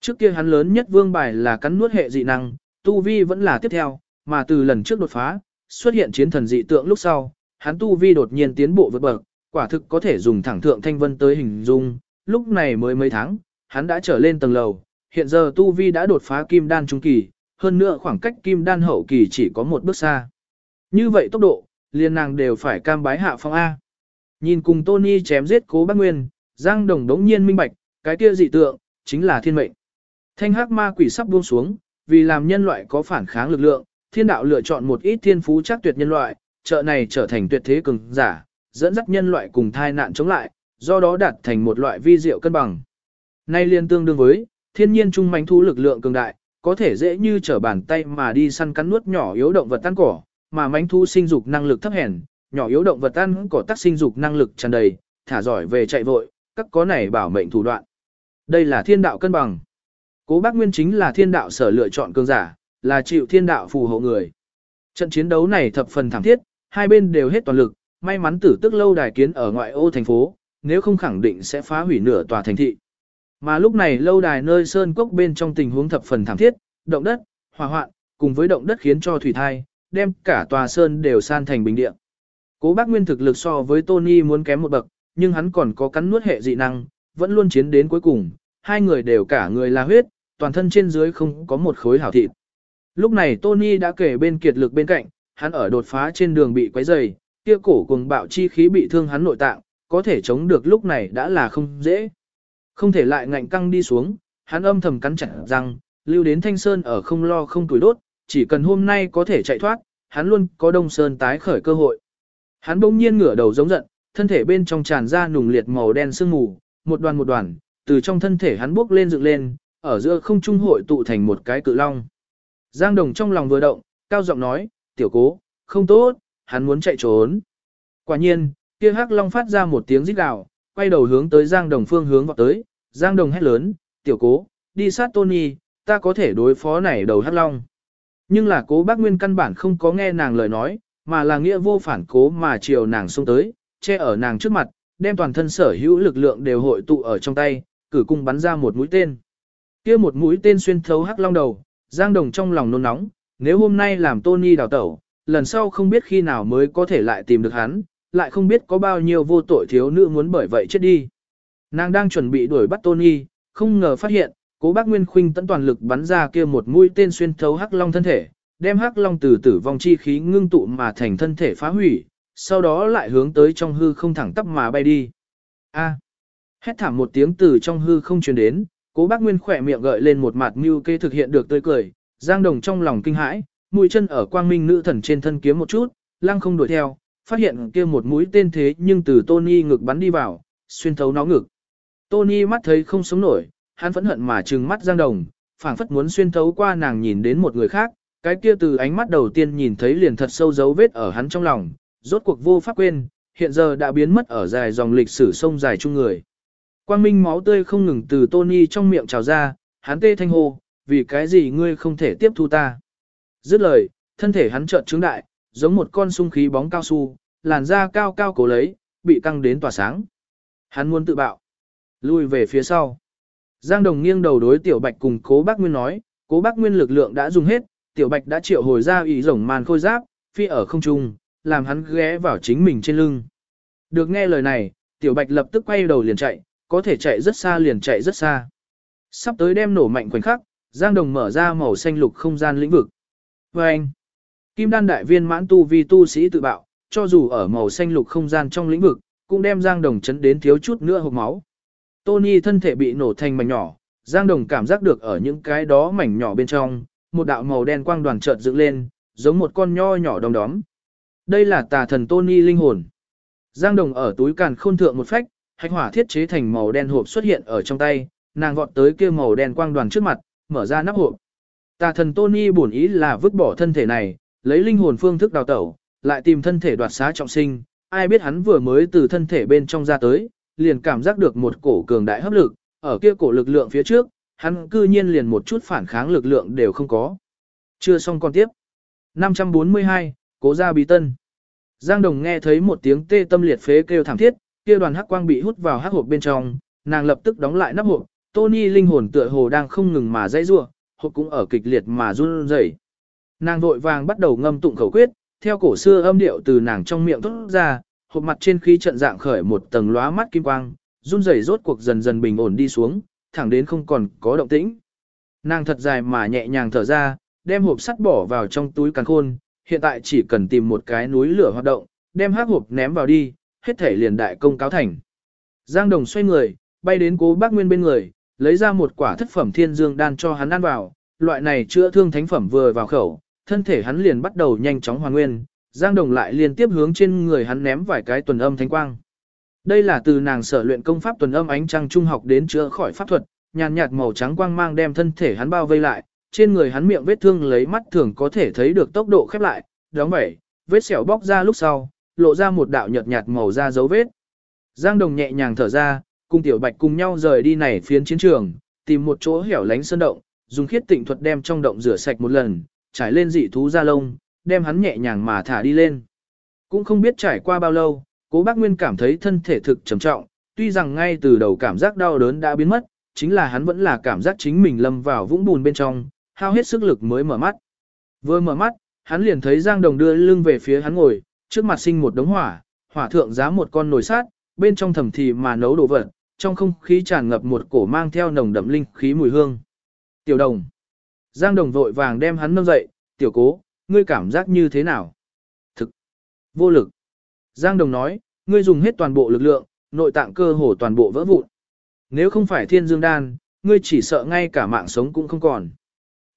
A: Trước kia hắn lớn nhất vương bài là cắn nuốt hệ dị năng, tu vi vẫn là tiếp theo, mà từ lần trước đột phá, xuất hiện chiến thần dị tượng lúc sau, hắn tu vi đột nhiên tiến bộ vượt bậc, quả thực có thể dùng thẳng thượng thanh vân tới hình dung, lúc này mới mấy tháng, hắn đã trở lên tầng lầu, hiện giờ tu vi đã đột phá kim đan trung kỳ, hơn nữa khoảng cách kim đan hậu kỳ chỉ có một bước xa. Như vậy tốc độ, liền nàng đều phải cam bái hạ phong A. Nhìn cùng Tony chém giết cố bác Nguyên, Giang Đồng đống nhiên minh bạch, cái kia dị tượng, chính là thiên mệnh. Thanh hắc ma quỷ sắp buông xuống, vì làm nhân loại có phản kháng lực lượng, thiên đạo lựa chọn một ít thiên phú chắc tuyệt nhân loại, trợ này trở thành tuyệt thế cường giả, dẫn dắt nhân loại cùng thai nạn chống lại, do đó đạt thành một loại vi diệu cân bằng. Nay liên tương đương với, thiên nhiên trung mãnh thú lực lượng cường đại, có thể dễ như trở bàn tay mà đi săn cắn nuốt nhỏ yếu động vật tan cỏ, mà mánh thu sinh dục năng lực thấp hèn, nhỏ yếu động vật ăn cỏ tác sinh dục năng lực tràn đầy, thả giỏi về chạy vội, các có này bảo mệnh thủ đoạn. Đây là thiên đạo cân bằng. Cố bác Nguyên chính là thiên đạo sở lựa chọn cường giả, là chịu thiên đạo phù hộ người. Trận chiến đấu này thập phần thảm thiết, hai bên đều hết toàn lực, may mắn tử tức lâu đài kiến ở ngoại ô thành phố, nếu không khẳng định sẽ phá hủy nửa tòa thành thị. Mà lúc này lâu đài nơi sơn cốc bên trong tình huống thập phần thảm thiết, động đất, hỏa hoạn, cùng với động đất khiến cho thủy thai, đem cả tòa sơn đều san thành bình địa. Cố bác Nguyên thực lực so với Tony muốn kém một bậc, nhưng hắn còn có cắn nuốt hệ dị năng, vẫn luôn chiến đến cuối cùng, hai người đều cả người là huyết, toàn thân trên dưới không có một khối hảo thịt. Lúc này Tony đã kể bên kiệt lực bên cạnh, hắn ở đột phá trên đường bị quấy rầy, kia cổ cùng bạo chi khí bị thương hắn nội tạng, có thể chống được lúc này đã là không dễ. Không thể lại ngạnh căng đi xuống, hắn âm thầm cắn chặt răng, lưu đến Thanh Sơn ở không lo không tuổi đốt, chỉ cần hôm nay có thể chạy thoát, hắn luôn có Đông Sơn tái khởi cơ hội. Hắn bỗng nhiên ngửa đầu giống giận, thân thể bên trong tràn ra nùng liệt màu đen sương mù, một đoàn một đoàn, từ trong thân thể hắn bốc lên dựng lên, ở giữa không trung hội tụ thành một cái cự long. Giang Đồng trong lòng vừa động, cao giọng nói, tiểu cố, không tốt, hắn muốn chạy trốn. Quả nhiên, kia hắc long phát ra một tiếng rít gào, quay đầu hướng tới Giang Đồng phương hướng vào tới, Giang Đồng hét lớn, tiểu cố, đi sát Tony, ta có thể đối phó này đầu hắc long. Nhưng là cố bác Nguyên căn bản không có nghe nàng lời nói, mà là nghĩa vô phản cố mà chiều nàng xuống tới, che ở nàng trước mặt, đem toàn thân sở hữu lực lượng đều hội tụ ở trong tay, cử cung bắn ra một mũi tên. kia một mũi tên xuyên thấu hắc long đầu, Giang Đồng trong lòng nôn nóng, nếu hôm nay làm Tony đào tẩu, lần sau không biết khi nào mới có thể lại tìm được hắn, lại không biết có bao nhiêu vô tội thiếu nữ muốn bởi vậy chết đi. Nàng đang chuẩn bị đuổi bắt Tony, không ngờ phát hiện, cố bác Nguyên Khuynh tận toàn lực bắn ra kia một mũi tên xuyên thấu hắc long thân thể, đem hắc long từ tử vong chi khí ngưng tụ mà thành thân thể phá hủy, sau đó lại hướng tới trong hư không thẳng tắp mà bay đi. A. Hét thảm một tiếng từ trong hư không truyền đến, cố bác Nguyên khỏe miệng gợi lên một mặt mưu kê thực hiện được tươi cười, Giang Đồng trong lòng kinh hãi, mũi chân ở quang minh nữ thần trên thân kiếm một chút, lăng không đuổi theo, phát hiện kia một mũi tên thế nhưng từ Tony ngực bắn đi vào, xuyên thấu nó ngực. Tony mắt thấy không sống nổi, hắn phẫn hận mà trừng mắt Giang Đồng, phảng phất muốn xuyên thấu qua nàng nhìn đến một người khác, cái kia từ ánh mắt đầu tiên nhìn thấy liền thật sâu dấu vết ở hắn trong lòng, rốt cuộc vô pháp quên, hiện giờ đã biến mất ở dài dòng lịch sử sông dài chung người. Quang minh máu tươi không ngừng từ Tony trong miệng trào ra, hắn tê thanh hô, vì cái gì ngươi không thể tiếp thu ta. Dứt lời, thân thể hắn trợn trứng đại, giống một con sung khí bóng cao su, làn da cao cao cổ lấy, bị căng đến tỏa sáng. Hắn muốn tự bạo. Lui về phía sau. Giang Đồng nghiêng đầu đối Tiểu Bạch cùng Cố Bác Nguyên nói, Cố Bác Nguyên lực lượng đã dùng hết, Tiểu Bạch đã triệu hồi ra ý rồng màn khôi giáp, phi ở không trung, làm hắn ghé vào chính mình trên lưng. Được nghe lời này, Tiểu Bạch lập tức quay đầu liền chạy, có thể chạy rất xa liền chạy rất xa. Sắp tới đem nổ mạnh khoảnh khắc, Giang Đồng mở ra màu xanh lục không gian lĩnh vực. Và anh, Kim đan đại viên mãn tu vi tu sĩ tự bạo, cho dù ở màu xanh lục không gian trong lĩnh vực, cũng đem Giang Đồng chấn đến thiếu chút nữa hộc máu. Tony thân thể bị nổ thành mảnh nhỏ, Giang Đồng cảm giác được ở những cái đó mảnh nhỏ bên trong, một đạo màu đen quang đoàn chợt dựng lên, giống một con nho nhỏ đom đóm. Đây là tà thần Tony linh hồn. Giang Đồng ở túi càn khôn thượng một phách, hạch hỏa thiết chế thành màu đen hộp xuất hiện ở trong tay, nàng vọt tới kia màu đen quang đoàn trước mặt, mở ra nắp hộp. Tà thần Tony bổn ý là vứt bỏ thân thể này, lấy linh hồn phương thức đào tẩu, lại tìm thân thể đoạt xá trọng sinh, ai biết hắn vừa mới từ thân thể bên trong ra tới, liền cảm giác được một cổ cường đại hấp lực, ở kia cổ lực lượng phía trước, hắn cư nhiên liền một chút phản kháng lực lượng đều không có. Chưa xong con tiếp. 542, Cố gia bí tân. Giang Đồng nghe thấy một tiếng tê tâm liệt phế kêu thảm thiết, kia đoàn hắc quang bị hút vào hắc hộp bên trong, nàng lập tức đóng lại nắp hộp, Tony linh hồn tựa hồ đang không ngừng mà dãy rủa, hộp cũng ở kịch liệt mà run rẩy. Nàng vội vàng bắt đầu ngâm tụng khẩu quyết, theo cổ xưa âm điệu từ nàng trong miệng thoát ra, hộp mặt trên khí trận dạng khởi một tầng lóa mắt kim quang, run rẩy rốt cuộc dần dần bình ổn đi xuống, thẳng đến không còn có động tĩnh. Nàng thật dài mà nhẹ nhàng thở ra, đem hộp sắt bỏ vào trong túi càn khôn, hiện tại chỉ cần tìm một cái núi lửa hoạt động, đem hắc hộp ném vào đi, hết thể liền đại công cáo thành. Giang Đồng xoay người, bay đến cố bác Nguyên bên người, lấy ra một quả thất phẩm thiên dương đan cho hắn ăn vào, loại này chữa thương thánh phẩm vừa vào khẩu, thân thể hắn liền bắt đầu nhanh chóng hoàn nguyên, Giang Đồng lại liên tiếp hướng trên người hắn ném vài cái tuần âm thánh quang. Đây là từ nàng sở luyện công pháp tuần âm ánh trăng trung học đến chữa khỏi pháp thuật, nhàn nhạt màu trắng quang mang đem thân thể hắn bao vây lại, trên người hắn miệng vết thương lấy mắt thường có thể thấy được tốc độ khép lại, đóng vậy, vết sẹo bóc ra lúc sau, lộ ra một đạo nhợt nhạt màu da dấu vết. Giang Đồng nhẹ nhàng thở ra, cùng Tiểu Bạch cùng nhau rời đi này phiến chiến trường, tìm một chỗ hẻo lánh sơn động, dùng khiết tịnh thuật đem trong động rửa sạch một lần, trải lên dị thú da lông, đem hắn nhẹ nhàng mà thả đi lên. Cũng không biết trải qua bao lâu, Cố Bác Nguyên cảm thấy thân thể thực trầm trọng, tuy rằng ngay từ đầu cảm giác đau đớn đã biến mất, chính là hắn vẫn là cảm giác chính mình lâm vào vũng bùn bên trong, hao hết sức lực mới mở mắt. Vừa mở mắt, hắn liền thấy Giang Đồng đưa lưng về phía hắn ngồi, trước mặt sinh một đống hỏa, hỏa thượng giá một con nồi sát, bên trong thầm thì mà nấu đồ vật, trong không khí tràn ngập một cổ mang theo nồng đậm linh khí mùi hương. Tiểu đồng. Giang đồng vội vàng đem hắn nâng dậy, tiểu cố, ngươi cảm giác như thế nào? Thực. Vô lực. Giang đồng nói, ngươi dùng hết toàn bộ lực lượng, nội tạng cơ hồ toàn bộ vỡ vụn. Nếu không phải thiên dương đan, ngươi chỉ sợ ngay cả mạng sống cũng không còn.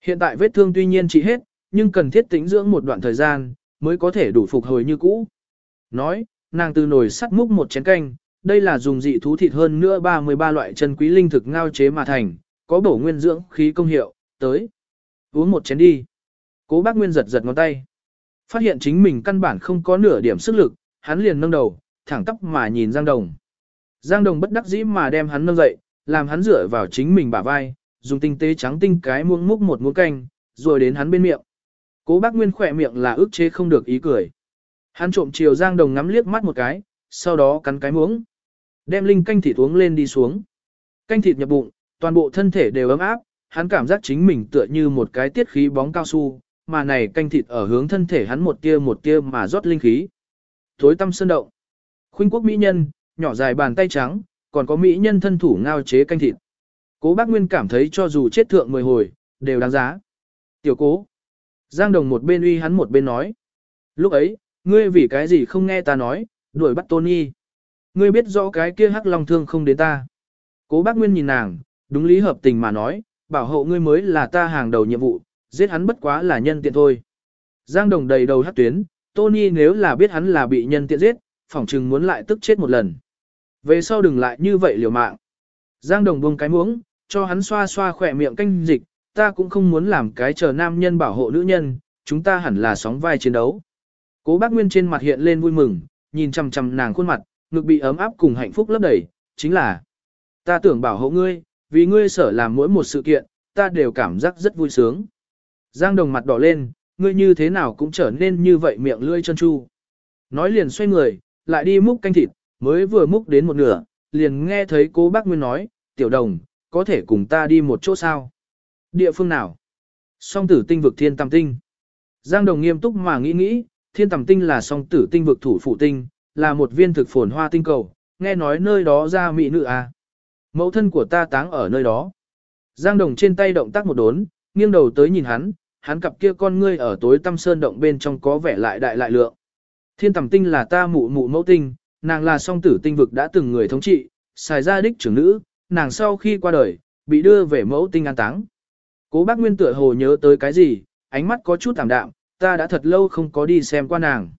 A: Hiện tại vết thương tuy nhiên trị hết, nhưng cần thiết tĩnh dưỡng một đoạn thời gian, mới có thể đủ phục hồi như cũ. Nói, nàng từ nồi sắt múc một chén canh, đây là dùng dị thú thịt hơn nữa 33 loại chân quý linh thực ngao chế mà thành, có bổ nguyên dưỡng khí công hiệu, tới. Uống một chén đi. Cố bác Nguyên giật giật ngón tay. Phát hiện chính mình căn bản không có nửa điểm sức lực, hắn liền nâng đầu, thẳng tóc mà nhìn Giang Đồng. Giang Đồng bất đắc dĩ mà đem hắn nâng dậy, làm hắn dựa vào chính mình bả vai, dùng tinh tế trắng tinh cái muỗng múc một muỗng canh, rồi đến hắn bên miệng. Cố bác Nguyên khỏe miệng là ức chế không được ý cười. Hắn trộm chiều Giang Đồng ngắm liếc mắt một cái, sau đó cắn cái muỗng. Đem linh canh thịt uống lên đi xuống. Canh thịt nhập bụng, toàn bộ thân thể đều ấm áp, hắn cảm giác chính mình tựa như một cái tiết khí bóng cao su, mà này canh thịt ở hướng thân thể hắn một tia một tia mà rót linh khí. Thối tâm sơn động. Khuynh quốc mỹ nhân, nhỏ dài bàn tay trắng, còn có mỹ nhân thân thủ ngao chế canh thịt. Cố bác Nguyên cảm thấy cho dù chết thượng mười hồi, đều đáng giá. Tiểu cố. Giang Đồng một bên uy hắn một bên nói. Lúc ấy, ngươi vì cái gì không nghe ta nói, đuổi bắt Tony. Ngươi biết rõ cái kia hắc long thương không đến ta. Cố bác Nguyên nhìn nàng, đúng lý hợp tình mà nói, bảo hộ ngươi mới là ta hàng đầu nhiệm vụ, giết hắn bất quá là nhân tiện thôi. Giang Đồng đầy đầu hát tuyến, Tony nếu là biết hắn là bị nhân tiện giết, phỏng chừng muốn lại tức chết một lần. Về sau đừng lại như vậy liều mạng. Giang Đồng buông cái muỗng, cho hắn xoa xoa khỏe miệng canh dịch, ta cũng không muốn làm cái chờ nam nhân bảo hộ nữ nhân, chúng ta hẳn là sóng vai chiến đấu. Cố bác Nguyên trên mặt hiện lên vui mừng, nhìn chằm chằm nàng khuôn mặt, ngực bị ấm áp cùng hạnh phúc lấp đầy, chính là ta tưởng bảo hộ ngươi, vì ngươi sở làm mỗi một sự kiện, ta đều cảm giác rất vui sướng. Giang đồng mặt đỏ lên, ngươi như thế nào cũng trở nên như vậy miệng lưỡi chân chu. Nói liền xoay người, lại đi múc canh thịt, mới vừa múc đến một nửa, liền nghe thấy cô bác Nguyên nói, tiểu đồng, có thể cùng ta đi một chỗ sao? Địa phương nào? Song tử tinh vực thiên tam tinh. Giang đồng nghiêm túc mà nghĩ nghĩ, thiên tam tinh là song tử tinh vực thủ phụ tinh, là một viên thực phồn hoa tinh cầu, nghe nói nơi đó ra mỹ nữ à. Mẫu thân của ta táng ở nơi đó. Giang đồng trên tay động tác một đốn, nghiêng đầu tới nhìn hắn, hắn cặp kia con ngươi ở tối tăm sơn động bên trong có vẻ lại đại lại lượng. Thiên tầm tinh là ta mụ mụ mẫu tinh, nàng là song tử tinh vực đã từng người thống trị, xài ra đích trưởng nữ, nàng sau khi qua đời, bị đưa về mẫu tinh an táng. Cố bác Nguyên tựa hồ nhớ tới cái gì, ánh mắt có chút tạm đạm, ta đã thật lâu không có đi xem qua nàng.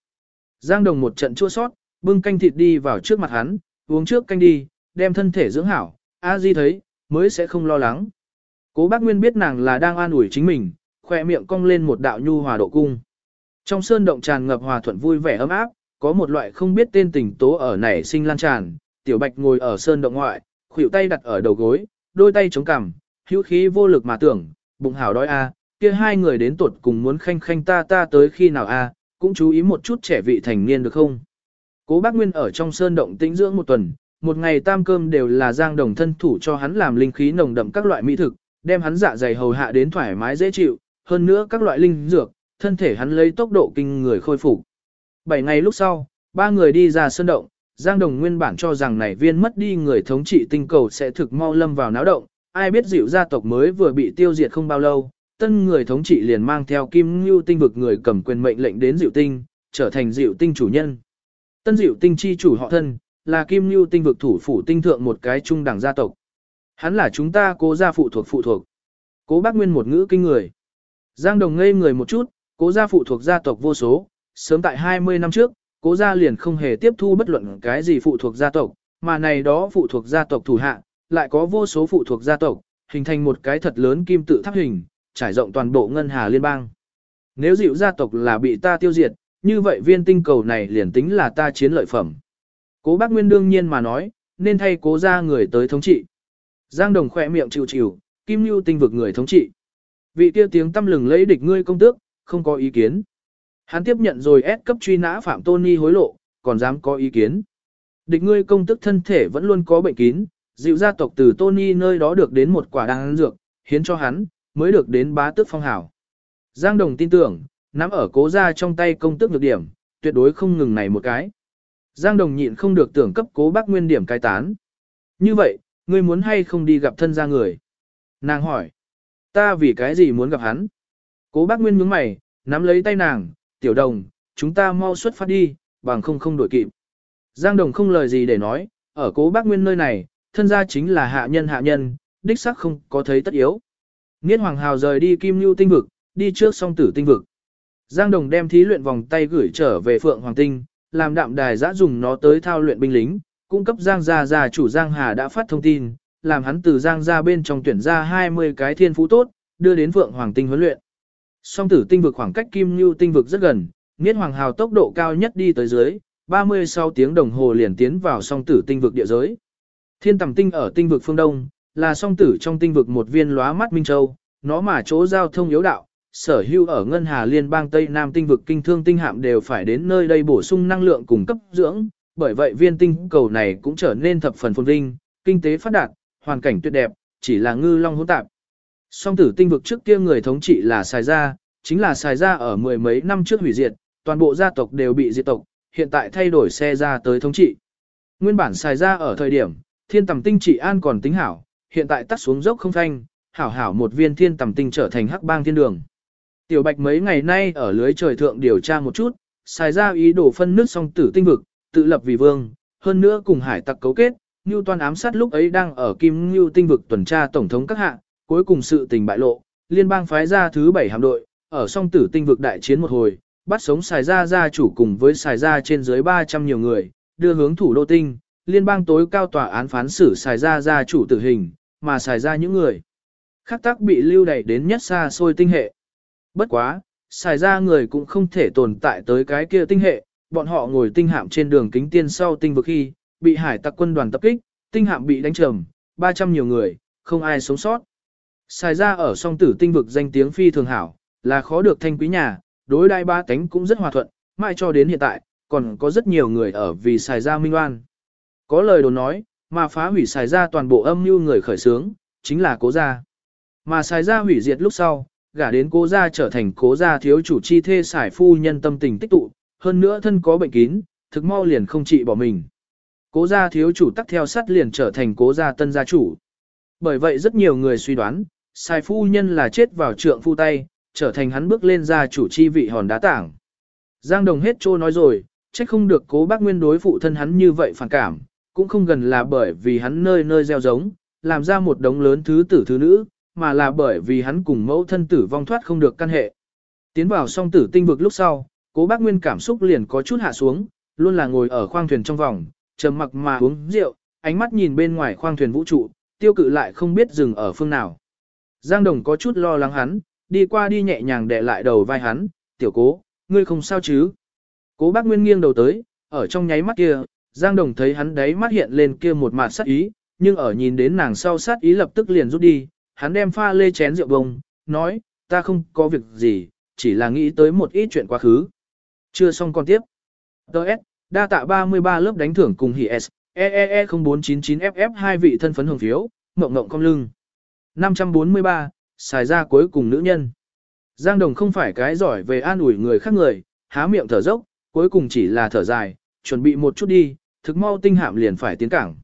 A: Giang Đồng một trận chua sót, bưng canh thịt đi vào trước mặt hắn, uống trước canh đi, đem thân thể dưỡng hảo, A Di thấy, mới sẽ không lo lắng. Cố bác Nguyên biết nàng là đang an ủi chính mình, khoe miệng cong lên một đạo nhu hòa độ cung. Trong sơn động tràn ngập hòa thuận vui vẻ ấm áp, có một loại không biết tên tình tố ở nảy sinh lan tràn, tiểu bạch ngồi ở sơn động ngoại, khuỷu tay đặt ở đầu gối, đôi tay chống cằm, hữu khí vô lực mà tưởng, bụng hảo đói a, kia hai người đến tuột cùng muốn khanh khanh ta ta tới khi nào a, cũng chú ý một chút trẻ vị thành niên được không? Cố bác Nguyên ở trong sơn động tĩnh dưỡng một tuần, một ngày tam cơm đều là giang đồng thân thủ cho hắn làm linh khí nồng đậm các loại mỹ thực, đem hắn dạ dày hầu hạ đến thoải mái dễ chịu, hơn nữa các loại linh dược, thân thể hắn lấy tốc độ kinh người khôi phục. Bảy ngày lúc sau, ba người đi ra sơn động, Giang Đồng nguyên bản cho rằng này viên mất đi người thống trị tinh cầu sẽ thực mau lâm vào náo động, ai biết dịu gia tộc mới vừa bị tiêu diệt không bao lâu, tân người thống trị liền mang theo kim ngưu tinh vực người cầm quyền mệnh lệnh đến diệu tinh, trở thành diệu tinh chủ nhân. Tân diệu tinh chi chủ họ thân, là kim ngưu tinh vực thủ phủ tinh thượng một cái trung đẳng gia tộc. Hắn là chúng ta cố gia phụ thuộc phụ thuộc. Cố bác nguyên một ngữ kinh người. Giang đồng ngây người một chút, cố gia phụ thuộc gia tộc vô số, sớm tại 20 năm trước, cố gia liền không hề tiếp thu bất luận cái gì phụ thuộc gia tộc, mà này đó phụ thuộc gia tộc thủ hạ, lại có vô số phụ thuộc gia tộc, hình thành một cái thật lớn kim tự tháp hình, trải rộng toàn bộ ngân hà liên bang. Nếu dịu gia tộc là bị ta tiêu diệt, như vậy viên tinh cầu này liền tính là ta chiến lợi phẩm. Cố bác Nguyên đương nhiên mà nói, nên thay cố ra người tới thống trị. Giang Đồng khỏe miệng chịu chịu, kim lưu tinh vực người thống trị. Vị kia tiếng tâm lừng lấy địch ngươi công tước, không có ý kiến. Hắn tiếp nhận rồi ép cấp truy nã Phạm Tony hối lộ, còn dám có ý kiến. Địch ngươi công tức thân thể vẫn luôn có bệnh kín, dịu gia tộc từ Tony nơi đó được đến một quả đan dược, hiến cho hắn, mới được đến bá tước phong hảo. Giang Đồng tin tưởng, nắm ở cố gia trong tay công tước nhược điểm, tuyệt đối không ngừng này một cái. Giang Đồng nhịn không được tưởng cấp cố bác nguyên điểm cai tán. Như vậy, ngươi muốn hay không đi gặp thân gia người? Nàng hỏi, ta vì cái gì muốn gặp hắn? Cố bác nguyên nhướng mày, nắm lấy tay nàng, tiểu đồng, chúng ta mau xuất phát đi, bằng không không đổi kịp. Giang Đồng không lời gì để nói, ở cố bác nguyên nơi này, thân gia chính là hạ nhân hạ nhân, đích xác không có thấy tất yếu. Niết Hoàng Hào rời đi Kim Nhu tinh vực, đi trước song tử tinh vực. Giang Đồng đem thí luyện vòng tay gửi trở về Phượng Hoàng Tinh, làm đạm đài giã dùng nó tới thao luyện binh lính, cung cấp Giang gia gia chủ Giang Hà đã phát thông tin, làm hắn từ Giang ra bên trong tuyển ra 20 cái thiên phú tốt, đưa đến vượng Hoàng Tinh huấn luyện. Song tử tinh vực khoảng cách Kim Nhu tinh vực rất gần, Niết Hoàng Hào tốc độ cao nhất đi tới dưới, 36 tiếng đồng hồ liền tiến vào song tử tinh vực địa giới. Thiên tầm tinh ở tinh vực phương Đông, là song tử trong tinh vực một viên lóa mắt Minh Châu, nó mà chỗ giao thông yếu đạo, sở hữu ở Ngân Hà Liên bang Tây Nam tinh vực kinh thương tinh hạm đều phải đến nơi đây bổ sung năng lượng cung cấp dưỡng, bởi vậy viên tinh cầu này cũng trở nên thập phần phồn vinh, kinh tế phát đạt, hoàn cảnh tuyệt đẹp, chỉ là ngư long hỗn tạp. Song tử tinh vực trước kia người thống trị là xài Gia, chính là xài Gia ở mười mấy năm trước hủy diệt, toàn bộ gia tộc đều bị diệt tộc, hiện tại thay đổi xe ra tới thống trị. Nguyên bản xài Gia ở thời điểm, thiên tầm tinh trị an còn tính hảo, hiện tại tắt xuống dốc không thanh, hảo hảo một viên thiên tầm tinh trở thành hắc bang thiên đường. Tiểu Bạch mấy ngày nay ở lưới trời thượng điều tra một chút, xài ra ý đồ phân nước song tử tinh vực, tự lập vì vương, hơn nữa cùng hải tặc cấu kết, Ngưu Toan ám sát lúc ấy đang ở Kim Ngưu tinh vực tuần tra tổng thống các hạ, cuối cùng sự tình bại lộ, liên bang phái ra thứ bảy hạm đội, ở song tử tinh vực đại chiến một hồi, bắt sống xài ra gia chủ cùng với xài ra trên dưới 300 nhiều người, đưa hướng thủ đô tinh, liên bang tối cao tòa án phán xử xài ra gia chủ tử hình, mà xài ra những người khác tác bị lưu đẩy đến nhất xa xôi tinh hệ. Bất quá, xài ra người cũng không thể tồn tại tới cái kia tinh hệ, bọn họ ngồi tinh hạm trên đường kính tiên sau tinh vực khi, bị hải tặc quân đoàn tập kích, tinh hạm bị đánh trầm, 300 nhiều người, không ai sống sót. Xài ra ở song tử tinh vực danh tiếng phi thường hảo, là khó được thanh quý nhà, đối đại ba tánh cũng rất hòa thuận, mãi cho đến hiện tại, còn có rất nhiều người ở vì xài ra minh oan. Có lời đồn nói, mà phá hủy xài ra toàn bộ âm mưu người khởi sướng, chính là cố gia. Mà xài ra hủy diệt lúc sau, gả đến cố gia trở thành cố gia thiếu chủ chi thê xài phu nhân tâm tình tích tụ, hơn nữa thân có bệnh kín, thực mau liền không trị bỏ mình. Cố gia thiếu chủ tắc theo sát liền trở thành cố gia tân gia chủ. Bởi vậy rất nhiều người suy đoán, sai phu nhân là chết vào trượng phu tay, trở thành hắn bước lên gia chủ chi vị hòn đá tảng. Giang Đồng hết trô nói rồi, trách không được cố bác nguyên đối phụ thân hắn như vậy phản cảm, cũng không gần là bởi vì hắn nơi nơi gieo giống, làm ra một đống lớn thứ tử thứ nữ, mà là bởi vì hắn cùng mẫu thân tử vong thoát không được căn hệ. Tiến vào song tử tinh vực lúc sau, cố bác Nguyên cảm xúc liền có chút hạ xuống, luôn là ngồi ở khoang thuyền trong vòng, trầm mặc mà uống rượu, ánh mắt nhìn bên ngoài khoang thuyền vũ trụ, tiêu cự lại không biết dừng ở phương nào. Giang Đồng có chút lo lắng hắn, đi qua đi nhẹ nhàng đè lại đầu vai hắn, tiểu cố, ngươi không sao chứ. Cố bác Nguyên nghiêng đầu tới, ở trong nháy mắt kia, Giang Đồng thấy hắn đấy mắt hiện lên kia một mặt sát ý, nhưng ở nhìn đến nàng sau sát ý lập tức liền rút đi, hắn đem pha lê chén rượu bông, nói, ta không có việc gì, chỉ là nghĩ tới một ít chuyện quá khứ. Chưa xong con tiếp. Đợt, đa tạ 33 lớp đánh thưởng cùng hỉ S, EEE 0499FF hai vị thân phấn hưởng phiếu, mộng mộng cong lưng. 543, xài ra cuối cùng nữ nhân. Giang Đồng không phải cái giỏi về an ủi người khác người, há miệng thở dốc, cuối cùng chỉ là thở dài, chuẩn bị một chút đi, thực mau tinh hạm liền phải tiến cảng.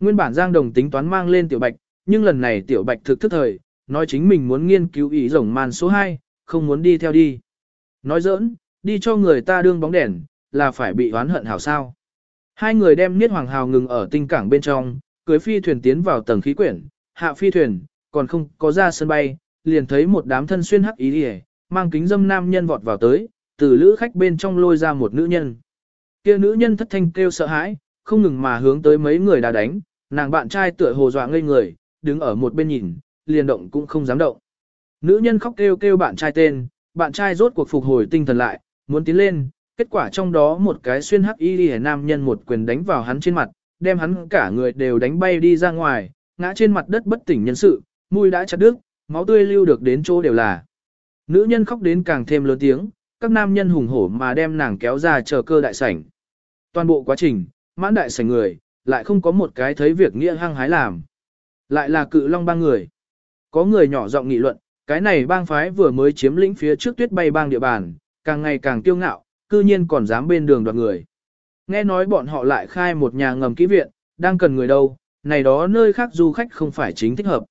A: Nguyên bản Giang Đồng tính toán mang lên tiểu bạch, nhưng lần này tiểu bạch thực thức thời, nói chính mình muốn nghiên cứu ý rồng màn số 2, không muốn đi theo đi. Nói giỡn, đi cho người ta đương bóng đèn, là phải bị oán hận hảo sao. Hai người đem Niết Hoàng Hào ngừng ở tinh cảng bên trong, cưới phi thuyền tiến vào tầng khí quyển, hạ phi thuyền, còn không có ra sân bay, liền thấy một đám thân xuyên hắc ý đi mang kính dâm nam nhân vọt vào tới, từ lữ khách bên trong lôi ra một nữ nhân. Kia nữ nhân thất thanh kêu sợ hãi, không ngừng mà hướng tới mấy người đã đánh, nàng bạn trai tựa hồ dọa ngây người, đứng ở một bên nhìn, liền động cũng không dám động. Nữ nhân khóc kêu kêu bạn trai tên, bạn trai rốt cuộc phục hồi tinh thần lại, muốn tiến lên, kết quả trong đó một cái xuyên hắc y đi nam nhân một quyền đánh vào hắn trên mặt, đem hắn cả người đều đánh bay đi ra ngoài, ngã trên mặt đất bất tỉnh nhân sự, mũi đã chặt đứt, máu tươi lưu được đến chỗ đều là. Nữ nhân khóc đến càng thêm lớn tiếng, các nam nhân hùng hổ mà đem nàng kéo ra chờ cơ đại sảnh. Toàn bộ quá trình, mãn đại sảnh người, lại không có một cái thấy việc nghĩa hăng hái làm. Lại là cự long bang người. Có người nhỏ giọng nghị luận, cái này bang phái vừa mới chiếm lĩnh phía trước tuyết bay bang địa bàn, càng ngày càng kiêu ngạo, cư nhiên còn dám bên đường đoạt người. Nghe nói bọn họ lại khai một nhà ngầm kỹ viện, đang cần người đâu, này đó nơi khác du khách không phải chính thích hợp.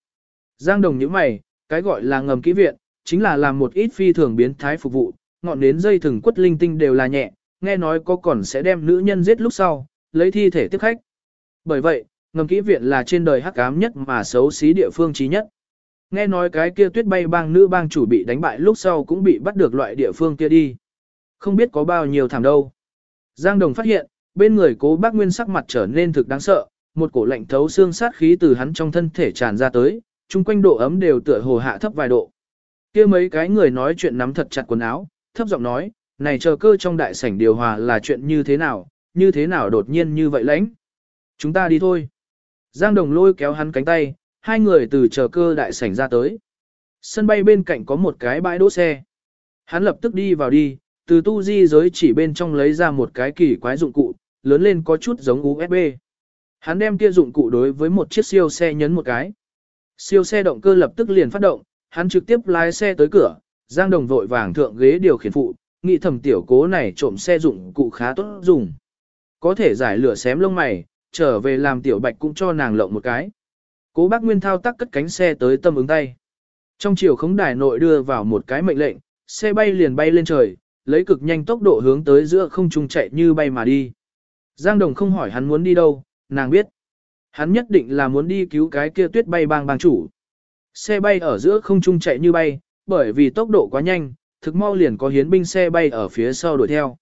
A: Giang Đồng như mày, cái gọi là ngầm kỹ viện, chính là làm một ít phi thường biến thái phục vụ, ngọn nến dây thừng quất linh tinh đều là nhẹ, nghe nói có còn sẽ đem nữ nhân giết lúc sau, lấy thi thể tiếp khách. Bởi vậy, ngầm kỹ viện là trên đời hắc ám nhất mà xấu xí địa phương trí nhất. Nghe nói cái kia tuyết bay bang nữ bang chủ bị đánh bại lúc sau cũng bị bắt được loại địa phương kia đi. Không biết có bao nhiêu thảm đâu. Giang Đồng phát hiện, bên người cố bác Nguyên sắc mặt trở nên thực đáng sợ, một cổ lạnh thấu xương sát khí từ hắn trong thân thể tràn ra tới, chung quanh độ ấm đều tựa hồ hạ thấp vài độ. kia mấy cái người nói chuyện nắm thật chặt quần áo, thấp giọng nói, này chờ cơ trong đại sảnh điều hòa là chuyện như thế nào, như thế nào đột nhiên như vậy lãnh. Chúng ta đi thôi. Giang Đồng lôi kéo hắn cánh tay, hai người từ chờ cơ đại sảnh ra tới. Sân bay bên cạnh có một cái bãi đỗ xe. Hắn lập tức đi vào đi, từ tu di giới chỉ bên trong lấy ra một cái kỳ quái dụng cụ, lớn lên có chút giống USB. Hắn đem kia dụng cụ đối với một chiếc siêu xe nhấn một cái. Siêu xe động cơ lập tức liền phát động, hắn trực tiếp lái xe tới cửa, Giang Đồng vội vàng thượng ghế điều khiển phụ, nghĩ thầm tiểu cố này trộm xe dụng cụ khá tốt dùng. Có thể giải lửa xém lông mày, trở về làm tiểu bạch cũng cho nàng lộng một cái. Cố bác Nguyên thao tác cất cánh xe tới tâm ứng tay. Trong chiều khống đài nội đưa vào một cái mệnh lệnh, xe bay liền bay lên trời, lấy cực nhanh tốc độ hướng tới giữa không trung chạy như bay mà đi. Giang Đồng không hỏi hắn muốn đi đâu, nàng biết. Hắn nhất định là muốn đi cứu cái kia tuyết bay bang bang chủ. Xe bay ở giữa không trung chạy như bay, bởi vì tốc độ quá nhanh, thực mau liền có hiến binh xe bay ở phía sau đuổi theo.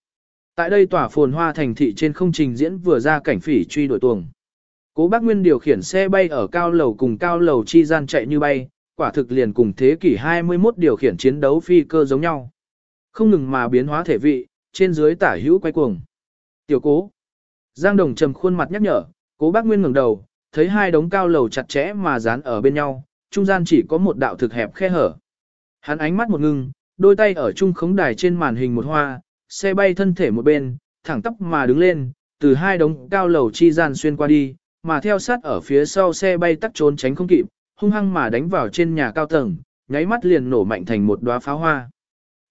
A: Tại đây tỏa phồn hoa thành thị trên không trình diễn vừa ra cảnh phỉ truy đuổi tuồng. Cố bác Nguyên điều khiển xe bay ở cao lầu cùng cao lầu chi gian chạy như bay, quả thực liền cùng thế kỷ 21 điều khiển chiến đấu phi cơ giống nhau. Không ngừng mà biến hóa thể vị, trên dưới tả hữu quay cuồng. Tiểu cố. Giang Đồng trầm khuôn mặt nhắc nhở, cố bác Nguyên ngẩng đầu, thấy hai đống cao lầu chặt chẽ mà dán ở bên nhau, trung gian chỉ có một đạo thực hẹp khe hở. Hắn ánh mắt một ngưng, đôi tay ở trung khống đài trên màn hình một hoa, xe bay thân thể một bên, thẳng tóc mà đứng lên, từ hai đống cao lầu chi gian xuyên qua đi, mà theo sát ở phía sau xe bay tắt trốn tránh không kịp, hung hăng mà đánh vào trên nhà cao tầng, nháy mắt liền nổ mạnh thành một đóa pháo hoa.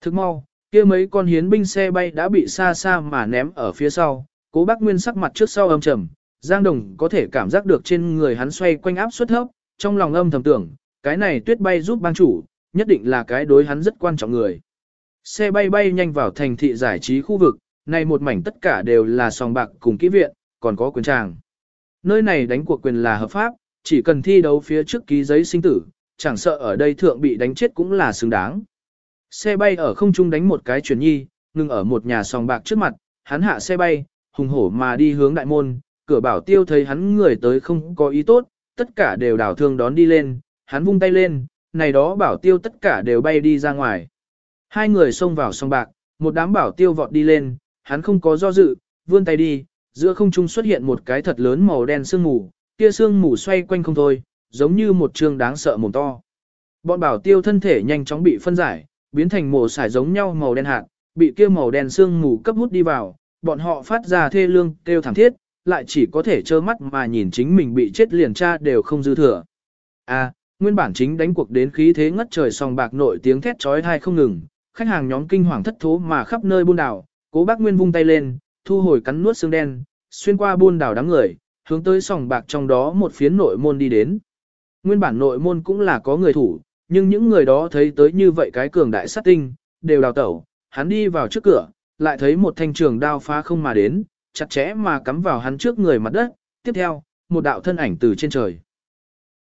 A: Thức mau, kia mấy con hiến binh xe bay đã bị xa xa mà ném ở phía sau, cố bác Nguyên sắc mặt trước sau âm trầm, Giang Đồng có thể cảm giác được trên người hắn xoay quanh áp suất thấp, trong lòng âm thầm tưởng, cái này tuyết bay giúp bang chủ, nhất định là cái đối hắn rất quan trọng người. Xe bay bay nhanh vào thành thị giải trí khu vực, này một mảnh tất cả đều là sòng bạc cùng kỹ viện, còn có quyền tràng. Nơi này đánh cuộc quyền là hợp pháp, chỉ cần thi đấu phía trước ký giấy sinh tử, chẳng sợ ở đây thượng bị đánh chết cũng là xứng đáng. Xe bay ở không trung đánh một cái chuyển nhi, ngừng ở một nhà sòng bạc trước mặt, hắn hạ xe bay, hùng hổ mà đi hướng đại môn, cửa bảo tiêu thấy hắn người tới không có ý tốt, tất cả đều đảo thương đón đi lên, hắn vung tay lên, này đó bảo tiêu tất cả đều bay đi ra ngoài. Hai người xông vào sòng bạc, một đám bảo tiêu vọt đi lên, hắn không có do dự, vươn tay đi, giữa không trung xuất hiện một cái thật lớn màu đen sương mù, kia sương mù xoay quanh không thôi, giống như một trường đáng sợ mồm to. Bọn bảo tiêu thân thể nhanh chóng bị phân giải, biến thành mổ sải giống nhau màu đen hạt, bị kia màu đen xương mù cấp hút đi vào, bọn họ phát ra thê lương, kêu thảm thiết, lại chỉ có thể trơ mắt mà nhìn chính mình bị chết liền tra đều không dư thừa. À, nguyên bản chính đánh cuộc đến khí thế ngất trời song bạc nội tiếng thét chói tai không ngừng, khách hàng nhóm kinh hoàng thất thố mà khắp nơi buôn đảo, cố bác Nguyên vung tay lên, thu hồi cắn nuốt xương đen, xuyên qua buôn đảo đám người, hướng tới sòng bạc trong đó một phiến nội môn đi đến. Nguyên bản nội môn cũng là có người thủ, nhưng những người đó thấy tới như vậy cái cường đại sát tinh, đều đào tẩu, hắn đi vào trước cửa, lại thấy một thanh trường đao phá không mà đến, chặt chẽ mà cắm vào hắn trước người mặt đất, tiếp theo, một đạo thân ảnh từ trên trời.